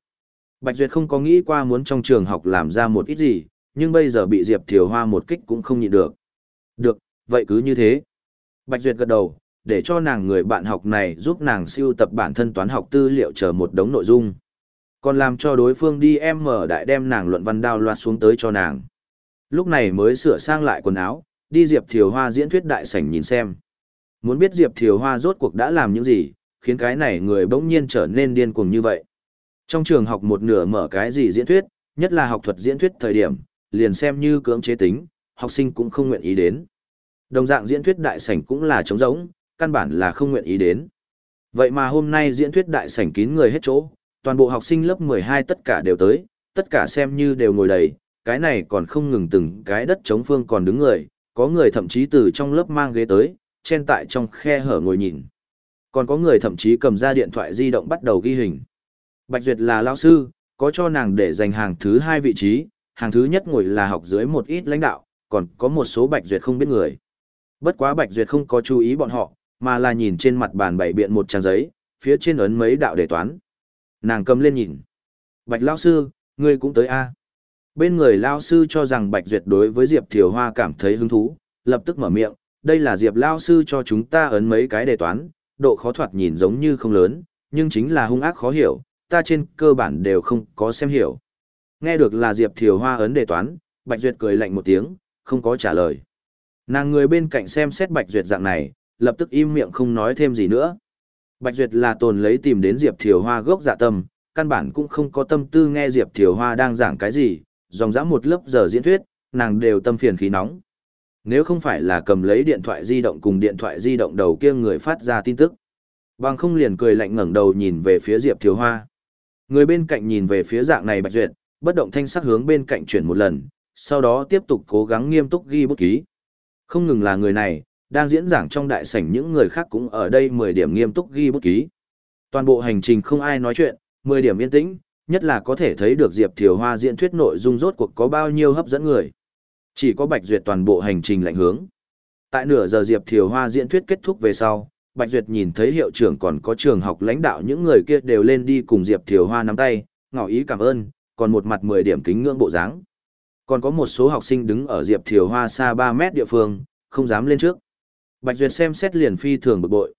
Bạch Duyệt không có nghĩ qua muốn trong trường học làm ra một ít gì, nhưng bây giờ bị Diệp Thiều Hoa một kích cũng không nhịn được. Được, vậy cứ như thế. Bạch Duyệt gật đầu, để cho nàng người bạn học này giúp nàng siêu tập bản thân toán học tư liệu chờ một đống nội dung. Còn làm cho đối phương đi em mở đại đem nàng luận văn đao loa xuống tới cho nàng. Lúc này mới sửa sang lại quần áo, đi Diệp Thiều Hoa diễn thuyết đại sảnh nhìn xem. Muốn biết Diệp Thiều Hoa rốt cuộc đã làm những gì, khiến cái này người bỗng nhiên trở nên điên cuồng như vậy. Trong trường học một nửa mở cái gì diễn thuyết, nhất là học thuật diễn thuyết thời điểm, liền xem như cưỡng chế tính, học sinh cũng không nguyện ý đến. Đồng dạng diễn thuyết đại sảnh cũng là trống rỗng, căn bản là không nguyện ý đến. Vậy mà hôm nay diễn thuyết đại sảnh kín người hết chỗ, toàn bộ học sinh lớp 12 tất cả đều tới, tất cả xem như đều ngồi đầy, cái này còn không ngừng từng cái đất chống phương còn đứng người, có người thậm chí từ trong lớp mang ghế tới, chen tại trong khe hở ngồi nhìn. Còn có người thậm chí cầm ra điện thoại di động bắt đầu ghi hình. Bạch Duyệt là lao sư, có cho nàng để giành hàng thứ hai vị trí, hàng thứ nhất ngồi là học dưới một ít lãnh đạo, còn có một số Bạch Duyệt không biết người. Bất quá Bạch Duyệt không có chú ý bọn họ, mà là nhìn trên mặt bàn bảy biện một trang giấy, phía trên ấn mấy đạo đề toán. Nàng cầm lên nhìn. Bạch Lao Sư, ngươi cũng tới a Bên người Lao Sư cho rằng Bạch Duyệt đối với Diệp Thiều Hoa cảm thấy hứng thú, lập tức mở miệng, đây là Diệp Lao Sư cho chúng ta ấn mấy cái đề toán, độ khó thoạt nhìn giống như không lớn, nhưng chính là hung ác khó hiểu, ta trên cơ bản đều không có xem hiểu. Nghe được là Diệp Thiều Hoa ấn đề toán, Bạch Duyệt cười lạnh một tiếng, không có trả lời. Nàng người bên cạnh xem xét Bạch Duyệt dạng này, lập tức im miệng không nói thêm gì nữa. Bạch Duyệt là tồn lấy tìm đến Diệp Thiều Hoa gốc dạ tâm, căn bản cũng không có tâm tư nghe Diệp Thiều Hoa đang giảng cái gì, dòng dã một lớp giờ diễn thuyết, nàng đều tâm phiền khí nóng. Nếu không phải là cầm lấy điện thoại di động cùng điện thoại di động đầu kia người phát ra tin tức. Bằng không liền cười lạnh ngẩng đầu nhìn về phía Diệp Thiều Hoa. Người bên cạnh nhìn về phía dạng này Bạch Duyệt, bất động thanh sắc hướng bên cạnh chuyển một lần, sau đó tiếp tục cố gắng nghiêm túc ghi bút ký. Không ngừng là người này, đang diễn giảng trong đại sảnh những người khác cũng ở đây 10 điểm nghiêm túc ghi bút ký. Toàn bộ hành trình không ai nói chuyện, 10 điểm yên tĩnh, nhất là có thể thấy được Diệp Thiều Hoa diễn thuyết nội dung rốt cuộc có bao nhiêu hấp dẫn người. Chỉ có Bạch Duyệt toàn bộ hành trình lạnh hướng. Tại nửa giờ Diệp Thiều Hoa diễn thuyết kết thúc về sau, Bạch Duyệt nhìn thấy hiệu trưởng còn có trường học lãnh đạo những người kia đều lên đi cùng Diệp Thiều Hoa nắm tay, ngỏ ý cảm ơn, còn một mặt 10 điểm kính ngưỡng bộ dáng. Còn có một số học sinh đứng ở Diệp Thiều Hoa xa 3 mét địa phương, không dám lên trước. Bạch Duyệt xem xét liền phi thường bực bội.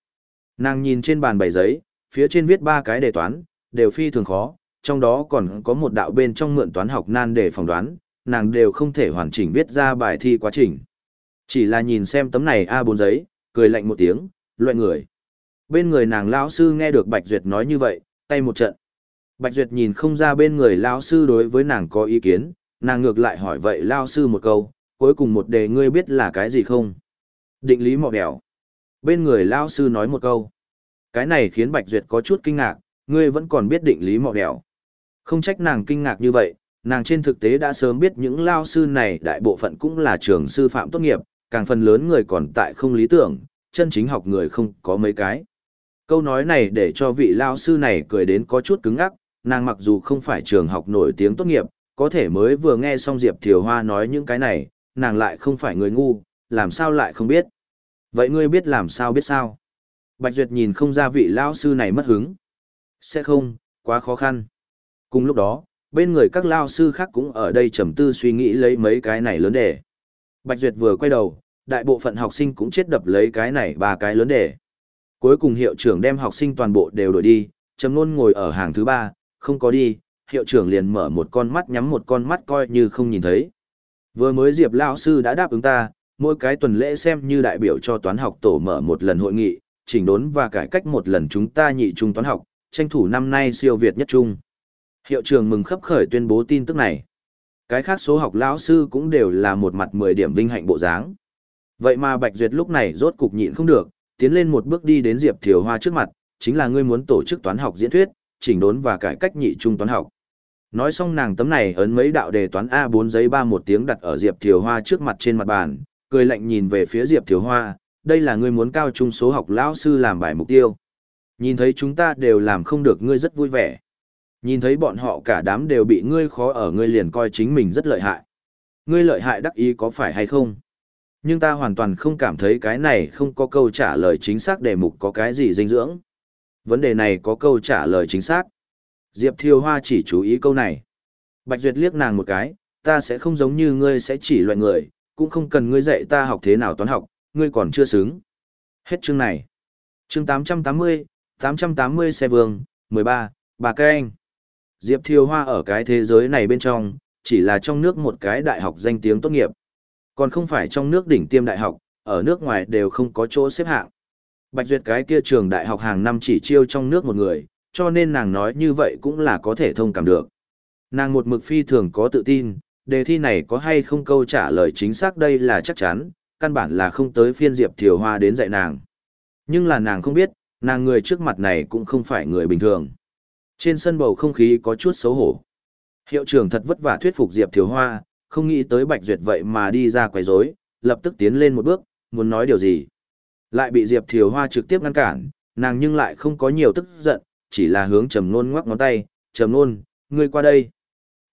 Nàng nhìn trên bàn bày giấy, phía trên viết ba cái đề toán, đều phi thường khó, trong đó còn có một đạo bên trong mượn toán học nan để phỏng đoán, nàng đều không thể hoàn chỉnh viết ra bài thi quá trình. Chỉ là nhìn xem tấm này A4 giấy, cười lạnh một tiếng, loại người. Bên người nàng lão sư nghe được Bạch Duyệt nói như vậy, tay một trận. Bạch Duyệt nhìn không ra bên người lão sư đối với nàng có ý kiến, nàng ngược lại hỏi vậy lão sư một câu, cuối cùng một đề ngươi biết là cái gì không? Định lý mọ bẻo Bên người lão sư nói một câu. Cái này khiến Bạch Duyệt có chút kinh ngạc, ngươi vẫn còn biết định lý mọ bẻo Không trách nàng kinh ngạc như vậy, nàng trên thực tế đã sớm biết những lao sư này đại bộ phận cũng là trường sư phạm tốt nghiệp, càng phần lớn người còn tại không lý tưởng, chân chính học người không có mấy cái. Câu nói này để cho vị lao sư này cười đến có chút cứng ngắc nàng mặc dù không phải trường học nổi tiếng tốt nghiệp, có thể mới vừa nghe xong Diệp Thiều Hoa nói những cái này, nàng lại không phải người ngu, làm sao lại không biết. Vậy ngươi biết làm sao biết sao? Bạch Duyệt nhìn không ra vị lao sư này mất hứng. Sẽ không, quá khó khăn. Cùng lúc đó, bên người các lao sư khác cũng ở đây trầm tư suy nghĩ lấy mấy cái này lớn đề. Bạch Duyệt vừa quay đầu, đại bộ phận học sinh cũng chết đập lấy cái này ba cái lớn đề. Cuối cùng hiệu trưởng đem học sinh toàn bộ đều đổi đi, Trầm Nôn ngồi ở hàng thứ ba, không có đi, hiệu trưởng liền mở một con mắt nhắm một con mắt coi như không nhìn thấy. Vừa mới Diệp lão sư đã đáp ứng ta, mỗi cái tuần lễ xem như đại biểu cho toán học tổ mở một lần hội nghị, chỉnh đốn và cải cách một lần chúng ta nhị trung toán học, tranh thủ năm nay siêu việt nhất trung. Hiệu trường mừng khấp khởi tuyên bố tin tức này. Cái khác số học lão sư cũng đều là một mặt 10 điểm vinh hạnh bộ dáng. Vậy mà Bạch Duyệt lúc này rốt cục nhịn không được, tiến lên một bước đi đến Diệp Thiều Hoa trước mặt, chính là ngươi muốn tổ chức toán học diễn thuyết, chỉnh đốn và cải cách nhị trung toán học. Nói xong nàng tấm này ấn mấy đạo đề toán A4 giấy ba một tiếng đặt ở Diệp Thiều Hoa trước mặt trên mặt bàn, cười lạnh nhìn về phía Diệp Thiều Hoa, đây là ngươi muốn cao trung số học lão sư làm bài mục tiêu. Nhìn thấy chúng ta đều làm không được ngươi rất vui vẻ. Nhìn thấy bọn họ cả đám đều bị ngươi khó ở ngươi liền coi chính mình rất lợi hại. Ngươi lợi hại đắc ý có phải hay không? Nhưng ta hoàn toàn không cảm thấy cái này không có câu trả lời chính xác đề mục có cái gì dinh dưỡng. Vấn đề này có câu trả lời chính xác. Diệp Thiều Hoa chỉ chú ý câu này. Bạch Duyệt liếc nàng một cái, ta sẽ không giống như ngươi sẽ chỉ loại người, cũng không cần ngươi dạy ta học thế nào toán học, ngươi còn chưa xứng. Hết chương này. Chương 880, 880 xe vương, 13, bà Cây anh. Diệp Thiều Hoa ở cái thế giới này bên trong, chỉ là trong nước một cái đại học danh tiếng tốt nghiệp. Còn không phải trong nước đỉnh tiêm đại học, ở nước ngoài đều không có chỗ xếp hạng. Bạch Duyệt cái kia trường đại học hàng năm chỉ chiêu trong nước một người, cho nên nàng nói như vậy cũng là có thể thông cảm được. Nàng một mực phi thường có tự tin, đề thi này có hay không câu trả lời chính xác đây là chắc chắn, căn bản là không tới phiên Diệp Thiều Hoa đến dạy nàng. Nhưng là nàng không biết, nàng người trước mặt này cũng không phải người bình thường. Trên sân bầu không khí có chút xấu hổ. Hiệu trưởng thật vất vả thuyết phục Diệp Thiều Hoa, không nghĩ tới Bạch Duyệt vậy mà đi ra quấy rối, lập tức tiến lên một bước, muốn nói điều gì. Lại bị Diệp Thiều Hoa trực tiếp ngăn cản, nàng nhưng lại không có nhiều tức giận, chỉ là hướng Trầm Nôn ngoắc ngón tay, "Trầm Nôn, ngươi qua đây."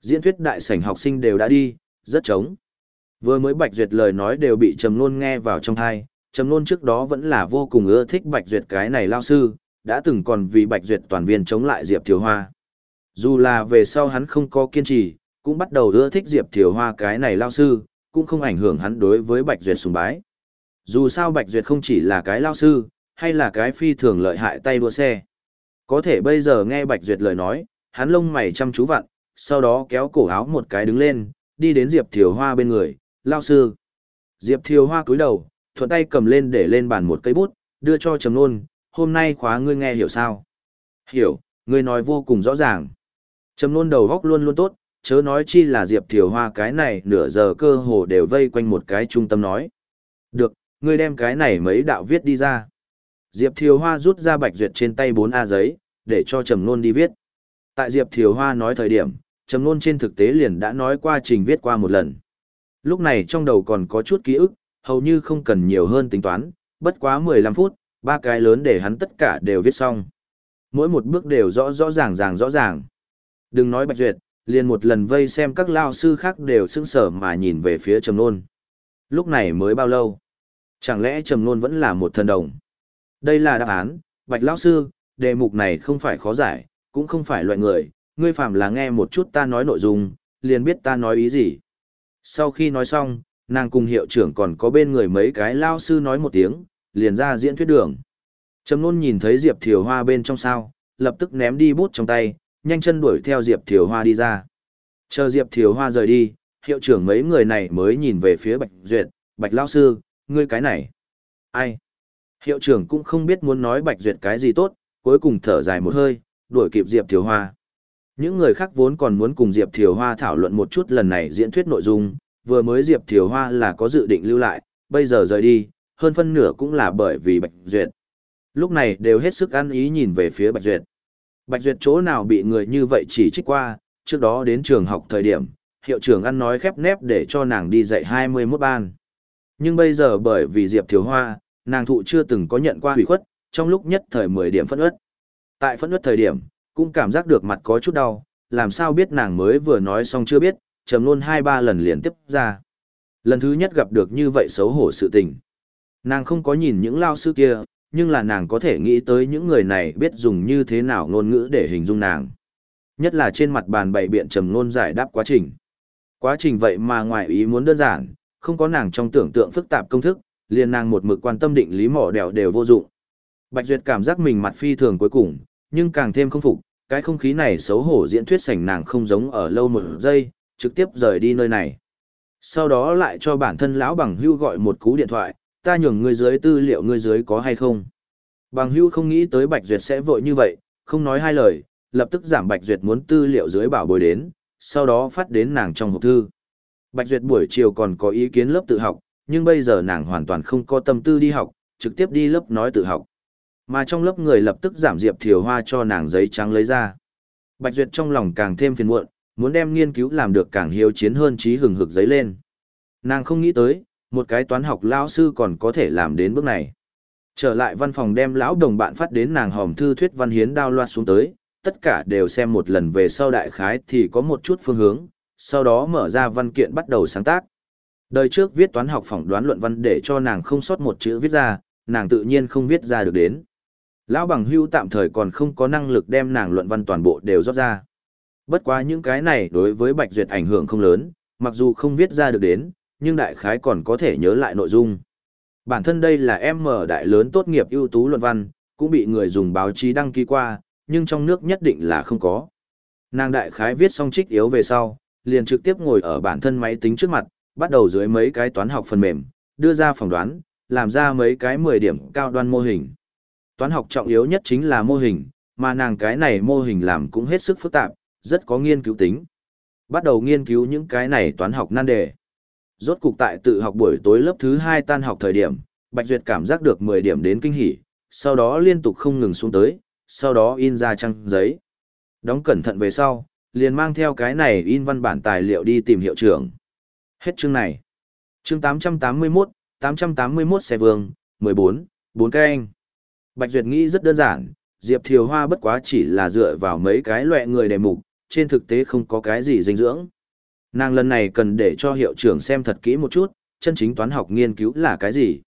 Diễn thuyết đại sảnh học sinh đều đã đi, rất trống. Vừa mới Bạch Duyệt lời nói đều bị Trầm Nôn nghe vào trong tai, Trầm Nôn trước đó vẫn là vô cùng ưa thích Bạch Duyệt cái này lao sư, đã từng còn vì Bạch Duyệt toàn viên chống lại Diệp Thiều Hoa. Dù là về sau hắn không có kiên trì, cũng bắt đầu ưa thích Diệp Thiều Hoa cái này lao sư, cũng không ảnh hưởng hắn đối với Bạch Duyệt sùng bái. Dù sao Bạch Duyệt không chỉ là cái lao sư, hay là cái phi thường lợi hại tay đua xe. Có thể bây giờ nghe Bạch Duyệt lời nói, hắn lông mày chăm chú vặn, sau đó kéo cổ áo một cái đứng lên, đi đến Diệp Thiều Hoa bên người, lao sư. Diệp Thiều Hoa cúi đầu, thuận tay cầm lên để lên bàn một cây bút, đưa cho Trầm Nôn, hôm nay khóa ngươi nghe hiểu sao? Hiểu, ngươi nói vô cùng rõ ràng. Trầm luôn đầu góc luôn luôn tốt, chớ nói chi là Diệp Thiều Hoa cái này nửa giờ cơ hồ đều vây quanh một cái trung tâm nói. Được, ngươi đem cái này mấy đạo viết đi ra. Diệp Thiều Hoa rút ra bạch duyệt trên tay 4A giấy, để cho Trầm Nôn đi viết. Tại Diệp Thiều Hoa nói thời điểm, Trầm Nôn trên thực tế liền đã nói qua trình viết qua một lần. Lúc này trong đầu còn có chút ký ức, hầu như không cần nhiều hơn tính toán, bất quá 15 phút, ba cái lớn để hắn tất cả đều viết xong. Mỗi một bước đều rõ rõ ràng ràng rõ ràng. Đừng nói bạch duyệt, liền một lần vây xem các lao sư khác đều sững sờ mà nhìn về phía Trầm Nôn. Lúc này mới bao lâu? Chẳng lẽ Trầm Nôn vẫn là một thần đồng? Đây là đáp án, Bạch lao sư, đề mục này không phải khó giải, cũng không phải loại người, ngươi phạm là nghe một chút ta nói nội dung, liền biết ta nói ý gì. Sau khi nói xong, nàng cùng hiệu trưởng còn có bên người mấy cái lao sư nói một tiếng, liền ra diễn thuyết đường. Trầm Nôn nhìn thấy Diệp Thiều Hoa bên trong sao, lập tức ném đi bút trong tay, nhanh chân đuổi theo Diệp Thiều Hoa đi ra. Chờ Diệp Thiều Hoa rời đi, hiệu trưởng mấy người này mới nhìn về phía Bạch Duyệt, Bạch Lao Sư, ngươi cái này. Ai? Hiệu trưởng cũng không biết muốn nói Bạch Duyệt cái gì tốt, cuối cùng thở dài một hơi, đuổi kịp Diệp Thiều Hoa. Những người khác vốn còn muốn cùng Diệp Thiều Hoa thảo luận một chút lần này diễn thuyết nội dung, vừa mới Diệp Thiều Hoa là có dự định lưu lại, bây giờ rời đi, hơn phân nửa cũng là bởi vì Bạch Duyệt. Lúc này đều hết sức ăn ý nhìn về phía Bạch Duyệt. Bạch Duyệt chỗ nào bị người như vậy chỉ trích qua, trước đó đến trường học thời điểm, hiệu trưởng ăn nói khép nép để cho nàng đi dạy 21 ban. Nhưng bây giờ bởi vì Diệp Thiếu Hoa, nàng thụ chưa từng có nhận qua hủy khuất, trong lúc nhất thời 10 điểm phẫn ướt. Tại phẫn ướt thời điểm, cũng cảm giác được mặt có chút đau, làm sao biết nàng mới vừa nói xong chưa biết, trầm luôn hai ba lần liền tiếp ra. Lần thứ nhất gặp được như vậy xấu hổ sự tình. Nàng không có nhìn những lao sư kia, nhưng là nàng có thể nghĩ tới những người này biết dùng như thế nào ngôn ngữ để hình dung nàng. Nhất là trên mặt bàn bày biện trầm ngôn giải đáp quá trình. Quá trình vậy mà ngoài ý muốn đơn giản, không có nàng trong tưởng tượng phức tạp công thức, liền nàng một mực quan tâm định lý mỏ đèo đều vô dụng. Bạch Duyệt cảm giác mình mặt phi thường cuối cùng, nhưng càng thêm không phục, cái không khí này xấu hổ diễn thuyết sảnh nàng không giống ở lâu một giây, trực tiếp rời đi nơi này. Sau đó lại cho bản thân lão bằng hưu gọi một cú điện thoại, ta nhường ngươi dưới tư liệu ngươi dưới có hay không. Bằng hưu không nghĩ tới Bạch Duyệt sẽ vội như vậy, không nói hai lời, lập tức giảm Bạch Duyệt muốn tư liệu dưới bảo bồi đến, sau đó phát đến nàng trong hộp thư. Bạch Duyệt buổi chiều còn có ý kiến lớp tự học, nhưng bây giờ nàng hoàn toàn không có tâm tư đi học, trực tiếp đi lớp nói tự học. Mà trong lớp người lập tức giảm Diệp Thiều Hoa cho nàng giấy trắng lấy ra. Bạch Duyệt trong lòng càng thêm phiền muộn, muốn đem nghiên cứu làm được càng hiếu chiến hơn trí hừng hực giấy lên. Nàng không nghĩ tới, một cái toán học lao sư còn có thể làm đến bước này. Trở lại văn phòng đem lão đồng bạn phát đến nàng hòm thư thuyết văn hiến đao loa xuống tới, tất cả đều xem một lần về sau đại khái thì có một chút phương hướng, sau đó mở ra văn kiện bắt đầu sáng tác. Đời trước viết toán học phỏng đoán luận văn để cho nàng không sót một chữ viết ra, nàng tự nhiên không viết ra được đến. Lão bằng hưu tạm thời còn không có năng lực đem nàng luận văn toàn bộ đều rót ra. Bất quá những cái này đối với Bạch Duyệt ảnh hưởng không lớn, mặc dù không viết ra được đến, nhưng đại khái còn có thể nhớ lại nội dung. Bản thân đây là em mở đại lớn tốt nghiệp ưu tú luận văn, cũng bị người dùng báo chí đăng ký qua, nhưng trong nước nhất định là không có. Nàng đại khái viết xong trích yếu về sau, liền trực tiếp ngồi ở bản thân máy tính trước mặt, bắt đầu dưới mấy cái toán học phần mềm, đưa ra phỏng đoán, làm ra mấy cái 10 điểm cao đoan mô hình. Toán học trọng yếu nhất chính là mô hình, mà nàng cái này mô hình làm cũng hết sức phức tạp, rất có nghiên cứu tính. Bắt đầu nghiên cứu những cái này toán học nan đề. Rốt cục tại tự học buổi tối lớp thứ 2 tan học thời điểm, Bạch Duyệt cảm giác được 10 điểm đến kinh hỉ, sau đó liên tục không ngừng xuống tới, sau đó in ra trang giấy. Đóng cẩn thận về sau, liền mang theo cái này in văn bản tài liệu đi tìm hiệu trưởng. Hết chương này. Chương 881, 881 xe vương, 14, 4 cái anh. Bạch Duyệt nghĩ rất đơn giản, Diệp Thiều Hoa bất quá chỉ là dựa vào mấy cái loại người đề mục, trên thực tế không có cái gì dinh dưỡng. Nàng lần này cần để cho hiệu trưởng xem thật kỹ một chút, chân chính toán học nghiên cứu là cái gì.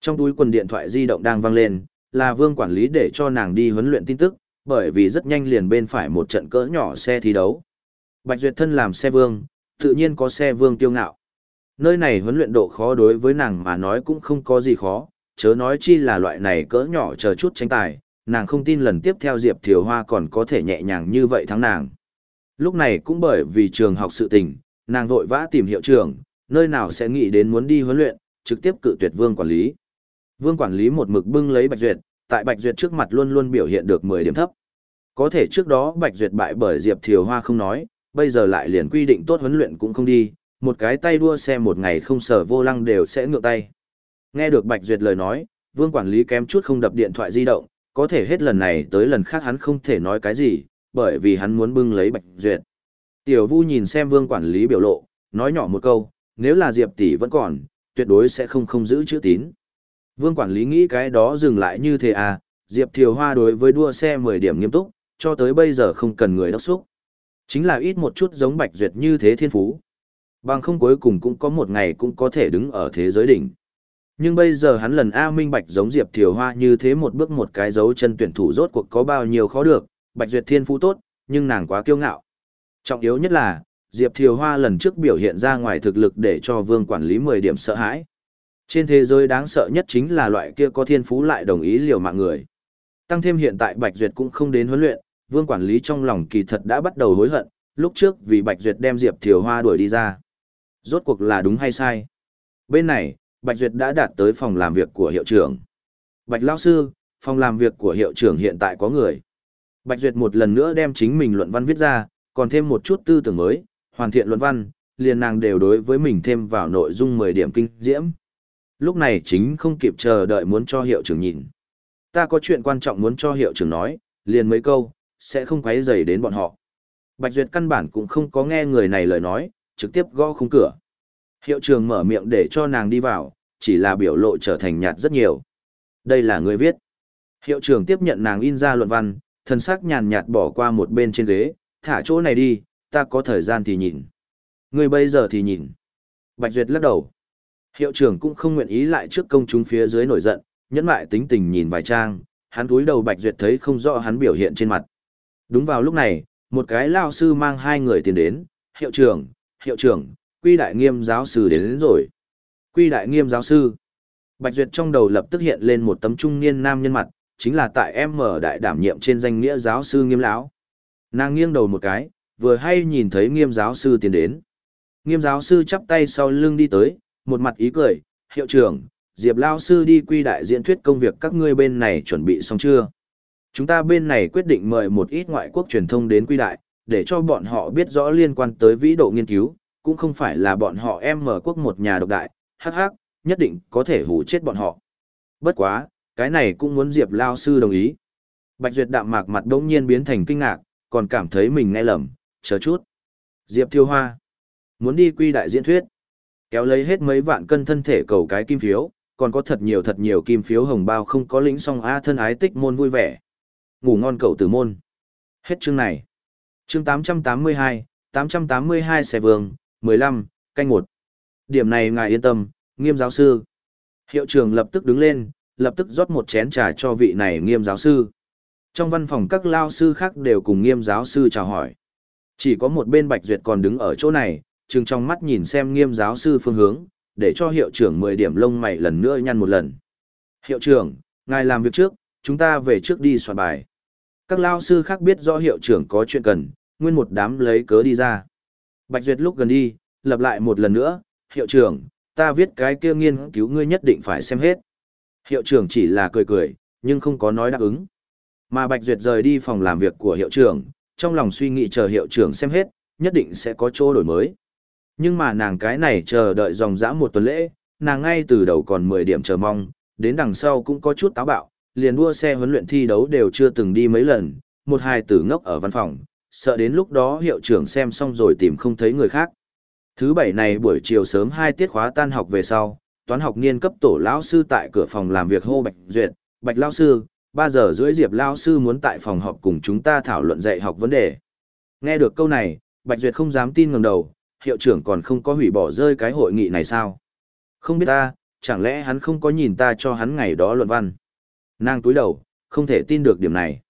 Trong túi quần điện thoại di động đang vang lên, là vương quản lý để cho nàng đi huấn luyện tin tức, bởi vì rất nhanh liền bên phải một trận cỡ nhỏ xe thi đấu. Bạch Duyệt thân làm xe vương, tự nhiên có xe vương tiêu ngạo. Nơi này huấn luyện độ khó đối với nàng mà nói cũng không có gì khó, chớ nói chi là loại này cỡ nhỏ chờ chút tranh tài, nàng không tin lần tiếp theo Diệp Thiều Hoa còn có thể nhẹ nhàng như vậy thắng nàng. Lúc này cũng bởi vì trường học sự tình, nàng vội vã tìm hiệu trưởng, nơi nào sẽ nghĩ đến muốn đi huấn luyện, trực tiếp cự tuyệt vương quản lý. Vương quản lý một mực bưng lấy Bạch Duyệt, tại Bạch Duyệt trước mặt luôn luôn biểu hiện được 10 điểm thấp. Có thể trước đó Bạch Duyệt bại bởi Diệp Thiều Hoa không nói, bây giờ lại liền quy định tốt huấn luyện cũng không đi, một cái tay đua xe một ngày không sở vô lăng đều sẽ ngược tay. Nghe được Bạch Duyệt lời nói, Vương quản lý kém chút không đập điện thoại di động, có thể hết lần này tới lần khác hắn không thể nói cái gì, bởi vì hắn muốn bưng lấy Bạch Duyệt. Tiểu Vu nhìn xem Vương quản lý biểu lộ, nói nhỏ một câu, nếu là Diệp tỷ vẫn còn, tuyệt đối sẽ không không giữ chữ tín. Vương quản lý nghĩ cái đó dừng lại như thế à, Diệp Thiều Hoa đối với đua xe 10 điểm nghiêm túc, cho tới bây giờ không cần người đốc xúc. Chính là ít một chút giống Bạch Duyệt như thế thiên phú. Bằng không cuối cùng cũng có một ngày cũng có thể đứng ở thế giới đỉnh. Nhưng bây giờ hắn lần A minh Bạch giống Diệp Thiều Hoa như thế một bước một cái dấu chân tuyển thủ rốt cuộc có bao nhiêu khó được, Bạch Duyệt thiên phú tốt, nhưng nàng quá kiêu ngạo. Trọng yếu nhất là, Diệp Thiều Hoa lần trước biểu hiện ra ngoài thực lực để cho vương quản lý 10 điểm sợ hãi. Trên thế giới đáng sợ nhất chính là loại kia có thiên phú lại đồng ý liều mạng người. Tăng thêm hiện tại Bạch Duyệt cũng không đến huấn luyện, vương quản lý trong lòng kỳ thật đã bắt đầu hối hận, lúc trước vì Bạch Duyệt đem Diệp Thiều Hoa đuổi đi ra. Rốt cuộc là đúng hay sai? Bên này, Bạch Duyệt đã đạt tới phòng làm việc của hiệu trưởng. Bạch Lao Sư, phòng làm việc của hiệu trưởng hiện tại có người. Bạch Duyệt một lần nữa đem chính mình luận văn viết ra, còn thêm một chút tư tưởng mới, hoàn thiện luận văn, liền nàng đều đối với mình thêm vào nội dung 10 điểm kinh diễm. Lúc này chính không kịp chờ đợi muốn cho hiệu trưởng nhìn. Ta có chuyện quan trọng muốn cho hiệu trưởng nói, liền mấy câu, sẽ không quấy rầy đến bọn họ. Bạch Duyệt căn bản cũng không có nghe người này lời nói, trực tiếp gõ khung cửa. Hiệu trưởng mở miệng để cho nàng đi vào, chỉ là biểu lộ trở thành nhạt rất nhiều. Đây là người viết. Hiệu trưởng tiếp nhận nàng in ra luận văn, thần sắc nhàn nhạt bỏ qua một bên trên ghế, thả chỗ này đi, ta có thời gian thì nhìn. Người bây giờ thì nhìn. Bạch Duyệt lắc đầu. Hiệu trưởng cũng không nguyện ý lại trước công chúng phía dưới nổi giận, nhẫn lại tính tình nhìn vài trang, hắn túi đầu Bạch Duyệt thấy không rõ hắn biểu hiện trên mặt. Đúng vào lúc này, một cái lao sư mang hai người tiền đến, hiệu trưởng, hiệu trưởng, quy đại nghiêm giáo sư đến, đến rồi. Quy đại nghiêm giáo sư. Bạch Duyệt trong đầu lập tức hiện lên một tấm trung niên nam nhân mặt, chính là tại em mở đại đảm nhiệm trên danh nghĩa giáo sư nghiêm lão. Nàng nghiêng đầu một cái, vừa hay nhìn thấy nghiêm giáo sư tiến đến. Nghiêm giáo sư chắp tay sau lưng đi tới, một mặt ý cười, hiệu trưởng, Diệp Lao sư đi quy đại diễn thuyết công việc các ngươi bên này chuẩn bị xong chưa? Chúng ta bên này quyết định mời một ít ngoại quốc truyền thông đến quy đại, để cho bọn họ biết rõ liên quan tới vĩ độ nghiên cứu, cũng không phải là bọn họ em mở quốc một nhà độc đại, hắc hắc, nhất định có thể hủ chết bọn họ. Bất quá, cái này cũng muốn Diệp Lao sư đồng ý. Bạch Duyệt đạm mạc mặt đống nhiên biến thành kinh ngạc, còn cảm thấy mình nghe lầm, chờ chút. Diệp Thiêu Hoa, muốn đi quy đại diễn thuyết, kéo lấy hết mấy vạn cân thân thể cầu cái kim phiếu, còn có thật nhiều thật nhiều kim phiếu hồng bao không có lĩnh song A thân ái tích môn vui vẻ. Ngủ ngon cậu tử môn. Hết chương này. Chương 882, 882 xe vương, 15, canh một. Điểm này ngài yên tâm, nghiêm giáo sư. Hiệu trưởng lập tức đứng lên, lập tức rót một chén trà cho vị này nghiêm giáo sư. Trong văn phòng các lao sư khác đều cùng nghiêm giáo sư chào hỏi. Chỉ có một bên Bạch Duyệt còn đứng ở chỗ này, chừng trong mắt nhìn xem nghiêm giáo sư phương hướng, để cho hiệu trưởng 10 điểm lông mày lần nữa nhăn một lần. Hiệu trưởng, ngài làm việc trước, chúng ta về trước đi soạn bài. Các lao sư khác biết rõ hiệu trưởng có chuyện cần, nguyên một đám lấy cớ đi ra. Bạch Duyệt lúc gần đi, lặp lại một lần nữa, hiệu trưởng, ta viết cái kia nghiên cứu ngươi nhất định phải xem hết. Hiệu trưởng chỉ là cười cười, nhưng không có nói đáp ứng. Mà Bạch Duyệt rời đi phòng làm việc của hiệu trưởng, trong lòng suy nghĩ chờ hiệu trưởng xem hết, nhất định sẽ có chỗ đổi mới. Nhưng mà nàng cái này chờ đợi dòng dã một tuần lễ, nàng ngay từ đầu còn 10 điểm chờ mong, đến đằng sau cũng có chút táo bạo, liền đua xe huấn luyện thi đấu đều chưa từng đi mấy lần, một hai tử ngốc ở văn phòng, sợ đến lúc đó hiệu trưởng xem xong rồi tìm không thấy người khác. Thứ bảy này buổi chiều sớm hai tiết khóa tan học về sau, toán học niên cấp tổ lão sư tại cửa phòng làm việc hô Bạch Duyệt, Bạch lão sư, ba giờ rưỡi Diệp lão sư muốn tại phòng họp cùng chúng ta thảo luận dạy học vấn đề. Nghe được câu này, Bạch Duyệt không dám tin ngẩng đầu, hiệu trưởng còn không có hủy bỏ rơi cái hội nghị này sao? Không biết ta, chẳng lẽ hắn không có nhìn ta cho hắn ngày đó luận văn? Nàng túi đầu, không thể tin được điểm này.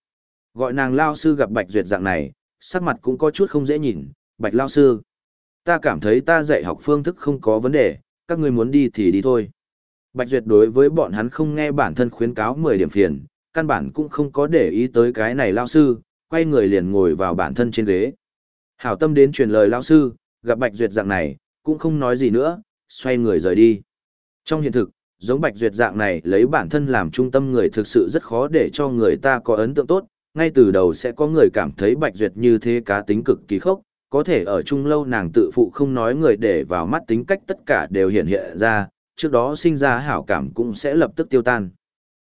Gọi nàng lao sư gặp Bạch Duyệt dạng này, sắc mặt cũng có chút không dễ nhìn, Bạch lao sư. Ta cảm thấy ta dạy học phương thức không có vấn đề, các ngươi muốn đi thì đi thôi. Bạch Duyệt đối với bọn hắn không nghe bản thân khuyến cáo 10 điểm phiền, căn bản cũng không có để ý tới cái này lao sư, quay người liền ngồi vào bản thân trên ghế. Hảo tâm đến truyền lời lao sư, gặp Bạch Duyệt dạng này, cũng không nói gì nữa, xoay người rời đi. Trong hiện thực, giống Bạch Duyệt dạng này lấy bản thân làm trung tâm người thực sự rất khó để cho người ta có ấn tượng tốt, ngay từ đầu sẽ có người cảm thấy Bạch Duyệt như thế cá tính cực kỳ khốc, có thể ở chung lâu nàng tự phụ không nói người để vào mắt tính cách tất cả đều hiện hiện ra, trước đó sinh ra hảo cảm cũng sẽ lập tức tiêu tan.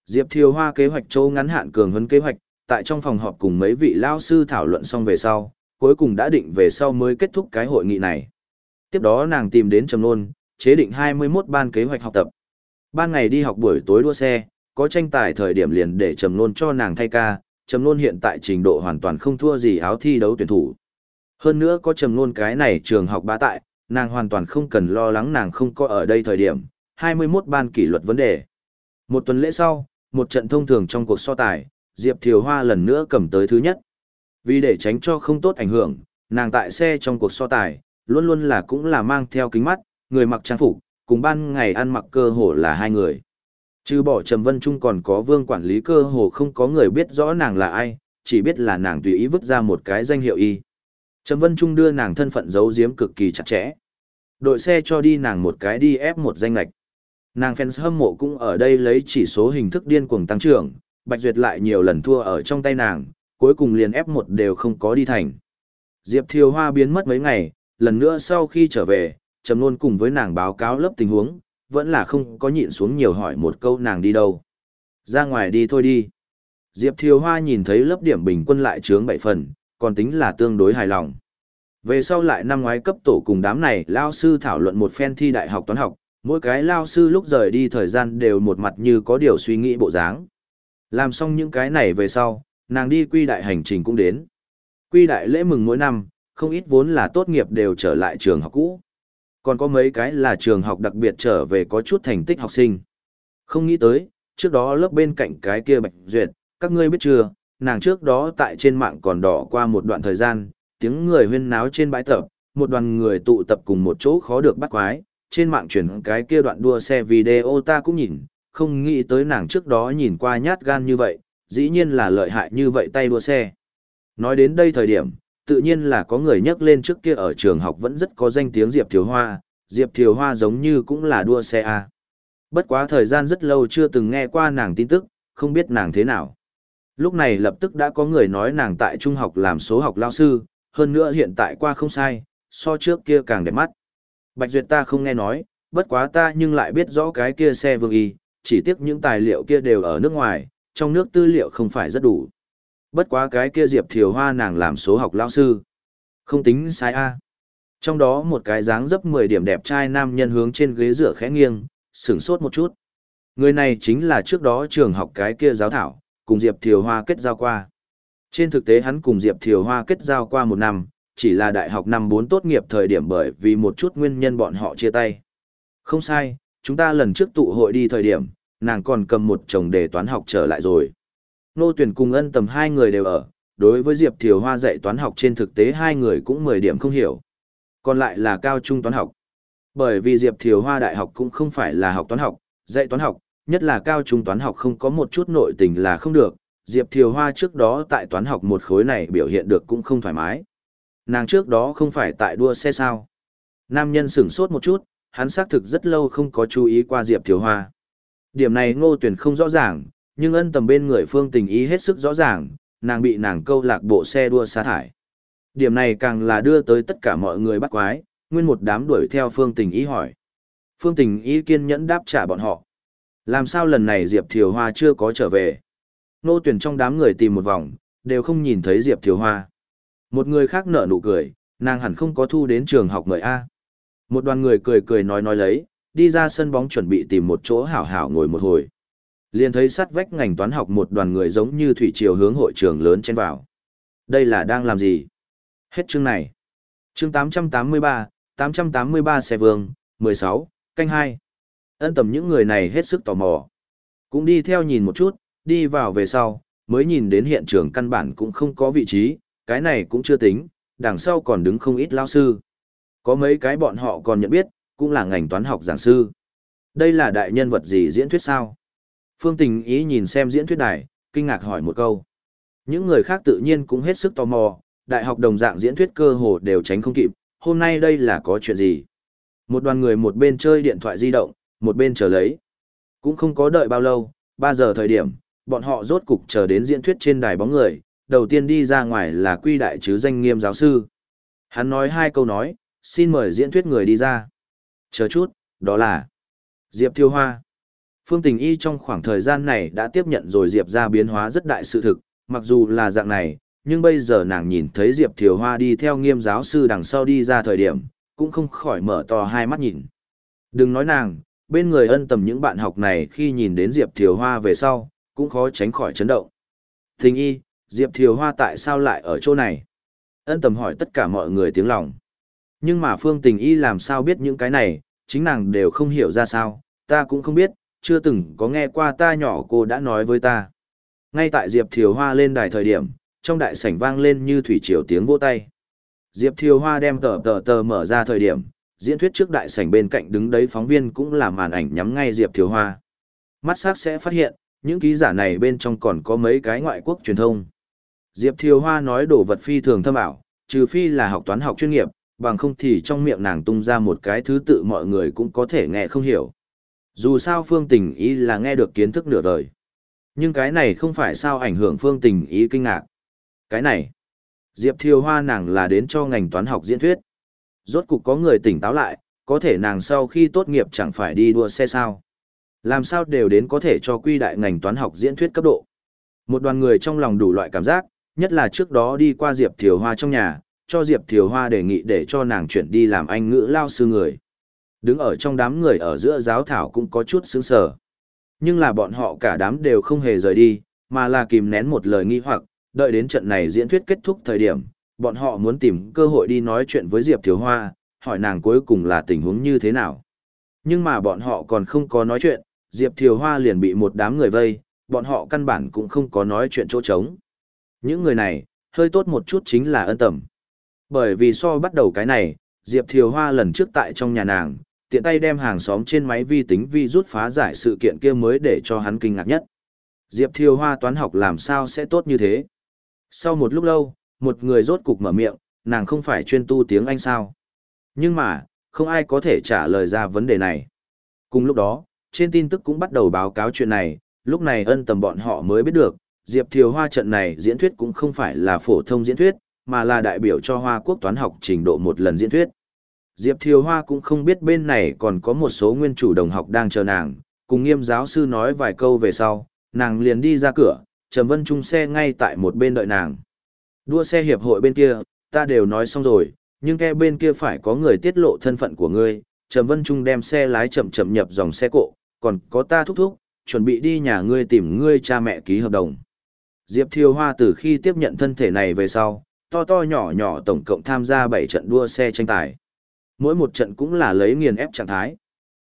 Diệp Thiều Hoa kế hoạch châu ngắn hạn cường huấn kế hoạch, tại trong phòng họp cùng mấy vị lao sư thảo luận xong về sau, cuối cùng đã định về sau mới kết thúc cái hội nghị này. Tiếp đó nàng tìm đến Trầm Nôn, chế định 21 ban kế hoạch học tập. Ban ngày đi học buổi tối đua xe, có tranh tài thời điểm liền để Trầm Nôn cho nàng thay ca, Trầm Nôn hiện tại trình độ hoàn toàn không thua gì áo thi đấu tuyển thủ. Hơn nữa có Trầm luôn cái này trường học bá tại, nàng hoàn toàn không cần lo lắng nàng không có ở đây thời điểm, 21 ban kỷ luật vấn đề. Một tuần lễ sau, một trận thông thường trong cuộc so tài, Diệp Thiều Hoa lần nữa cầm tới thứ nhất. Vì để tránh cho không tốt ảnh hưởng, nàng tại xe trong cuộc so tài, luôn luôn là cũng là mang theo kính mắt, người mặc trang phục, cùng ban ngày ăn mặc cơ hồ là hai người. Trừ bỏ Trầm Vân Trung còn có vương quản lý cơ hồ không có người biết rõ nàng là ai, chỉ biết là nàng tùy ý vứt ra một cái danh hiệu y. Trầm Vân Trung đưa nàng thân phận giấu giếm cực kỳ chặt chẽ. Đội xe cho đi nàng một cái đi ép một danh lạch. Nàng fans hâm mộ cũng ở đây lấy chỉ số hình thức điên cuồng tăng trưởng, Bạch Duyệt lại nhiều lần thua ở trong tay nàng, cuối cùng liền ép một đều không có đi thành. Diệp Thiều Hoa biến mất mấy ngày, lần nữa sau khi trở về, Trầm Nôn cùng với nàng báo cáo lớp tình huống, vẫn là không có nhịn xuống nhiều hỏi một câu nàng đi đâu. Ra ngoài đi thôi đi. Diệp Thiều Hoa nhìn thấy lớp điểm bình quân lại trướng bảy phần, còn tính là tương đối hài lòng. Về sau lại năm ngoái cấp tổ cùng đám này, lao sư thảo luận một phen thi đại học toán học, mỗi cái lao sư lúc rời đi thời gian đều một mặt như có điều suy nghĩ bộ dáng. Làm xong những cái này về sau, nàng đi quy đại hành trình cũng đến. Quy đại lễ mừng mỗi năm, không ít vốn là tốt nghiệp đều trở lại trường học cũ. Còn có mấy cái là trường học đặc biệt trở về có chút thành tích học sinh. Không nghĩ tới, trước đó lớp bên cạnh cái kia bạch duyệt, các ngươi biết chưa, nàng trước đó tại trên mạng còn đỏ qua một đoạn thời gian, tiếng người huyên náo trên bãi tập, một đoàn người tụ tập cùng một chỗ khó được bắt quái, trên mạng chuyển cái kia đoạn đua xe video ta cũng nhìn, không nghĩ tới nàng trước đó nhìn qua nhát gan như vậy, dĩ nhiên là lợi hại như vậy tay đua xe. Nói đến đây thời điểm, tự nhiên là có người nhắc lên trước kia ở trường học vẫn rất có danh tiếng Diệp Thiều Hoa, Diệp Thiều Hoa giống như cũng là đua xe A. Bất quá thời gian rất lâu chưa từng nghe qua nàng tin tức, không biết nàng thế nào. Lúc này lập tức đã có người nói nàng tại trung học làm số học lao sư, hơn nữa hiện tại qua không sai, so trước kia càng đẹp mắt. Bạch Duyệt ta không nghe nói, bất quá ta nhưng lại biết rõ cái kia xe vương y, chỉ tiếc những tài liệu kia đều ở nước ngoài, trong nước tư liệu không phải rất đủ. Bất quá cái kia Diệp Thiều Hoa nàng làm số học lao sư. Không tính sai a. Trong đó một cái dáng dấp 10 điểm đẹp trai nam nhân hướng trên ghế rửa khẽ nghiêng, sửng sốt một chút. Người này chính là trước đó trường học cái kia giáo thảo, cùng Diệp Thiều Hoa kết giao qua. Trên thực tế hắn cùng Diệp Thiều Hoa kết giao qua một năm, chỉ là đại học năm 4 tốt nghiệp thời điểm bởi vì một chút nguyên nhân bọn họ chia tay. Không sai, chúng ta lần trước tụ hội đi thời điểm, nàng còn cầm một chồng đề toán học trở lại rồi. Nô tuyển cùng ân tầm hai người đều ở, đối với Diệp Thiều Hoa dạy toán học trên thực tế hai người cũng 10 điểm không hiểu. Còn lại là cao trung toán học. Bởi vì Diệp Thiều Hoa đại học cũng không phải là học toán học, dạy toán học, nhất là cao trung toán học không có một chút nội tình là không được. Diệp Thiều Hoa trước đó tại toán học một khối này biểu hiện được cũng không thoải mái. Nàng trước đó không phải tại đua xe sao. Nam nhân sửng sốt một chút, hắn xác thực rất lâu không có chú ý qua Diệp Thiều Hoa. Điểm này ngô tuyển không rõ ràng, nhưng ân tầm bên người phương tình ý hết sức rõ ràng, nàng bị nàng câu lạc bộ xe đua sa thải. Điểm này càng là đưa tới tất cả mọi người bắt quái, nguyên một đám đuổi theo phương tình ý hỏi. Phương tình ý kiên nhẫn đáp trả bọn họ. Làm sao lần này Diệp Thiều Hoa chưa có trở về? Nô tuyển trong đám người tìm một vòng, đều không nhìn thấy Diệp Thiều Hoa. Một người khác nở nụ cười, nàng hẳn không có thu đến trường học người A. Một đoàn người cười cười nói nói lấy, đi ra sân bóng chuẩn bị tìm một chỗ hảo hảo ngồi một hồi. Liền thấy sắt vách ngành toán học một đoàn người giống như thủy triều hướng hội trường lớn chen vào. Đây là đang làm gì? Hết chương này. Chương 883, 883 xe vương, 16, canh 2. Ân tầm những người này hết sức tò mò. Cũng đi theo nhìn một chút, đi vào về sau, mới nhìn đến hiện trường căn bản cũng không có vị trí, cái này cũng chưa tính, đằng sau còn đứng không ít lao sư. Có mấy cái bọn họ còn nhận biết, cũng là ngành toán học giảng sư. Đây là đại nhân vật gì diễn thuyết sao? Phương Tình ý nhìn xem diễn thuyết đài, kinh ngạc hỏi một câu. Những người khác tự nhiên cũng hết sức tò mò, đại học đồng dạng diễn thuyết cơ hồ đều tránh không kịp, hôm nay đây là có chuyện gì? Một đoàn người một bên chơi điện thoại di động, một bên chờ lấy. Cũng không có đợi bao lâu, 3 giờ thời điểm, bọn họ rốt cục chờ đến diễn thuyết trên đài bóng người, đầu tiên đi ra ngoài là quy đại chứ danh nghiêm giáo sư. Hắn nói hai câu nói, xin mời diễn thuyết người đi ra. Chờ chút, đó là Diệp Thiêu Hoa. Phương Tình Y trong khoảng thời gian này đã tiếp nhận rồi Diệp ra biến hóa rất đại sự thực, mặc dù là dạng này, nhưng bây giờ nàng nhìn thấy Diệp Thiều Hoa đi theo nghiêm giáo sư đằng sau đi ra thời điểm, cũng không khỏi mở to hai mắt nhìn. Đừng nói nàng, bên người ân tầm những bạn học này khi nhìn đến Diệp Thiều Hoa về sau, cũng khó tránh khỏi chấn động. Thình y, Diệp Thiều Hoa tại sao lại ở chỗ này? Ân tầm hỏi tất cả mọi người tiếng lòng. Nhưng mà Phương Tình Y làm sao biết những cái này, chính nàng đều không hiểu ra sao, ta cũng không biết, chưa từng có nghe qua ta nhỏ cô đã nói với ta. Ngay tại Diệp Thiều Hoa lên đài thời điểm, trong đại sảnh vang lên như thủy triều tiếng vỗ tay. Diệp Thiều Hoa đem tờ tờ tờ mở ra thời điểm, diễn thuyết trước đại sảnh bên cạnh đứng đấy phóng viên cũng là màn ảnh nhắm ngay Diệp Thiều Hoa. Mắt sắc sẽ phát hiện, những ký giả này bên trong còn có mấy cái ngoại quốc truyền thông. Diệp Thiều Hoa nói đồ vật phi thường thâm ảo, trừ phi là học toán học chuyên nghiệp, bằng không thì trong miệng nàng tung ra một cái thứ tự mọi người cũng có thể nghe không hiểu. Dù sao phương tình ý là nghe được kiến thức nửa đời. Nhưng cái này không phải sao ảnh hưởng phương tình ý kinh ngạc. Cái này, Diệp Thiều Hoa nàng là đến cho ngành toán học diễn thuyết. Rốt cục có người tỉnh táo lại, có thể nàng sau khi tốt nghiệp chẳng phải đi đua xe sao. Làm sao đều đến có thể cho quy đại ngành toán học diễn thuyết cấp độ. Một đoàn người trong lòng đủ loại cảm giác, nhất là trước đó đi qua Diệp Thiều Hoa trong nhà, cho Diệp Thiều Hoa đề nghị để cho nàng chuyển đi làm anh ngữ lao sư người. Đứng ở trong đám người ở giữa giáo thảo cũng có chút sướng sở. Nhưng là bọn họ cả đám đều không hề rời đi, mà là kìm nén một lời nghi hoặc, đợi đến trận này diễn thuyết kết thúc thời điểm, bọn họ muốn tìm cơ hội đi nói chuyện với Diệp Thiếu Hoa, hỏi nàng cuối cùng là tình huống như thế nào. Nhưng mà bọn họ còn không có nói chuyện, Diệp Thiều Hoa liền bị một đám người vây, bọn họ căn bản cũng không có nói chuyện chỗ trống. Những người này, hơi tốt một chút chính là ân tầm. Bởi vì so bắt đầu cái này, Diệp Thiều Hoa lần trước tại trong nhà nàng, tiện tay đem hàng xóm trên máy vi tính vi rút phá giải sự kiện kia mới để cho hắn kinh ngạc nhất. Diệp Thiều Hoa toán học làm sao sẽ tốt như thế? Sau một lúc lâu, một người rốt cục mở miệng, nàng không phải chuyên tu tiếng Anh sao? Nhưng mà, không ai có thể trả lời ra vấn đề này. Cùng lúc đó, trên tin tức cũng bắt đầu báo cáo chuyện này, lúc này ân tầm bọn họ mới biết được, Diệp Thiều Hoa trận này diễn thuyết cũng không phải là phổ thông diễn thuyết, mà là đại biểu cho Hoa Quốc toán học trình độ một lần diễn thuyết. Diệp Thiều Hoa cũng không biết bên này còn có một số nguyên chủ đồng học đang chờ nàng, cùng nghiêm giáo sư nói vài câu về sau, nàng liền đi ra cửa, Trầm Vân Trung xe ngay tại một bên đợi nàng. Đua xe hiệp hội bên kia, ta đều nói xong rồi, nhưng ke bên kia phải có người tiết lộ thân phận của ngươi. Trầm Vân Trung đem xe lái chậm chậm nhập dòng xe cộ, còn có ta thúc thúc, chuẩn bị đi nhà ngươi tìm ngươi cha mẹ ký hợp đồng. Diệp Thiều Hoa từ khi tiếp nhận thân thể này về sau, to to nhỏ nhỏ tổng cộng tham gia 7 trận đua xe tranh tài. Mỗi một trận cũng là lấy nghiền ép trạng thái.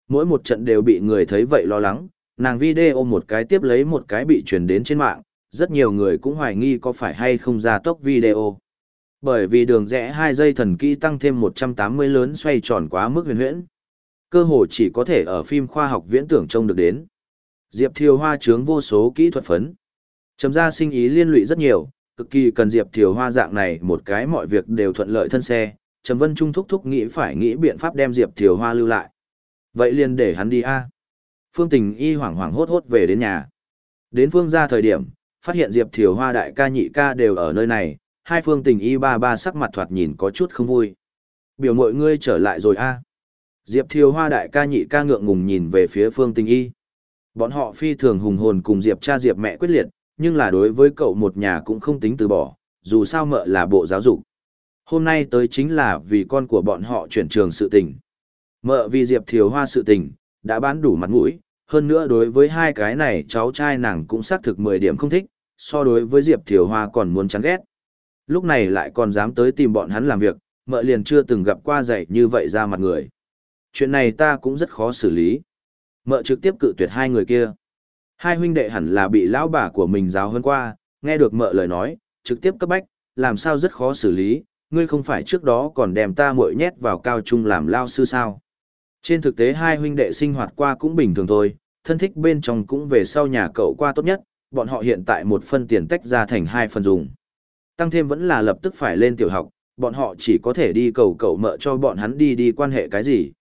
Mỗi một trận đều bị người thấy vậy lo lắng, nàng video một cái tiếp lấy một cái bị truyền đến trên mạng, rất nhiều người cũng hoài nghi có phải hay không ra tốc video. Bởi vì đường rẽ 2 giây thần kỹ tăng thêm 180 lớn xoay tròn quá mức huyền huyễn. Cơ hồ chỉ có thể ở phim khoa học viễn tưởng trông được đến. Diệp Thiều Hoa chướng vô số kỹ thuật phấn. Chấm ra sinh ý liên lụy rất nhiều, cực kỳ cần Diệp Thiều Hoa dạng này một cái mọi việc đều thuận lợi thân xe. Trầm Vân Trung thúc thúc nghĩ phải nghĩ biện pháp đem Diệp Thiều Hoa lưu lại. Vậy liền để hắn đi a. Phương Tình Y hoảng hoảng hốt hốt về đến nhà. Đến phương ra thời điểm, phát hiện Diệp Thiều Hoa đại ca nhị ca đều ở nơi này, hai phương tình y ba ba sắc mặt thoạt nhìn có chút không vui. Biểu mọi ngươi trở lại rồi a. Diệp Thiều Hoa đại ca nhị ca ngượng ngùng nhìn về phía phương tình y. Bọn họ phi thường hùng hồn cùng Diệp cha Diệp mẹ quyết liệt, nhưng là đối với cậu một nhà cũng không tính từ bỏ, dù sao mợ là bộ giáo dục. Hôm nay tới chính là vì con của bọn họ chuyển trường sự tình. Mợ vì Diệp Thiều Hoa sự tình, đã bán đủ mặt mũi, hơn nữa đối với hai cái này cháu trai nàng cũng xác thực 10 điểm không thích, so đối với Diệp Thiều Hoa còn muốn chán ghét. Lúc này lại còn dám tới tìm bọn hắn làm việc, mợ liền chưa từng gặp qua dạy như vậy ra mặt người. Chuyện này ta cũng rất khó xử lý. Mợ trực tiếp cự tuyệt hai người kia. Hai huynh đệ hẳn là bị lão bà của mình giáo hơn qua, nghe được mợ lời nói, trực tiếp cấp bách, làm sao rất khó xử lý, ngươi không phải trước đó còn đem ta muội nhét vào cao trung làm lao sư sao. Trên thực tế hai huynh đệ sinh hoạt qua cũng bình thường thôi, thân thích bên trong cũng về sau nhà cậu qua tốt nhất, bọn họ hiện tại một phân tiền tách ra thành hai phần dùng. Tăng thêm vẫn là lập tức phải lên tiểu học, bọn họ chỉ có thể đi cầu cậu mợ cho bọn hắn đi đi quan hệ cái gì.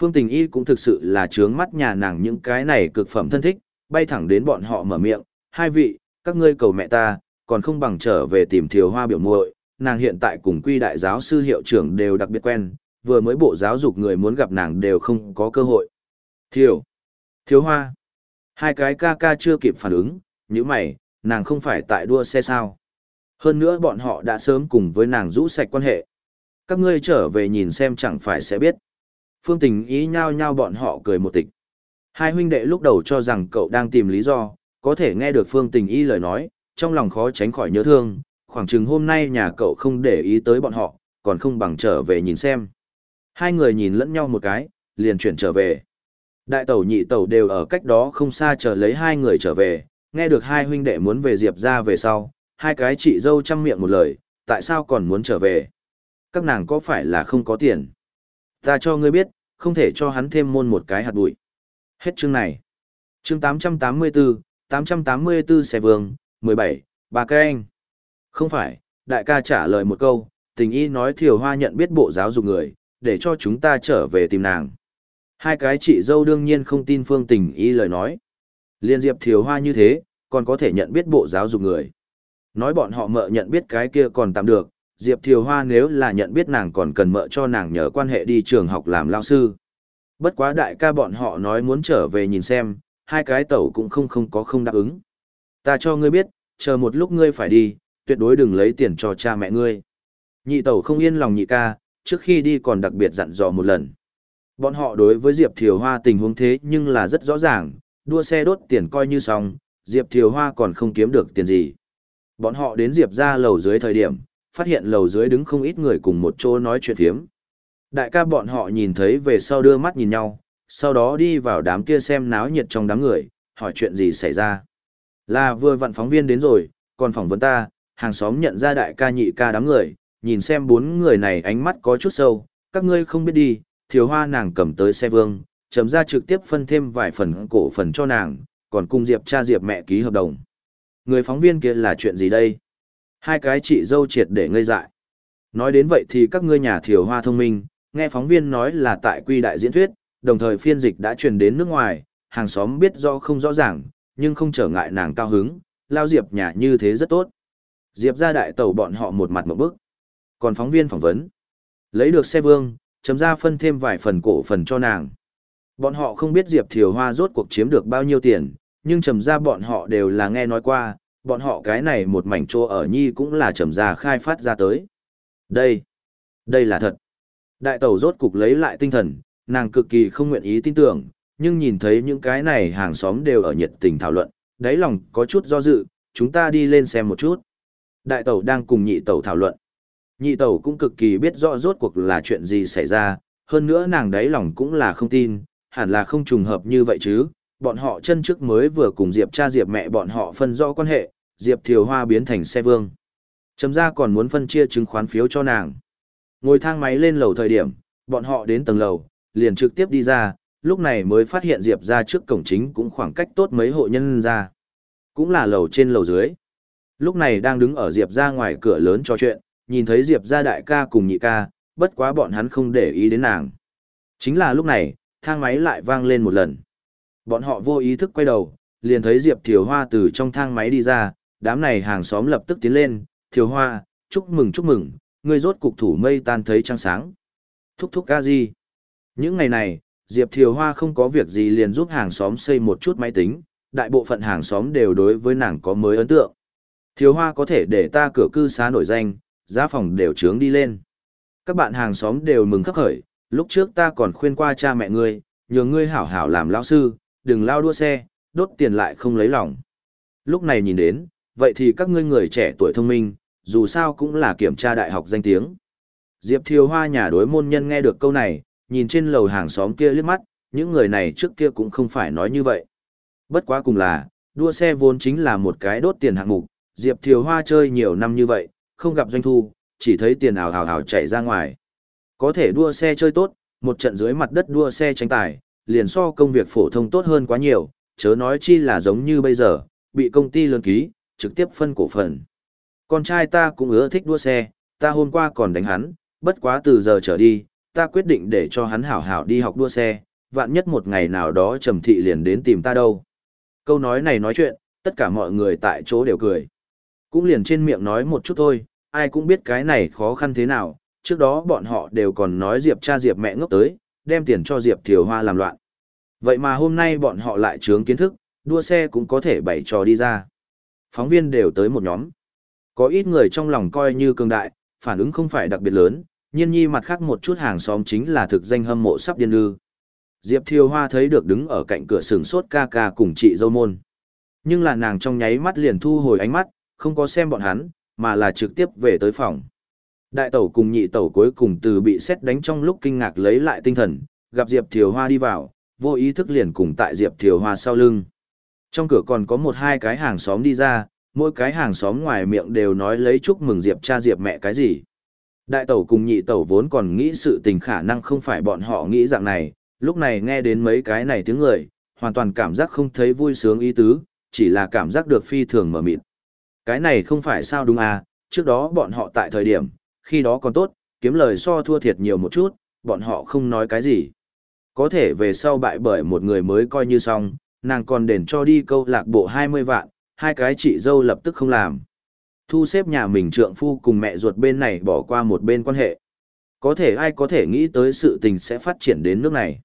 Phương Tình Y cũng thực sự là trướng mắt nhà nàng những cái này cực phẩm thân thích, bay thẳng đến bọn họ mở miệng, hai vị, các ngươi cầu mẹ ta, còn không bằng trở về tìm thiều hoa biểu muội nàng hiện tại cùng quy đại giáo sư hiệu trưởng đều đặc biệt quen, vừa mới bộ giáo dục người muốn gặp nàng đều không có cơ hội. Thiều, thiếu hoa, hai cái ca ca chưa kịp phản ứng, như mày, nàng không phải tại đua xe sao. Hơn nữa bọn họ đã sớm cùng với nàng rũ sạch quan hệ. Các ngươi trở về nhìn xem chẳng phải sẽ biết. Phương tình ý nhau nhau bọn họ cười một tịch. Hai huynh đệ lúc đầu cho rằng cậu đang tìm lý do, có thể nghe được phương tình y lời nói, trong lòng khó tránh khỏi nhớ thương, khoảng chừng hôm nay nhà cậu không để ý tới bọn họ, còn không bằng trở về nhìn xem. Hai người nhìn lẫn nhau một cái, liền chuyển trở về. Đại tẩu nhị tẩu đều ở cách đó không xa chờ lấy hai người trở về, nghe được hai huynh đệ muốn về Diệp ra về sau, hai cái chị dâu chăm miệng một lời, tại sao còn muốn trở về? Các nàng có phải là không có tiền? Ta cho ngươi biết, không thể cho hắn thêm môn một cái hạt bụi. Hết chương này. Chương 884, 884 xe vương, 17, ba cái anh. Không phải, đại ca trả lời một câu, tình y nói thiều hoa nhận biết bộ giáo dục người, để cho chúng ta trở về tìm nàng. Hai cái chị dâu đương nhiên không tin phương tình y lời nói. Liên diệp thiều hoa như thế, còn có thể nhận biết bộ giáo dục người. Nói bọn họ mợ nhận biết cái kia còn tạm được, Diệp Thiều Hoa nếu là nhận biết nàng còn cần mợ cho nàng nhờ quan hệ đi trường học làm lao sư. Bất quá đại ca bọn họ nói muốn trở về nhìn xem, hai cái tẩu cũng không không có không đáp ứng. Ta cho ngươi biết, chờ một lúc ngươi phải đi, tuyệt đối đừng lấy tiền cho cha mẹ ngươi. Nhị tẩu không yên lòng nhị ca, trước khi đi còn đặc biệt dặn dò một lần. Bọn họ đối với Diệp Thiều Hoa tình huống thế nhưng là rất rõ ràng, đua xe đốt tiền coi như xong, Diệp Thiều Hoa còn không kiếm được tiền gì. Bọn họ đến Diệp ra lầu dưới thời điểm, phát hiện lầu dưới đứng không ít người cùng một chỗ nói chuyện thiếm. Đại ca bọn họ nhìn thấy về sau đưa mắt nhìn nhau, sau đó đi vào đám kia xem náo nhiệt trong đám người, hỏi chuyện gì xảy ra. Là vừa vặn phóng viên đến rồi, còn phỏng vấn ta, hàng xóm nhận ra đại ca nhị ca đám người, nhìn xem bốn người này ánh mắt có chút sâu, các ngươi không biết đi, thiếu hoa nàng cầm tới xe vương, chấm ra trực tiếp phân thêm vài phần cổ phần cho nàng, còn cùng Diệp cha Diệp mẹ ký hợp đồng. Người phóng viên kia là chuyện gì đây? Hai cái chị dâu triệt để ngây dại. Nói đến vậy thì các ngươi nhà thiểu hoa thông minh, nghe phóng viên nói là tại quy đại diễn thuyết, đồng thời phiên dịch đã truyền đến nước ngoài, hàng xóm biết do không rõ ràng, nhưng không trở ngại nàng cao hứng, lao Diệp nhà như thế rất tốt. Diệp ra đại tàu bọn họ một mặt một bức. Còn phóng viên phỏng vấn, lấy được xe vương, chấm ra phân thêm vài phần cổ phần cho nàng. Bọn họ không biết Diệp Thiều Hoa rốt cuộc chiếm được bao nhiêu tiền, nhưng trầm ra bọn họ đều là nghe nói qua, bọn họ cái này một mảnh chỗ ở nhi cũng là trầm ra khai phát ra tới. Đây, đây là thật. Đại tàu rốt cục lấy lại tinh thần, nàng cực kỳ không nguyện ý tin tưởng, nhưng nhìn thấy những cái này hàng xóm đều ở nhiệt tình thảo luận, đáy lòng có chút do dự, chúng ta đi lên xem một chút. Đại tàu đang cùng nhị tàu thảo luận. Nhị tàu cũng cực kỳ biết rõ rốt cuộc là chuyện gì xảy ra, hơn nữa nàng đáy lòng cũng là không tin, hẳn là không trùng hợp như vậy chứ, bọn họ chân trước mới vừa cùng Diệp cha Diệp mẹ bọn họ phân rõ quan hệ, Diệp Thiều Hoa biến thành xe vương. Chấm ra còn muốn phân chia chứng khoán phiếu cho nàng. Ngồi thang máy lên lầu thời điểm, bọn họ đến tầng lầu, liền trực tiếp đi ra, lúc này mới phát hiện Diệp ra trước cổng chính cũng khoảng cách tốt mấy hộ nhân ra. Cũng là lầu trên lầu dưới. Lúc này đang đứng ở Diệp ra ngoài cửa lớn trò chuyện, nhìn thấy Diệp ra đại ca cùng nhị ca, bất quá bọn hắn không để ý đến nàng. Chính là lúc này, thang máy lại vang lên một lần. Bọn họ vô ý thức quay đầu, liền thấy Diệp Thiều Hoa từ trong thang máy đi ra, đám này hàng xóm lập tức tiến lên, Thiều Hoa, chúc mừng chúc mừng, ngươi rốt cục thủ mây tan thấy trăng sáng. Thúc thúc ca gì? Những ngày này, Diệp Thiều Hoa không có việc gì liền giúp hàng xóm xây một chút máy tính, đại bộ phận hàng xóm đều đối với nàng có mới ấn tượng. Thiều Hoa có thể để ta cửa cư xá nổi danh, giá phòng đều trướng đi lên. Các bạn hàng xóm đều mừng khắc khởi, lúc trước ta còn khuyên qua cha mẹ ngươi, nhờ ngươi hảo hảo làm lão sư, đừng lao đua xe, đốt tiền lại không lấy lòng. Lúc này nhìn đến, vậy thì các ngươi người trẻ tuổi thông minh, dù sao cũng là kiểm tra đại học danh tiếng. Diệp Thiều Hoa nhà đối môn nhân nghe được câu này, nhìn trên lầu hàng xóm kia liếc mắt, những người này trước kia cũng không phải nói như vậy. Bất quá cùng là, đua xe vốn chính là một cái đốt tiền hạng mục, Diệp Thiều Hoa chơi nhiều năm như vậy, không gặp doanh thu, chỉ thấy tiền ảo hào hào chảy ra ngoài. Có thể đua xe chơi tốt, một trận dưới mặt đất đua xe tranh tài, liền so công việc phổ thông tốt hơn quá nhiều, chớ nói chi là giống như bây giờ, bị công ty lớn ký, trực tiếp phân cổ phần. Con trai ta cũng ưa thích đua xe, ta hôm qua còn đánh hắn, bất quá từ giờ trở đi, ta quyết định để cho hắn hảo hảo đi học đua xe, vạn nhất một ngày nào đó trầm thị liền đến tìm ta đâu. Câu nói này nói chuyện, tất cả mọi người tại chỗ đều cười. Cũng liền trên miệng nói một chút thôi, ai cũng biết cái này khó khăn thế nào, trước đó bọn họ đều còn nói Diệp cha Diệp mẹ ngốc tới, đem tiền cho Diệp Thiều Hoa làm loạn. Vậy mà hôm nay bọn họ lại trướng kiến thức, đua xe cũng có thể bày trò đi ra. Phóng viên đều tới một nhóm. Có ít người trong lòng coi như cường đại, phản ứng không phải đặc biệt lớn, nhiên nhi mặt khác một chút hàng xóm chính là thực danh hâm mộ sắp điên lư. Diệp Thiều Hoa thấy được đứng ở cạnh cửa sừng sốt ca ca cùng chị dâu môn. Nhưng là nàng trong nháy mắt liền thu hồi ánh mắt, không có xem bọn hắn, mà là trực tiếp về tới phòng. Đại tẩu cùng nhị tẩu cuối cùng từ bị xét đánh trong lúc kinh ngạc lấy lại tinh thần, gặp Diệp Thiều Hoa đi vào, vô ý thức liền cùng tại Diệp Thiều Hoa sau lưng. Trong cửa còn có một hai cái hàng xóm đi ra, mỗi cái hàng xóm ngoài miệng đều nói lấy chúc mừng Diệp cha Diệp mẹ cái gì. Đại tẩu cùng nhị tẩu vốn còn nghĩ sự tình khả năng không phải bọn họ nghĩ dạng này, lúc này nghe đến mấy cái này tiếng người, hoàn toàn cảm giác không thấy vui sướng ý tứ, chỉ là cảm giác được phi thường mở mịt. Cái này không phải sao đúng à, trước đó bọn họ tại thời điểm, khi đó còn tốt, kiếm lời so thua thiệt nhiều một chút, bọn họ không nói cái gì. Có thể về sau bại bởi một người mới coi như xong, nàng còn đền cho đi câu lạc bộ 20 vạn, hai cái chị dâu lập tức không làm. Thu xếp nhà mình trượng phu cùng mẹ ruột bên này bỏ qua một bên quan hệ. Có thể ai có thể nghĩ tới sự tình sẽ phát triển đến nước này.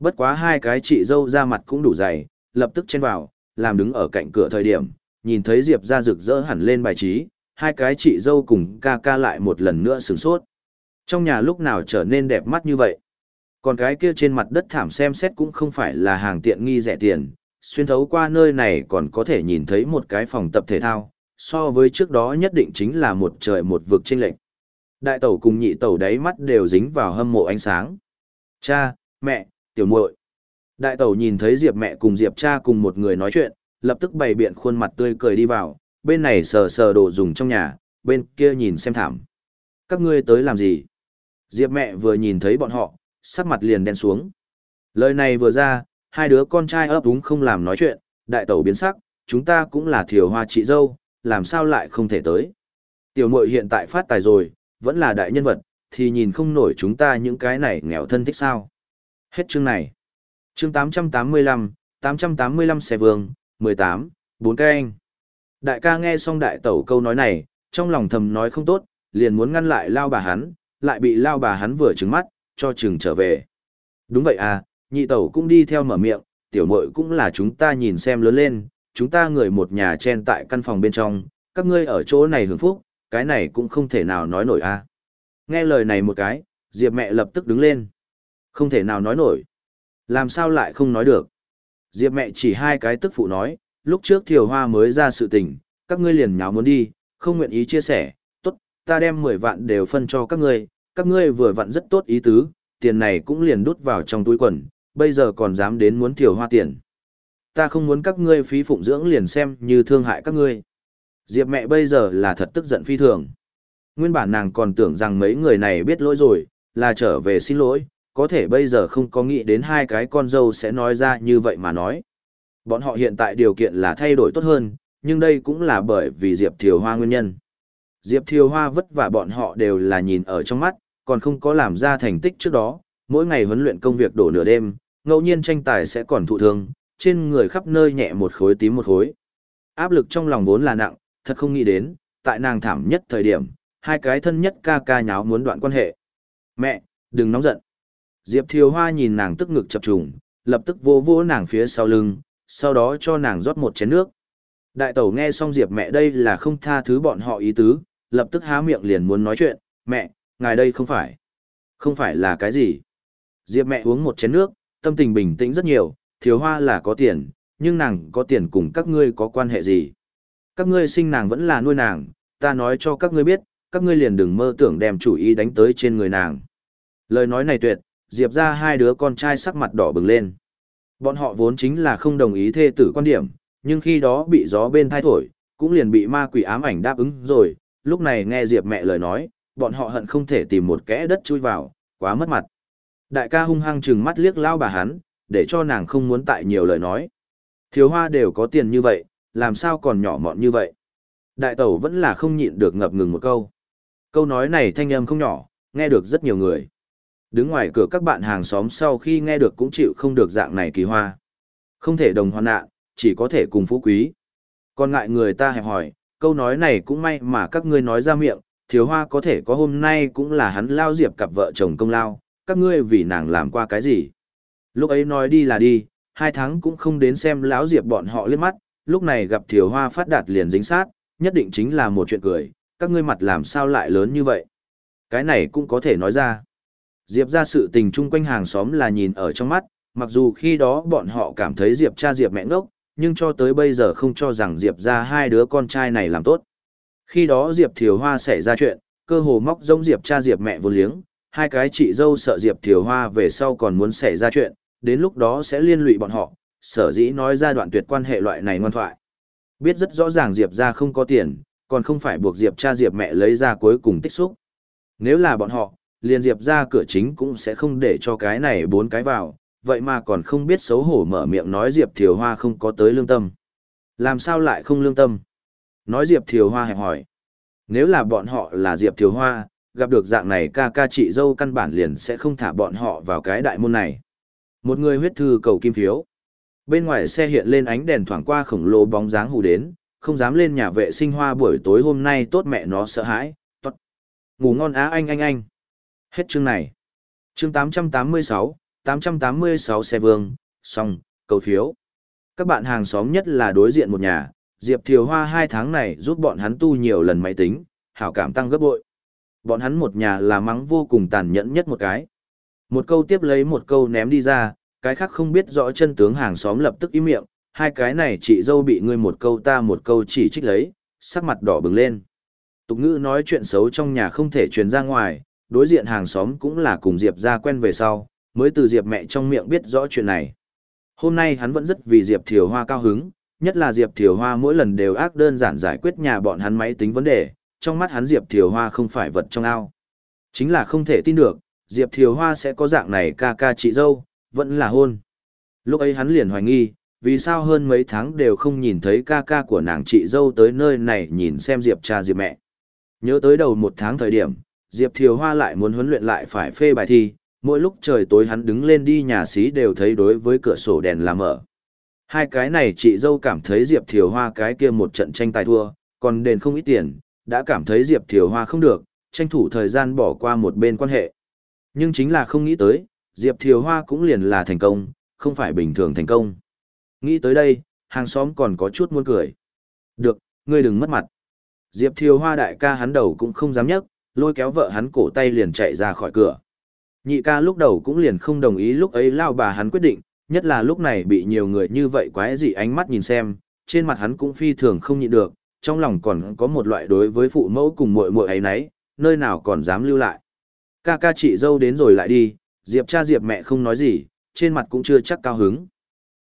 Bất quá hai cái chị dâu ra mặt cũng đủ dày, lập tức chen vào, làm đứng ở cạnh cửa thời điểm, nhìn thấy Diệp ra rực rỡ hẳn lên bài trí, hai cái chị dâu cùng ca ca lại một lần nữa sửng sốt. Trong nhà lúc nào trở nên đẹp mắt như vậy. Còn cái kia trên mặt đất thảm xem xét cũng không phải là hàng tiện nghi rẻ tiền, xuyên thấu qua nơi này còn có thể nhìn thấy một cái phòng tập thể thao, so với trước đó nhất định chính là một trời một vực chênh lệch. Đại tẩu cùng nhị tẩu đáy mắt đều dính vào hâm mộ ánh sáng. Cha, mẹ, tiểu muội. Đại tẩu nhìn thấy Diệp mẹ cùng Diệp cha cùng một người nói chuyện, lập tức bày biện khuôn mặt tươi cười đi vào, bên này sờ sờ đồ dùng trong nhà, bên kia nhìn xem thảm. Các ngươi tới làm gì? Diệp mẹ vừa nhìn thấy bọn họ, sắc mặt liền đen xuống. Lời này vừa ra, hai đứa con trai ấp úng không làm nói chuyện, Đại tẩu biến sắc, chúng ta cũng là thiểu hoa chị dâu, làm sao lại không thể tới. Tiểu mội hiện tại phát tài rồi, vẫn là đại nhân vật, thì nhìn không nổi chúng ta những cái này nghèo thân thích sao. Hết chương này. Chương 885, 885 xe vương, 18, 4 cái anh. Đại ca nghe xong đại tẩu câu nói này, trong lòng thầm nói không tốt, liền muốn ngăn lại lao bà hắn, lại bị lao bà hắn vừa trừng mắt, cho trừng trở về. Đúng vậy à, nhị tẩu cũng đi theo mở miệng, tiểu muội cũng là chúng ta nhìn xem lớn lên, chúng ta người một nhà chen tại căn phòng bên trong, các ngươi ở chỗ này hưởng phúc, cái này cũng không thể nào nói nổi a. À. Nghe lời này một cái, Diệp mẹ lập tức đứng lên. Không thể nào nói nổi. Làm sao lại không nói được? Diệp mẹ chỉ hai cái tức phụ nói, lúc trước thiều hoa mới ra sự tình, các ngươi liền nháo muốn đi, không nguyện ý chia sẻ, tốt, ta đem 10 vạn đều phân cho các ngươi, các ngươi vừa vặn rất tốt ý tứ, tiền này cũng liền đút vào trong túi quần, bây giờ còn dám đến muốn thiều hoa tiền. Ta không muốn các ngươi phí phụng dưỡng liền xem như thương hại các ngươi. Diệp mẹ bây giờ là thật tức giận phi thường. Nguyên bản nàng còn tưởng rằng mấy người này biết lỗi rồi, là trở về xin lỗi, có thể bây giờ không có nghĩ đến hai cái con dâu sẽ nói ra như vậy mà nói. Bọn họ hiện tại điều kiện là thay đổi tốt hơn, nhưng đây cũng là bởi vì Diệp Thiều Hoa nguyên nhân. Diệp Thiều Hoa vất vả bọn họ đều là nhìn ở trong mắt, còn không có làm ra thành tích trước đó, mỗi ngày huấn luyện công việc đổ nửa đêm, ngẫu nhiên tranh tài sẽ còn thụ thương, trên người khắp nơi nhẹ một khối tím một khối. Áp lực trong lòng vốn là nặng, thật không nghĩ đến, tại nàng thảm nhất thời điểm, hai cái thân nhất ca ca nháo muốn đoạn quan hệ. Mẹ, đừng nóng giận. Diệp Thiều Hoa nhìn nàng tức ngực chập trùng, lập tức vô vô nàng phía sau lưng, sau đó cho nàng rót một chén nước. Đại tẩu nghe xong Diệp mẹ đây là không tha thứ bọn họ ý tứ, lập tức há miệng liền muốn nói chuyện, mẹ, ngài đây không phải. Không phải là cái gì. Diệp mẹ uống một chén nước, tâm tình bình tĩnh rất nhiều, thiếu hoa là có tiền, nhưng nàng có tiền cùng các ngươi có quan hệ gì. Các ngươi sinh nàng vẫn là nuôi nàng, ta nói cho các ngươi biết, các ngươi liền đừng mơ tưởng đem chủ ý đánh tới trên người nàng. Lời nói này tuyệt, Diệp ra hai đứa con trai sắc mặt đỏ bừng lên. Bọn họ vốn chính là không đồng ý thê tử quan điểm, nhưng khi đó bị gió bên thai thổi, cũng liền bị ma quỷ ám ảnh đáp ứng rồi, lúc này nghe Diệp mẹ lời nói, bọn họ hận không thể tìm một kẽ đất chui vào, quá mất mặt. Đại ca hung hăng chừng mắt liếc lao bà hắn, để cho nàng không muốn tại nhiều lời nói. Thiếu hoa đều có tiền như vậy, làm sao còn nhỏ mọn như vậy. Đại tẩu vẫn là không nhịn được ngập ngừng một câu. Câu nói này thanh âm không nhỏ, nghe được rất nhiều người. Đứng ngoài cửa các bạn hàng xóm sau khi nghe được cũng chịu không được dạng này kỳ hoa. Không thể đồng hoàn nạn, chỉ có thể cùng phú quý. Còn ngại người ta hẹp hỏi, câu nói này cũng may mà các ngươi nói ra miệng, thiếu hoa có thể có hôm nay cũng là hắn lao diệp cặp vợ chồng công lao, các ngươi vì nàng làm qua cái gì. Lúc ấy nói đi là đi, hai tháng cũng không đến xem lão diệp bọn họ liếc mắt, lúc này gặp thiếu hoa phát đạt liền dính sát, nhất định chính là một chuyện cười, các ngươi mặt làm sao lại lớn như vậy. Cái này cũng có thể nói ra. Diệp ra sự tình chung quanh hàng xóm là nhìn ở trong mắt, mặc dù khi đó bọn họ cảm thấy Diệp cha Diệp mẹ ngốc, nhưng cho tới bây giờ không cho rằng Diệp ra hai đứa con trai này làm tốt. Khi đó Diệp Thiều Hoa xảy ra chuyện, cơ hồ móc giống Diệp cha Diệp mẹ vô liếng, hai cái chị dâu sợ Diệp Thiều Hoa về sau còn muốn xảy ra chuyện, đến lúc đó sẽ liên lụy bọn họ, sở dĩ nói ra đoạn tuyệt quan hệ loại này ngoan thoại. Biết rất rõ ràng Diệp ra không có tiền, còn không phải buộc Diệp cha Diệp mẹ lấy ra cuối cùng tích xúc. Nếu là bọn họ, liền Diệp ra cửa chính cũng sẽ không để cho cái này bốn cái vào, vậy mà còn không biết xấu hổ mở miệng nói Diệp Thiều Hoa không có tới lương tâm. Làm sao lại không lương tâm? Nói Diệp Thiều Hoa hẹp hỏi. Nếu là bọn họ là Diệp Thiều Hoa, gặp được dạng này ca ca chị dâu căn bản liền sẽ không thả bọn họ vào cái đại môn này. Một người huyết thư cầu kim phiếu. Bên ngoài xe hiện lên ánh đèn thoảng qua khổng lồ bóng dáng hù đến, không dám lên nhà vệ sinh hoa buổi tối hôm nay tốt mẹ nó sợ hãi. Tốt. Ngủ ngon á anh anh anh. Hết chương này. Chương 886, 886 xe vương, xong, cầu phiếu. Các bạn hàng xóm nhất là đối diện một nhà, Diệp Thiều Hoa hai tháng này giúp bọn hắn tu nhiều lần máy tính, hảo cảm tăng gấp bội. Bọn hắn một nhà là mắng vô cùng tàn nhẫn nhất một cái. Một câu tiếp lấy một câu ném đi ra, cái khác không biết rõ chân tướng hàng xóm lập tức im miệng, hai cái này chị dâu bị ngươi một câu ta một câu chỉ trích lấy, sắc mặt đỏ bừng lên. Tục ngữ nói chuyện xấu trong nhà không thể truyền ra ngoài, đối diện hàng xóm cũng là cùng Diệp ra quen về sau, mới từ Diệp mẹ trong miệng biết rõ chuyện này. Hôm nay hắn vẫn rất vì Diệp Thiều Hoa cao hứng, nhất là Diệp Thiều Hoa mỗi lần đều ác đơn giản giải quyết nhà bọn hắn máy tính vấn đề, trong mắt hắn Diệp Thiều Hoa không phải vật trong ao. Chính là không thể tin được, Diệp Thiều Hoa sẽ có dạng này ca ca chị dâu, vẫn là hôn. Lúc ấy hắn liền hoài nghi, vì sao hơn mấy tháng đều không nhìn thấy ca ca của nàng chị dâu tới nơi này nhìn xem Diệp cha Diệp mẹ. Nhớ tới đầu một tháng thời điểm, Diệp Thiều Hoa lại muốn huấn luyện lại phải phê bài thi, mỗi lúc trời tối hắn đứng lên đi nhà xí đều thấy đối với cửa sổ đèn làm mở. Hai cái này chị dâu cảm thấy Diệp Thiều Hoa cái kia một trận tranh tài thua, còn đền không ít tiền, đã cảm thấy Diệp Thiều Hoa không được, tranh thủ thời gian bỏ qua một bên quan hệ. Nhưng chính là không nghĩ tới, Diệp Thiều Hoa cũng liền là thành công, không phải bình thường thành công. Nghĩ tới đây, hàng xóm còn có chút muốn cười. Được, ngươi đừng mất mặt. Diệp Thiều Hoa đại ca hắn đầu cũng không dám nhấc, lôi kéo vợ hắn cổ tay liền chạy ra khỏi cửa. Nhị ca lúc đầu cũng liền không đồng ý lúc ấy lao bà hắn quyết định, nhất là lúc này bị nhiều người như vậy quái dị ánh mắt nhìn xem, trên mặt hắn cũng phi thường không nhịn được, trong lòng còn có một loại đối với phụ mẫu cùng muội muội ấy nấy, nơi nào còn dám lưu lại. Ca ca chị dâu đến rồi lại đi, Diệp cha Diệp mẹ không nói gì, trên mặt cũng chưa chắc cao hứng.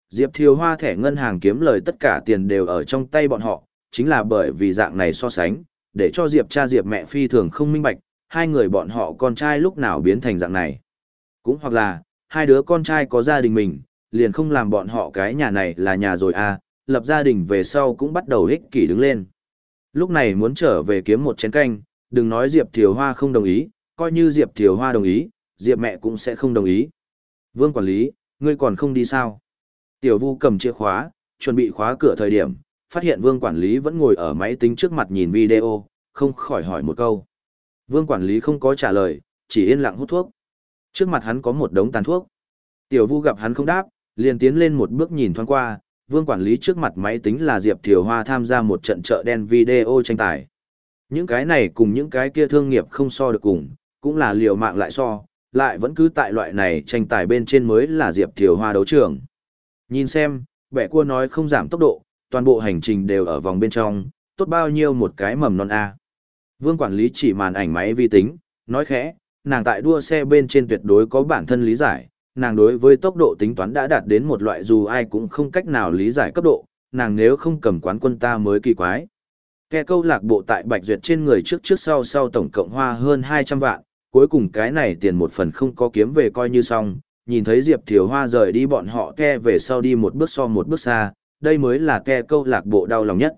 Diệp Thiều Hoa thẻ ngân hàng kiếm lời tất cả tiền đều ở trong tay bọn họ, chính là bởi vì dạng này so sánh, để cho Diệp cha Diệp mẹ phi thường không minh bạch, hai người bọn họ con trai lúc nào biến thành dạng này. Cũng hoặc là, hai đứa con trai có gia đình mình, liền không làm bọn họ cái nhà này là nhà rồi à, lập gia đình về sau cũng bắt đầu ích kỷ đứng lên. Lúc này muốn trở về kiếm một chén canh, đừng nói Diệp Thiều Hoa không đồng ý, coi như Diệp Thiều Hoa đồng ý, Diệp mẹ cũng sẽ không đồng ý. Vương quản lý, ngươi còn không đi sao? Tiểu Vu cầm chìa khóa, chuẩn bị khóa cửa thời điểm, phát hiện Vương quản lý vẫn ngồi ở máy tính trước mặt nhìn video, không khỏi hỏi một câu. Vương quản lý không có trả lời, chỉ yên lặng hút thuốc. Trước mặt hắn có một đống tàn thuốc. Tiểu Vu gặp hắn không đáp, liền tiến lên một bước nhìn thoáng qua, Vương quản lý trước mặt máy tính là Diệp Thiều Hoa tham gia một trận chợ đen video tranh tài. Những cái này cùng những cái kia thương nghiệp không so được cùng, cũng là liều mạng lại so, lại vẫn cứ tại loại này tranh tài bên trên mới là Diệp Thiều Hoa đấu trường. Nhìn xem, bẻ cua nói không giảm tốc độ, toàn bộ hành trình đều ở vòng bên trong, tốt bao nhiêu một cái mầm non A. Vương quản lý chỉ màn ảnh máy vi tính, nói khẽ, nàng tại đua xe bên trên tuyệt đối có bản thân lý giải, nàng đối với tốc độ tính toán đã đạt đến một loại dù ai cũng không cách nào lý giải cấp độ, nàng nếu không cầm quán quân ta mới kỳ quái. Kẻ câu lạc bộ tại Bạch Duyệt trên người trước trước sau sau tổng cộng hoa hơn 200 vạn, cuối cùng cái này tiền một phần không có kiếm về coi như xong, nhìn thấy Diệp Thiều Hoa rời đi bọn họ ke về sau đi một bước so một bước xa, đây mới là ke câu lạc bộ đau lòng nhất.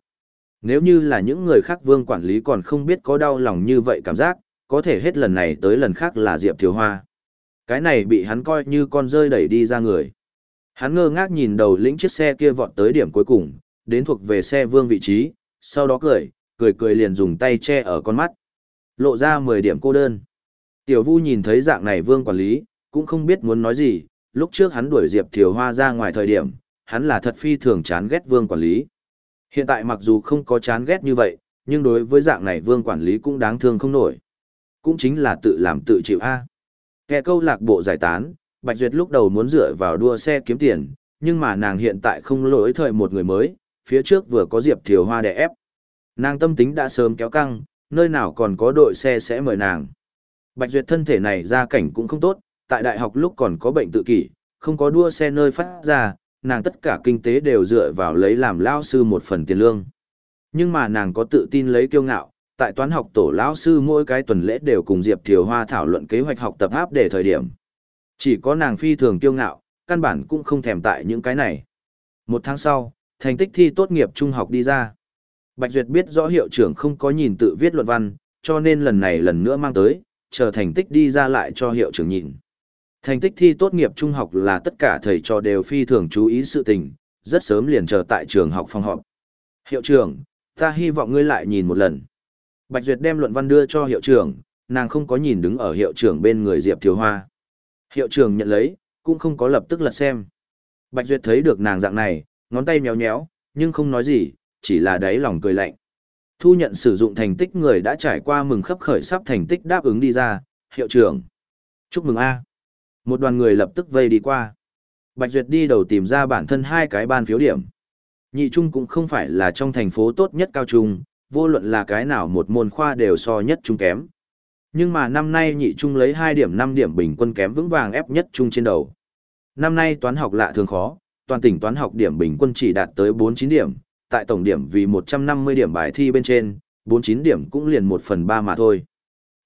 Nếu như là những người khác vương quản lý còn không biết có đau lòng như vậy cảm giác, có thể hết lần này tới lần khác là Diệp Thiều Hoa. Cái này bị hắn coi như con rơi đẩy đi ra người. Hắn ngơ ngác nhìn đầu lĩnh chiếc xe kia vọt tới điểm cuối cùng, đến thuộc về xe vương vị trí, sau đó cười, cười cười liền dùng tay che ở con mắt. Lộ ra 10 điểm cô đơn. Tiểu Vu nhìn thấy dạng này vương quản lý, cũng không biết muốn nói gì, lúc trước hắn đuổi Diệp Thiều Hoa ra ngoài thời điểm, hắn là thật phi thường chán ghét vương quản lý. Hiện tại mặc dù không có chán ghét như vậy, nhưng đối với dạng này vương quản lý cũng đáng thương không nổi. Cũng chính là tự làm tự chịu A. Kẻ câu lạc bộ giải tán, Bạch Duyệt lúc đầu muốn dựa vào đua xe kiếm tiền, nhưng mà nàng hiện tại không lỗi thời một người mới, phía trước vừa có Diệp Thiều Hoa đè ép. Nàng tâm tính đã sớm kéo căng, nơi nào còn có đội xe sẽ mời nàng. Bạch Duyệt thân thể này ra cảnh cũng không tốt, tại đại học lúc còn có bệnh tự kỷ, không có đua xe nơi phát ra, nàng tất cả kinh tế đều dựa vào lấy làm lao sư một phần tiền lương. Nhưng mà nàng có tự tin lấy kiêu ngạo, tại toán học tổ lão sư mỗi cái tuần lễ đều cùng Diệp Thiều Hoa thảo luận kế hoạch học tập áp để thời điểm. Chỉ có nàng phi thường kiêu ngạo, căn bản cũng không thèm tại những cái này. Một tháng sau, thành tích thi tốt nghiệp trung học đi ra. Bạch Duyệt biết rõ hiệu trưởng không có nhìn tự viết luận văn, cho nên lần này lần nữa mang tới, chờ thành tích đi ra lại cho hiệu trưởng nhìn. Thành tích thi tốt nghiệp trung học là tất cả thầy trò đều phi thường chú ý sự tình, rất sớm liền chờ tại trường học phòng họp. Hiệu trưởng, ta hy vọng ngươi lại nhìn một lần. Bạch Duyệt đem luận văn đưa cho hiệu trưởng, nàng không có nhìn đứng ở hiệu trưởng bên người Diệp Thiếu Hoa. Hiệu trưởng nhận lấy, cũng không có lập tức lật xem. Bạch Duyệt thấy được nàng dạng này, ngón tay méo méo, nhưng không nói gì, chỉ là đáy lòng cười lạnh. Thu nhận sử dụng thành tích người đã trải qua mừng khắp khởi sắp thành tích đáp ứng đi ra, hiệu trưởng. Chúc mừng A. Một đoàn người lập tức vây đi qua. Bạch Duyệt đi đầu tìm ra bản thân hai cái ban phiếu điểm. Nhị trung cũng không phải là trong thành phố tốt nhất cao trung, vô luận là cái nào một môn khoa đều so nhất trung kém. Nhưng mà năm nay nhị trung lấy 2 điểm 5 điểm bình quân kém vững vàng ép nhất trung trên đầu. Năm nay toán học lạ thường khó, toàn tỉnh toán học điểm bình quân chỉ đạt tới 49 điểm, tại tổng điểm vì 150 điểm bài thi bên trên, 49 điểm cũng liền 1 phần 3 mà thôi.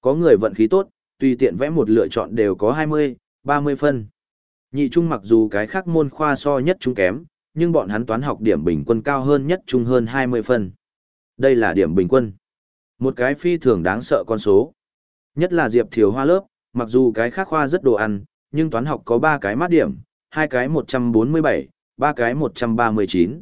Có người vận khí tốt, tùy tiện vẽ một lựa chọn đều có 20, 30 phân. Nhị trung mặc dù cái khác môn khoa so nhất trung kém, nhưng bọn hắn toán học điểm bình quân cao hơn nhất trung hơn 20 phân. Đây là điểm bình quân. Một cái phi thường đáng sợ con số. Nhất là Diệp Thiều Hoa lớp, mặc dù cái khác khoa rất đồ ăn, nhưng toán học có 3 cái mát điểm, hai cái 147, ba cái 139.